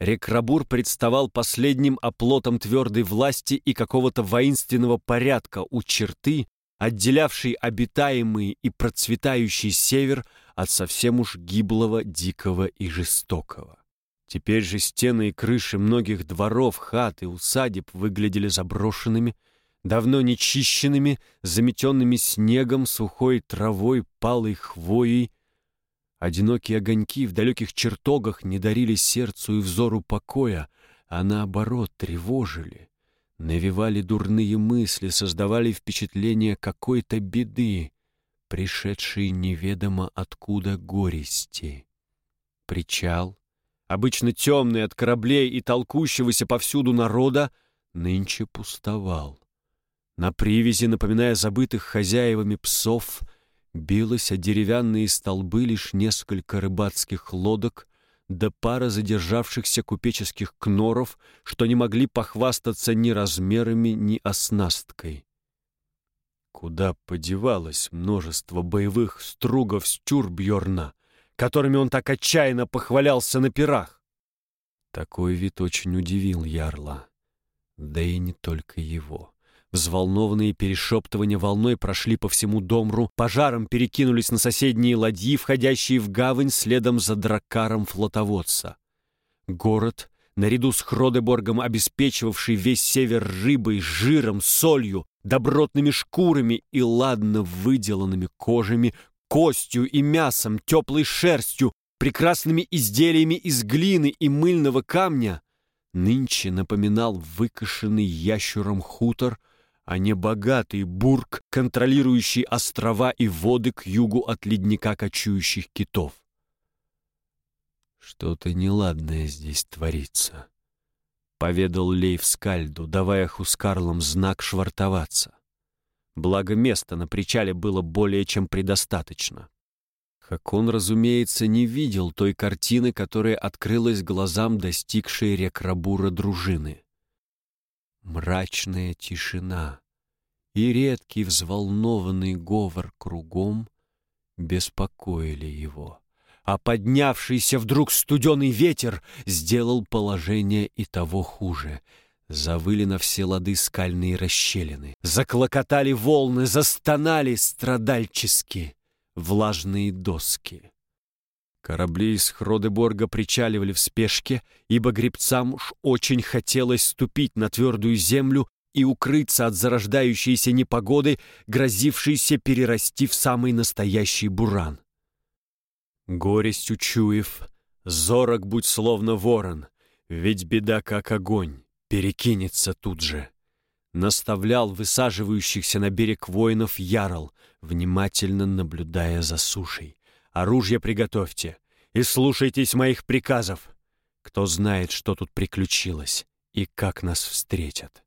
Рекрабур представал последним оплотом твердой власти и какого-то воинственного порядка у черты, отделявшей обитаемый и процветающий север от совсем уж гиблого, дикого и жестокого. Теперь же стены и крыши многих дворов, хат и усадеб выглядели заброшенными, давно нечищенными, заметенными снегом, сухой травой, палой хвоей, Одинокие огоньки в далеких чертогах не дарили сердцу и взору покоя, а наоборот тревожили, навевали дурные мысли, создавали впечатление какой-то беды, пришедшей неведомо откуда горести. Причал, обычно темный от кораблей и толкущегося повсюду народа, нынче пустовал. На привязи, напоминая забытых хозяевами псов, билось о деревянные столбы лишь несколько рыбацких лодок да пара задержавшихся купеческих кноров, что не могли похвастаться ни размерами, ни оснасткой. Куда подевалось множество боевых стругов Стюрбьорна, которыми он так отчаянно похвалялся на пирах? Такой вид очень удивил Ярла, да и не только его. Взволнованные перешептывания волной прошли по всему Домру, пожаром перекинулись на соседние ладьи, входящие в гавань следом за дракаром флотоводца. Город, наряду с Хродеборгом, обеспечивавший весь север рыбой, жиром, солью, добротными шкурами и ладно выделанными кожами, костью и мясом, теплой шерстью, прекрасными изделиями из глины и мыльного камня, нынче напоминал выкошенный ящуром хутор — а не богатый бург, контролирующий острова и воды к югу от ледника кочующих китов. «Что-то неладное здесь творится», — поведал Лейв Скальду, давая Хускарлам знак швартоваться. Благо места на причале было более чем предостаточно. Хакон, разумеется, не видел той картины, которая открылась глазам достигшей Рекрабура дружины. Мрачная тишина и редкий взволнованный говор кругом беспокоили его. А поднявшийся вдруг студеный ветер сделал положение и того хуже. Завыли на все лады скальные расщелины. Заклокотали волны, застонали страдальчески влажные доски. Корабли из Хродеборга причаливали в спешке, ибо гребцам уж очень хотелось ступить на твердую землю и укрыться от зарождающейся непогоды, грозившейся перерасти в самый настоящий буран. Горесть учуев, зорок будь словно ворон, ведь беда как огонь, перекинется тут же. Наставлял высаживающихся на берег воинов Ярл, внимательно наблюдая за сушей. Оружие приготовьте и слушайтесь моих приказов. Кто знает, что тут приключилось и как нас встретят.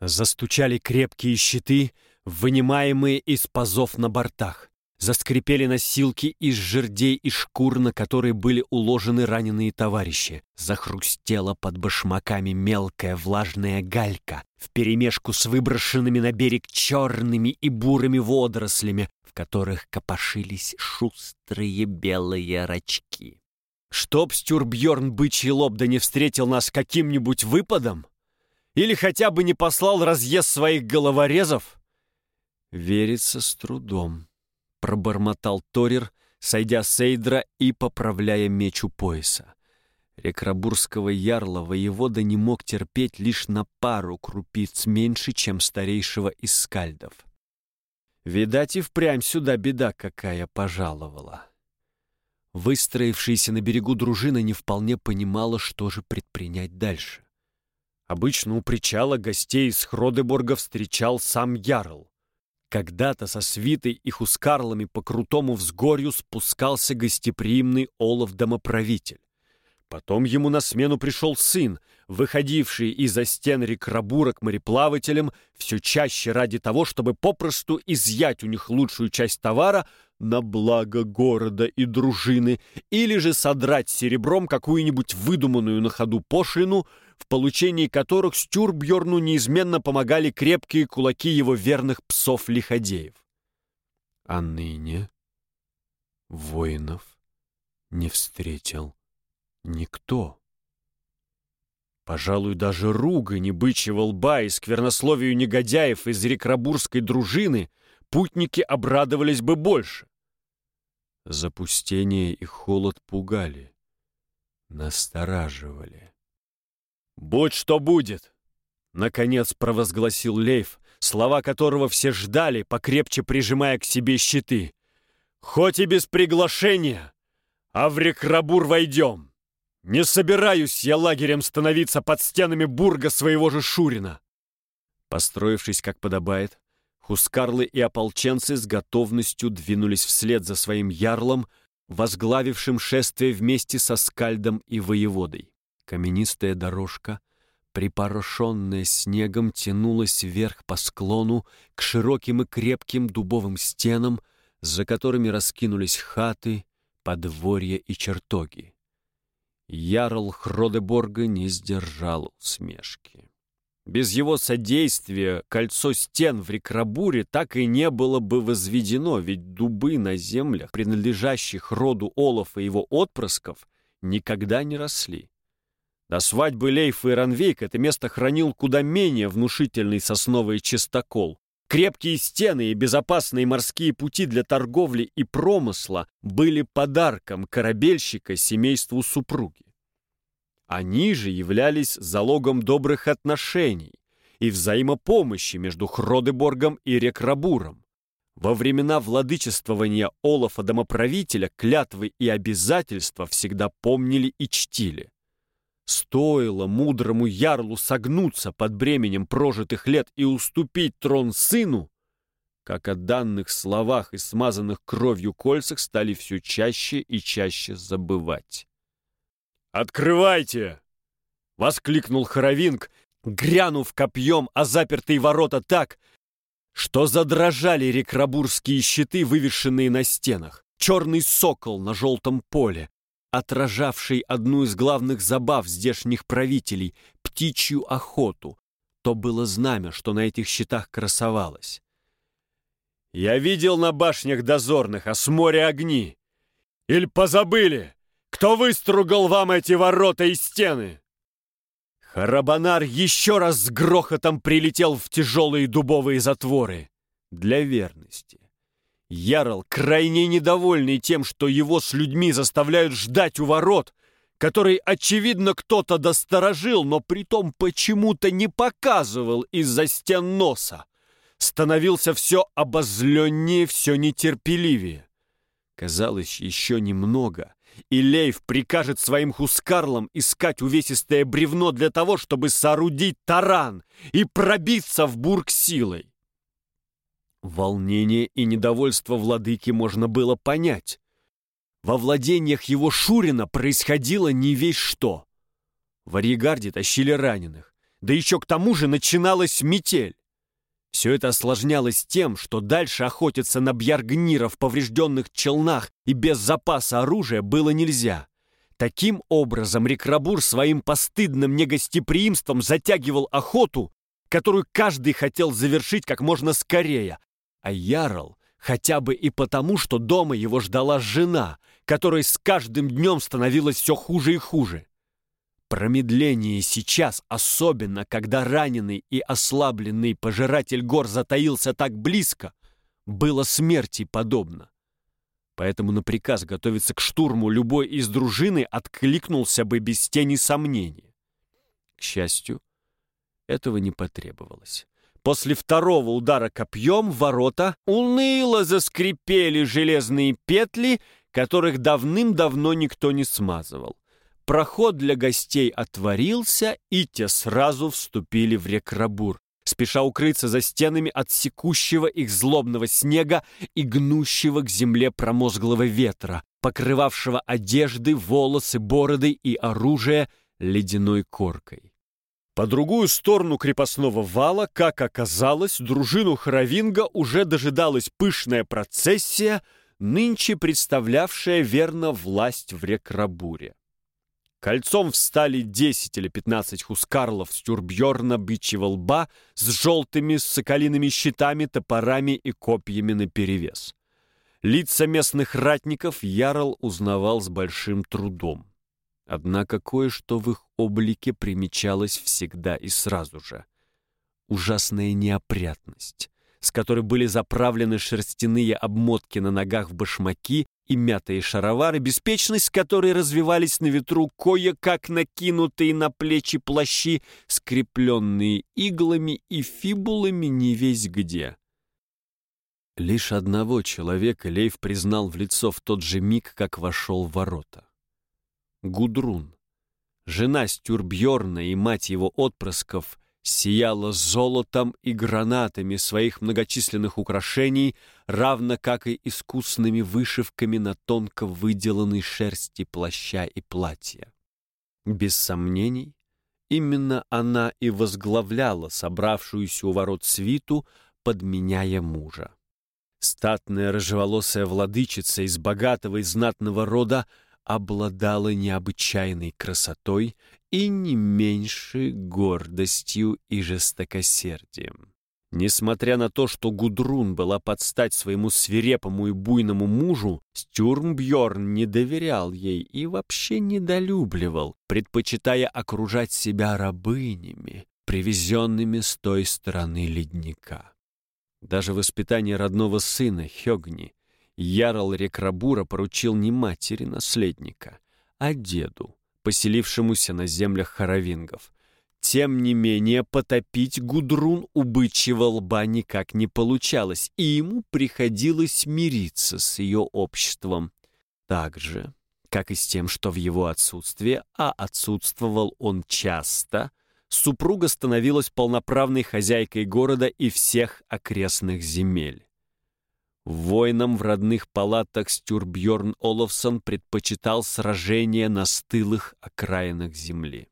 Застучали крепкие щиты, вынимаемые из пазов на бортах. Заскрипели носилки из жердей и шкур, на которые были уложены раненые товарищи. Захрустела под башмаками мелкая влажная галька вперемешку с выброшенными на берег черными и бурыми водорослями, которых копошились шустрые белые рачки. Чтоб Стюрбьерн бычий лоб да не встретил нас каким-нибудь выпадом? Или хотя бы не послал разъезд своих головорезов? Верится с трудом, пробормотал Торир, сойдя с Эйдра и поправляя меч у пояса. Рекрабурского ярла воевода не мог терпеть лишь на пару крупиц меньше, чем старейшего из скальдов. Видать, и впрямь сюда беда какая пожаловала. Выстроившаяся на берегу дружина не вполне понимала, что же предпринять дальше. Обычно у причала гостей из Хродеборга встречал сам Ярл. Когда-то со свитой и хускарлами по крутому взгорью спускался гостеприимный Олов-домоправитель. Потом ему на смену пришел сын, выходивший из-за стен Рекрабура к мореплавателям все чаще ради того, чтобы попросту изъять у них лучшую часть товара на благо города и дружины, или же содрать серебром какую-нибудь выдуманную на ходу пошлину, в получении которых Стюрбьерну неизменно помогали крепкие кулаки его верных псов-лиходеев. А ныне воинов не встретил никто. Пожалуй, даже ругань бычьего лба и сквернословию негодяев из рекрабурской дружины путники обрадовались бы больше. Запустение и холод пугали, настораживали. «Будь что будет!» — наконец провозгласил Лейф, слова которого все ждали, покрепче прижимая к себе щиты. «Хоть и без приглашения, а в Рекрабур войдем!» Не собираюсь я лагерем становиться под стенами бурга своего же Шурина. Построившись, как подобает, хускарлы и ополченцы с готовностью двинулись вслед за своим ярлом, возглавившим шествие вместе со скальдом и воеводой. Каменистая дорожка, припорошенная снегом, тянулась вверх по склону к широким и крепким дубовым стенам, за которыми раскинулись хаты, подворья и чертоги. Ярл Хродеборга не сдержал усмешки. Без его содействия кольцо стен в Рекрабуре так и не было бы возведено, ведь дубы на землях, принадлежащих роду Олафа и его отпрысков, никогда не росли. До свадьбы Лейфа и Ранвейк это место хранил куда менее внушительный сосновый чистокол. Крепкие стены и безопасные морские пути для торговли и промысла были подарком корабельщика семейству супруги. Они же являлись залогом добрых отношений и взаимопомощи между Хродеборгом и Рекрабуром. Во времена владычествования Олафа домоправителя клятвы и обязательства всегда помнили и чтили. Стоило мудрому ярлу согнуться под бременем прожитых лет и уступить трон сыну, как о данных словах и смазанных кровью кольцах стали все чаще и чаще забывать. «Открывайте!» — воскликнул Хоровинг, грянув копьем о запертые ворота так, что задрожали рекрабурские щиты, вывешенные на стенах. Черный сокол на желтом поле, отражавший одну из главных забав здешних правителей — птичью охоту. То было знамя, что на этих щитах красовалось. «Я видел на башнях дозорных, а с моря огни. Или позабыли?» Кто выстругал вам эти ворота и стены?» Харабанар еще раз с грохотом прилетел в тяжелые дубовые затворы. Для верности. Ярл, крайне недовольный тем, что его с людьми заставляют ждать у ворот, который, очевидно, кто-то досторожил, но притом почему-то не показывал из-за стен носа, становился все обозленнее, все нетерпеливее. Казалось, еще немного, и Лейв прикажет своим хускарлам искать увесистое бревно для того, чтобы соорудить таран и пробиться в бург силой. Волнение и недовольство владыки можно было понять. Во владениях его Шурина происходило не весь что. В Аригарде тащили раненых, да еще к тому же начиналась метель. Все это осложнялось тем, что дальше охотиться на бьяргнира в поврежденных челнах и без запаса оружия было нельзя. Таким образом, Рекрабур своим постыдным негостеприимством затягивал охоту, которую каждый хотел завершить как можно скорее, а Ярл хотя бы и потому, что дома его ждала жена, которой с каждым днем становилось все хуже и хуже. Промедление сейчас, особенно когда раненый и ослабленный пожиратель гор затаился так близко, было смерти подобно. Поэтому на приказ готовиться к штурму любой из дружины откликнулся бы без тени сомнения. К счастью, этого не потребовалось. После второго удара копьем ворота уныло заскрипели железные петли, которых давным-давно никто не смазывал. Проход для гостей отворился, и те сразу вступили в рекрабур, спеша укрыться за стенами от секущего их злобного снега и гнущего к земле промозглого ветра, покрывавшего одежды, волосы, бороды и оружие ледяной коркой. По другую сторону крепостного вала, как оказалось, дружину Хоровинга уже дожидалась пышная процессия, нынче представлявшая верно власть в Рекрабуре. Кольцом встали 10 или 15 хускарлов с тюрбьерна бичьего лба с желтыми соколиными щитами, топорами и копьями наперевес. Лица местных ратников Ярл узнавал с большим трудом. Однако кое-что в их облике примечалось всегда и сразу же. Ужасная неопрятность, с которой были заправлены шерстяные обмотки на ногах в башмаки и мятые шаровары, беспечность, которой развивались на ветру кое-как накинутые на плечи плащи, скрепленные иглами и фибулами не весь где. Лишь одного человека Лейв признал в лицо в тот же миг, как вошел в ворота. Гудрун, жена Стюрбьорна и мать его отпрысков сияла золотом и гранатами своих многочисленных украшений, равно как и искусными вышивками на тонко выделанной шерсти плаща и платья. Без сомнений, именно она и возглавляла собравшуюся у ворот свиту, подменяя мужа. Статная рыжеволосая владычица из богатого и знатного рода обладала необычайной красотой и не меньшей гордостью и жестокосердием. Несмотря на то, что Гудрун была под стать своему свирепому и буйному мужу, Стюрмбьорн не доверял ей и вообще недолюбливал, предпочитая окружать себя рабынями, привезенными с той стороны ледника. Даже воспитание родного сына Хёгни Ярл Рекрабура поручил не матери наследника, а деду, поселившемуся на землях хоровингов. Тем не менее, потопить Гудрун у бычьего лба никак не получалось, и ему приходилось мириться с ее обществом. Так же, как и с тем, что в его отсутствие, а отсутствовал он часто, супруга становилась полноправной хозяйкой города и всех окрестных земель. Воинам в родных палатах Стюрбьорн Оловсон предпочитал сражения на стылых окраинах земли.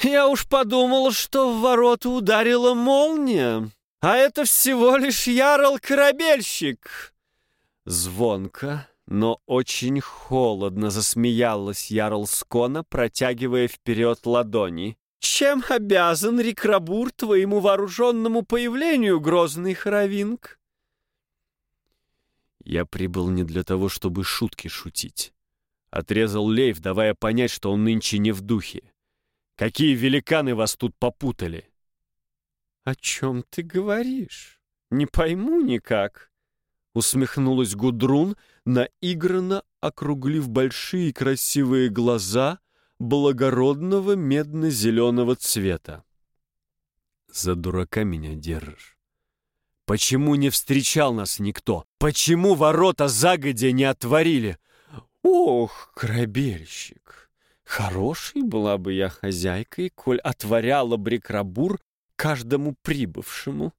«Я уж подумал, что в ворота ударила молния, а это всего лишь ярл-корабельщик!» Звонко, но очень холодно засмеялась ярл Скона, протягивая вперед ладони. Чем обязан Рикрабур твоему вооруженному появлению, грозный Хоровинг? Я прибыл не для того, чтобы шутки шутить. Отрезал Лейв, давая понять, что он нынче не в духе. Какие великаны вас тут попутали? О чем ты говоришь? Не пойму никак. Усмехнулась Гудрун, наигранно округлив большие красивые глаза благородного медно-зеленого цвета. «За дурака меня держишь. Почему не встречал нас никто? Почему ворота загодя не отворили? Ох, корабельщик, хорошей была бы я хозяйкой, коль отворяла брикрабур каждому прибывшему».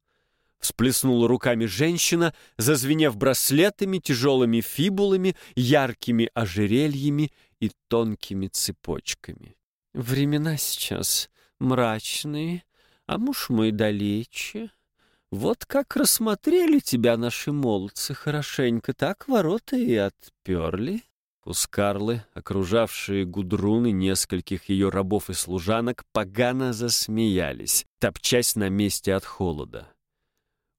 Всплеснула руками женщина, зазвенев браслетами, тяжелыми фибулами, яркими ожерельями и тонкими цепочками. Времена сейчас мрачные, а муж мой далече. Вот как рассмотрели тебя наши молодцы хорошенько, так ворота и отперли. Ускарлы, окружавшие Гудруны нескольких ее рабов и служанок, погано засмеялись, топчась на месте от холода.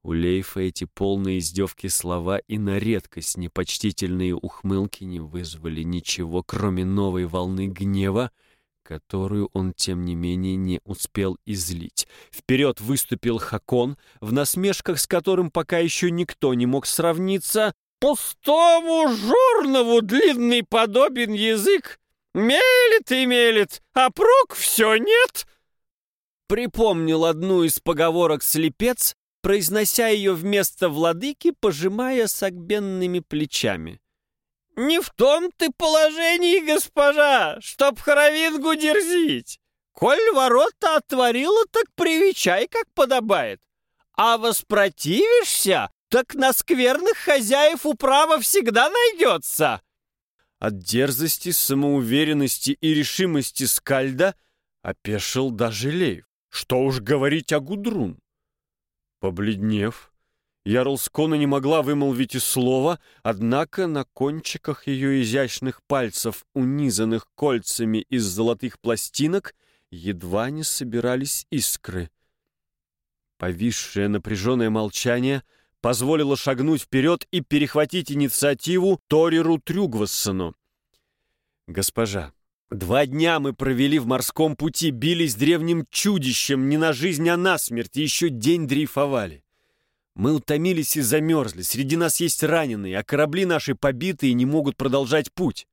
У Лейфа эти полные издевки слова и на редкость непочтительные ухмылки не вызвали ничего, кроме новой волны гнева, которую он, тем не менее, не успел излить. Вперед выступил Хакон, в насмешках с которым пока еще никто не мог сравниться. «Пустому жорнову длинный подобен язык! Мелет и мелет, а прок все нет!» Припомнил одну из поговорок слепец, произнося ее вместо владыки, пожимая согбенными плечами. «Не в том ты положении, госпожа, чтоб хоровингу дерзить. Коль ворота отворила, так привечай, как подобает. А воспротивишься, так на скверных хозяев управа всегда найдется». От дерзости, самоуверенности и решимости Скальда опешил даже Лейв. Что уж говорить о Гудрун. Побледнев, Ярлскона не могла вымолвить и слова, однако на кончиках ее изящных пальцев, унизанных кольцами из золотых пластинок, едва не собирались искры. Повисшее напряженное молчание позволило шагнуть вперед и перехватить инициативу Ториру Трюгвассону. «Госпожа, Два дня мы провели в морском пути, бились с древним чудищем не на жизнь, а на смерть, и еще день дрейфовали. Мы утомились и замерзли, среди нас есть раненые, а корабли наши побиты и не могут продолжать путь.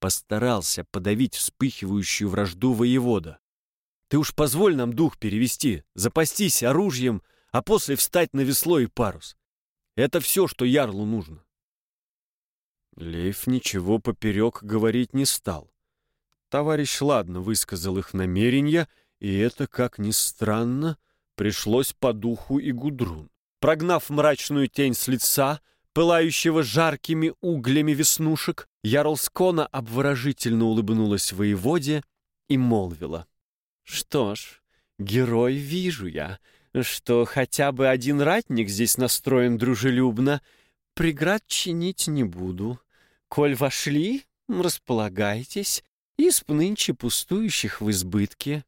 Постарался подавить вспыхивающую вражду воевода. Ты уж позволь нам дух перевести, запастись оружием, а после встать на весло и парус. Это все, что ярлу нужно. Лейф ничего поперек говорить не стал Товарищ ладно высказал их намерения, и это, как ни странно, пришлось по духу и Гудрун. Прогнав мрачную тень с лица, пылающего жаркими углями веснушек, Ярлскона обворожительно улыбнулась воеводе и молвила. «Что ж, герой вижу я, что хотя бы один ратник здесь настроен дружелюбно, преград чинить не буду. Коль вошли, располагайтесь, из нынче пустующих в избытке».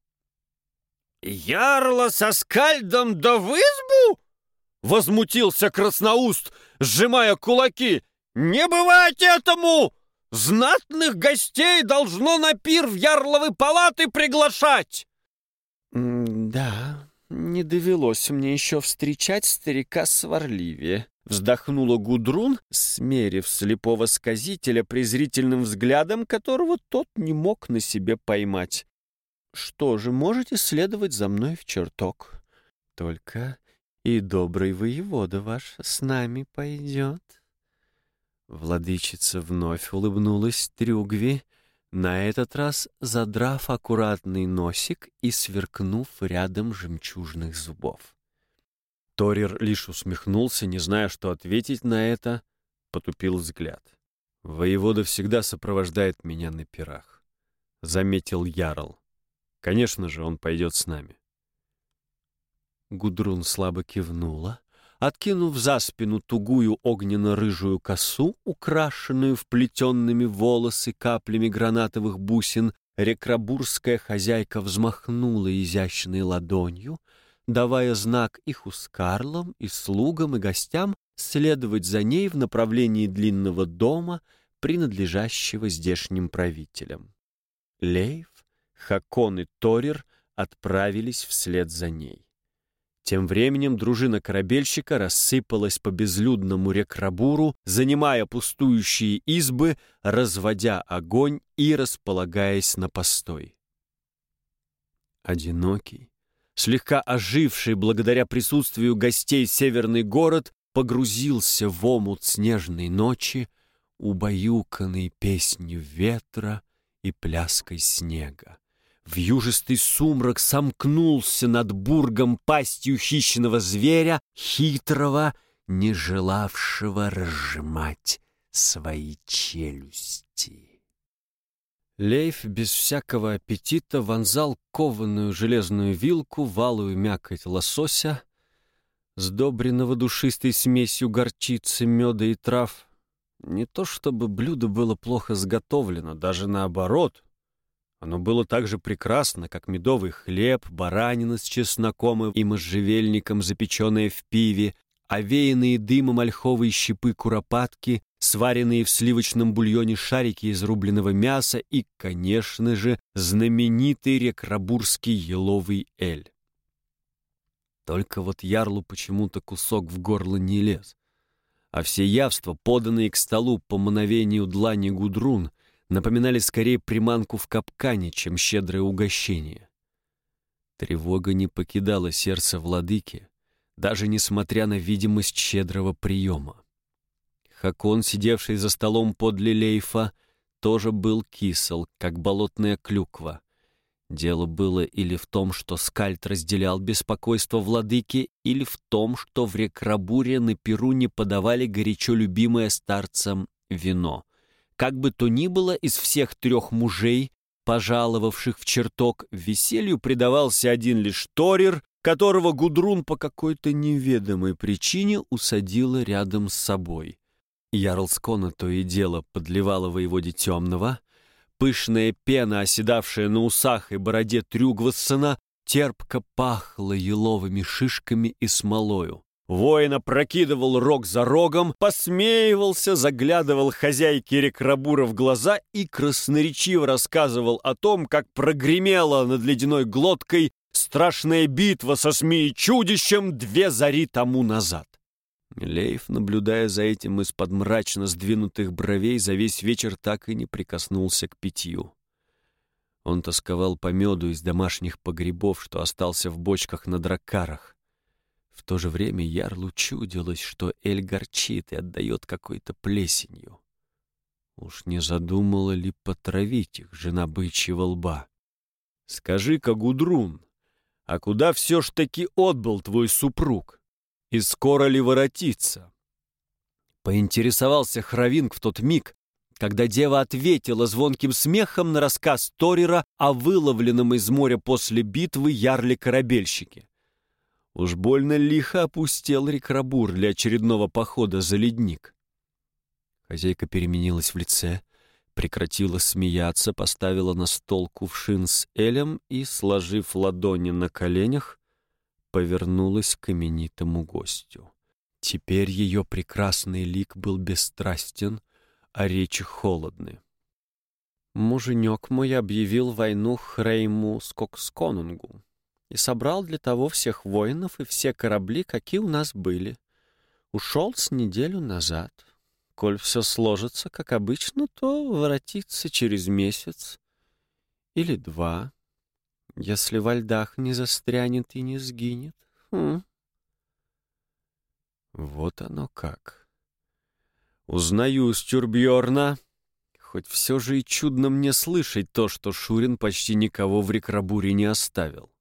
«Ярла со скальдом да в избу?» — возмутился Красноуст, сжимая кулаки. «Не бывать этому! Знатных гостей должно на пир в ярловы палаты приглашать!» «Да, не довелось мне еще встречать старика сварливее», вздохнула Гудрун, смерив слепого сказителя презрительным взглядом, которого тот не мог на себе поймать. «Что же, можете следовать за мной в чертог. Только и добрый воевода ваш с нами пойдет». Владычица вновь улыбнулась Трюгви, на этот раз задрав аккуратный носик и сверкнув рядом жемчужных зубов. Торир лишь усмехнулся, не зная, что ответить на это, потупил взгляд. «Воевода всегда сопровождает меня на пирах», — заметил Ярл. «Конечно же, он пойдет с нами». Гудрун слабо кивнула, откинув за спину тугую огненно-рыжую косу, украшенную вплетенными волосы каплями гранатовых бусин, рекрабурская хозяйка взмахнула изящной ладонью — давая знак и хускарлам, и слугам, и гостям следовать за ней в направлении длинного дома, принадлежащего здешним правителям. Лейв, Хакон и Торир отправились вслед за ней. Тем временем дружина корабельщика рассыпалась по безлюдному рекрабуру, занимая пустующие избы, разводя огонь и располагаясь на постой. Одинокий, слегка оживший благодаря присутствию гостей северный город, погрузился в омут снежной ночи, убаюканный песнью ветра и пляской снега. В южистый сумрак сомкнулся над бургом пастью хищного зверя, хитрого, не желавшего разжимать свои челюсти. Лейф без всякого аппетита вонзал кованую железную вилку в алую мякоть лосося, сдобренного душистой смесью горчицы, меда и трав. Не то чтобы блюдо было плохо сготовлено, даже наоборот. Оно было так же прекрасно, как медовый хлеб, баранина с чесноком и можжевельником, запеченная в пиве, овеянные дымом ольховые щепы куропатки, сваренные в сливочном бульоне шарики из рубленого мяса и, конечно же, знаменитый рекрабурский еловый эль. Только вот ярлу почему-то кусок в горло не лез. А все явства, поданные к столу по мановению длани Гудрун, напоминали скорее приманку в капкане, чем щедрое угощение. Тревога не покидала сердце владыки, даже несмотря на видимость щедрого приема. Хакон, сидевший за столом подле Лейфа, тоже был кисел, как болотная клюква. Дело было или в том, что Скальд разделял беспокойство владыки, или в том, что в Рекрабуре на Перу не подавали горячо любимое старцам вино. Как бы то ни было, из всех трех мужей, пожаловавших в чертог, веселью предавался один лишь Торир, которого Гудрун по какой-то неведомой причине усадила рядом с собой. Ярлскона то и дело подливала воеводе темного. Пышная пена, оседавшая на усах и бороде Трюгвассона, терпко пахла еловыми шишками и смолою. Воин опрокидывал рог за рогом, посмеивался, заглядывал хозяйке Рекрабура в глаза и красноречиво рассказывал о том, как прогремела над ледяной глоткой страшная битва со змеей-чудищем две зари тому назад. Лейф, наблюдая за этим из-под мрачно сдвинутых бровей, за весь вечер так и не прикоснулся к питью. Он тосковал по меду из домашних погребов, что остался в бочках на дракарах. В то же время Ярлу чудилось, что Эль горчит и отдает какой-то плесенью. Уж не задумала ли потравить их жена бычьего лба? Скажи-ка, Гудрун, а куда все ж таки отбыл твой супруг? И скоро ли воротится? Поинтересовался Хравинг в тот миг, когда дева ответила звонким смехом на рассказ Торера о выловленном из моря после битвы ярле-корабельщике. Уж больно лихо опустел Рекрабур для очередного похода за ледник. Хозяйка переменилась в лице, прекратила смеяться, поставила на стол кувшин с элем и, сложив ладони на коленях, повернулась к именитому гостю. Теперь ее прекрасный лик был бесстрастен, а речи холодны. Муженек мой объявил войну Хрейму Скоксконунгу и собрал для того всех воинов и все корабли, какие у нас были. Ушел с неделю назад. Коль все сложится, как обычно, то воротится через месяц или два, если во льдах не застрянет и не сгинет. Хм. Вот оно как. Узнаю Стюрбьорна, хоть все же и чудно мне слышать то, что Шурин почти никого в Рекрабуре не оставил.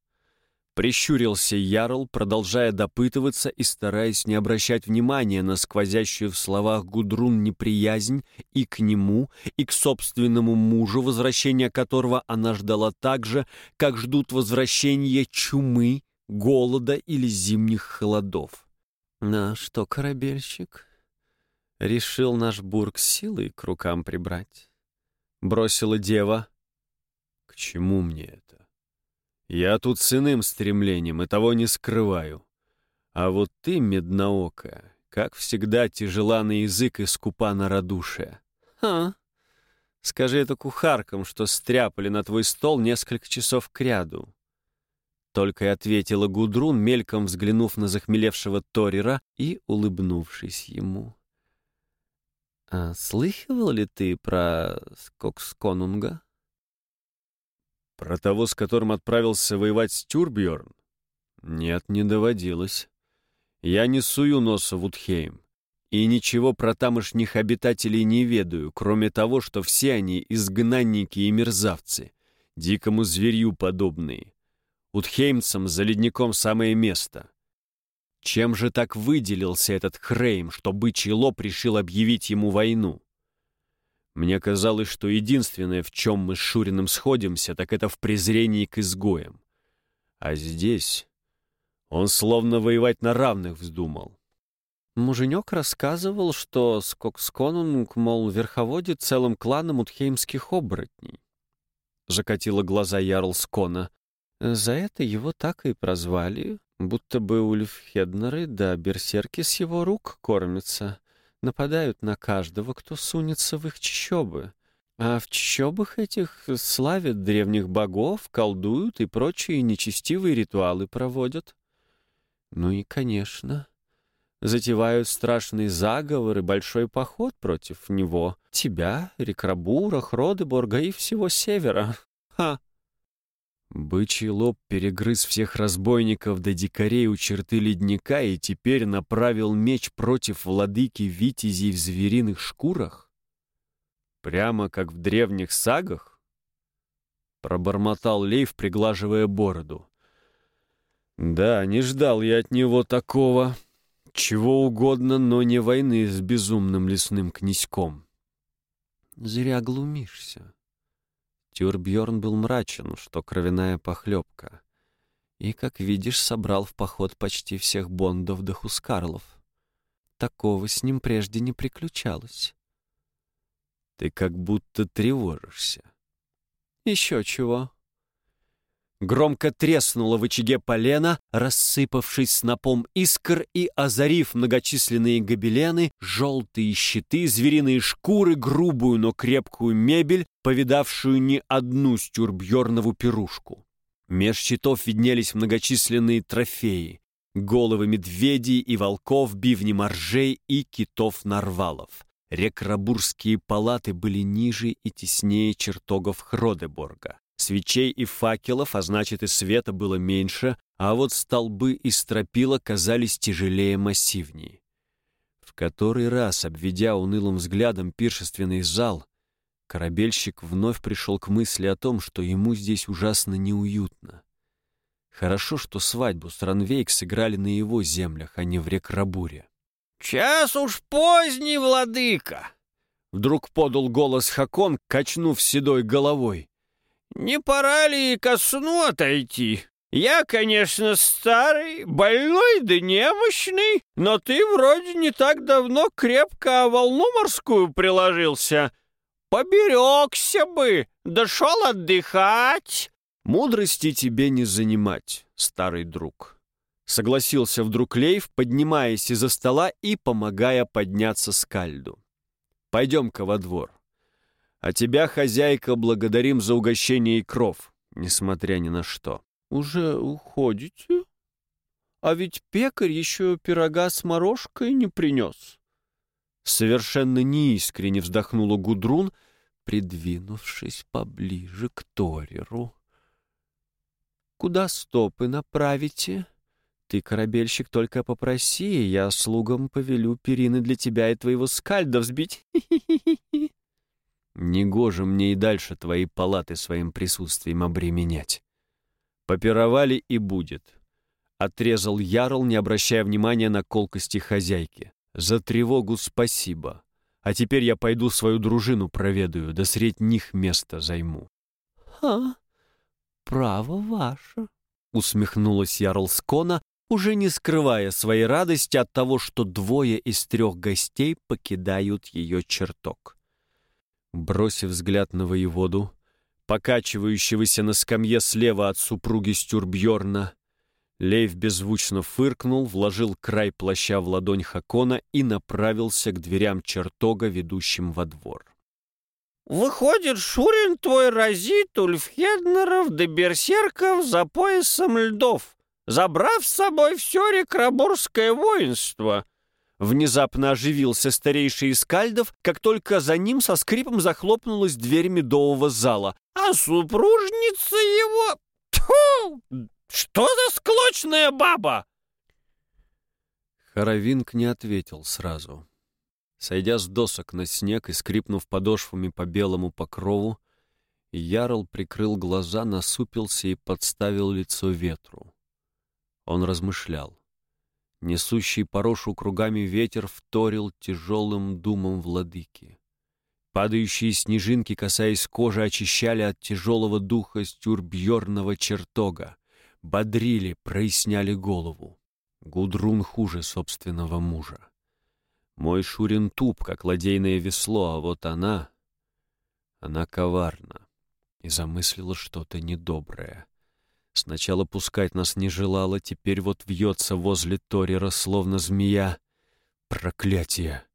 Прищурился Ярл, продолжая допытываться и стараясь не обращать внимания на сквозящую в словах Гудрун неприязнь и к нему, и к собственному мужу, возвращения которого она ждала так же, как ждут возвращения чумы, голода или зимних холодов. «На что, корабельщик?» Решил наш бург силой к рукам прибрать. Бросила дева. «К чему мне это?» Я тут с иным стремлением и того не скрываю. А вот ты, медноокая, как всегда тяжела на язык и скупа на радушие. Ха! Скажи это кухаркам, что стряпали на твой стол несколько часов кряду. Только и ответила Гудрун, мельком взглянув на захмелевшего Торера и улыбнувшись ему. «А слыхивал ли ты про Скоксконунга?» Про того, с которым отправился воевать Стюрбьерн? Нет, не доводилось. Я не сую носа в Утхейм. И ничего про тамошних обитателей не ведаю, кроме того, что все они изгнанники и мерзавцы, дикому зверью подобные. Утхеймцам за ледником самое место. Чем же так выделился этот Хрейм, что бычий лоб решил объявить ему войну? Мне казалось, что единственное, в чем мы с Шуриным сходимся, так это в презрении к изгоям. А здесь он словно воевать на равных вздумал. Муженек рассказывал, что Скоксконунг, мол, верховодит целым кланом утхеймских оборотней. Закатила глаза Ярл Скона. За это его так и прозвали, будто бы Ульфхеднеры да берсерки с его рук кормятся нападают на каждого, кто сунется в их чащобы. А в чащобах этих славят древних богов, колдуют и прочие нечестивые ритуалы проводят. Ну и, конечно, затевают страшный заговор и большой поход против него. Тебя, Рекрабура, Хродеборга и всего севера. Ха! Бычий лоб перегрыз всех разбойников до дикарей у черты ледника и теперь направил меч против владыки витязей в звериных шкурах? Прямо как в древних сагах? Пробормотал Лейв, приглаживая бороду. Да, не ждал я от него такого. Чего угодно, но не войны с безумным лесным князьком. Зря глумишься. Тюрбьерн был мрачен, что кровяная похлебка. И, как видишь, собрал в поход почти всех бондов до хускарлов. Такого с ним прежде не приключалось. Ты как будто тревожишься. Еще чего. Громко треснуло в очаге полено, рассыпавшись снопом искр и озарив многочисленные гобелены, желтые щиты, звериные шкуры, грубую, но крепкую мебель, повидавшую не одну стюрбьернову пирушку. Меж щитов виднелись многочисленные трофеи — головы медведей и волков, бивни моржей и китов-нарвалов. Рекрабурские палаты были ниже и теснее чертогов Хродеборга. Свечей и факелов, а значит и света было меньше, а вот столбы и стропила казались тяжелее массивнее. В который раз, обведя унылым взглядом пиршественный зал, корабельщик вновь пришел к мысли о том, что ему здесь ужасно неуютно. Хорошо, что свадьбу с Ранвейк сыграли на его землях, а не в Рекрабуре. «Час уж поздний, владыка!» Вдруг подал голос Хакон, качнув седой головой. «Не пора ли ко сну отойти? Я, конечно, старый, больной да немощный, но ты вроде не так давно крепко о волну морскую приложился. Поберегся бы, дошел отдыхать». «Мудрости тебе не занимать, старый друг», — согласился вдруг Лейв, поднимаясь из-за стола и помогая подняться скальду. «Пойдем-ка во двор. А тебя, хозяйка, благодарим за угощение и кров, несмотря ни на что». «Уже уходите? А ведь пекарь еще пирога с морожкой не принес». Совершенно неискренне вздохнула Гудрун, придвинувшись поближе к Тореру. Куда стопы направите? Ты, корабельщик, только попроси, я слугам повелю перины для тебя и твоего скальда взбить. Негоже мне и дальше твои палаты своим присутствием обременять. Попировали и будет. Отрезал Ярл, не обращая внимания на колкости хозяйки. За тревогу спасибо. А теперь я пойду свою дружину проведаю, да средь них место займу. — А, право ваше, — усмехнулась Ярл Скона, уже не скрывая своей радости от того, что двое из трех гостей покидают ее чертог. Бросив взгляд на воеводу, покачивающегося на скамье слева от супруги Стюрбьорна, Лейв беззвучно фыркнул, вложил край плаща в ладонь Хакона и направился к дверям чертога, ведущим во двор. Выходит, Шурин твой разит Ульфхеднеров да берсерков за поясом льдов, забрав с собой все рекрабурское воинство. Внезапно оживился старейший из кальдов, как только за ним со скрипом захлопнулась дверь медового зала. А супружница его... Тьфу! Что за склочная баба? Хоровинг не ответил сразу. Сойдя с досок на снег и скрипнув подошвами по белому покрову, Ярл прикрыл глаза, насупился и подставил лицо ветру. Он размышлял. Несущий порошу кругами ветер вторил тяжелым думом владыки. Падающие снежинки, касаясь кожи, очищали от тяжелого духа стюрбьерного чертога, бодрили, проясняли голову. Гудрун хуже собственного мужа. Мой Шурин туп, как ладейное весло, а вот она... Она коварна и замыслила что-то недоброе. Сначала пускать нас не желала, теперь вот вьется возле Торера, словно змея. Проклятие!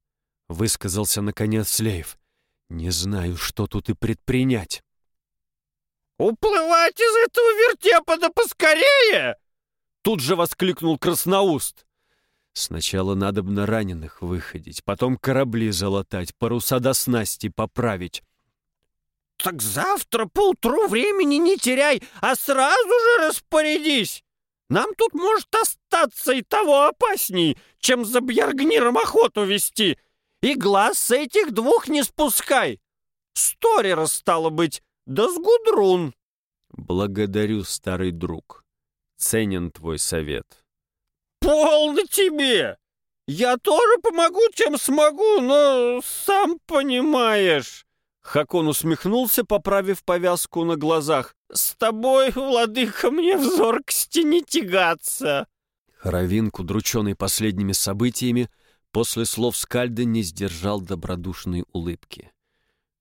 Высказался, наконец, Слейв. Не знаю, что тут и предпринять. «Уплывать из этого вертепа да поскорее!» Тут же воскликнул Красноуст. Сначала надо бы на раненых выходить, потом корабли залатать, паруса до снасти поправить. «Так завтра поутру времени не теряй, а сразу же распорядись! Нам тут может остаться и того опасней, чем за Бьяргниром охоту вести!» И глаз с этих двух не спускай. Сторера, стало быть, да с Гудрун. Благодарю, старый друг. Ценен твой совет. Полно тебе! Я тоже помогу, чем смогу, но сам понимаешь. Хакон усмехнулся, поправив повязку на глазах. «С тобой, владыка, мне взор к стене тягаться!» Хоровинг, удрученный последними событиями, После слов Скальда не сдержал добродушной улыбки.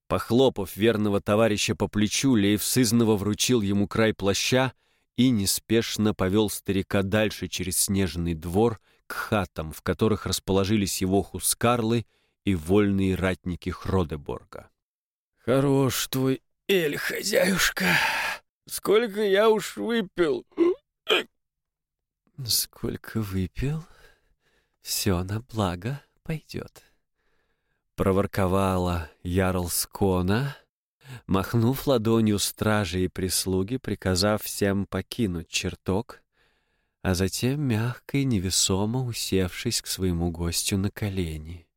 Похлопав верного товарища по плечу, Лейв сызново вручил ему край плаща и неспешно повел старика дальше через снежный двор к хатам, в которых расположились его хускарлы и вольные ратники Хродеборга. «Хорош твой эль, хозяюшка! Сколько я уж выпил!» «Сколько выпил?» все на благо пойдет. Проворковала Ярл Скона, махнув ладонью стражи и прислуги, приказав всем покинуть чертог, а затем мягко и невесомо усевшись к своему гостю на колени.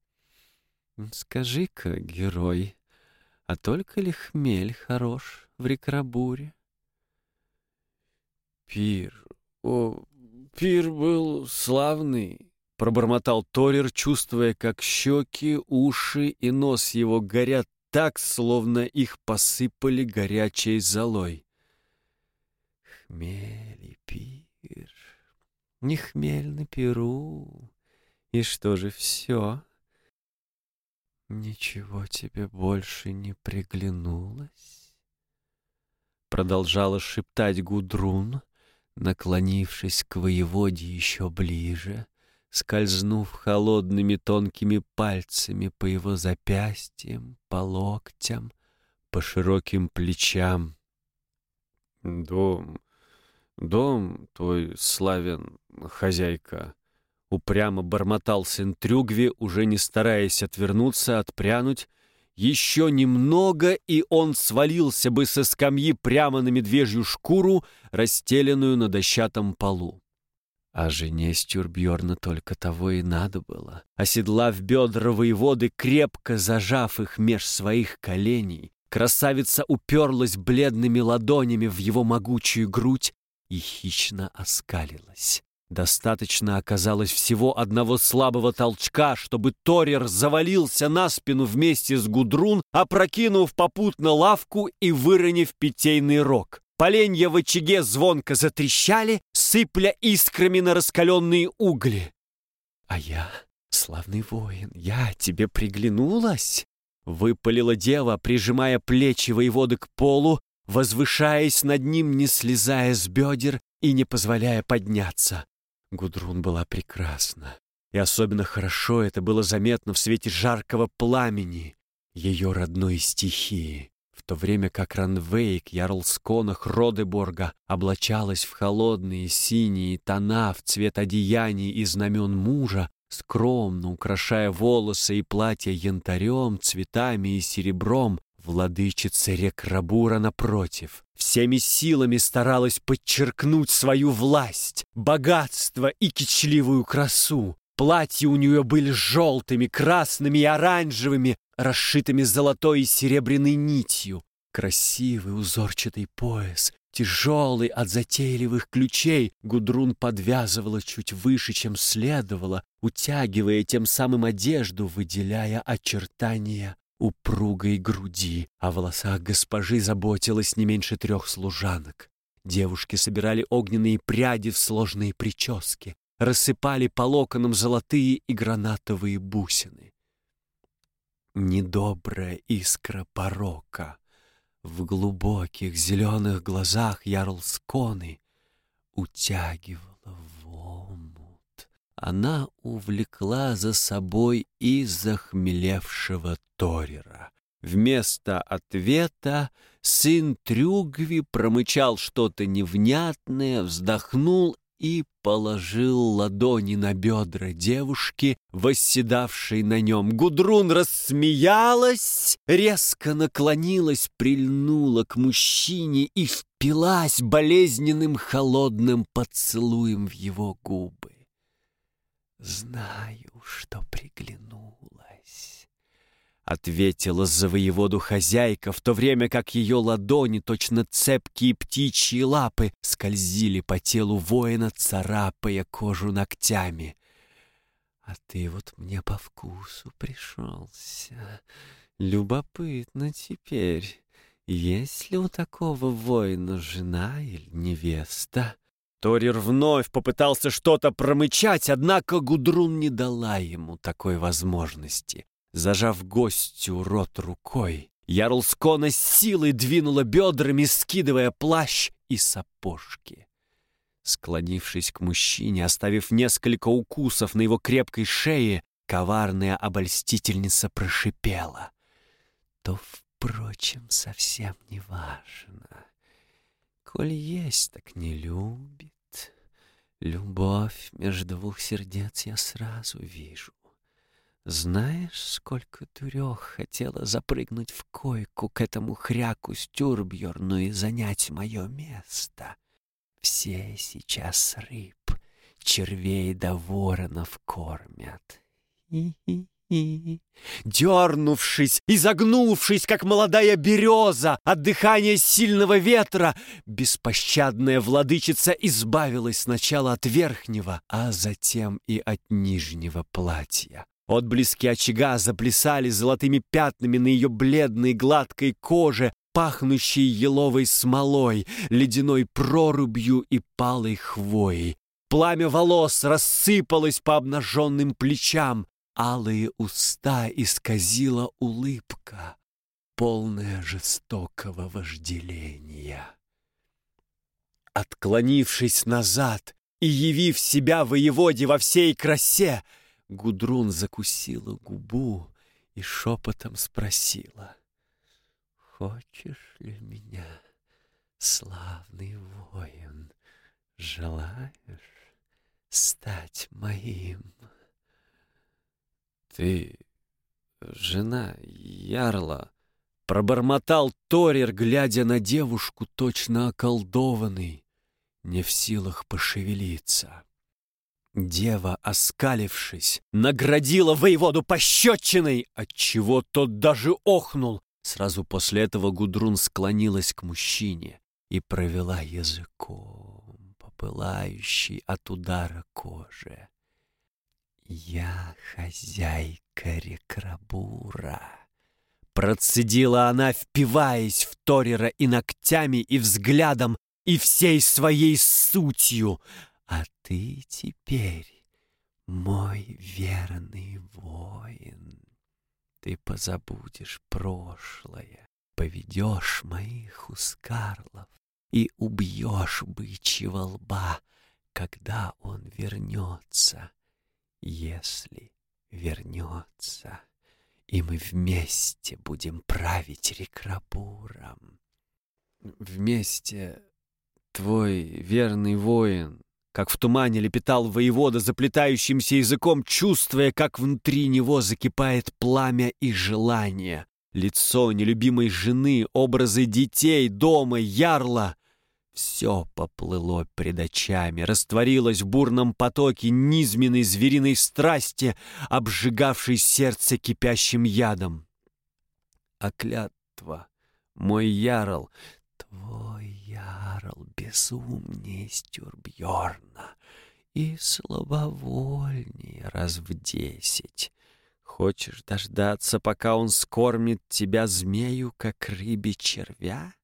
«Скажи-ка, герой, а только ли хмель хорош в Рекрабуре?» «Пир, о, пир был славный», — пробормотал Торер, чувствуя, как щеки, уши и нос его горят так, словно их посыпали горячей золой. «Хмель и пир, не хмель на перу, и что же все?» «Ничего тебе больше не приглянулось?» Продолжала шептать Гудрун, наклонившись к воеводе еще ближе, скользнув холодными тонкими пальцами по его запястьям, по локтям, по широким плечам. «Дом, дом твой славен, хозяйка», Упрямо бормотал сын Трюгви, уже не стараясь отвернуться, отпрянуть. Еще немного, и он свалился бы со скамьи прямо на медвежью шкуру, расстеленную на дощатом полу. А жене Стюрбьерна только того и надо было. Оседлав бедра воеводы, крепко зажав их меж своих коленей, красавица уперлась бледными ладонями в его могучую грудь и хищно оскалилась. Достаточно оказалось всего одного слабого толчка, чтобы Торер завалился на спину вместе с Гудрун, опрокинув попутно лавку и выронив питейный рог. Поленья в очаге звонко затрещали, сыпля искрами на раскаленные угли. «А я, славный воин, я тебе приглянулась?» Выпалила дева, прижимая плечи воеводы к полу, возвышаясь над ним, не слезая с бедер и не позволяя подняться. Гудрун была прекрасна, и особенно хорошо это было заметно в свете жаркого пламени ее родной стихии, в то время как Ранвейк, Ярлсконах Родеборга облачалась в холодные синие тона в цвет одеяний и знамен мужа, скромно украшая волосы и платья янтарем, цветами и серебром, Владычица Рекрабура, напротив, всеми силами старалась подчеркнуть свою власть, богатство и кичливую красу. Платья у нее были желтыми, красными и оранжевыми, расшитыми золотой и серебряной нитью. Красивый узорчатый пояс, тяжелый от затейливых ключей, Гудрун подвязывала чуть выше, чем следовало, утягивая тем самым одежду, выделяя очертания упругой груди, о волосах госпожи заботилась не меньше трех служанок. Девушки собирали огненные пряди в сложные прически, рассыпали по локонам золотые и гранатовые бусины. Недобрая искра порока в глубоких зеленых глазах Ярлсконы утягивала она увлекла за собой и захмелевшего Торера. Вместо ответа сын Трюгви промычал что-то невнятное, вздохнул и положил ладони на бедра девушки, восседавшей на нем. Гудрун рассмеялась, резко наклонилась, прильнула к мужчине и впилась болезненным холодным поцелуем в его губы. «Знаю, что приглянулась», — ответила за воеводу хозяйка, в то время как ее ладони, точно цепкие птичьи лапы, скользили по телу воина, царапая кожу ногтями. «А ты вот мне по вкусу пришелся. Любопытно теперь, есть ли у такого воина жена или невеста?» Торир вновь попытался что-то промычать, однако Гудрун не дала ему такой возможности. Зажав гостю рот рукой, Ярлскона с силой двинула бедрами, скидывая плащ и сапожки. Склонившись к мужчине, оставив несколько укусов на его крепкой шее, коварная обольстительница прошипела. То, впрочем, совсем не важно. Коль есть, так не любит. Любовь между двух сердец я сразу вижу. Знаешь, сколько дурех хотела запрыгнуть в койку к этому хряку Стюрбьерну и занять мое место? Все сейчас рыб, червей да воронов кормят. Хи-хи-хи. Дернувшись, изогнувшись, как молодая береза от дыхания сильного ветра, беспощадная владычица избавилась сначала от верхнего, а затем и от нижнего платья. Отблески очага заплясали золотыми пятнами на ее бледной гладкой коже, пахнущей еловой смолой, ледяной прорубью и палой хвоей. Пламя волос рассыпалось по обнаженным плечам, алые уста исказила улыбка, полная жестокого вожделения. Отклонившись назад и явив себя воеводе во всей красе, Гудрун закусила губу и шепотом спросила, «Хочешь ли меня, славный воин, желаешь стать моим?» «Ты жена Ярла», — пробормотал Торер, глядя на девушку, точно околдованный, не в силах пошевелиться. Дева, оскалившись, наградила воеводу пощечиной, отчего тот даже охнул. Сразу после этого Гудрун склонилась к мужчине и провела языком, попылающей от удара кожи. «Я хозяйка Рекрабура», — процедила она, впиваясь в Торера и ногтями, и взглядом, и всей своей сутью — а ты теперь мой верный воин. Ты позабудешь прошлое, поведешь моих ускарлов и убьешь бычьего лба, когда он вернется, если вернется, и мы вместе будем править Рекрабуром. Вместе твой верный воин как в тумане лепетал воевода заплетающимся языком, чувствуя, как внутри него закипает пламя и желание. Лицо нелюбимой жены, образы детей, дома, ярла — все поплыло пред очами, растворилось в бурном потоке низменной звериной страсти, обжигавшей сердце кипящим ядом. А клятва, мой ярл, твой ярл безумнее Стюрбьорна и слабовольнее раз в десять. Хочешь дождаться, пока он скормит тебя змею, как рыбе червя?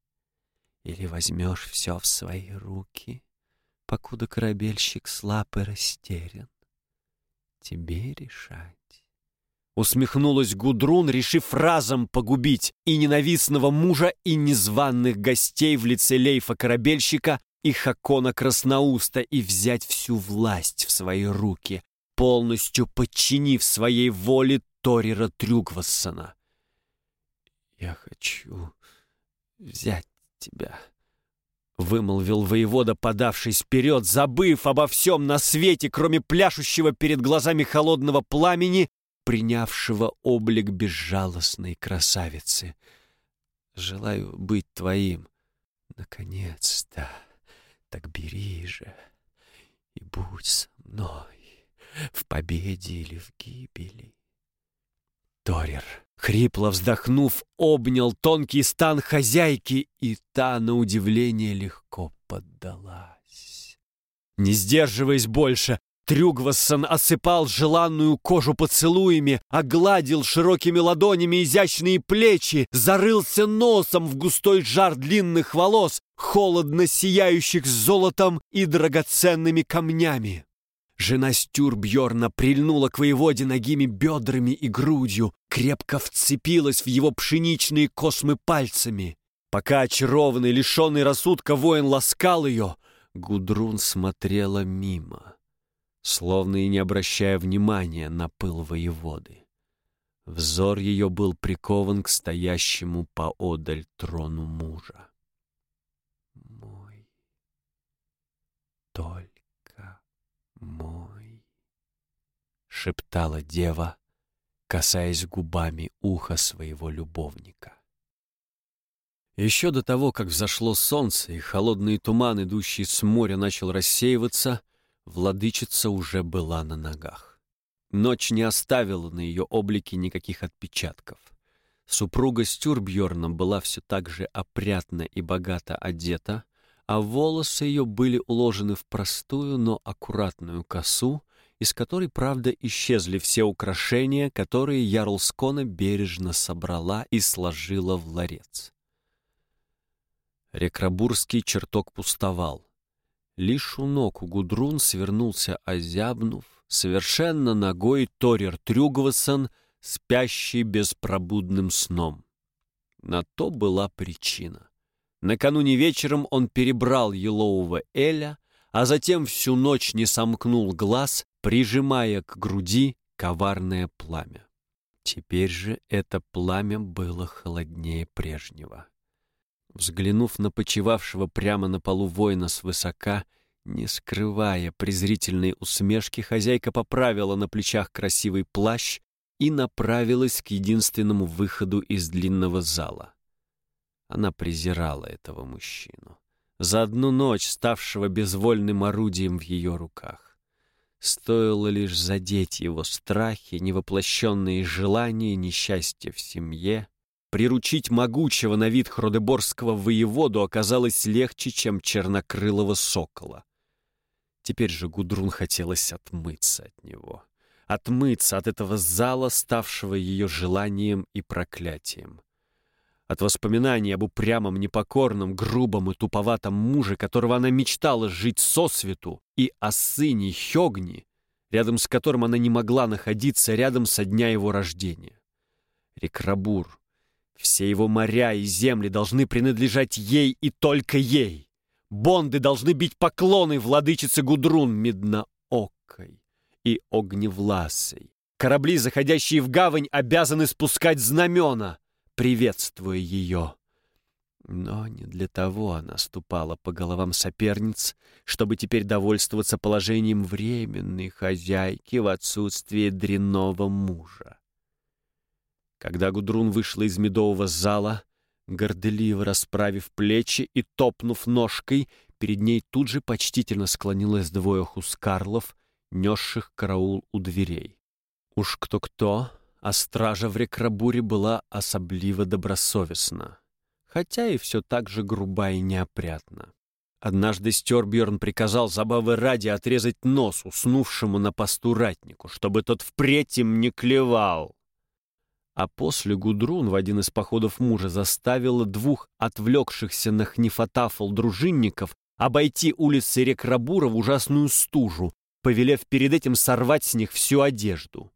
Или возьмешь все в свои руки, покуда корабельщик слаб и растерян? Тебе решать. Усмехнулась Гудрун, решив разом погубить и ненавистного мужа, и незваных гостей в лице Лейфа-корабельщика и Хакона Красноуста и взять всю власть в свои руки, полностью подчинив своей воле Торира Трюгвассона. «Я хочу взять тебя», — вымолвил воевода, подавшись вперед, забыв обо всем на свете, кроме пляшущего перед глазами холодного пламени принявшего облик безжалостной красавицы. Желаю быть твоим. Наконец-то, так бери же и будь со мной в победе или в гибели. Торер, хрипло вздохнув, обнял тонкий стан хозяйки, и та, на удивление, легко поддалась. Не сдерживаясь больше, Трюгвассон осыпал желанную кожу поцелуями, огладил широкими ладонями изящные плечи, зарылся носом в густой жар длинных волос, холодно сияющих золотом и драгоценными камнями. Жена Стюрбьорна прильнула к воеводе ногими бедрами и грудью, крепко вцепилась в его пшеничные космы пальцами. Пока очарованный, лишенный рассудка воин ласкал ее, Гудрун смотрела мимо словно и не обращая внимания на пыл воеводы. Взор ее был прикован к стоящему поодаль трону мужа. «Мой, только мой», — шептала дева, касаясь губами уха своего любовника. Еще до того, как взошло солнце и холодный туман, идущий с моря, начал рассеиваться, владычица уже была на ногах. Ночь не оставила на ее облике никаких отпечатков. Супруга Стюрбьерна была все так же опрятно и богато одета, а волосы ее были уложены в простую, но аккуратную косу, из которой, правда, исчезли все украшения, которые Ярлскона бережно собрала и сложила в ларец. Рекрабурский чертог пустовал. Лишь у ног у Гудрун свернулся, озябнув, совершенно ногой Торер Трюгвасон, спящий беспробудным сном. На то была причина. Накануне вечером он перебрал елового Эля, а затем всю ночь не сомкнул глаз, прижимая к груди коварное пламя. Теперь же это пламя было холоднее прежнего. Взглянув на почивавшего прямо на полу воина свысока, не скрывая презрительной усмешки, хозяйка поправила на плечах красивый плащ и направилась к единственному выходу из длинного зала. Она презирала этого мужчину, за одну ночь ставшего безвольным орудием в ее руках. Стоило лишь задеть его страхи, невоплощенные желания, несчастья в семье. Приручить могучего на вид хродеборского воеводу оказалось легче, чем чернокрылого сокола. Теперь же Гудрун хотелось отмыться от него. Отмыться от этого зала, ставшего ее желанием и проклятием. От воспоминаний об упрямом, непокорном, грубом и туповатом муже, которого она мечтала жить сосвету, и о сыне Хёгни, рядом с которым она не могла находиться рядом со дня его рождения. Рекрабур, все его моря и земли должны принадлежать ей и только ей. Бонды должны бить поклоны владычице Гудрун медноокой и огневласой. Корабли, заходящие в гавань, обязаны спускать знамена — приветствуя ее. Но не для того она ступала по головам соперниц, чтобы теперь довольствоваться положением временной хозяйки в отсутствие дрянного мужа. Когда Гудрун вышла из медового зала, горделиво расправив плечи и топнув ножкой, перед ней тут же почтительно склонилось двое хускарлов, несших караул у дверей. Уж кто-кто, а стража в Рекрабуре была особливо добросовестна, хотя и все так же груба и неопрятна. Однажды Стербьерн приказал забавы ради отрезать нос уснувшему на посту ратнику, чтобы тот впредь им не клевал. А после Гудрун в один из походов мужа заставила двух отвлекшихся на хнифотафл дружинников обойти улицы Рекрабура в ужасную стужу, повелев перед этим сорвать с них всю одежду.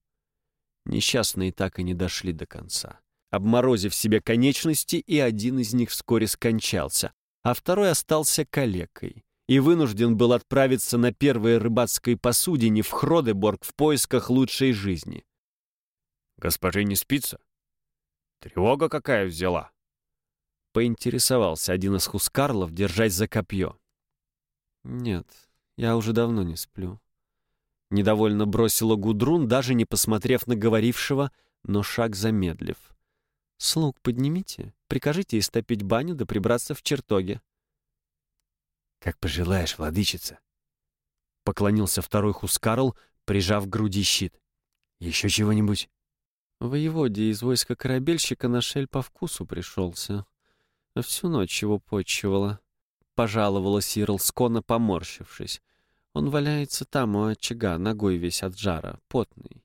Несчастные так и не дошли до конца. Обморозив себе конечности, и один из них вскоре скончался, а второй остался калекой и вынужден был отправиться на первой рыбацкой посудине в Хродеборг в поисках лучшей жизни. «Госпоже не спится? Тревога какая взяла?» Поинтересовался один из хускарлов, держась за копье. «Нет, я уже давно не сплю», Недовольно бросила Гудрун, даже не посмотрев на говорившего, но шаг замедлив. «Слуг поднимите, прикажите истопить баню да прибраться в чертоге». «Как пожелаешь, владычица», — поклонился второй Хускарл, прижав к груди щит. «Еще чего-нибудь?» Воеводе из войска корабельщика на шель по вкусу пришелся. Всю ночь его почивала. Пожаловала Сирл, сконно поморщившись. Он валяется там у очага, ногой весь от жара, потный.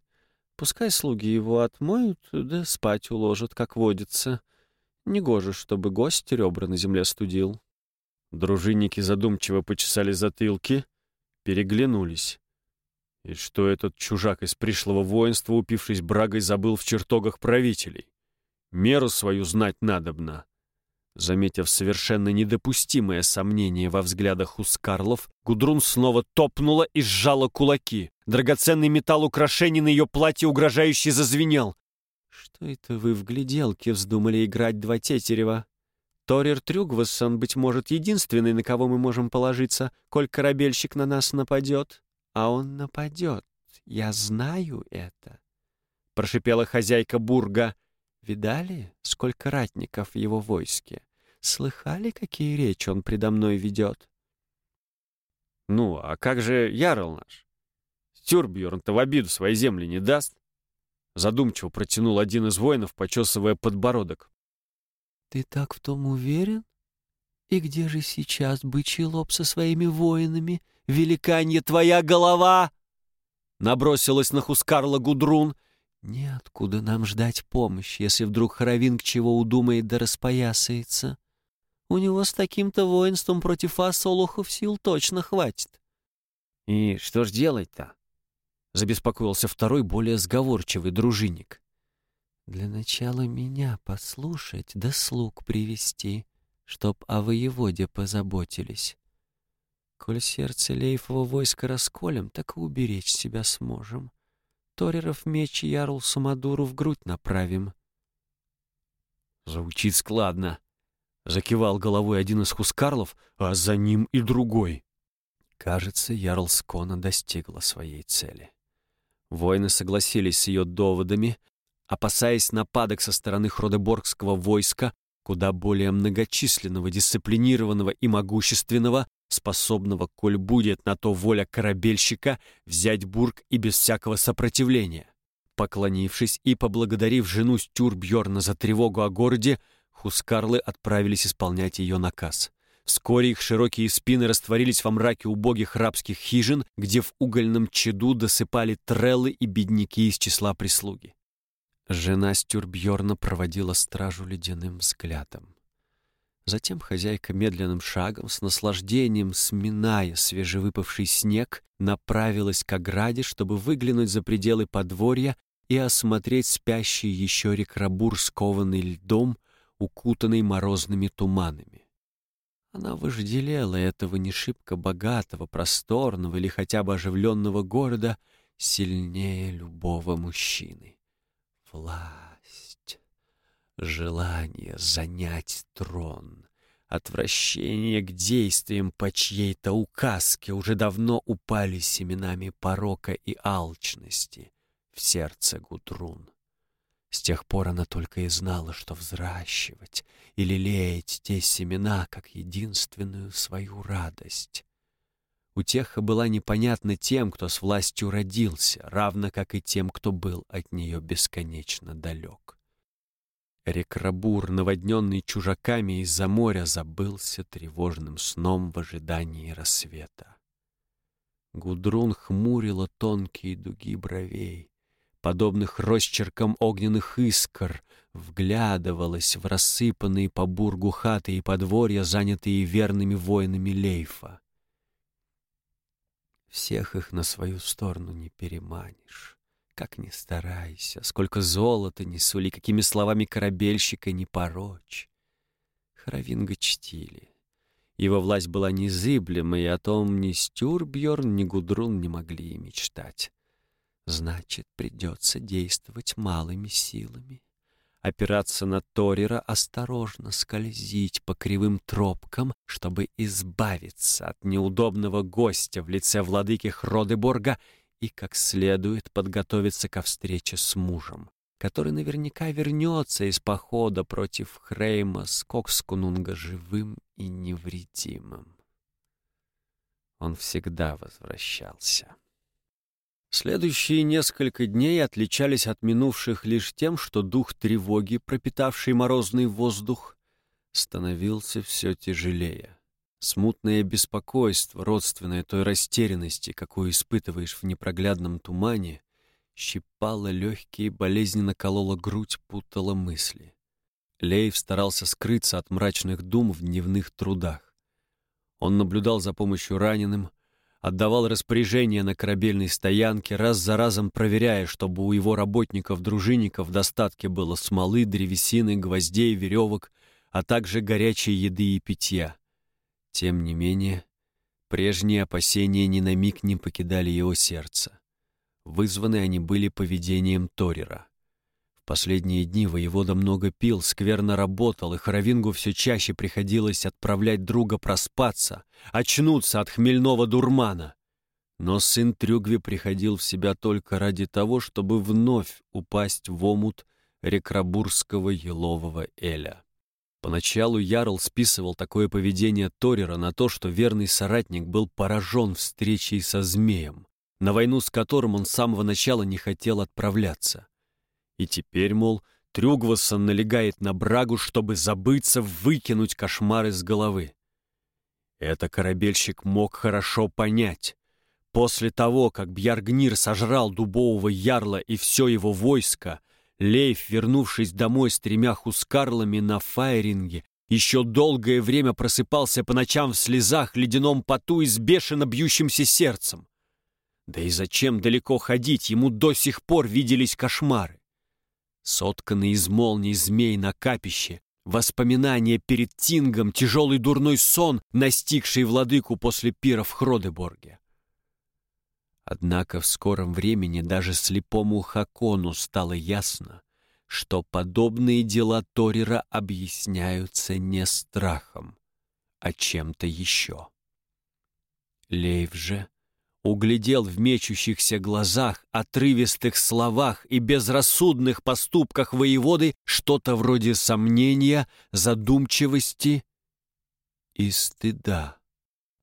Пускай слуги его отмоют, да спать уложат, как водится. Негоже, чтобы гость ребра на земле студил. Дружинники задумчиво почесали затылки, переглянулись. И что этот чужак из пришлого воинства, упившись брагой, забыл в чертогах правителей? Меру свою знать надобно. Заметив совершенно недопустимое сомнение во взглядах у Скарлов, Гудрун снова топнула и сжала кулаки. Драгоценный металл украшений на ее платье угрожающе зазвенел. «Что это вы в гляделке вздумали играть два тетерева? Торер Трюгвассон, быть может, единственный, на кого мы можем положиться, коль корабельщик на нас нападет. А он нападет, я знаю это», — прошипела хозяйка Бурга. «Видали, сколько ратников в его войске? Слыхали, какие речи он предо мной ведет? Ну, а как же Ярл наш? Стюрбьерн-то в обиду своей земли не даст? Задумчиво протянул один из воинов, почесывая подбородок. Ты так в том уверен? И где же сейчас бычий лоб со своими воинами? Великанье твоя голова! Набросилась на Хускарла Гудрун. Неоткуда нам ждать помощи, если вдруг Хоровин к чего удумает да распоясается. У него с таким-то воинством против Асолухов сил точно хватит. «И что ж делать-то?» — забеспокоился второй, более сговорчивый дружинник. «Для начала меня послушать да слуг привести, чтоб о воеводе позаботились. Коль сердце Лейфова войска расколем, так и уберечь себя сможем. Тореров меч Ярл Самодуру в грудь направим». «Звучит складно», Закивал головой один из хускарлов, а за ним и другой. Кажется, Ярл Скона достигла своей цели. Воины согласились с ее доводами, опасаясь нападок со стороны Хродеборгского войска, куда более многочисленного, дисциплинированного и могущественного, способного, коль будет на то воля корабельщика, взять Бург и без всякого сопротивления. Поклонившись и поблагодарив жену Стюрбьорна за тревогу о городе, Хускарлы отправились исполнять ее наказ. Вскоре их широкие спины растворились во мраке убогих рабских хижин, где в угольном чаду досыпали треллы и бедняки из числа прислуги. Жена Стюрбьорна проводила стражу ледяным взглядом. Затем хозяйка медленным шагом, с наслаждением сминая свежевыпавший снег, направилась к ограде, чтобы выглянуть за пределы подворья и осмотреть спящий еще рекрабур, скованный льдом, укутанный морозными туманами. Она вожделела этого не шибко богатого, просторного или хотя бы оживленного города сильнее любого мужчины. Власть, желание занять трон, отвращение к действиям по чьей-то указке уже давно упали семенами порока и алчности в сердце Гудрун. С тех пор она только и знала, что взращивать и лелеять те семена как единственную свою радость. Утеха была непонятна тем, кто с властью родился, равно как и тем, кто был от нее бесконечно далек. Рекрабур, наводненный чужаками из-за моря, забылся тревожным сном в ожидании рассвета. Гудрун хмурила тонкие дуги бровей, подобных росчеркам огненных искр, вглядывалась в рассыпанные по бургу хаты и подворья, занятые верными воинами Лейфа. Всех их на свою сторону не переманишь. Как ни старайся, сколько золота не сули, какими словами корабельщика не порочь. Хоровинга чтили. Его власть была незыблема, и о том ни Стюрбьерн, ни Гудрун не могли и мечтать. Значит, придется действовать малыми силами. Опираться на Торера, осторожно скользить по кривым тропкам, чтобы избавиться от неудобного гостя в лице владыки Хродеборга и как следует подготовиться ко встрече с мужем, который наверняка вернется из похода против Хрейма с Кокскунунга живым и невредимым. Он всегда возвращался. Следующие несколько дней отличались от минувших лишь тем, что дух тревоги, пропитавший морозный воздух, становился все тяжелее. Смутное беспокойство, родственное той растерянности, какую испытываешь в непроглядном тумане, щипало легкие, болезненно кололо грудь, путало мысли. Лейв старался скрыться от мрачных дум в дневных трудах. Он наблюдал за помощью раненым, отдавал распоряжения на корабельной стоянке, раз за разом проверяя, чтобы у его работников-дружинников в достатке было смолы, древесины, гвоздей, веревок, а также горячей еды и питья. Тем не менее, прежние опасения ни на миг не покидали его сердце. Вызваны они были поведением Торера. Последние дни воевода много пил, скверно работал, и Хоровингу все чаще приходилось отправлять друга проспаться, очнуться от хмельного дурмана. Но сын Трюгви приходил в себя только ради того, чтобы вновь упасть в омут рекрабурского елового эля. Поначалу Ярл списывал такое поведение Торера на то, что верный соратник был поражен встречей со змеем, на войну с которым он с самого начала не хотел отправляться. И теперь, мол, Трюгвассон налегает на брагу, чтобы забыться, выкинуть кошмар из головы. Это корабельщик мог хорошо понять. После того, как Бьяргнир сожрал дубового ярла и все его войско, Лейф, вернувшись домой с тремя хускарлами на файринге, еще долгое время просыпался по ночам в слезах, ледяном поту и с бешено бьющимся сердцем. Да и зачем далеко ходить, ему до сих пор виделись кошмары. Сотканный из молний змей на капище, воспоминания перед Тингом, тяжелый дурной сон, настигший владыку после пира в Хродеборге. Однако в скором времени даже слепому Хакону стало ясно, что подобные дела Торера объясняются не страхом, а чем-то еще. Лейв же углядел в мечущихся глазах, отрывистых словах и безрассудных поступках воеводы что-то вроде сомнения, задумчивости и стыда.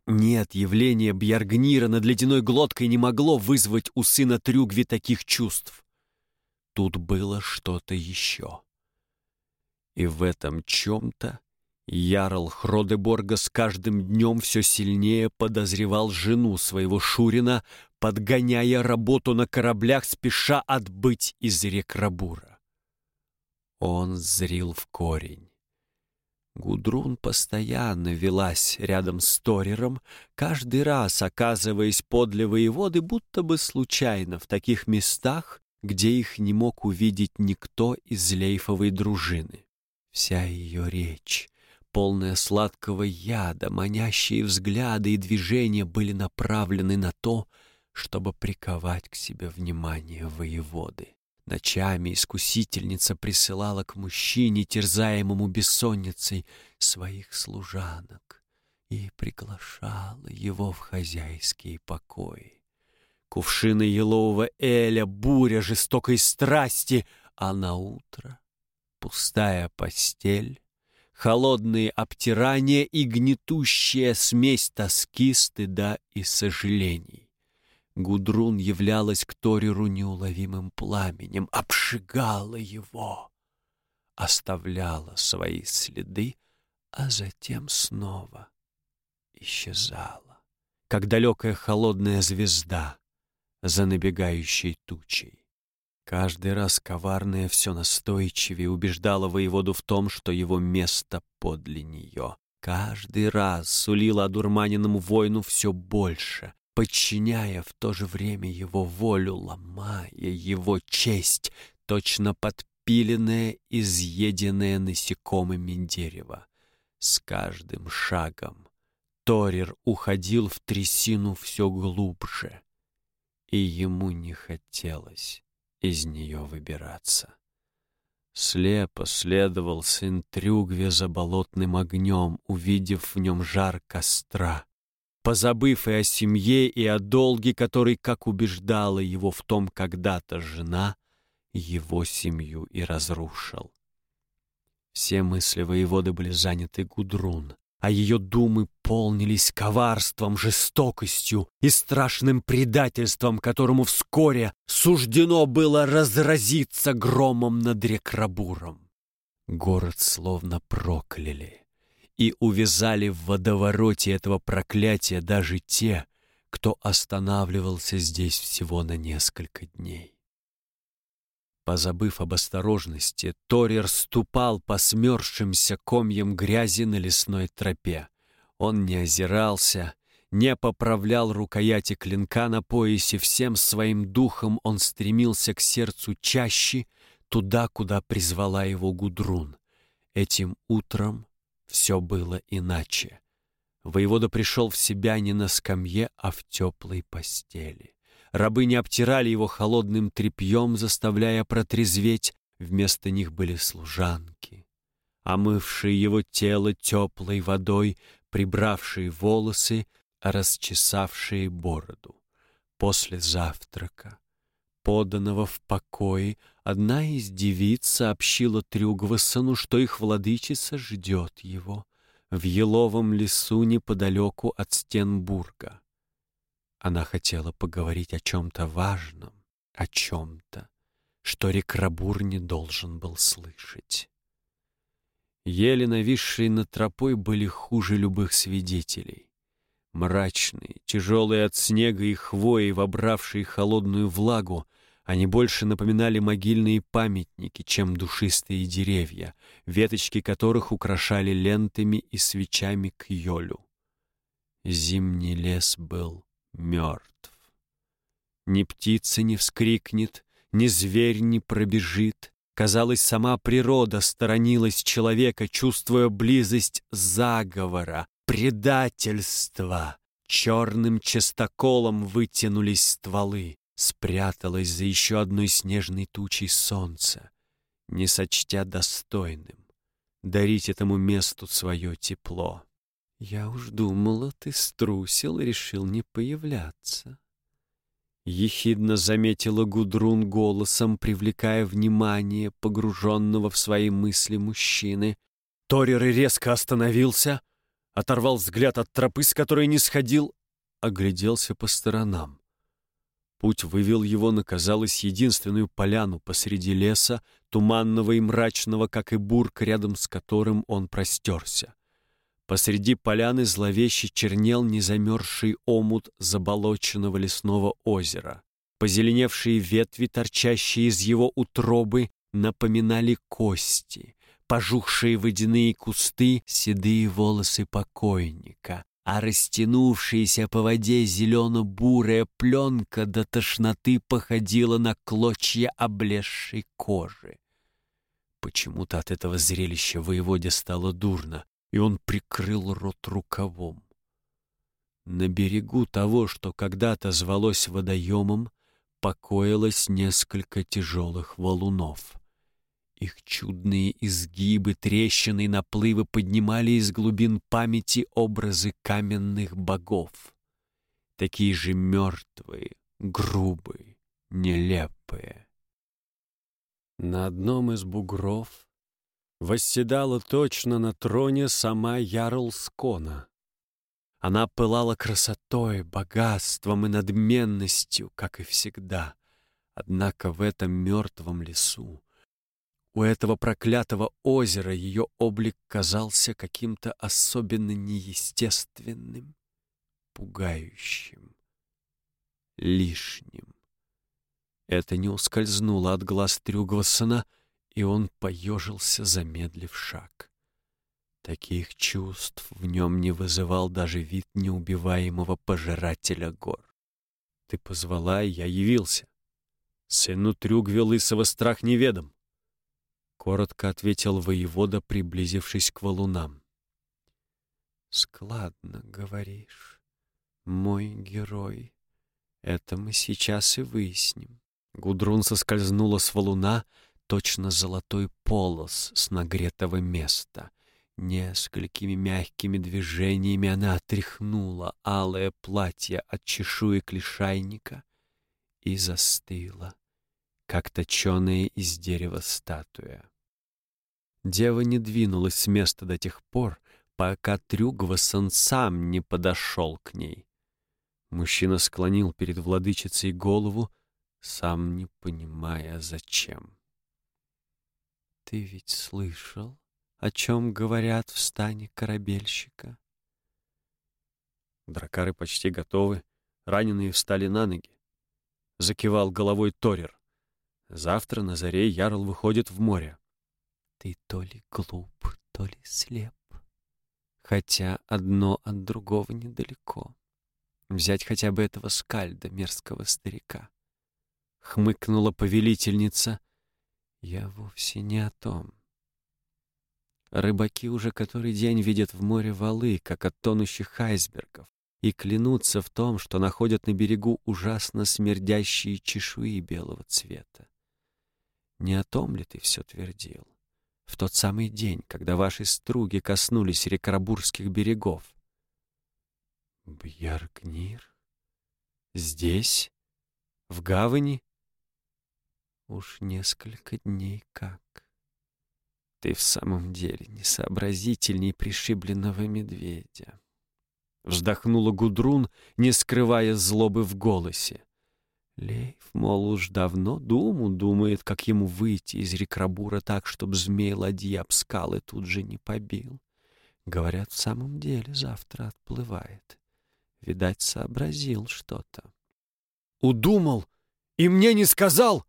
Нет, явление Бьяргнира над ледяной глоткой не могло вызвать у сына Трюгви таких чувств. Тут было что-то еще. И в этом чем-то Ярл Хродеборга с каждым днем все сильнее подозревал жену своего Шурина, подгоняя работу на кораблях, спеша отбыть из рек Рабура. Он зрил в корень. Гудрун постоянно велась рядом с Торером, каждый раз оказываясь подле воеводы, будто бы случайно в таких местах, где их не мог увидеть никто из лейфовой дружины. Вся ее речь, полная сладкого яда, манящие взгляды и движения были направлены на то, чтобы приковать к себе внимание воеводы. Ночами искусительница присылала к мужчине, терзаемому бессонницей, своих служанок и приглашала его в хозяйские покои. Кувшины елового эля, буря жестокой страсти, а на утро пустая постель, холодные обтирания и гнетущая смесь тоски, стыда и сожалений. Гудрун являлась к Ториру неуловимым пламенем, обжигала его, оставляла свои следы, а затем снова исчезала, как далекая холодная звезда за набегающей тучей. Каждый раз коварная все настойчивее убеждала воеводу в том, что его место подле нее. Каждый раз сулила одурманенному воину все больше, подчиняя в то же время его волю, ломая его честь, точно подпиленное, изъеденное насекомыми дерево. С каждым шагом Торир уходил в трясину все глубже, и ему не хотелось из нее выбираться. Слепо следовал сын Трюгве за болотным огнем, увидев в нем жар костра, позабыв и о семье, и о долге, который, как убеждала его в том когда-то жена, его семью и разрушил. Все мысли воеводы были заняты Гудрун, а ее думы полнились коварством, жестокостью и страшным предательством, которому вскоре суждено было разразиться громом над Рекрабуром. Город словно прокляли и увязали в водовороте этого проклятия даже те, кто останавливался здесь всего на несколько дней. Позабыв об осторожности, Торер ступал по смерзшимся комьям грязи на лесной тропе. Он не озирался, не поправлял рукояти клинка на поясе, всем своим духом он стремился к сердцу чаще, туда, куда призвала его Гудрун. Этим утром все было иначе. Воевода пришел в себя не на скамье, а в теплой постели. Рабы не обтирали его холодным тряпьем, заставляя протрезветь. Вместо них были служанки, омывшие его тело теплой водой, прибравшие волосы, расчесавшие бороду. После завтрака, поданного в покое, одна из девиц сообщила Трюгвасону, что их владычица ждет его в еловом лесу неподалеку от Стенбурга. Она хотела поговорить о чем-то важном, о чем-то, что Рекрабур не должен был слышать. Еле нависшие над тропой были хуже любых свидетелей. Мрачные, тяжелые от снега и хвои, вобравшие холодную влагу, они больше напоминали могильные памятники, чем душистые деревья, веточки которых украшали лентами и свечами к йолю. Зимний лес был мертв. Ни птица не вскрикнет, ни зверь не пробежит. Казалось, сама природа сторонилась человека, чувствуя близость заговора, предательства. Черным частоколом вытянулись стволы спряталась за еще одной снежной тучей солнца, не сочтя достойным дарить этому месту свое тепло. Я уж думала, ты струсил и решил не появляться. Ехидно заметила Гудрун голосом, привлекая внимание погруженного в свои мысли мужчины. Торер резко остановился, оторвал взгляд от тропы, с которой не сходил, огляделся по сторонам. Путь вывел его на, казалось, единственную поляну посреди леса, туманного и мрачного, как и бурк, рядом с которым он простерся. Посреди поляны зловеще чернел незамерзший омут заболоченного лесного озера. Позеленевшие ветви, торчащие из его утробы, напоминали кости, пожухшие водяные кусты, седые волосы покойника, а растянувшаяся по воде зелено-бурая пленка до тошноты походила на клочья облезшей кожи. Почему-то от этого зрелища воеводе стало дурно, и он прикрыл рот рукавом. На берегу того, что когда-то звалось водоемом, покоилось несколько тяжелых валунов — их чудные изгибы, трещины и наплывы поднимали из глубин памяти образы каменных богов. Такие же мертвые, грубые, нелепые. На одном из бугров восседала точно на троне сама Ярл Скона. Она пылала красотой, богатством и надменностью, как и всегда. Однако в этом мертвом лесу у этого проклятого озера ее облик казался каким-то особенно неестественным, пугающим, лишним. Это не ускользнуло от глаз Трюгвассона, и он поежился, замедлив шаг. Таких чувств в нем не вызывал даже вид неубиваемого пожирателя гор. Ты позвала, и я явился. Сыну Трюгве лысого страх неведом. Коротко ответил воевода, приблизившись к валунам. «Складно говоришь, мой герой. Это мы сейчас и выясним». Гудрун соскользнула с валуна, точно золотой полос с нагретого места. Несколькими мягкими движениями она отряхнула алое платье от чешуек лишайника и застыла, как точеная из дерева статуя. Дева не двинулась с места до тех пор, пока Трюгвасон сам не подошел к ней. Мужчина склонил перед владычицей голову, сам не понимая, зачем. «Ты ведь слышал, о чем говорят в стане корабельщика?» Дракары почти готовы, раненые встали на ноги. Закивал головой Торер. Завтра на заре Ярл выходит в море. Ты то ли глуп, то ли слеп. Хотя одно от другого недалеко. Взять хотя бы этого скальда, мерзкого старика. Хмыкнула повелительница. Я вовсе не о том. Рыбаки уже который день видят в море валы, как от тонущих айсбергов, и клянутся в том, что находят на берегу ужасно смердящие чешуи белого цвета. Не о том ли ты все твердил? В тот самый день, когда ваши струги коснулись рекарабурских берегов. Бьяркнир? Здесь? В гавани? Уж несколько дней как. Ты в самом деле несообразительней пришибленного медведя. Вздохнула Гудрун, не скрывая злобы в голосе. Лейф, мол, уж давно думу думает, как ему выйти из рекрабура так, чтобы змей-ладья об скалы тут же не побил. Говорят, в самом деле завтра отплывает. Видать, сообразил что-то. Удумал и мне не сказал?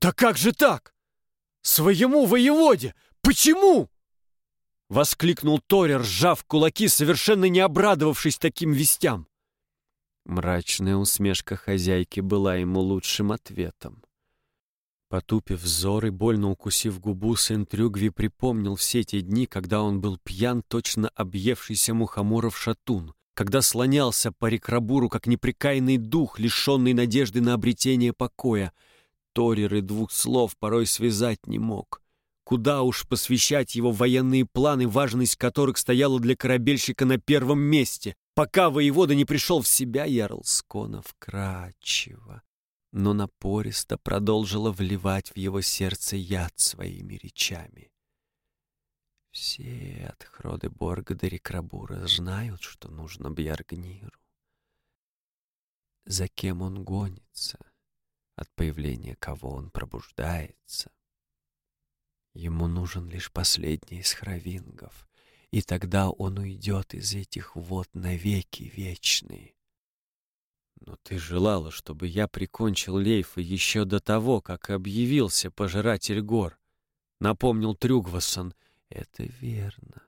Да как же так? Своему воеводе! Почему? Воскликнул Торер, сжав кулаки, совершенно не обрадовавшись таким вестям. Мрачная усмешка хозяйки была ему лучшим ответом. Потупив взор и больно укусив губу, сын Трюгви припомнил все те дни, когда он был пьян, точно объевшийся мухоморов шатун, когда слонялся по рекрабуру, как непрекаянный дух, лишенный надежды на обретение покоя. Торер и двух слов порой связать не мог. Куда уж посвящать его военные планы, важность которых стояла для корабельщика на первом месте. Пока воевода не пришел в себя, Ярл Скона вкрадчиво, но напористо продолжила вливать в его сердце яд своими речами. Все от Хродеборга до Рекрабура знают, что нужно Бьяргниру. За кем он гонится, от появления кого он пробуждается. Ему нужен лишь последний из хравингов, и тогда он уйдет из этих вод навеки вечные. Но ты желала, чтобы я прикончил Лейфа еще до того, как объявился пожиратель гор, напомнил Трюгвасон. Это верно.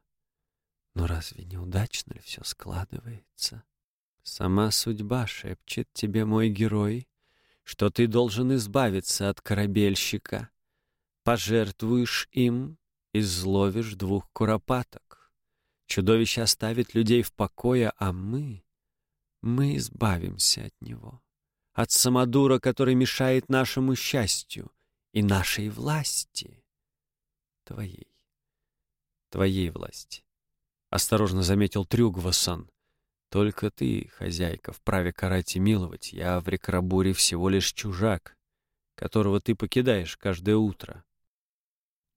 Но разве неудачно ли все складывается? Сама судьба шепчет тебе, мой герой, что ты должен избавиться от корабельщика. Пожертвуешь им, и изловишь двух куропаток. Чудовище оставит людей в покое, а мы мы избавимся от него, от самодура, который мешает нашему счастью и нашей власти, твоей, твоей власти. Осторожно заметил Трюгвасан. Только ты, хозяйка, вправе карать и миловать. Я в Рекрабуре всего лишь чужак, которого ты покидаешь каждое утро.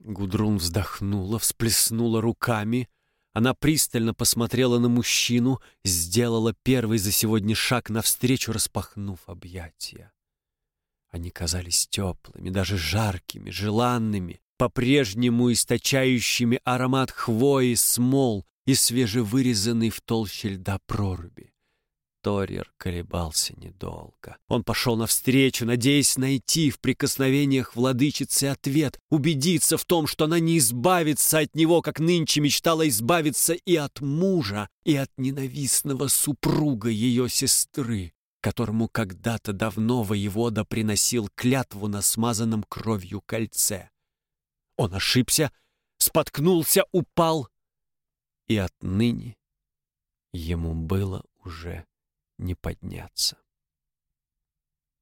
Гудрун вздохнула, всплеснула руками — она пристально посмотрела на мужчину, сделала первый за сегодня шаг навстречу, распахнув объятия. Они казались теплыми, даже жаркими, желанными, по-прежнему источающими аромат хвои, смол и свежевырезанный в толще льда проруби. Торьер колебался недолго. Он пошел навстречу, надеясь найти в прикосновениях владычицы ответ, убедиться в том, что она не избавится от него, как нынче мечтала избавиться и от мужа, и от ненавистного супруга ее сестры, которому когда-то давно воевода приносил клятву на смазанном кровью кольце. Он ошибся, споткнулся, упал, и отныне ему было уже не подняться.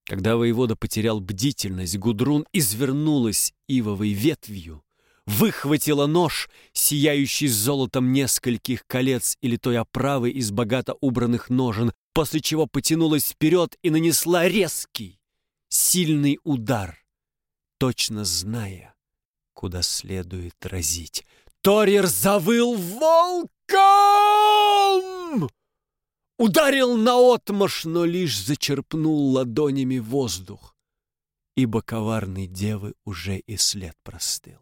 Когда воевода потерял бдительность, Гудрун извернулась ивовой ветвью, выхватила нож, сияющий золотом нескольких колец или той оправы из богато убранных ножен, после чего потянулась вперед и нанесла резкий, сильный удар, точно зная, куда следует разить. Торьер завыл волком! Ударил наотмашь, но лишь зачерпнул ладонями воздух, ибо коварной девы уже и след простыл.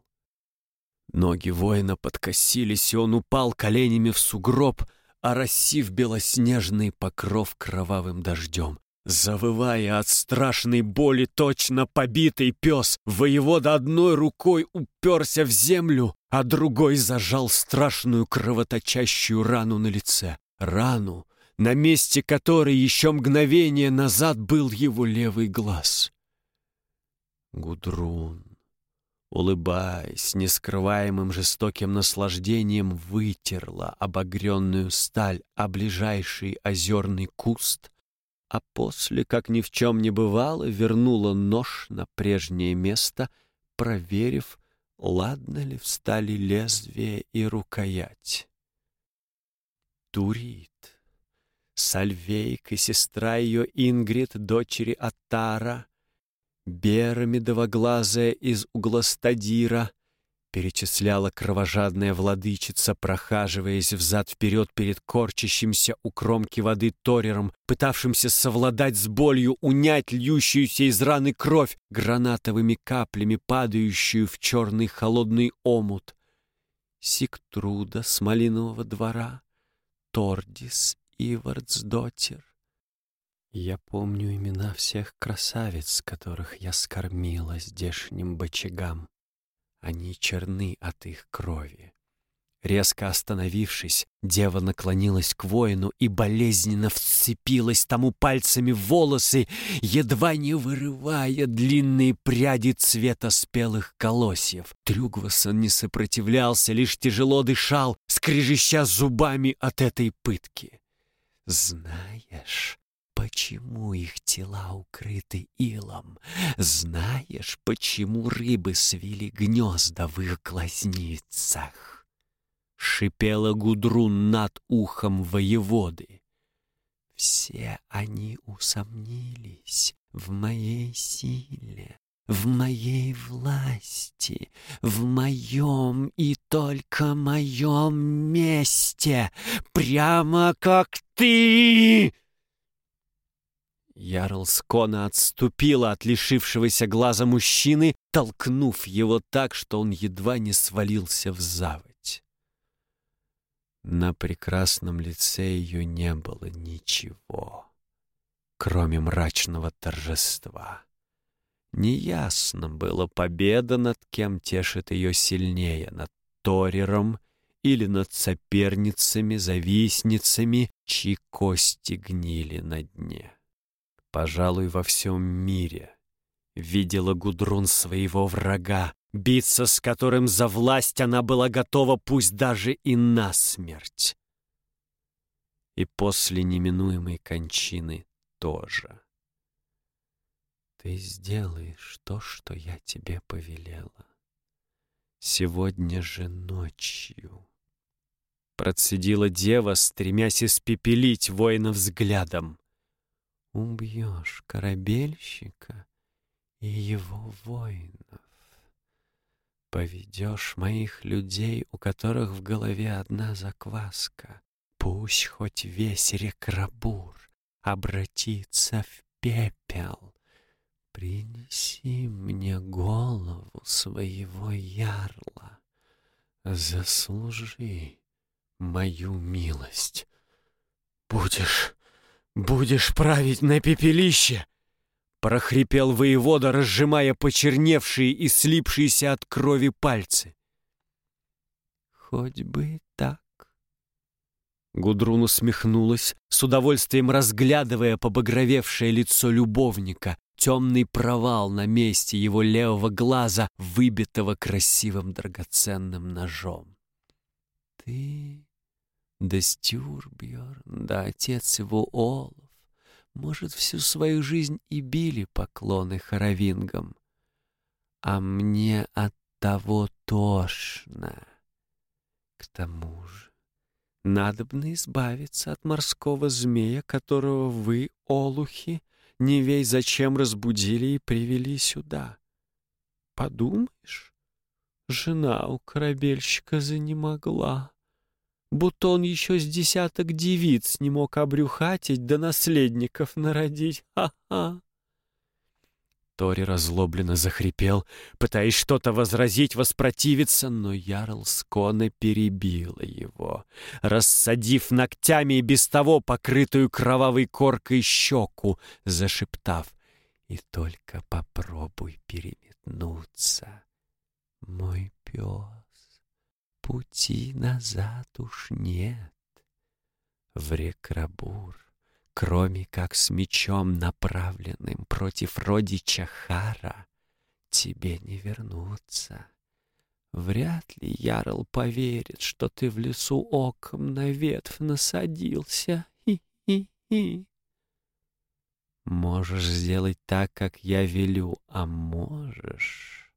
Ноги воина подкосились, и он упал коленями в сугроб, оросив белоснежный покров кровавым дождем. Завывая от страшной боли, точно побитый пес, воевода одной рукой уперся в землю, а другой зажал страшную кровоточащую рану на лице. Рану, на месте которой еще мгновение назад был его левый глаз. Гудрун, улыбаясь, нескрываемым жестоким наслаждением, вытерла обогренную сталь о ближайший озерный куст, а после, как ни в чем не бывало, вернула нож на прежнее место, проверив, ладно ли встали лезвие и рукоять. Турит Сальвейк и сестра ее Ингрид, дочери Атара, Бера медовоглазая из углостадира, перечисляла кровожадная владычица, прохаживаясь взад-вперед перед корчащимся у кромки воды Торером, пытавшимся совладать с болью, унять льющуюся из раны кровь, гранатовыми каплями падающую в черный холодный омут. Сиктруда с малинового двора, Тордис и Вардсдотер. Я помню имена всех красавиц, которых я скормила здешним бочагам. Они черны от их крови. Резко остановившись, дева наклонилась к воину и болезненно вцепилась тому пальцами в волосы, едва не вырывая длинные пряди цвета спелых колосьев. Трюгвасон не сопротивлялся, лишь тяжело дышал, скрежеща зубами от этой пытки. «Знаешь, Почему их тела укрыты илом? Знаешь, почему рыбы свили гнезда в их глазницах? Шипела Гудрун над ухом воеводы. Все они усомнились в моей силе, в моей власти, в моем и только моем месте, прямо как ты!» Ярл Скона отступила от лишившегося глаза мужчины, толкнув его так, что он едва не свалился в заводь. На прекрасном лице ее не было ничего, кроме мрачного торжества. Неясно было, победа над кем тешит ее сильнее, над Торером или над соперницами, завистницами, чьи кости гнили на дне пожалуй, во всем мире, видела Гудрун своего врага, биться с которым за власть она была готова, пусть даже и на смерть. И после неминуемой кончины тоже. Ты сделаешь то, что я тебе повелела. Сегодня же ночью. Процедила дева, стремясь испепелить воина взглядом убьешь корабельщика и его воинов. Поведешь моих людей, у которых в голове одна закваска. Пусть хоть весь рекрабур обратится в пепел. Принеси мне голову своего ярла. Заслужи мою милость. Будешь «Будешь править на пепелище!» прохрипел воевода, разжимая почерневшие и слипшиеся от крови пальцы. «Хоть бы так!» Гудрун усмехнулась, с удовольствием разглядывая побагровевшее лицо любовника, темный провал на месте его левого глаза, выбитого красивым драгоценным ножом. «Ты да Стюрбьерн, да отец его Олаф, может, всю свою жизнь и били поклоны хоровингам. А мне от того тошно. К тому же, надобно избавиться от морского змея, которого вы, олухи, не вей зачем разбудили и привели сюда. Подумаешь, жена у корабельщика занемогла будто он еще с десяток девиц не мог обрюхатить да наследников народить. Ха-ха!» Тори разлобленно захрипел, пытаясь что-то возразить, воспротивиться, но Ярл Скона перебила его, рассадив ногтями и без того покрытую кровавой коркой щеку, зашептав «И только попробуй переметнуться, мой пес» пути назад уж нет. В Рекрабур, кроме как с мечом направленным против родича Хара, тебе не вернуться. Вряд ли Ярл поверит, что ты в лесу оком на ветвь насадился. Хи-хи-хи. Можешь сделать так, как я велю, а можешь...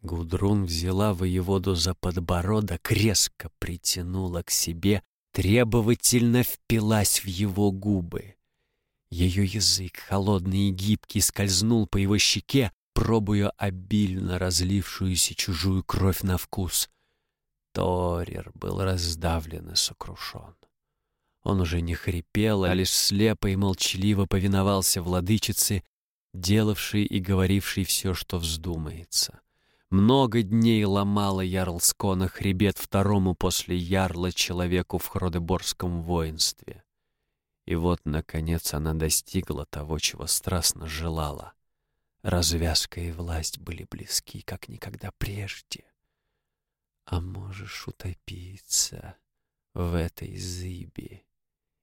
Гудрун взяла воеводу за подбородок, резко притянула к себе, требовательно впилась в его губы. Ее язык, холодный и гибкий, скользнул по его щеке, пробуя обильно разлившуюся чужую кровь на вкус. Торер был раздавлен и сокрушен. Он уже не хрипел, а лишь слепо и молчаливо повиновался владычице, делавшей и говорившей все, что вздумается. Много дней ломала Ярлскона хребет второму после Ярла человеку в Хродеборском воинстве. И вот, наконец, она достигла того, чего страстно желала. Развязка и власть были близки, как никогда прежде. А можешь утопиться в этой зыби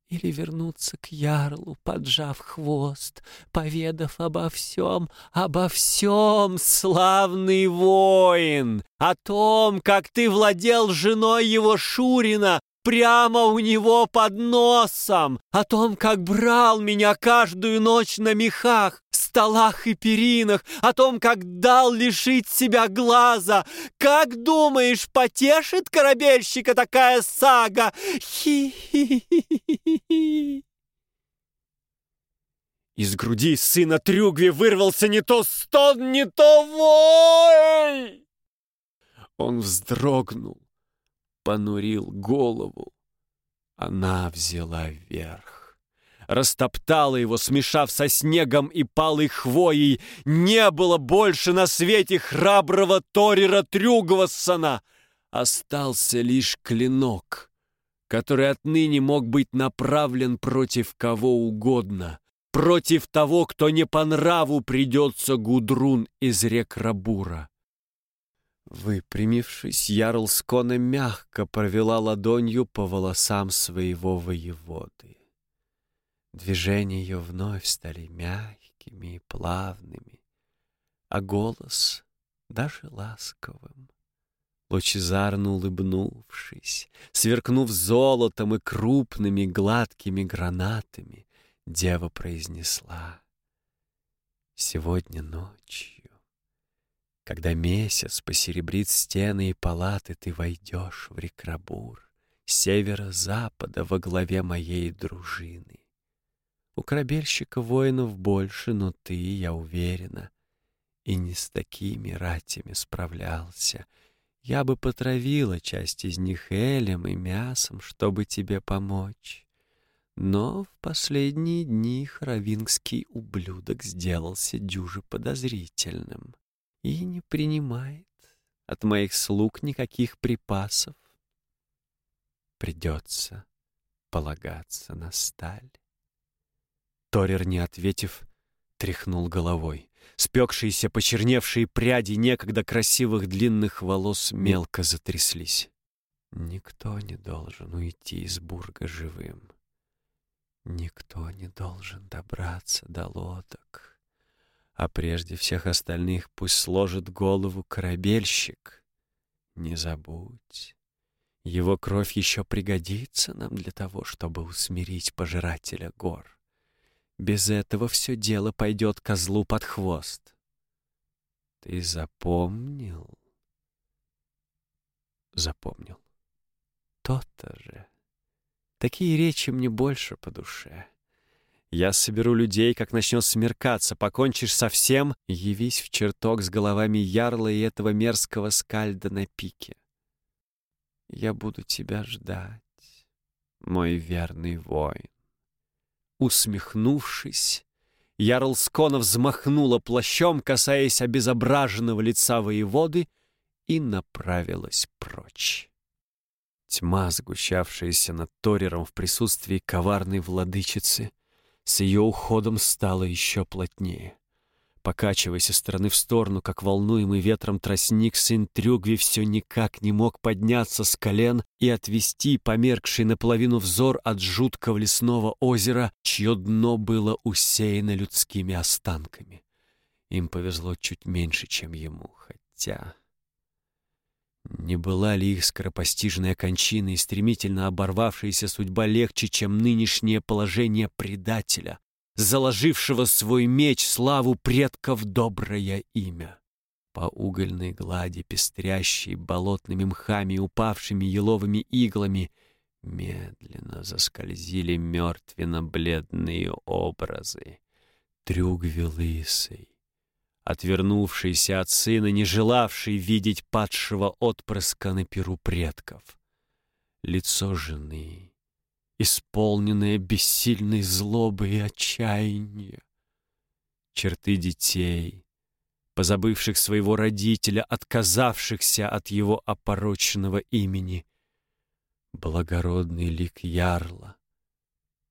или вернуться к ярлу, поджав хвост, поведав обо всем, обо всем, славный воин, о том, как ты владел женой его Шурина, прямо у него под носом, о том, как брал меня каждую ночь на мехах, столах и перинах, о том, как дал лишить себя глаза. Как думаешь, потешит корабельщика такая сага? Хи-хи-хи-хи-хи. Из груди сына Трюгви вырвался не то стон, не то вой! Он вздрогнул понурил голову. Она взяла верх. Растоптала его, смешав со снегом и палой хвоей. Не было больше на свете храброго Торера Трюгвассона. Остался лишь клинок, который отныне мог быть направлен против кого угодно, против того, кто не по нраву придется Гудрун из рек Рабура. Выпрямившись, Ярл Скона мягко провела ладонью по волосам своего воеводы. Движения ее вновь стали мягкими и плавными, а голос даже ласковым. Лучезарно улыбнувшись, сверкнув золотом и крупными гладкими гранатами, дева произнесла «Сегодня ночью когда месяц посеребрит стены и палаты, ты войдешь в Рекрабур, с севера-запада во главе моей дружины. У корабельщика воинов больше, но ты, я уверена, и не с такими ратями справлялся. Я бы потравила часть из них элем и мясом, чтобы тебе помочь. Но в последние дни хравингский ублюдок сделался дюже подозрительным и не принимает от моих слуг никаких припасов. Придется полагаться на сталь. Торер, не ответив, тряхнул головой. Спекшиеся, почерневшие пряди некогда красивых длинных волос мелко затряслись. Никто не должен уйти из Бурга живым. Никто не должен добраться до лодок а прежде всех остальных пусть сложит голову корабельщик. Не забудь, его кровь еще пригодится нам для того, чтобы усмирить пожирателя гор. Без этого все дело пойдет козлу под хвост. Ты запомнил? Запомнил. То-то же. Такие речи мне больше по душе. Я соберу людей, как начнет смеркаться, покончишь со всем, явись в чертог с головами ярла и этого мерзкого скальда на пике. Я буду тебя ждать, мой верный воин. Усмехнувшись, Ярл взмахнула плащом, касаясь обезображенного лица воеводы, и направилась прочь. Тьма, сгущавшаяся над Торером в присутствии коварной владычицы, с ее уходом стало еще плотнее. Покачиваясь из стороны в сторону, как волнуемый ветром тростник, сын Трюгви все никак не мог подняться с колен и отвести померкший наполовину взор от жуткого лесного озера, чье дно было усеяно людскими останками. Им повезло чуть меньше, чем ему, хотя... Не была ли их скоропостижная кончина и стремительно оборвавшаяся судьба легче, чем нынешнее положение предателя, заложившего свой меч славу предков доброе имя? По угольной глади, пестрящей болотными мхами упавшими еловыми иглами, Медленно заскользили мертвенно-бледные образы. Трюгви лысый, отвернувшийся от сына, не желавший видеть падшего отпрыска на перу предков. Лицо жены, исполненное бессильной злобы и отчаяния. Черты детей, позабывших своего родителя, отказавшихся от его опороченного имени. Благородный лик ярла,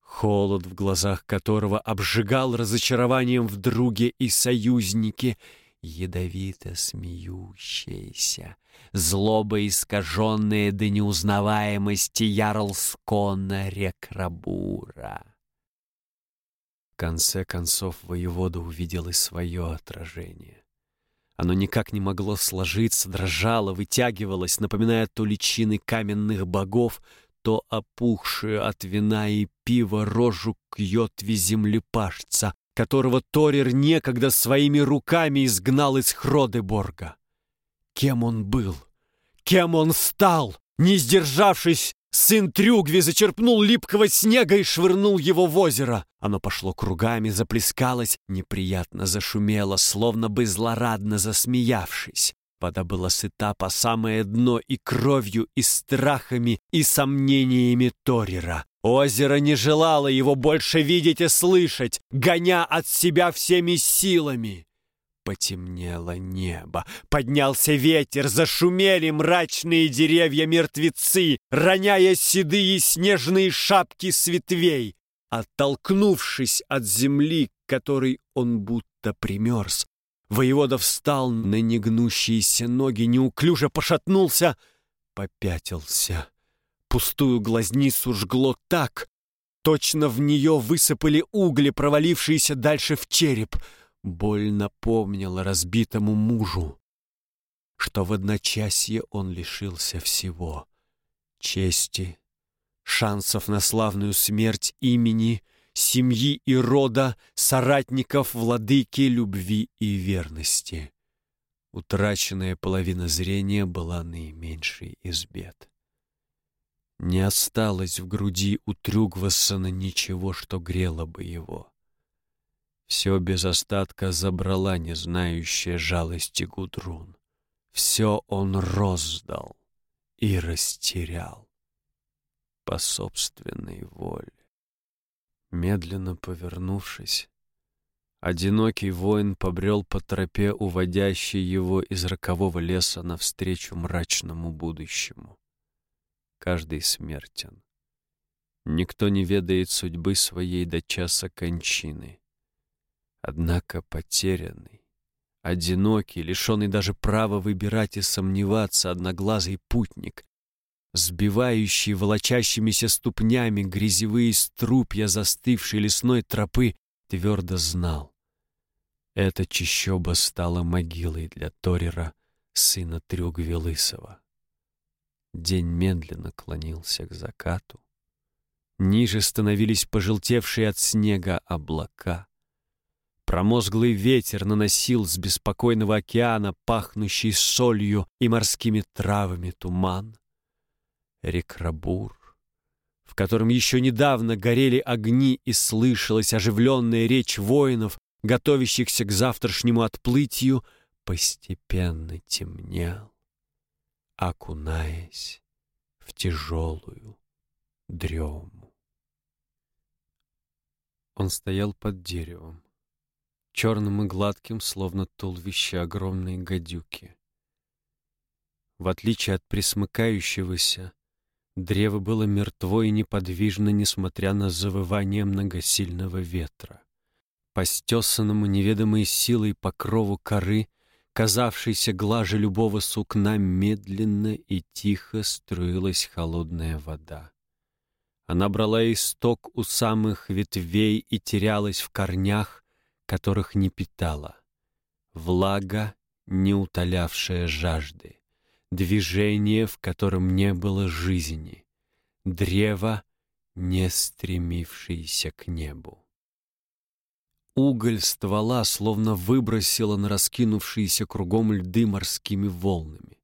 холод в глазах которого обжигал разочарованием в друге и союзнике, ядовито смеющаяся, злоба искаженная до неузнаваемости ярл Скона Рекрабура. В конце концов воевода увидел и свое отражение. Оно никак не могло сложиться, дрожало, вытягивалось, напоминая то личины каменных богов, то опухшую от вина и пива рожу к йотве землепашца, которого Торир некогда своими руками изгнал из Хродеборга. Кем он был? Кем он стал? Не сдержавшись, сын Трюгви зачерпнул липкого снега и швырнул его в озеро. Оно пошло кругами, заплескалось, неприятно зашумело, словно бы злорадно засмеявшись. Вода была сыта по самое дно и кровью, и страхами, и сомнениями Торира. Озеро не желало его больше видеть и слышать, гоня от себя всеми силами. Потемнело небо, поднялся ветер, зашумели мрачные деревья-мертвецы, роняя седые снежные шапки с ветвей. Оттолкнувшись от земли, к которой он будто примерз, Воевода встал на негнущиеся ноги, неуклюже пошатнулся, попятился. Пустую глазницу жгло так, точно в нее высыпали угли, провалившиеся дальше в череп. Боль напомнила разбитому мужу, что в одночасье он лишился всего — чести, шансов на славную смерть имени — семьи и рода, соратников владыки любви и верности. Утраченная половина зрения была наименьшей из бед. Не осталось в груди у Трюгвассона ничего, что грело бы его. Все без остатка забрала незнающая жалости Гудрун. Все он роздал и растерял по собственной воле. Медленно повернувшись, одинокий воин побрел по тропе, уводящей его из рокового леса навстречу мрачному будущему. Каждый смертен. Никто не ведает судьбы своей до часа кончины. Однако потерянный, одинокий, лишенный даже права выбирать и сомневаться, одноглазый путник сбивающие волочащимися ступнями грязевые струпья застывшей лесной тропы, твердо знал. Эта чащоба стала могилой для Торера, сына Трюгви Лысого. День медленно клонился к закату. Ниже становились пожелтевшие от снега облака. Промозглый ветер наносил с беспокойного океана, пахнущий солью и морскими травами, туман. Рекрабур, в котором еще недавно горели огни и слышалась оживленная речь воинов, готовящихся к завтрашнему отплытию, постепенно темнел, окунаясь в тяжелую дрему. Он стоял под деревом, черным и гладким, словно туловище огромной гадюки. В отличие от присмыкающегося, Древо было мертво и неподвижно, несмотря на завывание многосильного ветра. По неведомой силой покрову коры, казавшейся глаже любого сукна, медленно и тихо струилась холодная вода. Она брала исток у самых ветвей и терялась в корнях, которых не питала. Влага, не утолявшая жажды движение, в котором не было жизни, древо, не стремившееся к небу. Уголь ствола словно выбросило на раскинувшиеся кругом льды морскими волнами.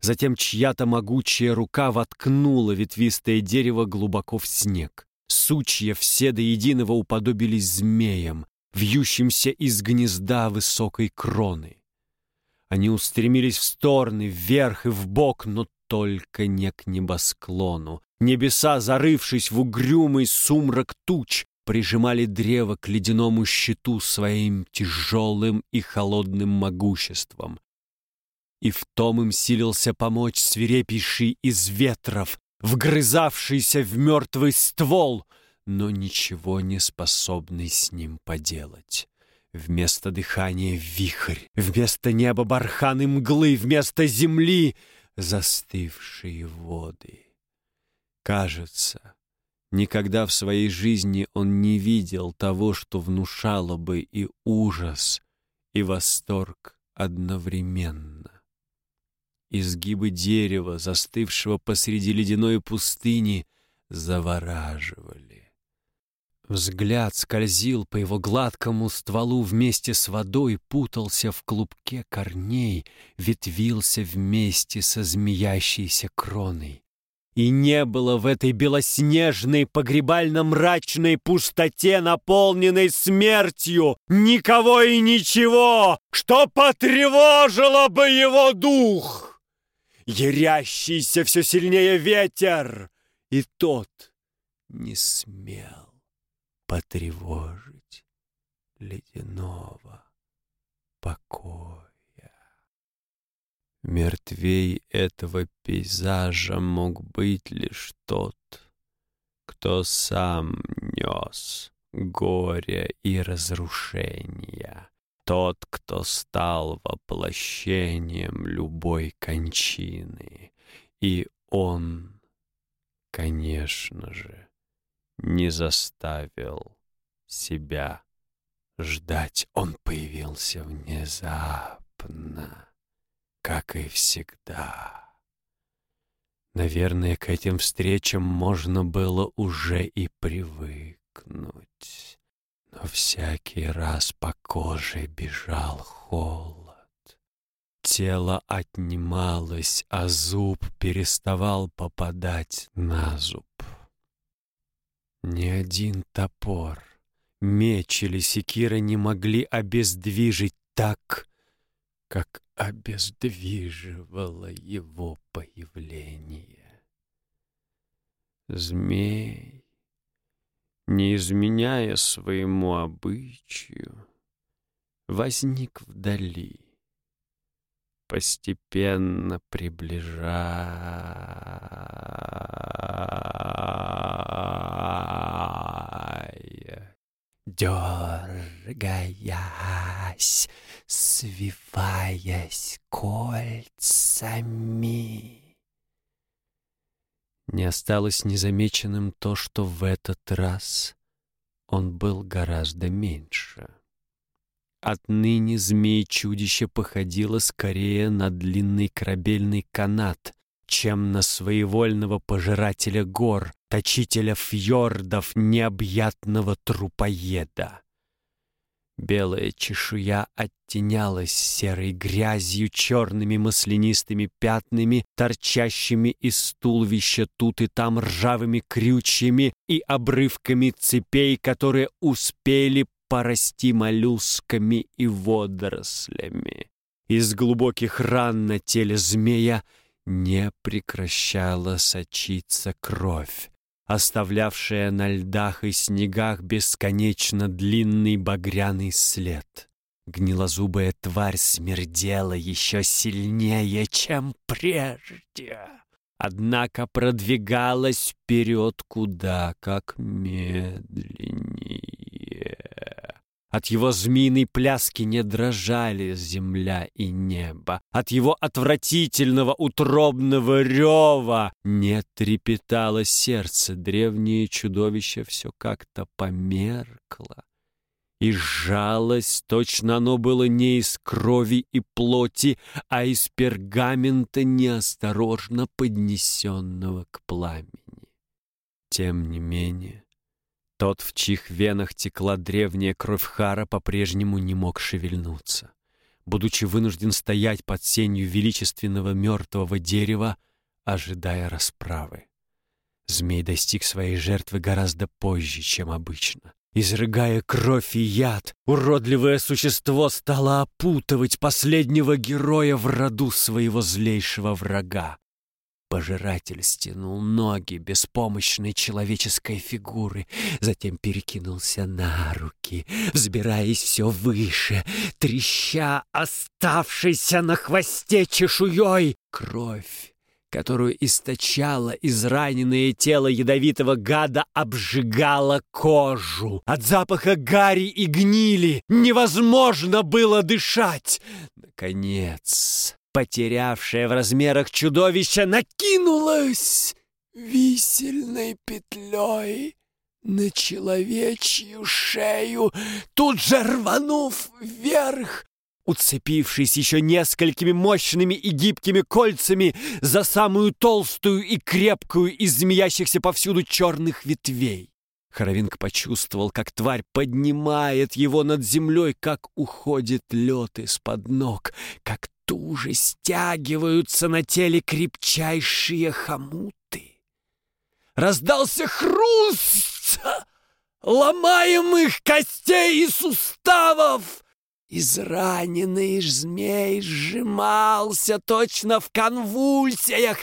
Затем чья-то могучая рука воткнула ветвистое дерево глубоко в снег. Сучья все до единого уподобились змеям, вьющимся из гнезда высокой кроны. Они устремились в стороны, вверх и вбок, но только не к небосклону. Небеса, зарывшись в угрюмый сумрак туч, прижимали древо к ледяному щиту своим тяжелым и холодным могуществом и в том им силился помочь свирепейший из ветров, вгрызавшийся в мертвый ствол, но ничего не способный с ним поделать. Вместо дыхания вихрь, вместо неба барханы мглы, вместо земли застывшие воды. Кажется, никогда в своей жизни он не видел того, что внушало бы и ужас, и восторг одновременно. Изгибы дерева, застывшего посреди ледяной пустыни, завораживали. Взгляд скользил по его гладкому стволу вместе с водой, путался в клубке корней, ветвился вместе со змеящейся кроной. И не было в этой белоснежной погребально-мрачной пустоте, наполненной смертью, никого и ничего, что потревожило бы его дух ярящийся все сильнее ветер, и тот не смел потревожить ледяного покоя. Мертвей этого пейзажа мог быть лишь тот, кто сам нес горе и разрушения тот, кто стал воплощением любой кончины. И он, конечно же, не заставил себя ждать. Он появился внезапно, как и всегда. Наверное, к этим встречам можно было уже и привыкнуть но всякий раз по коже бежал холод. Тело отнималось, а зуб переставал попадать на зуб. Ни один топор, меч или секира не могли обездвижить так, как обездвиживало его появление. Змей не изменяя своему обычаю, возник вдали, постепенно приближая, дергаясь, свиваясь кольцами. Не осталось незамеченным то, что в этот раз он был гораздо меньше. Отныне змей-чудище походило скорее на длинный корабельный канат, чем на своевольного пожирателя гор, точителя фьордов, необъятного трупоеда. Белая чешуя оттенялась серой грязью, черными маслянистыми пятнами, торчащими из туловища тут и там ржавыми крючьями и обрывками цепей, которые успели порасти моллюсками и водорослями. Из глубоких ран на теле змея не прекращала сочиться кровь оставлявшая на льдах и снегах бесконечно длинный багряный след. Гнилозубая тварь смердела еще сильнее, чем прежде. Однако продвигалась вперед куда как медленнее. От его змеиной пляски не дрожали земля и небо. От его отвратительного утробного рева не трепетало сердце. Древнее чудовище все как-то померкло. И сжалось, точно оно было не из крови и плоти, а из пергамента, неосторожно поднесенного к пламени. Тем не менее, тот, в чьих венах текла древняя кровь Хара, по-прежнему не мог шевельнуться. будучи вынужден стоять под сенью величественного мертвого дерева, ожидая расправы. Змей достиг своей жертвы гораздо позже, чем обычно. Изрыгая кровь и яд, уродливое существо стало опутывать последнего героя в роду своего злейшего врага. Пожиратель стянул ноги беспомощной человеческой фигуры, затем перекинулся на руки, взбираясь все выше, треща оставшейся на хвосте чешуей. Кровь, которую источало израненное тело ядовитого гада, обжигала кожу. От запаха гари и гнили невозможно было дышать. Наконец потерявшее в размерах чудовище, накинулось висельной петлей на человечью шею, тут же рванув вверх, уцепившись еще несколькими мощными и гибкими кольцами за самую толстую и крепкую из змеящихся повсюду черных ветвей. Хоровинг почувствовал, как тварь поднимает его над землей, как уходит лед из-под ног, как туже стягиваются на теле крепчайшие хомуты. Раздался хруст ломаемых костей и суставов. Израненный змей сжимался точно в конвульсиях,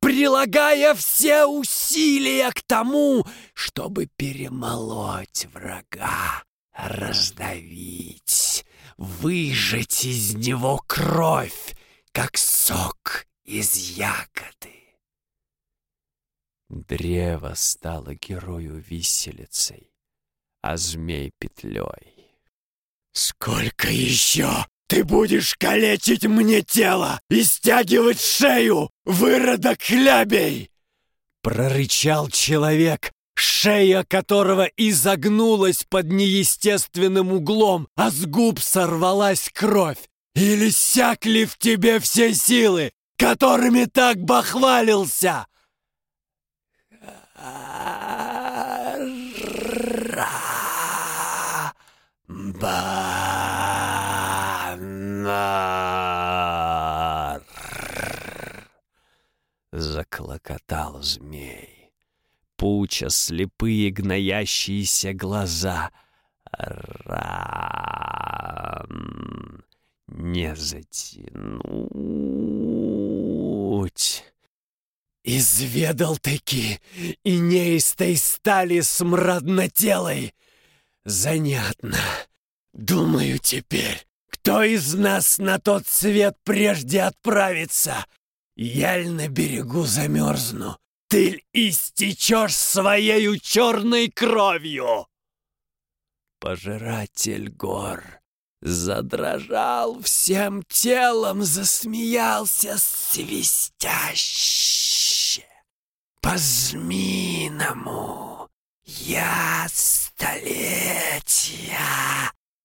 прилагая все усилия к тому, чтобы перемолоть врага, раздавить, выжать из него кровь, как сок из ягоды. Древо стало герою виселицей, а змей петлей. «Сколько еще ты будешь калечить мне тело и стягивать шею, выродок хлябей?» Прорычал человек, шея которого изогнулась под неестественным углом, а с губ сорвалась кровь. Или сякли в тебе все силы, которыми так бахвалился? Банар! Заклокотал змей пуча слепые гноящиеся глаза. Ран не затянуть. Изведал-таки и неистой стали смраднотелой. Занятно. Думаю теперь, кто из нас на тот свет прежде отправится? Яль на берегу замерзну, ты истечешь своею черной кровью!» Пожиратель гор задрожал всем телом, засмеялся свистяще. По-зминому я столетия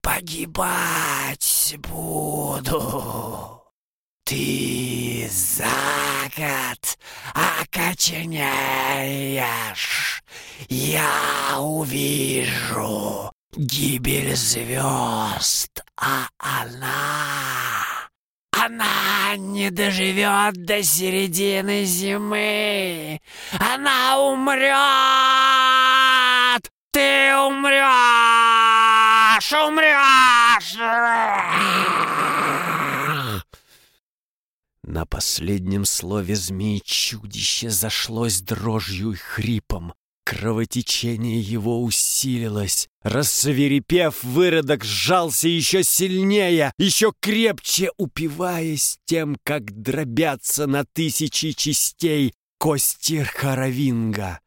погибать буду. Ты за год окоченеешь. Я увижу гибель звезд, а она... Она не доживет до середины зимы. Она умрет. Ты умрешь, умрешь. На последнем слове змей чудище зашлось дрожью и хрипом. Кровотечение его усилилось. Рассверепев, выродок сжался еще сильнее, еще крепче упиваясь тем, как дробятся на тысячи частей кости Харавинга.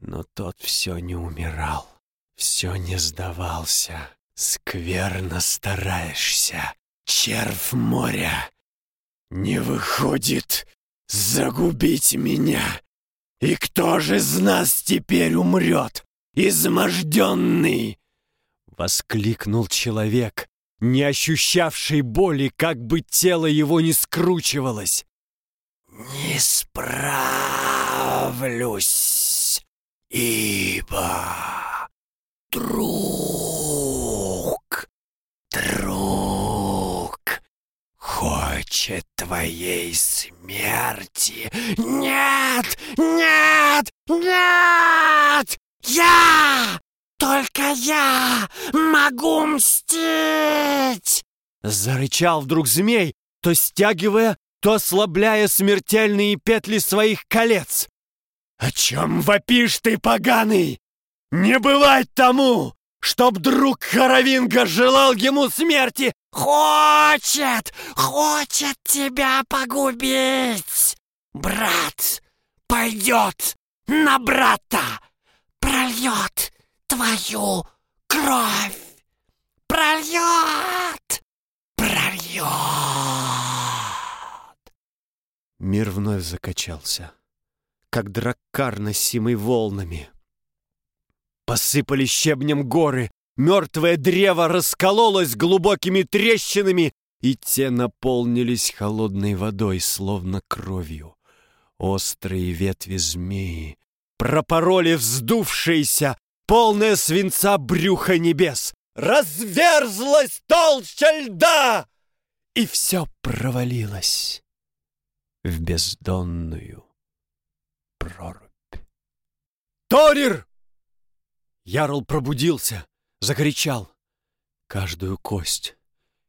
Но тот все не умирал, все не сдавался. Скверно стараешься, червь моря, не выходит загубить меня. И кто же из нас теперь умрет, изможденный? Воскликнул человек, не ощущавший боли, как бы тело его не скручивалось. «Не справлюсь, ибо друг, смерти. Нет! Нет! Нет! Я! Только я могу мстить!» Зарычал вдруг змей, то стягивая, то ослабляя смертельные петли своих колец. «О чем вопишь ты, поганый? Не бывать тому, чтоб друг Харавинга желал ему смерти!» «Хочет! Хочет тебя погубить! Брат пойдет на брата, прольет твою кровь! Прольет! Прольет!» Мир вновь закачался, как драккар, носимый волнами. Посыпали щебнем горы, мертвое древо раскололось глубокими трещинами, и те наполнились холодной водой, словно кровью. Острые ветви змеи пропороли вздувшиеся, полное свинца брюха небес. Разверзлась толща льда, и все провалилось в бездонную прорубь. «Торир!» Ярл пробудился, закричал. Каждую кость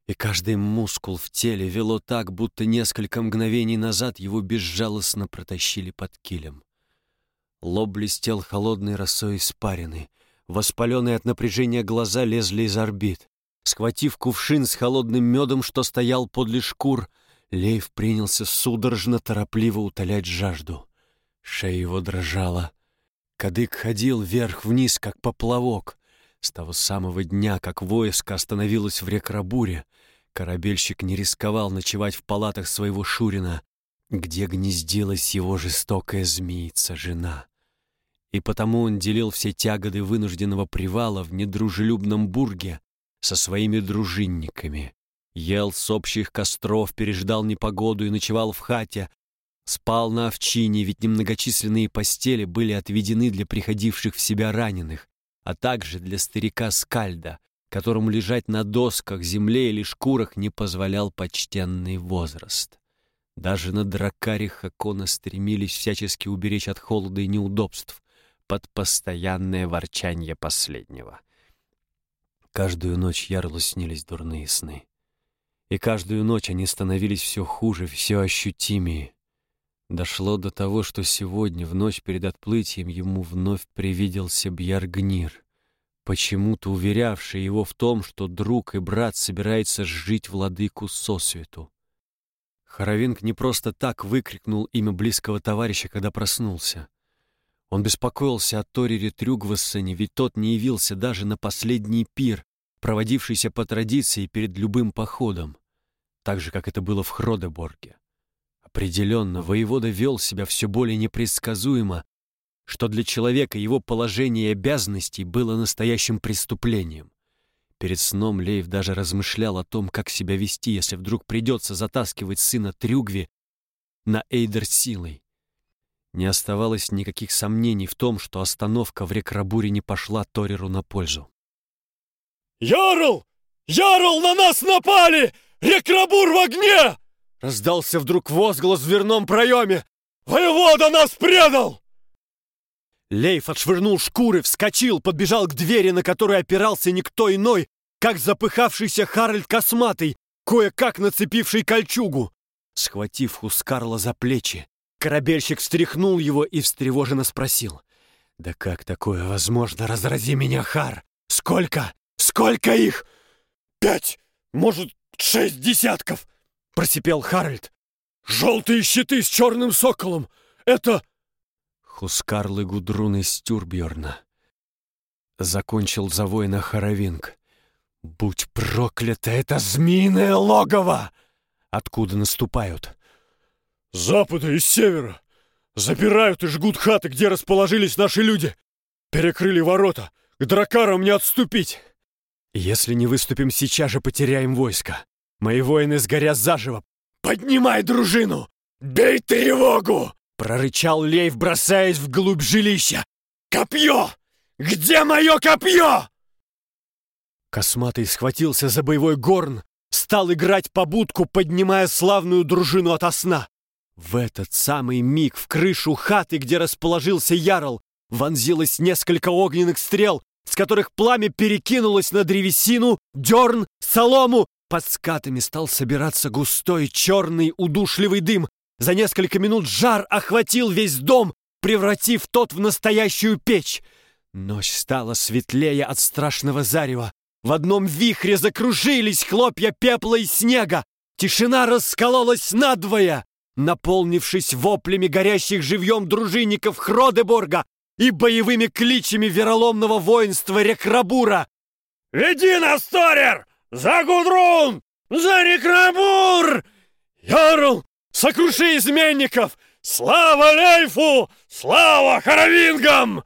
и каждый мускул в теле вело так, будто несколько мгновений назад его безжалостно протащили под килем. Лоб блестел холодной росой испарины, воспаленные от напряжения глаза лезли из орбит. Схватив кувшин с холодным медом, что стоял подле шкур, Лейв принялся судорожно, торопливо утолять жажду. Шея его дрожала. Кадык ходил вверх-вниз, как поплавок. С того самого дня, как войско остановилось в Рекрабуре, корабельщик не рисковал ночевать в палатах своего Шурина, где гнездилась его жестокая змеица-жена. И потому он делил все тяготы вынужденного привала в недружелюбном бурге со своими дружинниками. Ел с общих костров, переждал непогоду и ночевал в хате, спал на овчине, ведь немногочисленные постели были отведены для приходивших в себя раненых, а также для старика Скальда, которому лежать на досках, земле или шкурах не позволял почтенный возраст. Даже на дракаре Хакона стремились всячески уберечь от холода и неудобств под постоянное ворчанье последнего. Каждую ночь Ярлу снились дурные сны. И каждую ночь они становились все хуже, все ощутимее. Дошло до того, что сегодня, в ночь перед отплытием, ему вновь привиделся Бьяргнир, почему-то уверявший его в том, что друг и брат собираются сжить владыку сосвету. Хоровинг не просто так выкрикнул имя близкого товарища, когда проснулся. Он беспокоился о Торире Трюгвассене, ведь тот не явился даже на последний пир, проводившийся по традиции перед любым походом, так же, как это было в Хродеборге. Определенно, воевода вел себя все более непредсказуемо, что для человека его положение и обязанностей было настоящим преступлением. Перед сном Лейв даже размышлял о том, как себя вести, если вдруг придется затаскивать сына Трюгви на Эйдер силой. Не оставалось никаких сомнений в том, что остановка в Рекрабуре не пошла Тореру на пользу. «Ярл! Ярл, на нас напали! Рекрабур в огне!» Раздался вдруг возглас в дверном проеме. «Воевода нас предал!» Лейф отшвырнул шкуры, вскочил, подбежал к двери, на которой опирался никто иной, как запыхавшийся Харальд Косматый, кое-как нацепивший кольчугу. Схватив Хускарла за плечи, корабельщик встряхнул его и встревоженно спросил. «Да как такое возможно? Разрази меня, Хар! Сколько? Сколько их?» «Пять, может, шесть десятков!» — просипел Харальд. «Желтые щиты с черным соколом! Это...» Хускарлы Гудрун из. Закончил за воина Харовинг. «Будь проклято, это змеиное логово!» Откуда наступают? «С запада и с севера. Запирают и жгут хаты, где расположились наши люди. Перекрыли ворота. К дракарам не отступить!» «Если не выступим сейчас же, потеряем войско. Мои воины сгорят заживо. Поднимай дружину! Бей тревогу!» Прорычал Лейв, бросаясь вглубь жилища. «Копье! Где мое копье?» Косматый схватился за боевой горн, стал играть по будку, поднимая славную дружину ото сна. В этот самый миг в крышу хаты, где расположился Ярл, вонзилось несколько огненных стрел, с которых пламя перекинулось на древесину, дерн, солому. Под скатами стал собираться густой черный удушливый дым. За несколько минут жар охватил весь дом, превратив тот в настоящую печь. Ночь стала светлее от страшного зарева. В одном вихре закружились хлопья пепла и снега. Тишина раскололась надвое, наполнившись воплями горящих живьем дружинников Хродеборга и боевыми кличами вероломного воинства Рекрабура. «Веди нас, Торер! За Гудрун! За Рекрабур! Ярл, сокруши изменников! Слава Лейфу! Слава Харавингам!»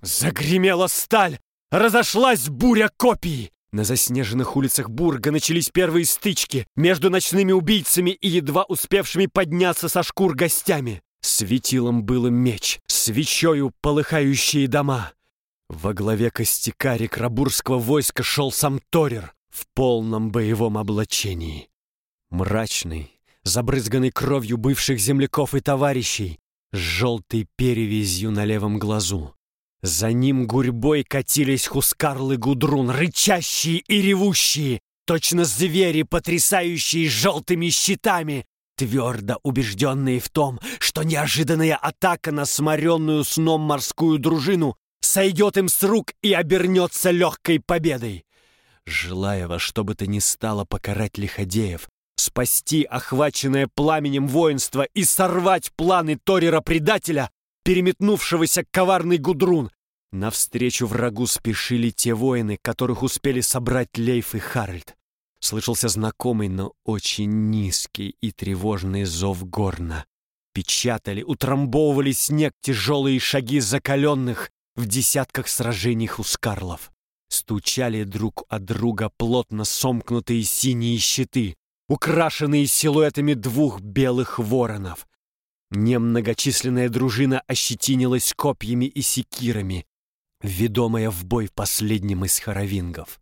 Загремела сталь, разошлась буря копий. На заснеженных улицах Бурга начались первые стычки между ночными убийцами и едва успевшими подняться со шкур гостями. Светилом был меч, свечою полыхающие дома. Во главе костяка рекрабурского войска шел сам Торер в полном боевом облачении. Мрачный, забрызганный кровью бывших земляков и товарищей, с желтой перевязью на левом глазу. За ним гурьбой катились хускарлы Гудрун, рычащие и ревущие, точно звери, потрясающие желтыми щитами, твердо убежденные в том, что неожиданная атака на сморенную сном морскую дружину сойдет им с рук и обернется легкой победой. Желая во что бы то ни стало покарать лиходеев, спасти охваченное пламенем воинство и сорвать планы Торера-предателя, переметнувшегося коварный Гудрун. Навстречу врагу спешили те воины, которых успели собрать Лейф и Харальд. Слышался знакомый, но очень низкий и тревожный зов горна. Печатали, утрамбовывали снег тяжелые шаги закаленных в десятках сражений хускарлов. Стучали друг от друга плотно сомкнутые синие щиты, украшенные силуэтами двух белых воронов. Немногочисленная дружина ощетинилась копьями и секирами, ведомая в бой последним из хоровингов.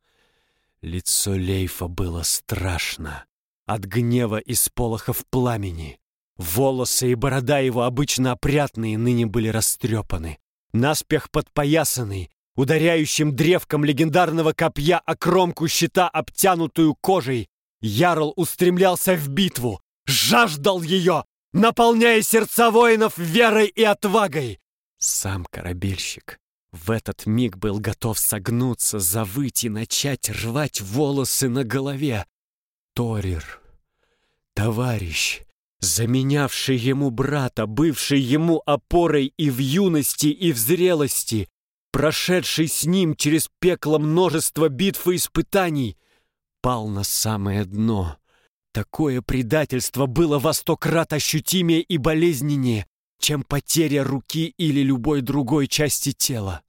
Лицо Лейфа было страшно. От гнева и сполохов пламени. Волосы и борода его, обычно опрятные, ныне были растрепаны. Наспех подпоясанный, ударяющим древком легендарного копья о кромку щита, обтянутую кожей, Ярл устремлялся в битву, жаждал ее, наполняя сердца воинов верой и отвагой. Сам корабельщик в этот миг был готов согнуться, завыть и начать рвать волосы на голове. Торир, товарищ, заменявший ему брата, бывший ему опорой и в юности, и в зрелости, прошедший с ним через пекло множество битв и испытаний, пал на самое дно. Такое предательство было во сто крат ощутимее и болезненнее, чем потеря руки или любой другой части тела.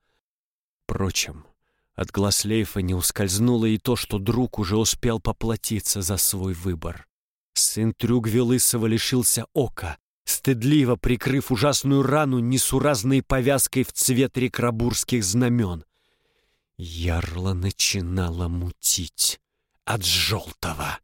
Впрочем, от глаз Лейфа не ускользнуло и то, что друг уже успел поплатиться за свой выбор. Сын Трюгви Лысого лишился ока, стыдливо прикрыв ужасную рану несуразной повязкой в цвет рекрабурских знамен. Ярла начинала мутить от желтого.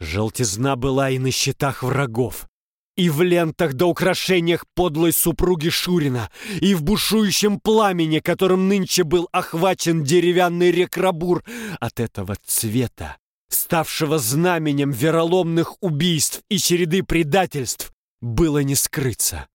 Желтизна была и на щитах врагов, и в лентах да украшениях подлой супруги Шурина, и в бушующем пламени, которым нынче был охвачен деревянный рекрабур от этого цвета, ставшего знаменем вероломных убийств и череды предательств, было не скрыться.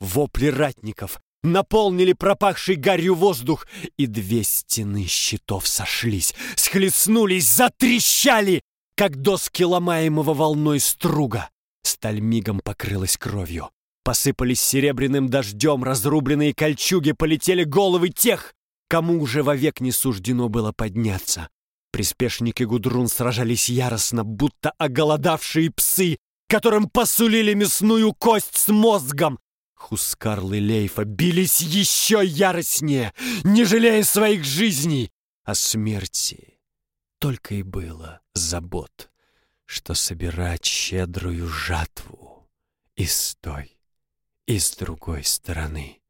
Вопли ратников наполнили пропахший гарью воздух, и две стены щитов сошлись, схлестнулись, затрещали, как доски ломаемого волной струга. Сталь мигом покрылась кровью. Посыпались серебряным дождем разрубленные кольчуги, полетели головы тех, кому уже вовек не суждено было подняться. Приспешники Гудрун сражались яростно, будто оголодавшие псы, которым посулили мясную кость с мозгом. Хускарлы Лейфа бились еще яростнее, не жалея своих жизней. О смерти только и было забот что собирать щедрую жатву и с той, и с другой стороны.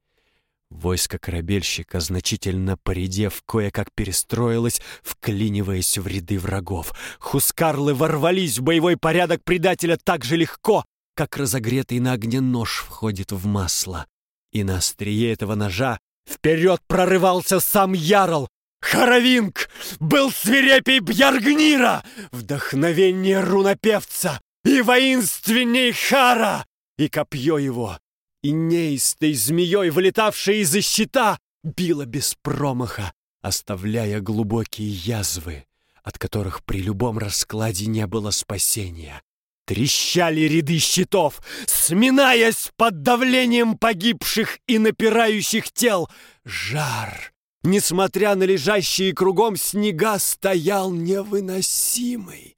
Войско корабельщика, значительно поредев, кое-как перестроилось, вклиниваясь в ряды врагов. Хускарлы ворвались в боевой порядок предателя так же легко, как разогретый на огне нож входит в масло. И на острие этого ножа вперед прорывался сам Ярл. Харовинг был свирепей Бьяргнира, вдохновение рунопевца и воинственней Хара, и копье его, и неистой змеей, вылетавшей из-за щита, било без промаха, оставляя глубокие язвы, от которых при любом раскладе не было спасения. Трещали ряды щитов, сминаясь под давлением погибших и напирающих тел. Жар, несмотря на лежащие кругом снега, стоял невыносимый.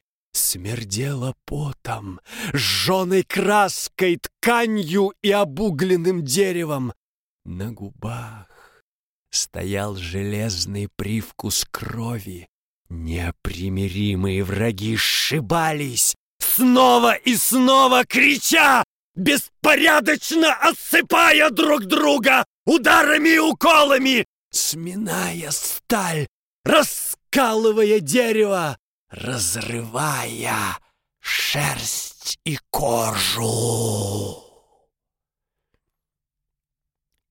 Смердело потом, жженой краской, тканью и обугленным деревом. На губах стоял железный привкус крови. Непримиримые враги сшибались, снова и снова крича, беспорядочно осыпая друг друга ударами и уколами, сминая сталь, раскалывая дерево, разрывая шерсть и кожу.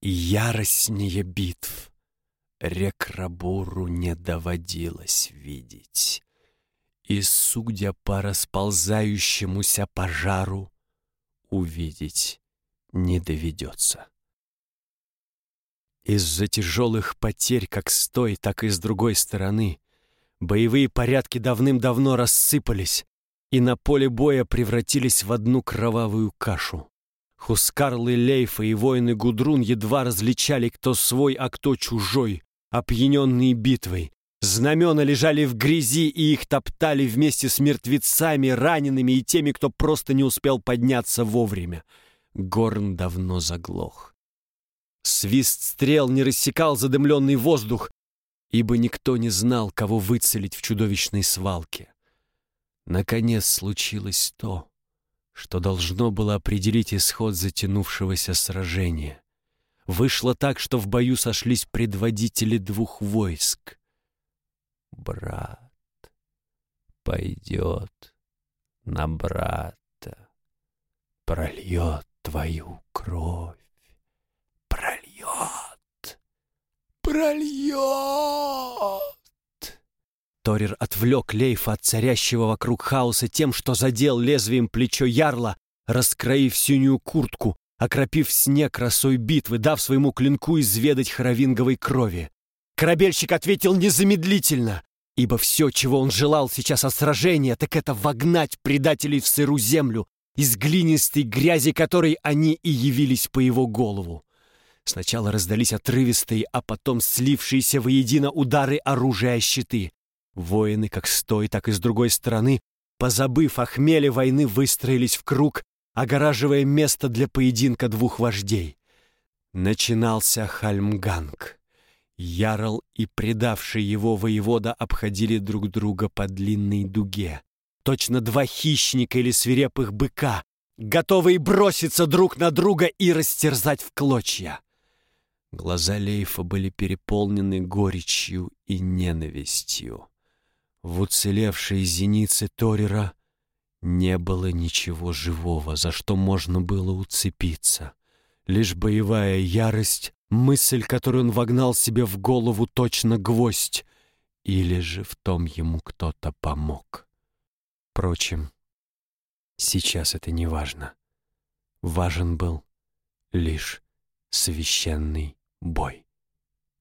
Яростнее битв Рекрабуру не доводилось видеть и, судя по расползающемуся пожару, увидеть не доведется. Из-за тяжелых потерь как с той, так и с другой стороны боевые порядки давным-давно рассыпались и на поле боя превратились в одну кровавую кашу. Хускарлы Лейфа и воины Гудрун едва различали, кто свой, а кто чужой, опьяненные битвой, Знамена лежали в грязи, и их топтали вместе с мертвецами, ранеными и теми, кто просто не успел подняться вовремя. Горн давно заглох. Свист стрел не рассекал задымленный воздух, ибо никто не знал, кого выцелить в чудовищной свалке. Наконец случилось то, что должно было определить исход затянувшегося сражения. Вышло так, что в бою сошлись предводители двух войск — брат пойдет на брата, прольет твою кровь, прольет, прольет. Торир отвлек Лейфа от царящего вокруг хаоса тем, что задел лезвием плечо ярла, раскроив синюю куртку, окропив снег росой битвы, дав своему клинку изведать хоровинговой крови. Корабельщик ответил незамедлительно, ибо все, чего он желал сейчас от сражения, так это вогнать предателей в сыру землю, из глинистой грязи которой они и явились по его голову. Сначала раздались отрывистые, а потом слившиеся воедино удары оружия щиты. Воины как с той, так и с другой стороны, позабыв о хмеле войны, выстроились в круг, огораживая место для поединка двух вождей. Начинался Хальмганг. Ярл и предавший его воевода обходили друг друга по длинной дуге. Точно два хищника или свирепых быка, готовые броситься друг на друга и растерзать в клочья. Глаза Лейфа были переполнены горечью и ненавистью. В уцелевшей зенице Торера не было ничего живого, за что можно было уцепиться. Лишь боевая ярость Мысль, которую он вогнал себе в голову, точно гвоздь. Или же в том ему кто-то помог. Впрочем, сейчас это не важно. Важен был лишь священный бой.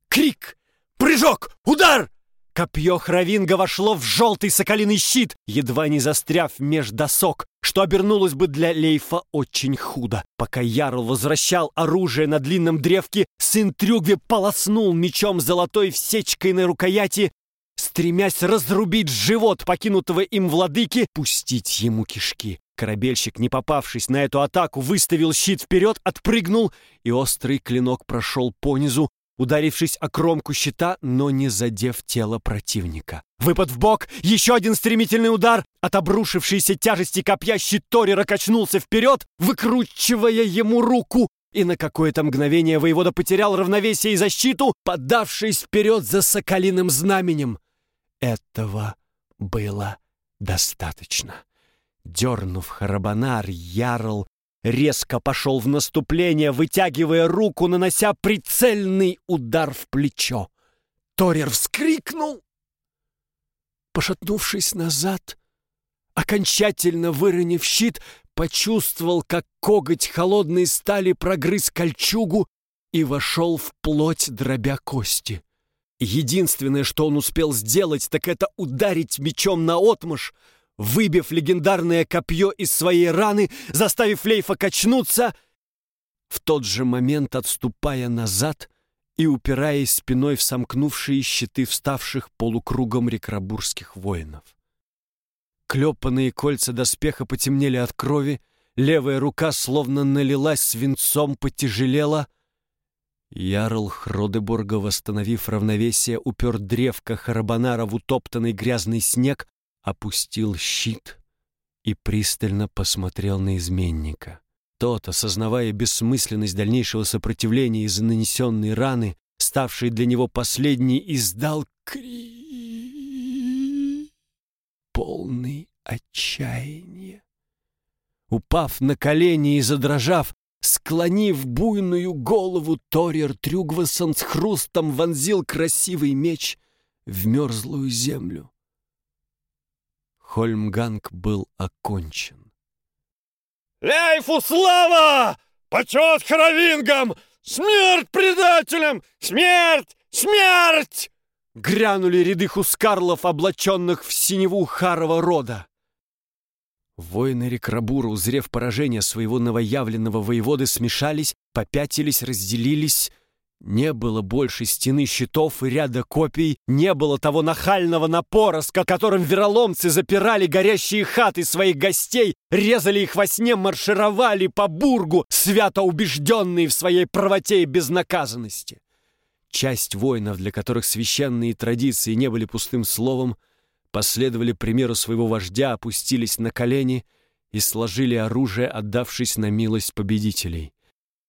Крик! Прыжок! Удар! Копье Хравинга вошло в желтый соколиный щит, едва не застряв меж досок, что обернулось бы для Лейфа очень худо. Пока Ярл возвращал оружие на длинном древке, сын Трюгве полоснул мечом золотой всечкой на рукояти, стремясь разрубить живот покинутого им владыки, пустить ему кишки. Корабельщик, не попавшись на эту атаку, выставил щит вперед, отпрыгнул, и острый клинок прошел понизу, ударившись о кромку щита, но не задев тело противника. Выпад в бок, еще один стремительный удар. От обрушившейся тяжести копья щит Торера качнулся вперед, выкручивая ему руку. И на какое-то мгновение воевода потерял равновесие и защиту, подавшись вперед за соколиным знаменем. Этого было достаточно. Дернув харабанар, ярл резко пошел в наступление, вытягивая руку, нанося прицельный удар в плечо. Торер вскрикнул, пошатнувшись назад, окончательно выронив щит, почувствовал, как коготь холодной стали прогрыз кольчугу и вошел в плоть, дробя кости. Единственное, что он успел сделать, так это ударить мечом на отмышь, выбив легендарное копье из своей раны, заставив Лейфа качнуться, в тот же момент отступая назад и упираясь спиной в сомкнувшие щиты вставших полукругом рекрабурских воинов. Клепанные кольца доспеха потемнели от крови, левая рука словно налилась свинцом, потяжелела. Ярл Хродеборга, восстановив равновесие, упер древко Харабанара в утоптанный грязный снег, опустил щит и пристально посмотрел на изменника. Тот, осознавая бессмысленность дальнейшего сопротивления из-за нанесенной раны, ставшей для него последней, издал крик, полный отчаяния. Упав на колени и задрожав, склонив буйную голову, Торьер Трюгвасон с хрустом вонзил красивый меч в мерзлую землю. Хольмганг был окончен. «Лейфу слава! Почет хоровингам! Смерть предателям! Смерть! Смерть!» Грянули ряды хускарлов, облаченных в синеву харова рода. Воины Рекрабура, узрев поражение своего новоявленного воеводы, смешались, попятились, разделились не было больше стены щитов и ряда копий, не было того нахального напора, с которым вероломцы запирали горящие хаты своих гостей, резали их во сне, маршировали по бургу, свято убежденные в своей правоте и безнаказанности. Часть воинов, для которых священные традиции не были пустым словом, последовали примеру своего вождя, опустились на колени и сложили оружие, отдавшись на милость победителей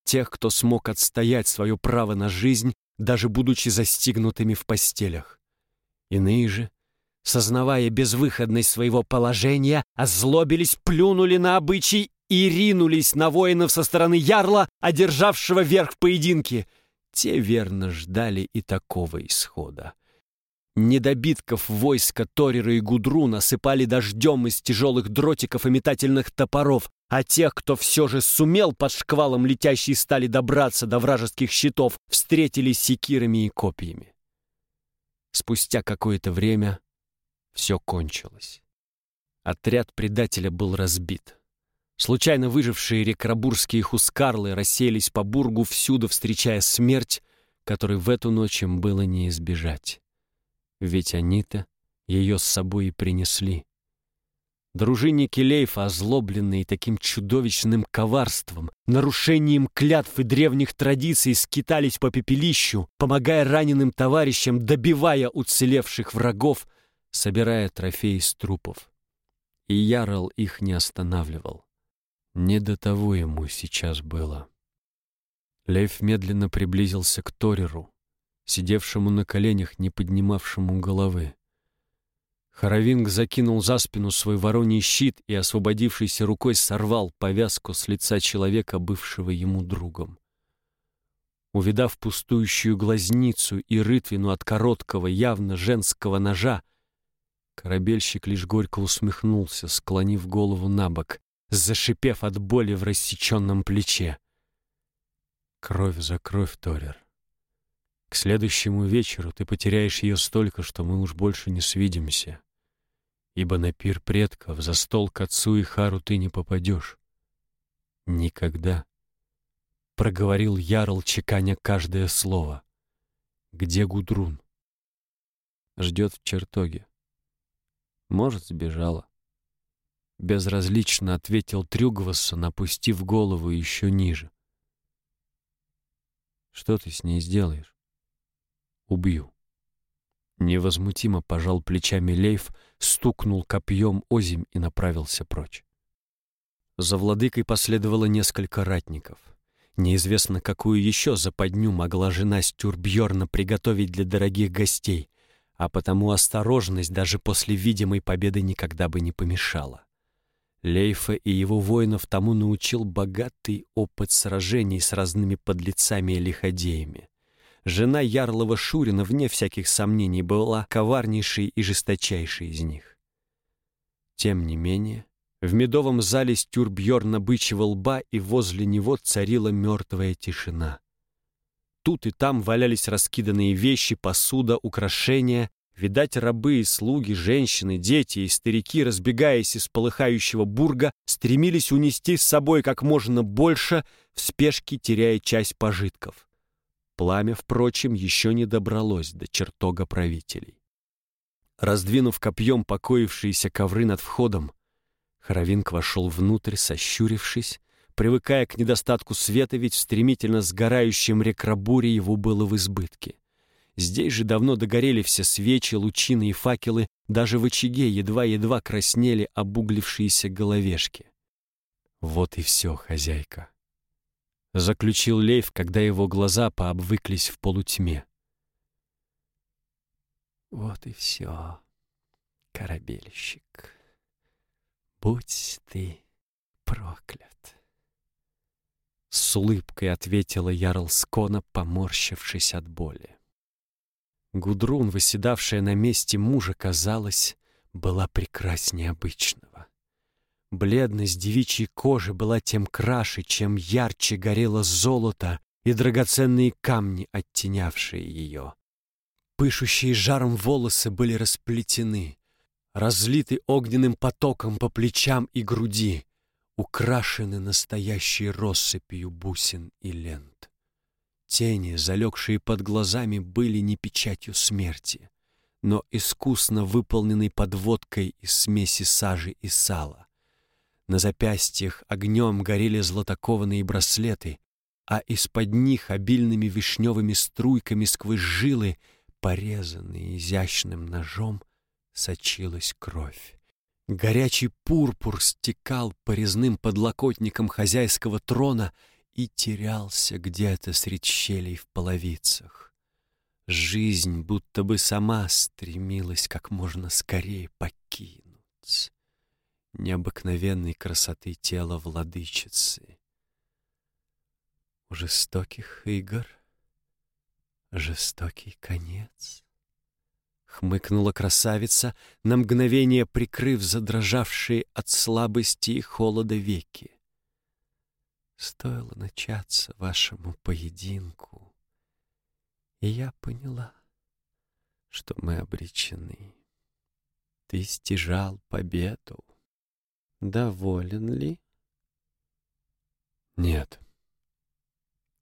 тех, кто смог отстоять свое право на жизнь, даже будучи застигнутыми в постелях. Иные же, сознавая безвыходность своего положения, озлобились, плюнули на обычай и ринулись на воинов со стороны ярла, одержавшего верх в поединке. Те верно ждали и такого исхода. Недобитков войска Торера и Гудру насыпали дождем из тяжелых дротиков и метательных топоров, а тех, кто все же сумел под шквалом летящей стали добраться до вражеских щитов, встретились секирами и копьями. Спустя какое-то время все кончилось. Отряд предателя был разбит. Случайно выжившие рекрабурские хускарлы рассеялись по бургу всюду, встречая смерть, которой в эту ночь им было не избежать. Ведь они-то ее с собой и принесли. Дружинники Лейфа, озлобленные таким чудовищным коварством, нарушением клятв и древних традиций, скитались по пепелищу, помогая раненым товарищам, добивая уцелевших врагов, собирая трофеи с трупов. И Ярл их не останавливал. Не до того ему сейчас было. Лейф медленно приблизился к Тореру, сидевшему на коленях, не поднимавшему головы. Хоровинг закинул за спину свой вороний щит и, освободившейся рукой, сорвал повязку с лица человека, бывшего ему другом. Увидав пустующую глазницу и рытвину от короткого, явно женского ножа, корабельщик лишь горько усмехнулся, склонив голову на бок, зашипев от боли в рассеченном плече. «Кровь за кровь, Торер. К следующему вечеру ты потеряешь ее столько, что мы уж больше не свидимся. Ибо на пир предков за стол к отцу и Хару ты не попадешь. Никогда. Проговорил Ярл, чеканя каждое слово. Где Гудрун? Ждет в чертоге. Может, сбежала. Безразлично ответил Трюгвассон, опустив голову еще ниже. Что ты с ней сделаешь? Убью. Невозмутимо пожал плечами Лейф, стукнул копьем озимь и направился прочь. За владыкой последовало несколько ратников. Неизвестно, какую еще западню могла жена Стюрбьерна приготовить для дорогих гостей, а потому осторожность даже после видимой победы никогда бы не помешала. Лейфа и его воинов тому научил богатый опыт сражений с разными подлецами и лиходеями. Жена Ярлова Шурина, вне всяких сомнений, была коварнейшей и жесточайшей из них. Тем не менее, в медовом зале Стюрбьер набычивал лба, и возле него царила мертвая тишина. Тут и там валялись раскиданные вещи, посуда, украшения. Видать, рабы и слуги, женщины, дети и старики, разбегаясь из полыхающего бурга, стремились унести с собой как можно больше, в спешке теряя часть пожитков. Пламя, впрочем, еще не добралось до чертога правителей. Раздвинув копьем покоившиеся ковры над входом, Хоровинг вошел внутрь, сощурившись, привыкая к недостатку света, ведь в стремительно сгорающем рекрабуре его было в избытке. Здесь же давно догорели все свечи, лучины и факелы, даже в очаге едва-едва краснели обуглившиеся головешки. «Вот и все, хозяйка», — заключил Лейв, когда его глаза пообвыклись в полутьме. «Вот и все, корабельщик. Будь ты проклят!» С улыбкой ответила Ярл Скона, поморщившись от боли. Гудрун, выседавшая на месте мужа, казалось, была прекраснее обычного. Бледность девичьей кожи была тем краше, чем ярче горело золото и драгоценные камни, оттенявшие ее. Пышущие жаром волосы были расплетены, разлиты огненным потоком по плечам и груди, украшены настоящей россыпью бусин и лент. Тени, залегшие под глазами, были не печатью смерти, но искусно выполненной подводкой из смеси сажи и сала. На запястьях огнем горели златокованные браслеты, а из-под них обильными вишневыми струйками сквозь жилы, порезанные изящным ножом, сочилась кровь. Горячий пурпур стекал по резным подлокотникам хозяйского трона и терялся где-то среди щелей в половицах. Жизнь будто бы сама стремилась как можно скорее покинуть необыкновенной красоты тела владычицы. У жестоких игр жестокий конец. Хмыкнула красавица, на мгновение прикрыв задрожавшие от слабости и холода веки. Стоило начаться вашему поединку, и я поняла, что мы обречены. Ты стяжал победу. Доволен ли? Нет.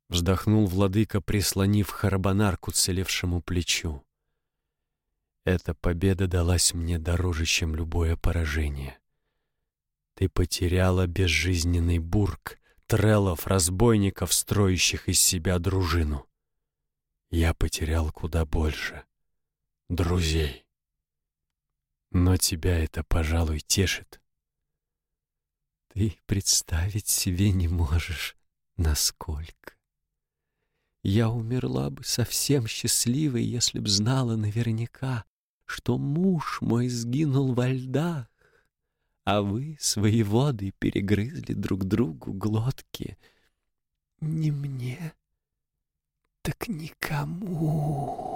Вздохнул владыка, прислонив харабанар к уцелевшему плечу. Эта победа далась мне дороже, чем любое поражение. Ты потеряла безжизненный бург, треллов, разбойников, строящих из себя дружину. Я потерял куда больше. Друзей. Но тебя это, пожалуй, тешит. Ты представить себе не можешь, насколько. Я умерла бы совсем счастливой, если б знала наверняка, что муж мой сгинул во льдах, а вы, свои воды, перегрызли друг другу глотки. Не мне, так никому.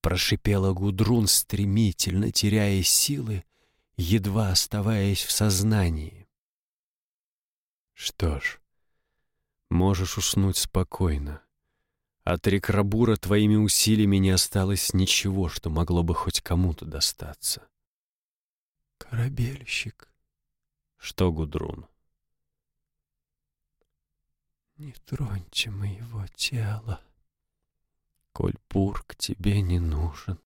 Прошипела Гудрун, стремительно теряя силы, едва оставаясь в сознании. Что ж, можешь уснуть спокойно. От Рекрабура твоими усилиями не осталось ничего, что могло бы хоть кому-то достаться. Корабельщик. Что, Гудрун? Не троньте моего тела. Коль Пург тебе не нужен,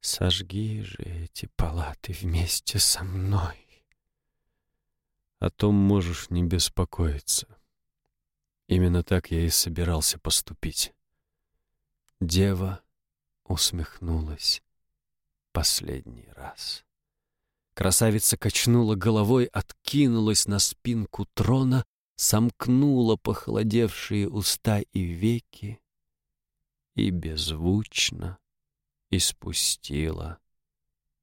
сожги же эти палаты вместе со мной. О том можешь не беспокоиться. Именно так я и собирался поступить. Дева усмехнулась последний раз. Красавица качнула головой, откинулась на спинку трона, сомкнула похолодевшие уста и веки и беззвучно испустила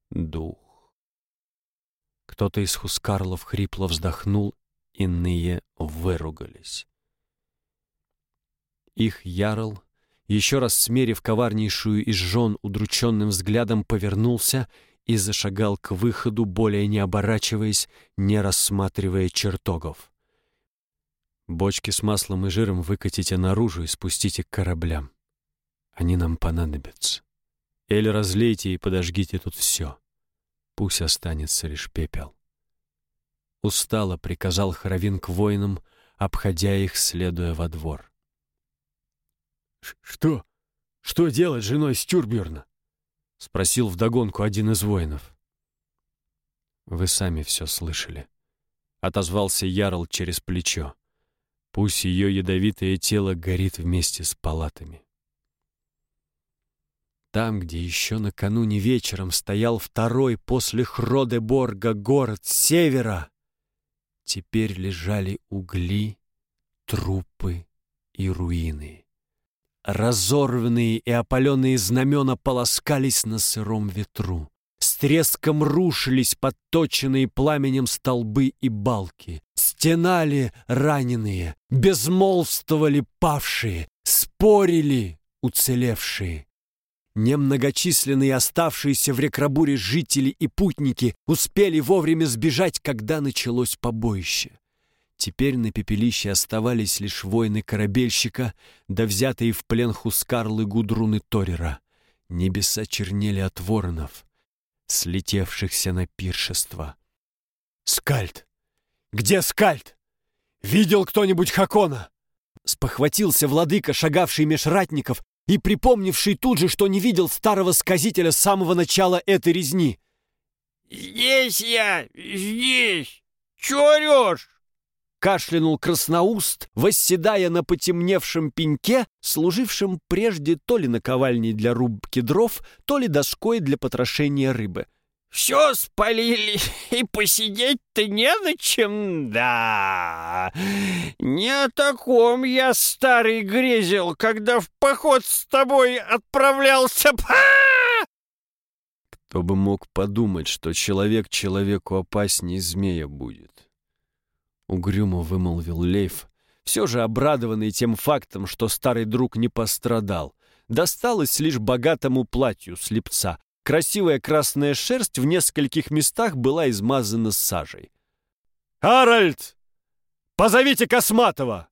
дух. Кто-то из хускарлов хрипло вздохнул, иные выругались. Их ярл, еще раз смерив коварнейшую из жен удрученным взглядом, повернулся и зашагал к выходу, более не оборачиваясь, не рассматривая чертогов. Бочки с маслом и жиром выкатите наружу и спустите к кораблям. Они нам понадобятся. Или разлейте и подожгите тут все. Пусть останется лишь пепел. Устало приказал Хоровин к воинам, обходя их, следуя во двор. «Что? Что делать с женой Стюрбюрна?» — спросил вдогонку один из воинов. «Вы сами все слышали», — отозвался Ярл через плечо. «Пусть ее ядовитое тело горит вместе с палатами». Там, где еще накануне вечером стоял второй после Хродеборга город севера, теперь лежали угли, трупы и руины. Разорванные и опаленные знамена полоскались на сыром ветру. С треском рушились подточенные пламенем столбы и балки. Стенали раненые, безмолвствовали павшие, спорили уцелевшие. Немногочисленные оставшиеся в Рекрабуре жители и путники успели вовремя сбежать, когда началось побоище. Теперь на пепелище оставались лишь воины корабельщика, да взятые в плен Хускарлы Гудруны Торера. Небеса чернели от воронов, слетевшихся на пиршество. «Скальд! Где Скальд? Видел кто-нибудь Хакона?» Спохватился владыка, шагавший меж ратников и припомнивший тут же, что не видел старого сказителя с самого начала этой резни. «Здесь я! Здесь! Чего орешь?» кашлянул красноуст, восседая на потемневшем пеньке, служившем прежде то ли наковальней для рубки дров, то ли доской для потрошения рыбы. «Все спалили, и посидеть-то не на чем, да. Не о таком я, старый, грезил, когда в поход с тобой отправлялся. Па! Кто бы мог подумать, что человек человеку опаснее змея будет. Угрюмо вымолвил Лейф, все же обрадованный тем фактом, что старый друг не пострадал. Досталось лишь богатому платью слепца. Красивая красная шерсть в нескольких местах была измазана сажей. «Харальд! Позовите Косматова!»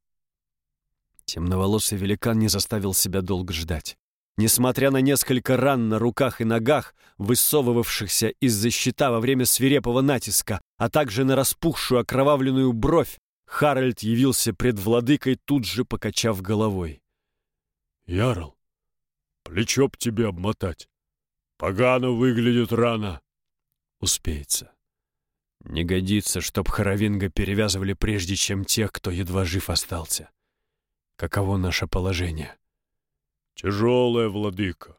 Темноволосый великан не заставил себя долго ждать. Несмотря на несколько ран на руках и ногах, высовывавшихся из-за щита во время свирепого натиска, а также на распухшую окровавленную бровь, Харальд явился пред владыкой, тут же покачав головой. «Ярл, плечо б тебе обмотать. Погано выглядит рана». «Успеется. Не годится, чтоб Харовинга перевязывали прежде, чем тех, кто едва жив остался. Каково наше положение?» «Тяжелая, владыка.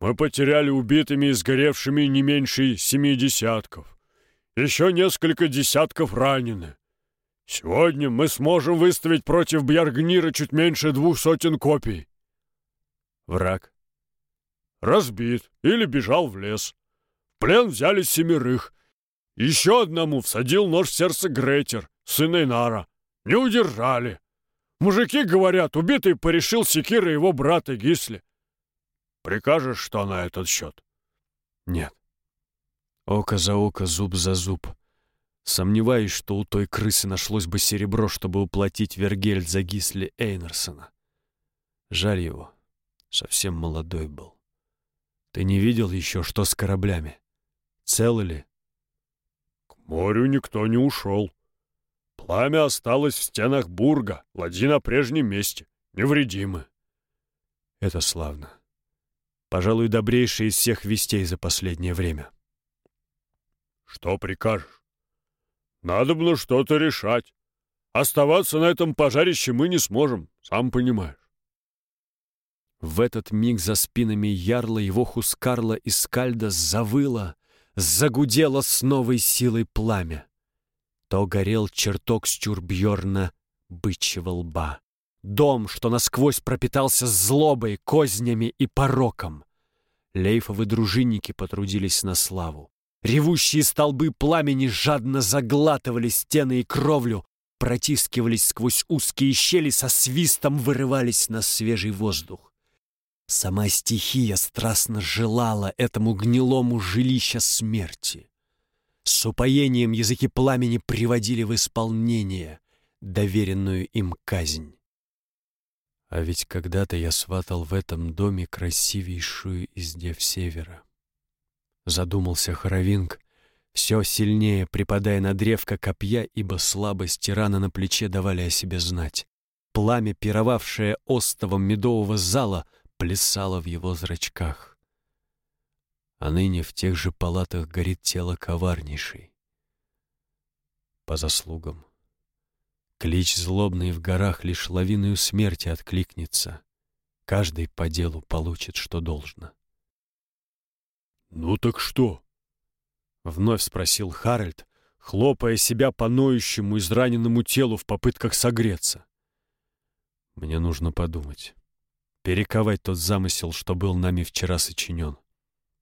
Мы потеряли убитыми и сгоревшими не меньше семи десятков. Еще несколько десятков ранены. Сегодня мы сможем выставить против Бьяргнира чуть меньше двух сотен копий». «Враг?» «Разбит или бежал в лес. В плен взяли семерых. Еще одному всадил нож в сердце Гретер, сын Эйнара. Не удержали. Мужики говорят, убитый порешил секира его брата Гисли. Прикажешь, что на этот счет? Нет. Око за око, зуб за зуб. Сомневаюсь, что у той крысы нашлось бы серебро, чтобы уплатить Вергельд за Гисли Эйнерсона. Жаль его. Совсем молодой был. Ты не видел еще, что с кораблями? Целы ли? К морю никто не ушел. Пламя осталось в стенах бурга, ладьи на прежнем месте, невредимы. Это славно. Пожалуй, добрейший из всех вестей за последнее время. Что прикажешь? Надо было что-то решать. Оставаться на этом пожарище мы не сможем, сам понимаешь. В этот миг за спинами ярла его Хускарла и Скальда завыло, загудело с новой силой пламя то горел чертог Стюрбьорна бычьего лба. Дом, что насквозь пропитался злобой, кознями и пороком. Лейфовы дружинники потрудились на славу. Ревущие столбы пламени жадно заглатывали стены и кровлю, протискивались сквозь узкие щели, со свистом вырывались на свежий воздух. Сама стихия страстно желала этому гнилому жилища смерти. С упоением языки пламени приводили в исполнение доверенную им казнь. А ведь когда-то я сватал в этом доме красивейшую из дев севера. Задумался Хоровинг, все сильнее припадая на древко копья, ибо слабость раны на плече давали о себе знать. Пламя, пировавшее остовом медового зала, плясало в его зрачках. А ныне в тех же палатах горит тело коварнейшей. По заслугам Клич злобный в горах лишь лавиною смерти откликнется. Каждый по делу получит, что должно. «Ну так что?» — вновь спросил Харальд, хлопая себя по ноющему израненному телу в попытках согреться. «Мне нужно подумать. Перековать тот замысел, что был нами вчера сочинен».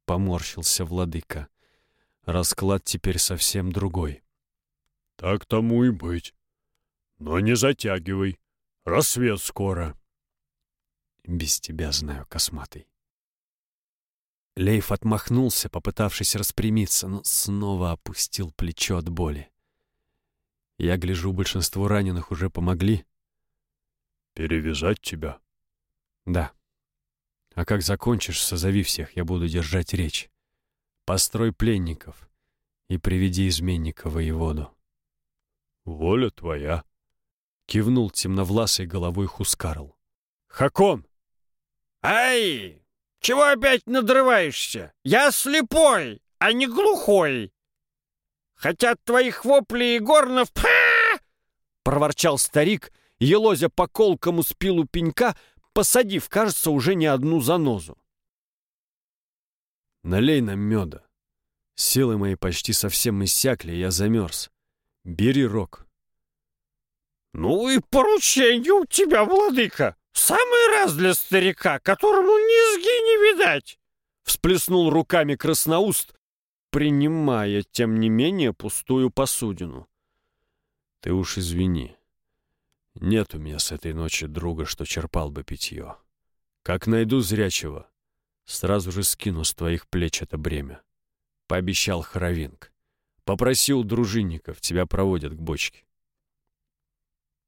Поморщился владыка. Расклад теперь совсем другой. «Так тому и быть. Но не затягивай. Рассвет скоро. Без тебя знаю, косматый. Лейф отмахнулся, попытавшись распрямиться, но снова опустил плечо от боли. Я гляжу, большинству раненых уже помогли. Перевязать тебя? Да. А как закончишь, созови всех, я буду держать речь. Построй пленников и приведи изменника воеводу. Воля твоя. Кивнул темновласой головой Хускарл. «Хакон!» «Ай! Чего опять надрываешься? Я слепой, а не глухой!» «Хотя твоих воплей и горнов...» проворчал старик, елозя по колкому спилу пенька, посадив, кажется, уже не одну занозу. «Налей нам меда. Силы мои почти совсем иссякли, я замерз. Бери рог». «Ну и поручение у тебя, владыка! Самый раз для старика, которому низги не видать!» Всплеснул руками красноуст, принимая, тем не менее, пустую посудину. «Ты уж извини. Нет у меня с этой ночи друга, что черпал бы питье. Как найду зрячего, сразу же скину с твоих плеч это бремя», — пообещал Хоровинг. «Попроси у дружинников, тебя проводят к бочке».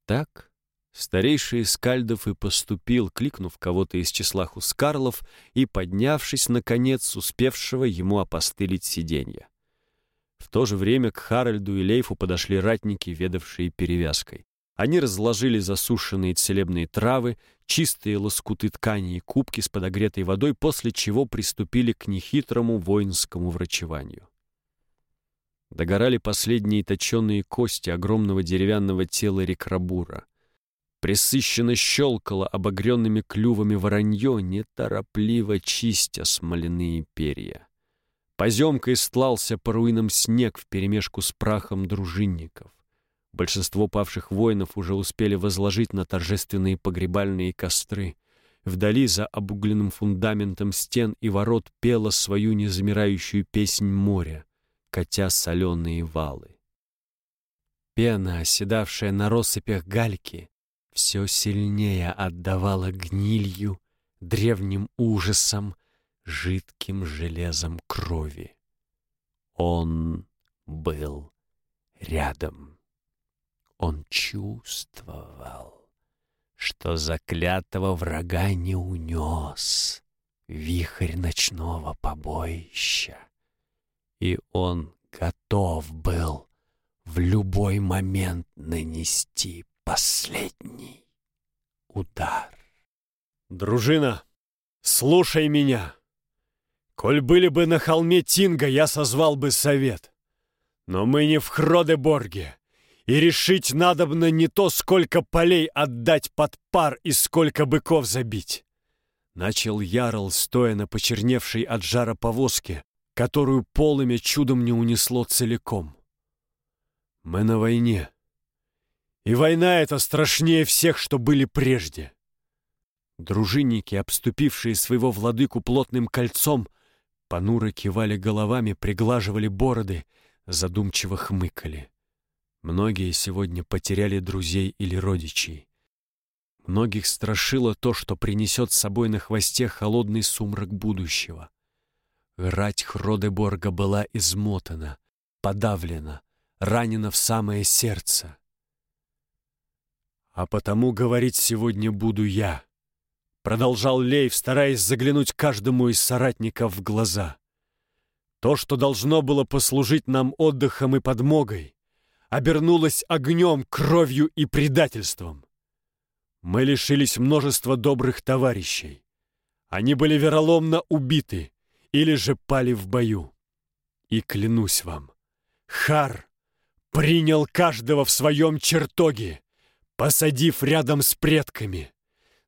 Так старейший Скальдов и поступил, кликнув кого-то из числа хускарлов и поднявшись, наконец, успевшего ему опостылить сиденье. В то же время к Харальду и Лейфу подошли ратники, ведавшие перевязкой. Они разложили засушенные целебные травы, чистые лоскуты ткани и кубки с подогретой водой, после чего приступили к нехитрому воинскому врачеванию. Догорали последние точенные кости огромного деревянного тела рекрабура. Пресыщенно щелкало обогренными клювами воронье, неторопливо чистя смоляные перья. Поземкой стлался по руинам снег вперемешку с прахом дружинников. Большинство павших воинов уже успели возложить на торжественные погребальные костры. Вдали за обугленным фундаментом стен и ворот пела свою незамирающую песнь моря катя соленые валы. Пена, оседавшая на россыпях гальки, все сильнее отдавала гнилью, древним ужасом, жидким железом крови. Он был рядом. Он чувствовал, что заклятого врага не унес вихрь ночного побоища и он готов был в любой момент нанести последний удар. «Дружина, слушай меня! Коль были бы на холме Тинга, я созвал бы совет. Но мы не в Хродеборге, и решить надобно не то, сколько полей отдать под пар и сколько быков забить». Начал Ярл, стоя на почерневшей от жара повозке, которую полымя чудом не унесло целиком. Мы на войне. И война эта страшнее всех, что были прежде. Дружинники, обступившие своего владыку плотным кольцом, понуро кивали головами, приглаживали бороды, задумчиво хмыкали. Многие сегодня потеряли друзей или родичей. Многих страшило то, что принесет с собой на хвосте холодный сумрак будущего. Рать Хродеборга была измотана, подавлена, ранена в самое сердце. «А потому говорить сегодня буду я», — продолжал Лейв, стараясь заглянуть каждому из соратников в глаза. «То, что должно было послужить нам отдыхом и подмогой, обернулось огнем, кровью и предательством. Мы лишились множества добрых товарищей. Они были вероломно убиты или же пали в бою. И клянусь вам, Хар принял каждого в своем чертоге, посадив рядом с предками.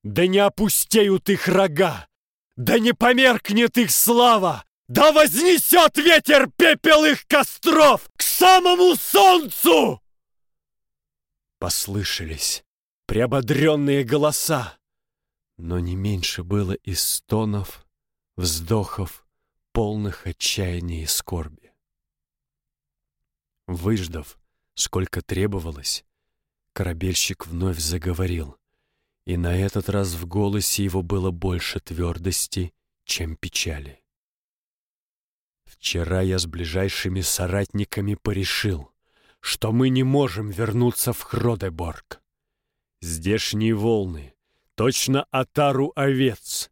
Да не опустеют их рога, да не померкнет их слава, да вознесет ветер пепел их костров к самому солнцу! Послышались приободренные голоса, но не меньше было и стонов, вздохов, полных отчаяния и скорби. Выждав, сколько требовалось, корабельщик вновь заговорил, и на этот раз в голосе его было больше твердости, чем печали. Вчера я с ближайшими соратниками порешил, что мы не можем вернуться в Хродеборг. Здешние волны, точно отару овец,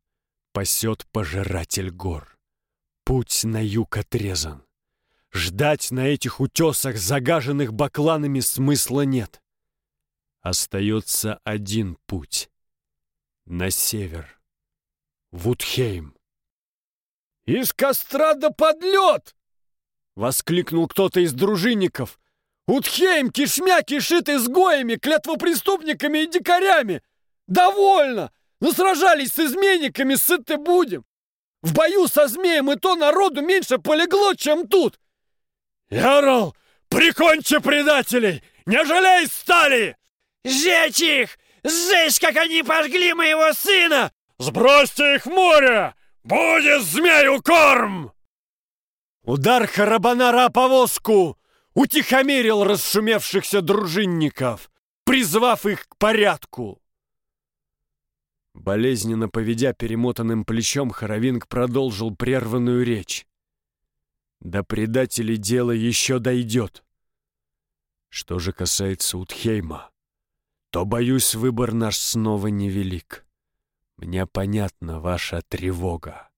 пасет пожиратель гор. Путь на юг отрезан. Ждать на этих утесах, загаженных бакланами, смысла нет. Остается один путь. На север. В Утхейм. «Из костра до подлет!» — воскликнул кто-то из дружинников, Утхейм кишмя кишит изгоями, клятвопреступниками и дикарями. Довольно! Но сражались с изменниками, сыты будем. В бою со змеем и то народу меньше полегло, чем тут. Ярл, прикончи предателей! Не жалей стали! Сжечь их! Сжечь, как они пожгли моего сына! Сбросьте их в море! Будет змею корм! Удар Харабанара повозку! утихомирил расшумевшихся дружинников, призвав их к порядку. Болезненно поведя перемотанным плечом, Хоровинг продолжил прерванную речь. До предателей дело еще дойдет. Что же касается Утхейма, то, боюсь, выбор наш снова невелик. Мне понятна ваша тревога.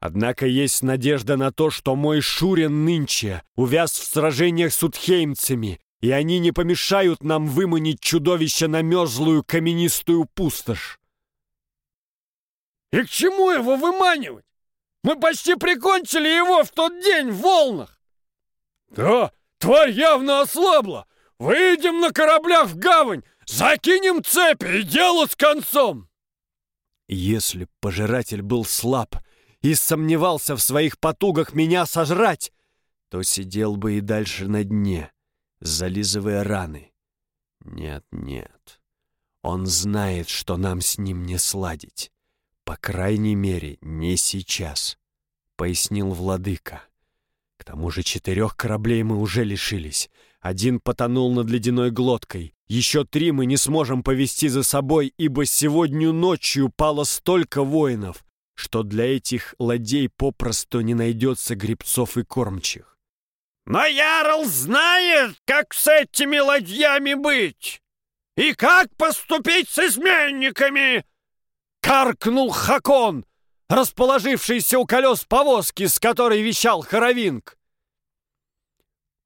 Однако есть надежда на то, что мой Шурин нынче увяз в сражениях с утхеймцами, и они не помешают нам выманить чудовище на мерзлую каменистую пустошь. И к чему его выманивать? Мы почти прикончили его в тот день в волнах. Да, тварь явно ослабла. Выйдем на кораблях в гавань, закинем цепи и дело с концом. Если пожиратель был слаб, и сомневался в своих потугах меня сожрать, то сидел бы и дальше на дне, зализывая раны. Нет, нет. Он знает, что нам с ним не сладить. По крайней мере, не сейчас, — пояснил владыка. К тому же четырех кораблей мы уже лишились. Один потонул над ледяной глоткой. Еще три мы не сможем повести за собой, ибо сегодня ночью пало столько воинов, что для этих ладей попросту не найдется грибцов и кормчих. Но Ярл знает, как с этими ладьями быть и как поступить с изменниками!» Каркнул Хакон, расположившийся у колес повозки, с которой вещал Хоровинг.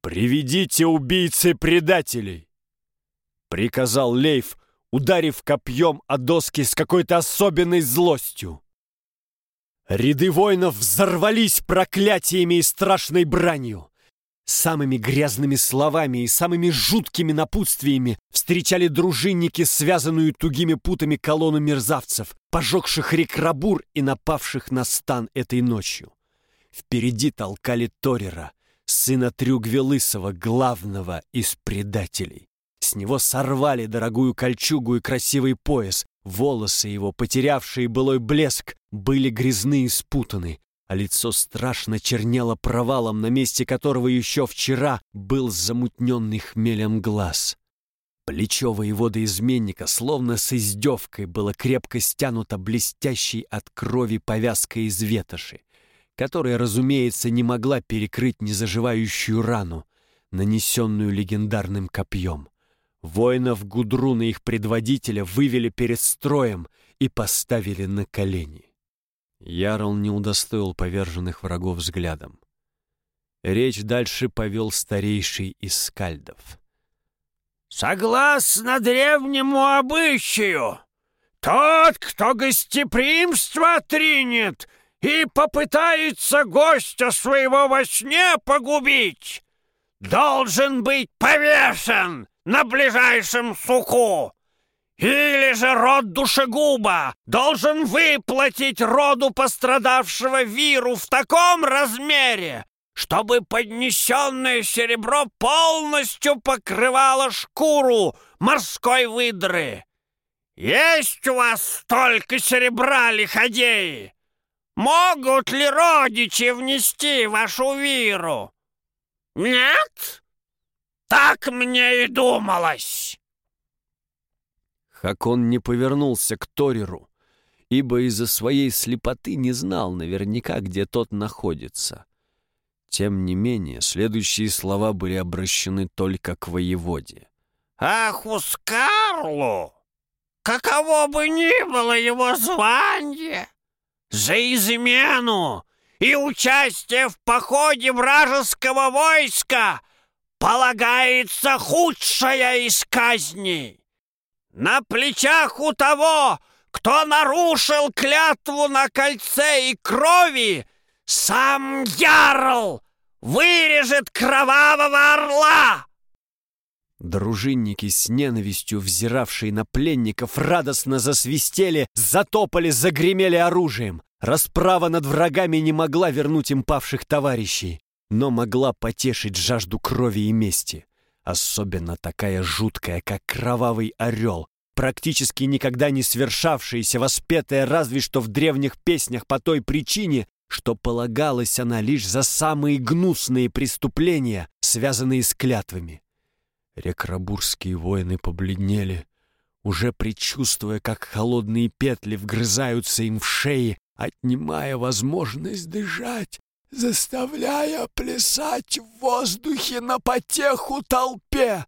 «Приведите убийцы предателей!» — приказал Лейф, ударив копьем о доски с какой-то особенной злостью. Ряды воинов взорвались проклятиями и страшной бранью. Самыми грязными словами и самыми жуткими напутствиями встречали дружинники, связанную тугими путами колонну мерзавцев, пожегших рекрабур и напавших на стан этой ночью. Впереди толкали Торера, сына Трюгвелысова, главного из предателей. С него сорвали дорогую кольчугу и красивый пояс, Волосы его, потерявшие былой блеск, были грязны и спутаны, а лицо страшно чернело провалом, на месте которого еще вчера был замутненный хмелем глаз. Плечо воевода-изменника словно с издевкой было крепко стянуто блестящей от крови повязкой из ветоши, которая, разумеется, не могла перекрыть незаживающую рану, нанесенную легендарным копьем. Воинов Гудруна их предводителя вывели перед строем и поставили на колени. Ярл не удостоил поверженных врагов взглядом. Речь дальше повел старейший из скальдов. «Согласно древнему обычаю, тот, кто гостеприимство тринет и попытается гостя своего во сне погубить, должен быть повешен на ближайшем суку. Или же род душегуба должен выплатить роду пострадавшего виру в таком размере, чтобы поднесенное серебро полностью покрывало шкуру морской выдры. Есть у вас столько серебра, лиходеи? Могут ли родичи внести вашу виру? Нет? Так мне и думалось. Хакон не повернулся к Ториру, ибо из-за своей слепоты не знал наверняка, где тот находится. Тем не менее, следующие слова были обращены только к воеводе. «Ах, Ускарлу! Каково бы ни было его звание, за измену и участие в походе вражеского войска полагается худшая из казней. На плечах у того, кто нарушил клятву на кольце и крови, сам Ярл вырежет кровавого орла!» Дружинники с ненавистью, взиравшие на пленников, радостно засвистели, затопали, загремели оружием. Расправа над врагами не могла вернуть им павших товарищей, но могла потешить жажду крови и мести. Особенно такая жуткая, как кровавый орел, практически никогда не свершавшаяся, воспетая разве что в древних песнях по той причине, что полагалась она лишь за самые гнусные преступления, связанные с клятвами. Рекрабурские воины побледнели, уже предчувствуя, как холодные петли вгрызаются им в шеи, отнимая возможность дышать заставляя плясать в воздухе на потеху толпе.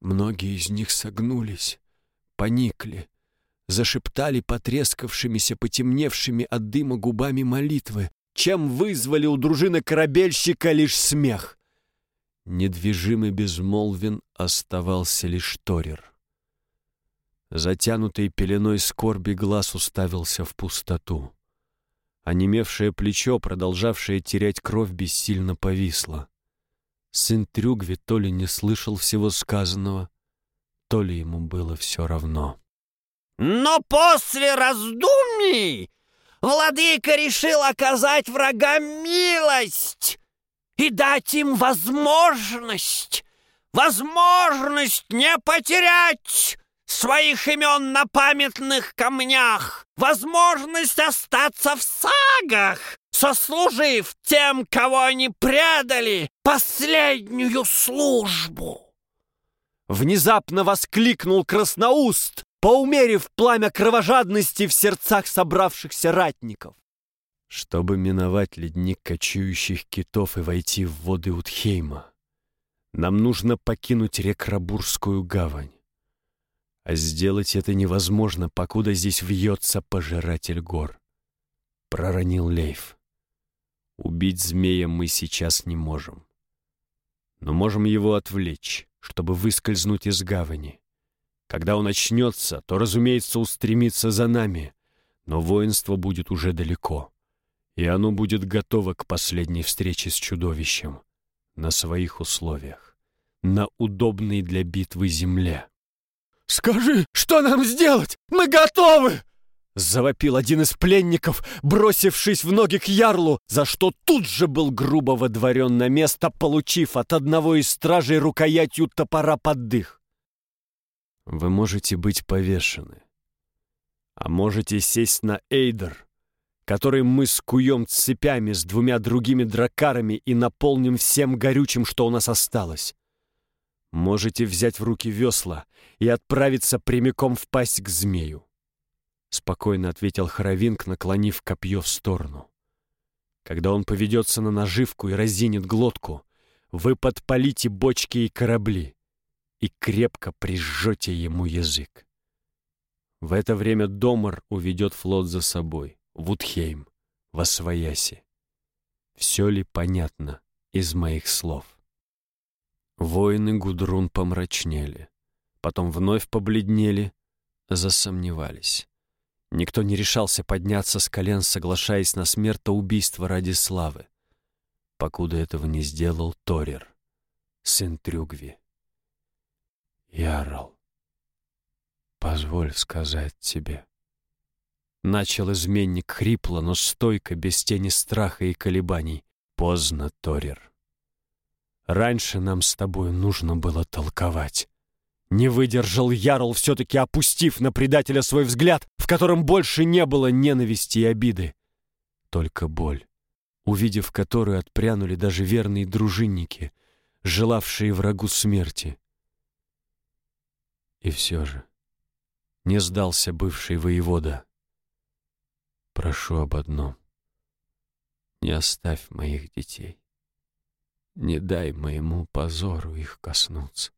Многие из них согнулись, поникли, зашептали потрескавшимися, потемневшими от дыма губами молитвы, чем вызвали у дружины корабельщика лишь смех. Недвижимый безмолвен оставался лишь Торер. Затянутый пеленой скорби глаз уставился в пустоту. Онемевшее плечо, продолжавшее терять кровь, бессильно повисло. Сын Трюгви то ли не слышал всего сказанного, то ли ему было все равно. Но после раздумий владыка решил оказать врагам милость и дать им возможность, возможность не потерять своих имен на памятных камнях, возможность остаться в сагах, сослужив тем, кого они предали, последнюю службу. Внезапно воскликнул Красноуст, поумерив пламя кровожадности в сердцах собравшихся ратников. Чтобы миновать ледник кочующих китов и войти в воды Утхейма, нам нужно покинуть Рекрабурскую гавань. А сделать это невозможно, покуда здесь вьется пожиратель гор. Проронил Лейф. Убить змея мы сейчас не можем. Но можем его отвлечь, чтобы выскользнуть из гавани. Когда он очнется, то, разумеется, устремится за нами, но воинство будет уже далеко, и оно будет готово к последней встрече с чудовищем на своих условиях, на удобной для битвы земле. «Скажи, что нам сделать? Мы готовы!» Завопил один из пленников, бросившись в ноги к ярлу, за что тут же был грубо водворен на место, получив от одного из стражей рукоятью топора под дых. Вы можете быть повешены, а можете сесть на Эйдер который мы скуем цепями с двумя другими дракарами и наполним всем горючим, что у нас осталось. Можете взять в руки весла и отправиться прямиком в пасть к змею. Спокойно ответил Хоровинг, наклонив копье в сторону. Когда он поведется на наживку и разинет глотку, вы подпалите бочки и корабли и крепко прижжете ему язык. В это время Домар уведет флот за собой, в Утхейм, в Освояси. Все ли понятно из моих слов? Воины Гудрун помрачнели, потом вновь побледнели, засомневались. Никто не решался подняться с колен, соглашаясь на смертоубийство ради славы, покуда этого не сделал Торер, сын Трюгви. Ярл, позволь сказать тебе. Начал изменник хрипло, но стойко, без тени страха и колебаний. Поздно, Торер. Раньше нам с тобой нужно было толковать. Не выдержал Ярл, все-таки опустив на предателя свой взгляд, в котором больше не было ненависти и обиды. Только боль, увидев которую отпрянули даже верные дружинники, желавшие врагу смерти. И все же не сдался бывший воевода. Прошу об одном. Не оставь моих детей. Не дай моему позору их коснуться.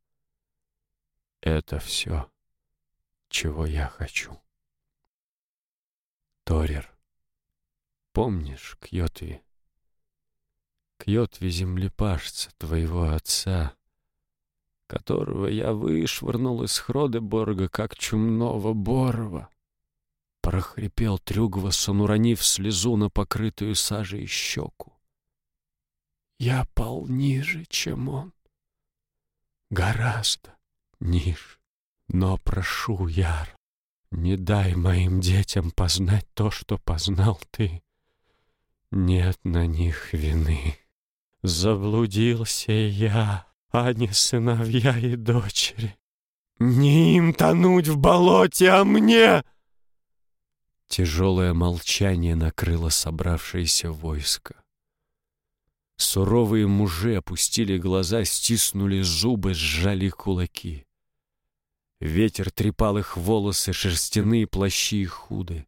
Это все, чего я хочу. Торер, помнишь Кьотви? Кьотви землепашца твоего отца, которого я вышвырнул из Хродеборга, как чумного Борова. Прохрипел Трюгвасон, уронив слезу на покрытую сажей щеку. Я пал ниже, чем он. Гораздо ниже. Но прошу, Яр, не дай моим детям познать то, что познал ты. Нет на них вины. Заблудился я, а не сыновья и дочери. Не им тонуть в болоте, а мне!» Тяжелое молчание накрыло собравшееся войско. Суровые мужи опустили глаза, стиснули зубы, сжали кулаки. Ветер трепал их волосы, шерстяные плащи и худы.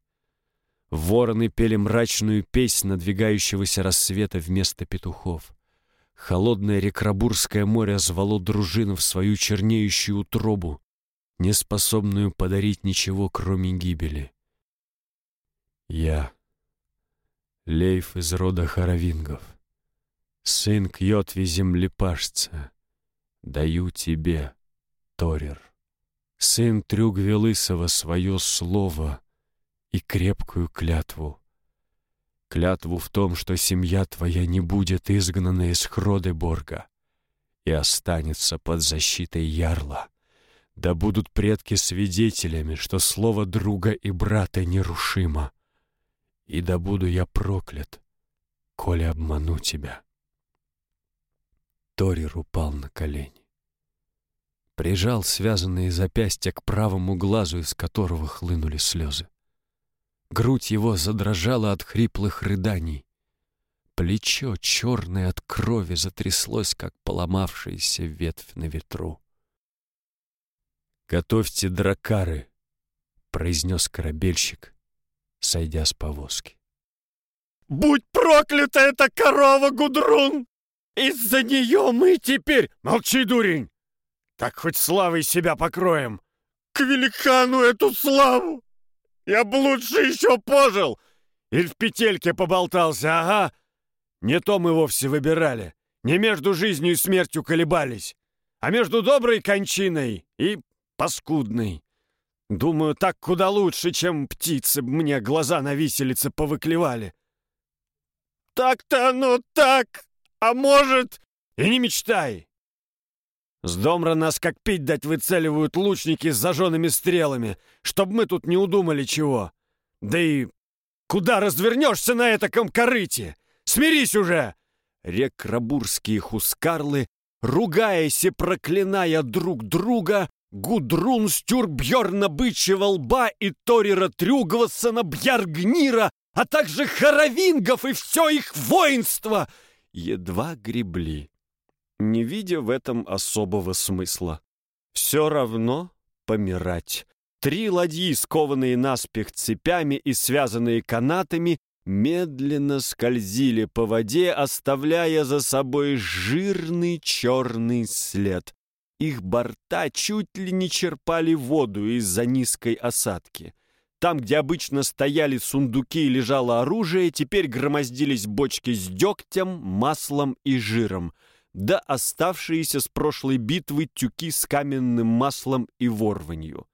Вороны пели мрачную песнь надвигающегося рассвета вместо петухов. Холодное рекрабурское море звало дружину в свою чернеющую утробу, неспособную подарить ничего, кроме гибели. Я, Лейф из рода Харавингов, — сын Кьотви землепашца, даю тебе, Торер, сын Трюгви Лысого, свое слово и крепкую клятву. Клятву в том, что семья твоя не будет изгнана из Хродеборга и останется под защитой Ярла. Да будут предки свидетелями, что слово друга и брата нерушимо. И да буду я проклят, коли обману тебя. Торир упал на колени. Прижал связанные запястья к правому глазу, из которого хлынули слезы. Грудь его задрожала от хриплых рыданий. Плечо, черное от крови, затряслось, как поломавшаяся ветвь на ветру. «Готовьте дракары», — произнес корабельщик, сойдя с повозки. «Будь проклята эта корова, Гудрун!» Из-за нее мы теперь... Молчи, дурень! Так хоть славой себя покроем. К великану эту славу! Я бы лучше еще пожил! Или в петельке поболтался, ага. Не то мы вовсе выбирали. Не между жизнью и смертью колебались, а между доброй кончиной и паскудной. Думаю, так куда лучше, чем птицы мне глаза на виселице повыклевали. Так-то оно так! А может... И не мечтай! С домра нас как пить дать выцеливают лучники с зажженными стрелами, чтоб мы тут не удумали чего. Да и куда развернешься на этаком корыте? Смирись уже!» Рекрабурские хускарлы, ругаясь и проклиная друг друга, Гудрун Стюрбьерна Бычьего лба и Торира Трюгвассона Бьяргнира а также хоровингов и все их воинство, едва гребли, не видя в этом особого смысла. Все равно помирать. Три ладьи, скованные наспех цепями и связанные канатами, медленно скользили по воде, оставляя за собой жирный черный след. Их борта чуть ли не черпали воду из-за низкой осадки. Там, где обычно стояли сундуки и лежало оружие, теперь громоздились бочки с дегтем, маслом и жиром, да оставшиеся с прошлой битвы тюки с каменным маслом и ворванью.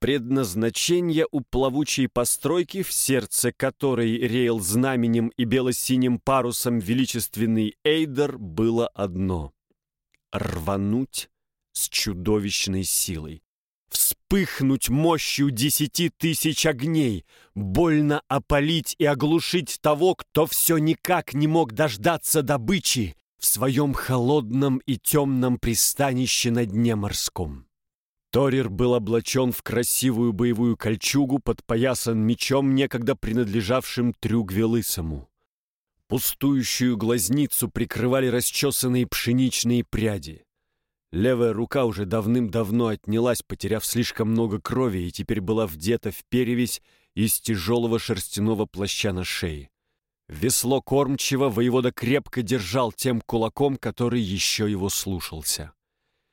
Предназначение у плавучей постройки, в сердце которой реял знаменем и бело-синим парусом величественный Эйдер, было одно — рвануть с чудовищной силой, вспыхнуть мощью десяти тысяч огней, больно опалить и оглушить того, кто все никак не мог дождаться добычи в своем холодном и темном пристанище на дне морском. Торир был облачен в красивую боевую кольчугу, подпоясан мечом, некогда принадлежавшим Трюгве Лысому. Пустующую глазницу прикрывали расчесанные пшеничные пряди. Левая рука уже давным-давно отнялась, потеряв слишком много крови, и теперь была вдета в перевязь из тяжелого шерстяного плаща на шее. Весло кормчего воевода крепко держал тем кулаком, который еще его слушался.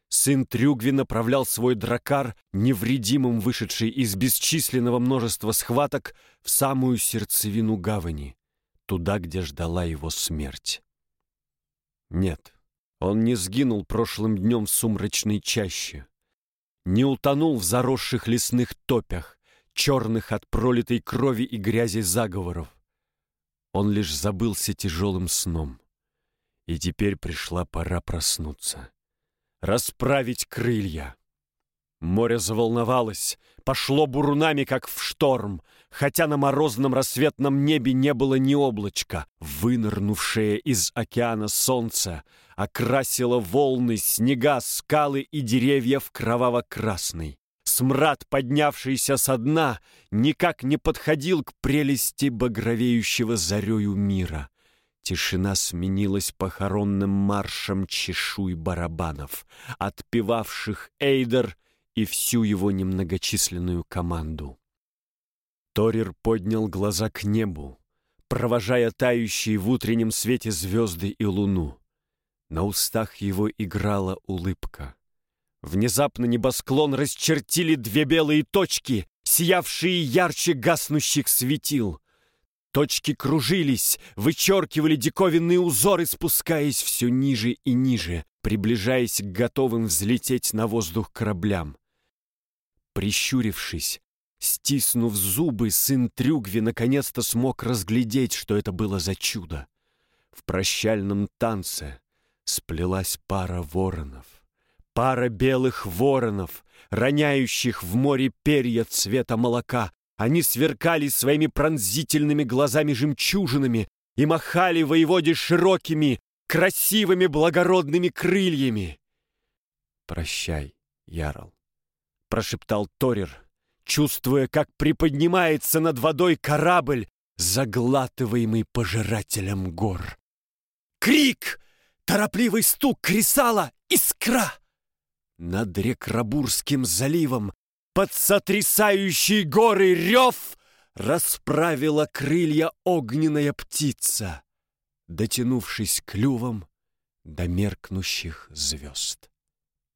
Сын Трюгви направлял свой дракар, невредимым вышедший из бесчисленного множества схваток, в самую сердцевину гавани, туда, где ждала его смерть. Нет, он не сгинул прошлым днем в сумрачной чаще, не утонул в заросших лесных топях, черных от пролитой крови и грязи заговоров. Он лишь забылся тяжелым сном, и теперь пришла пора проснуться расправить крылья. Море заволновалось, пошло бурунами, как в шторм, хотя на морозном рассветном небе не было ни облачка. Вынырнувшее из океана солнце окрасило волны, снега, скалы и деревья в кроваво-красный. Смрад, поднявшийся со дна, никак не подходил к прелести багровеющего зарею мира. Тишина сменилась похоронным маршем чешуй барабанов, отпевавших Эйдер и всю его немногочисленную команду. Торир поднял глаза к небу, провожая тающие в утреннем свете звезды и луну. На устах его играла улыбка. Внезапно небосклон расчертили две белые точки, сиявшие ярче гаснущих светил. Точки кружились, вычеркивали диковинные узоры, спускаясь все ниже и ниже, приближаясь к готовым взлететь на воздух кораблям. Прищурившись, стиснув зубы, сын Трюгви наконец-то смог разглядеть, что это было за чудо. В прощальном танце сплелась пара воронов. Пара белых воронов, роняющих в море перья цвета молока, они сверкали своими пронзительными глазами-жемчужинами и махали воеводе широкими, красивыми благородными крыльями. «Прощай, Ярл», — прошептал Торир, чувствуя, как приподнимается над водой корабль, заглатываемый пожирателем гор. Крик! Торопливый стук кресала! Искра! Над Рекрабурским заливом под сотрясающие горы рев расправила крылья огненная птица, дотянувшись клювом до меркнущих звезд.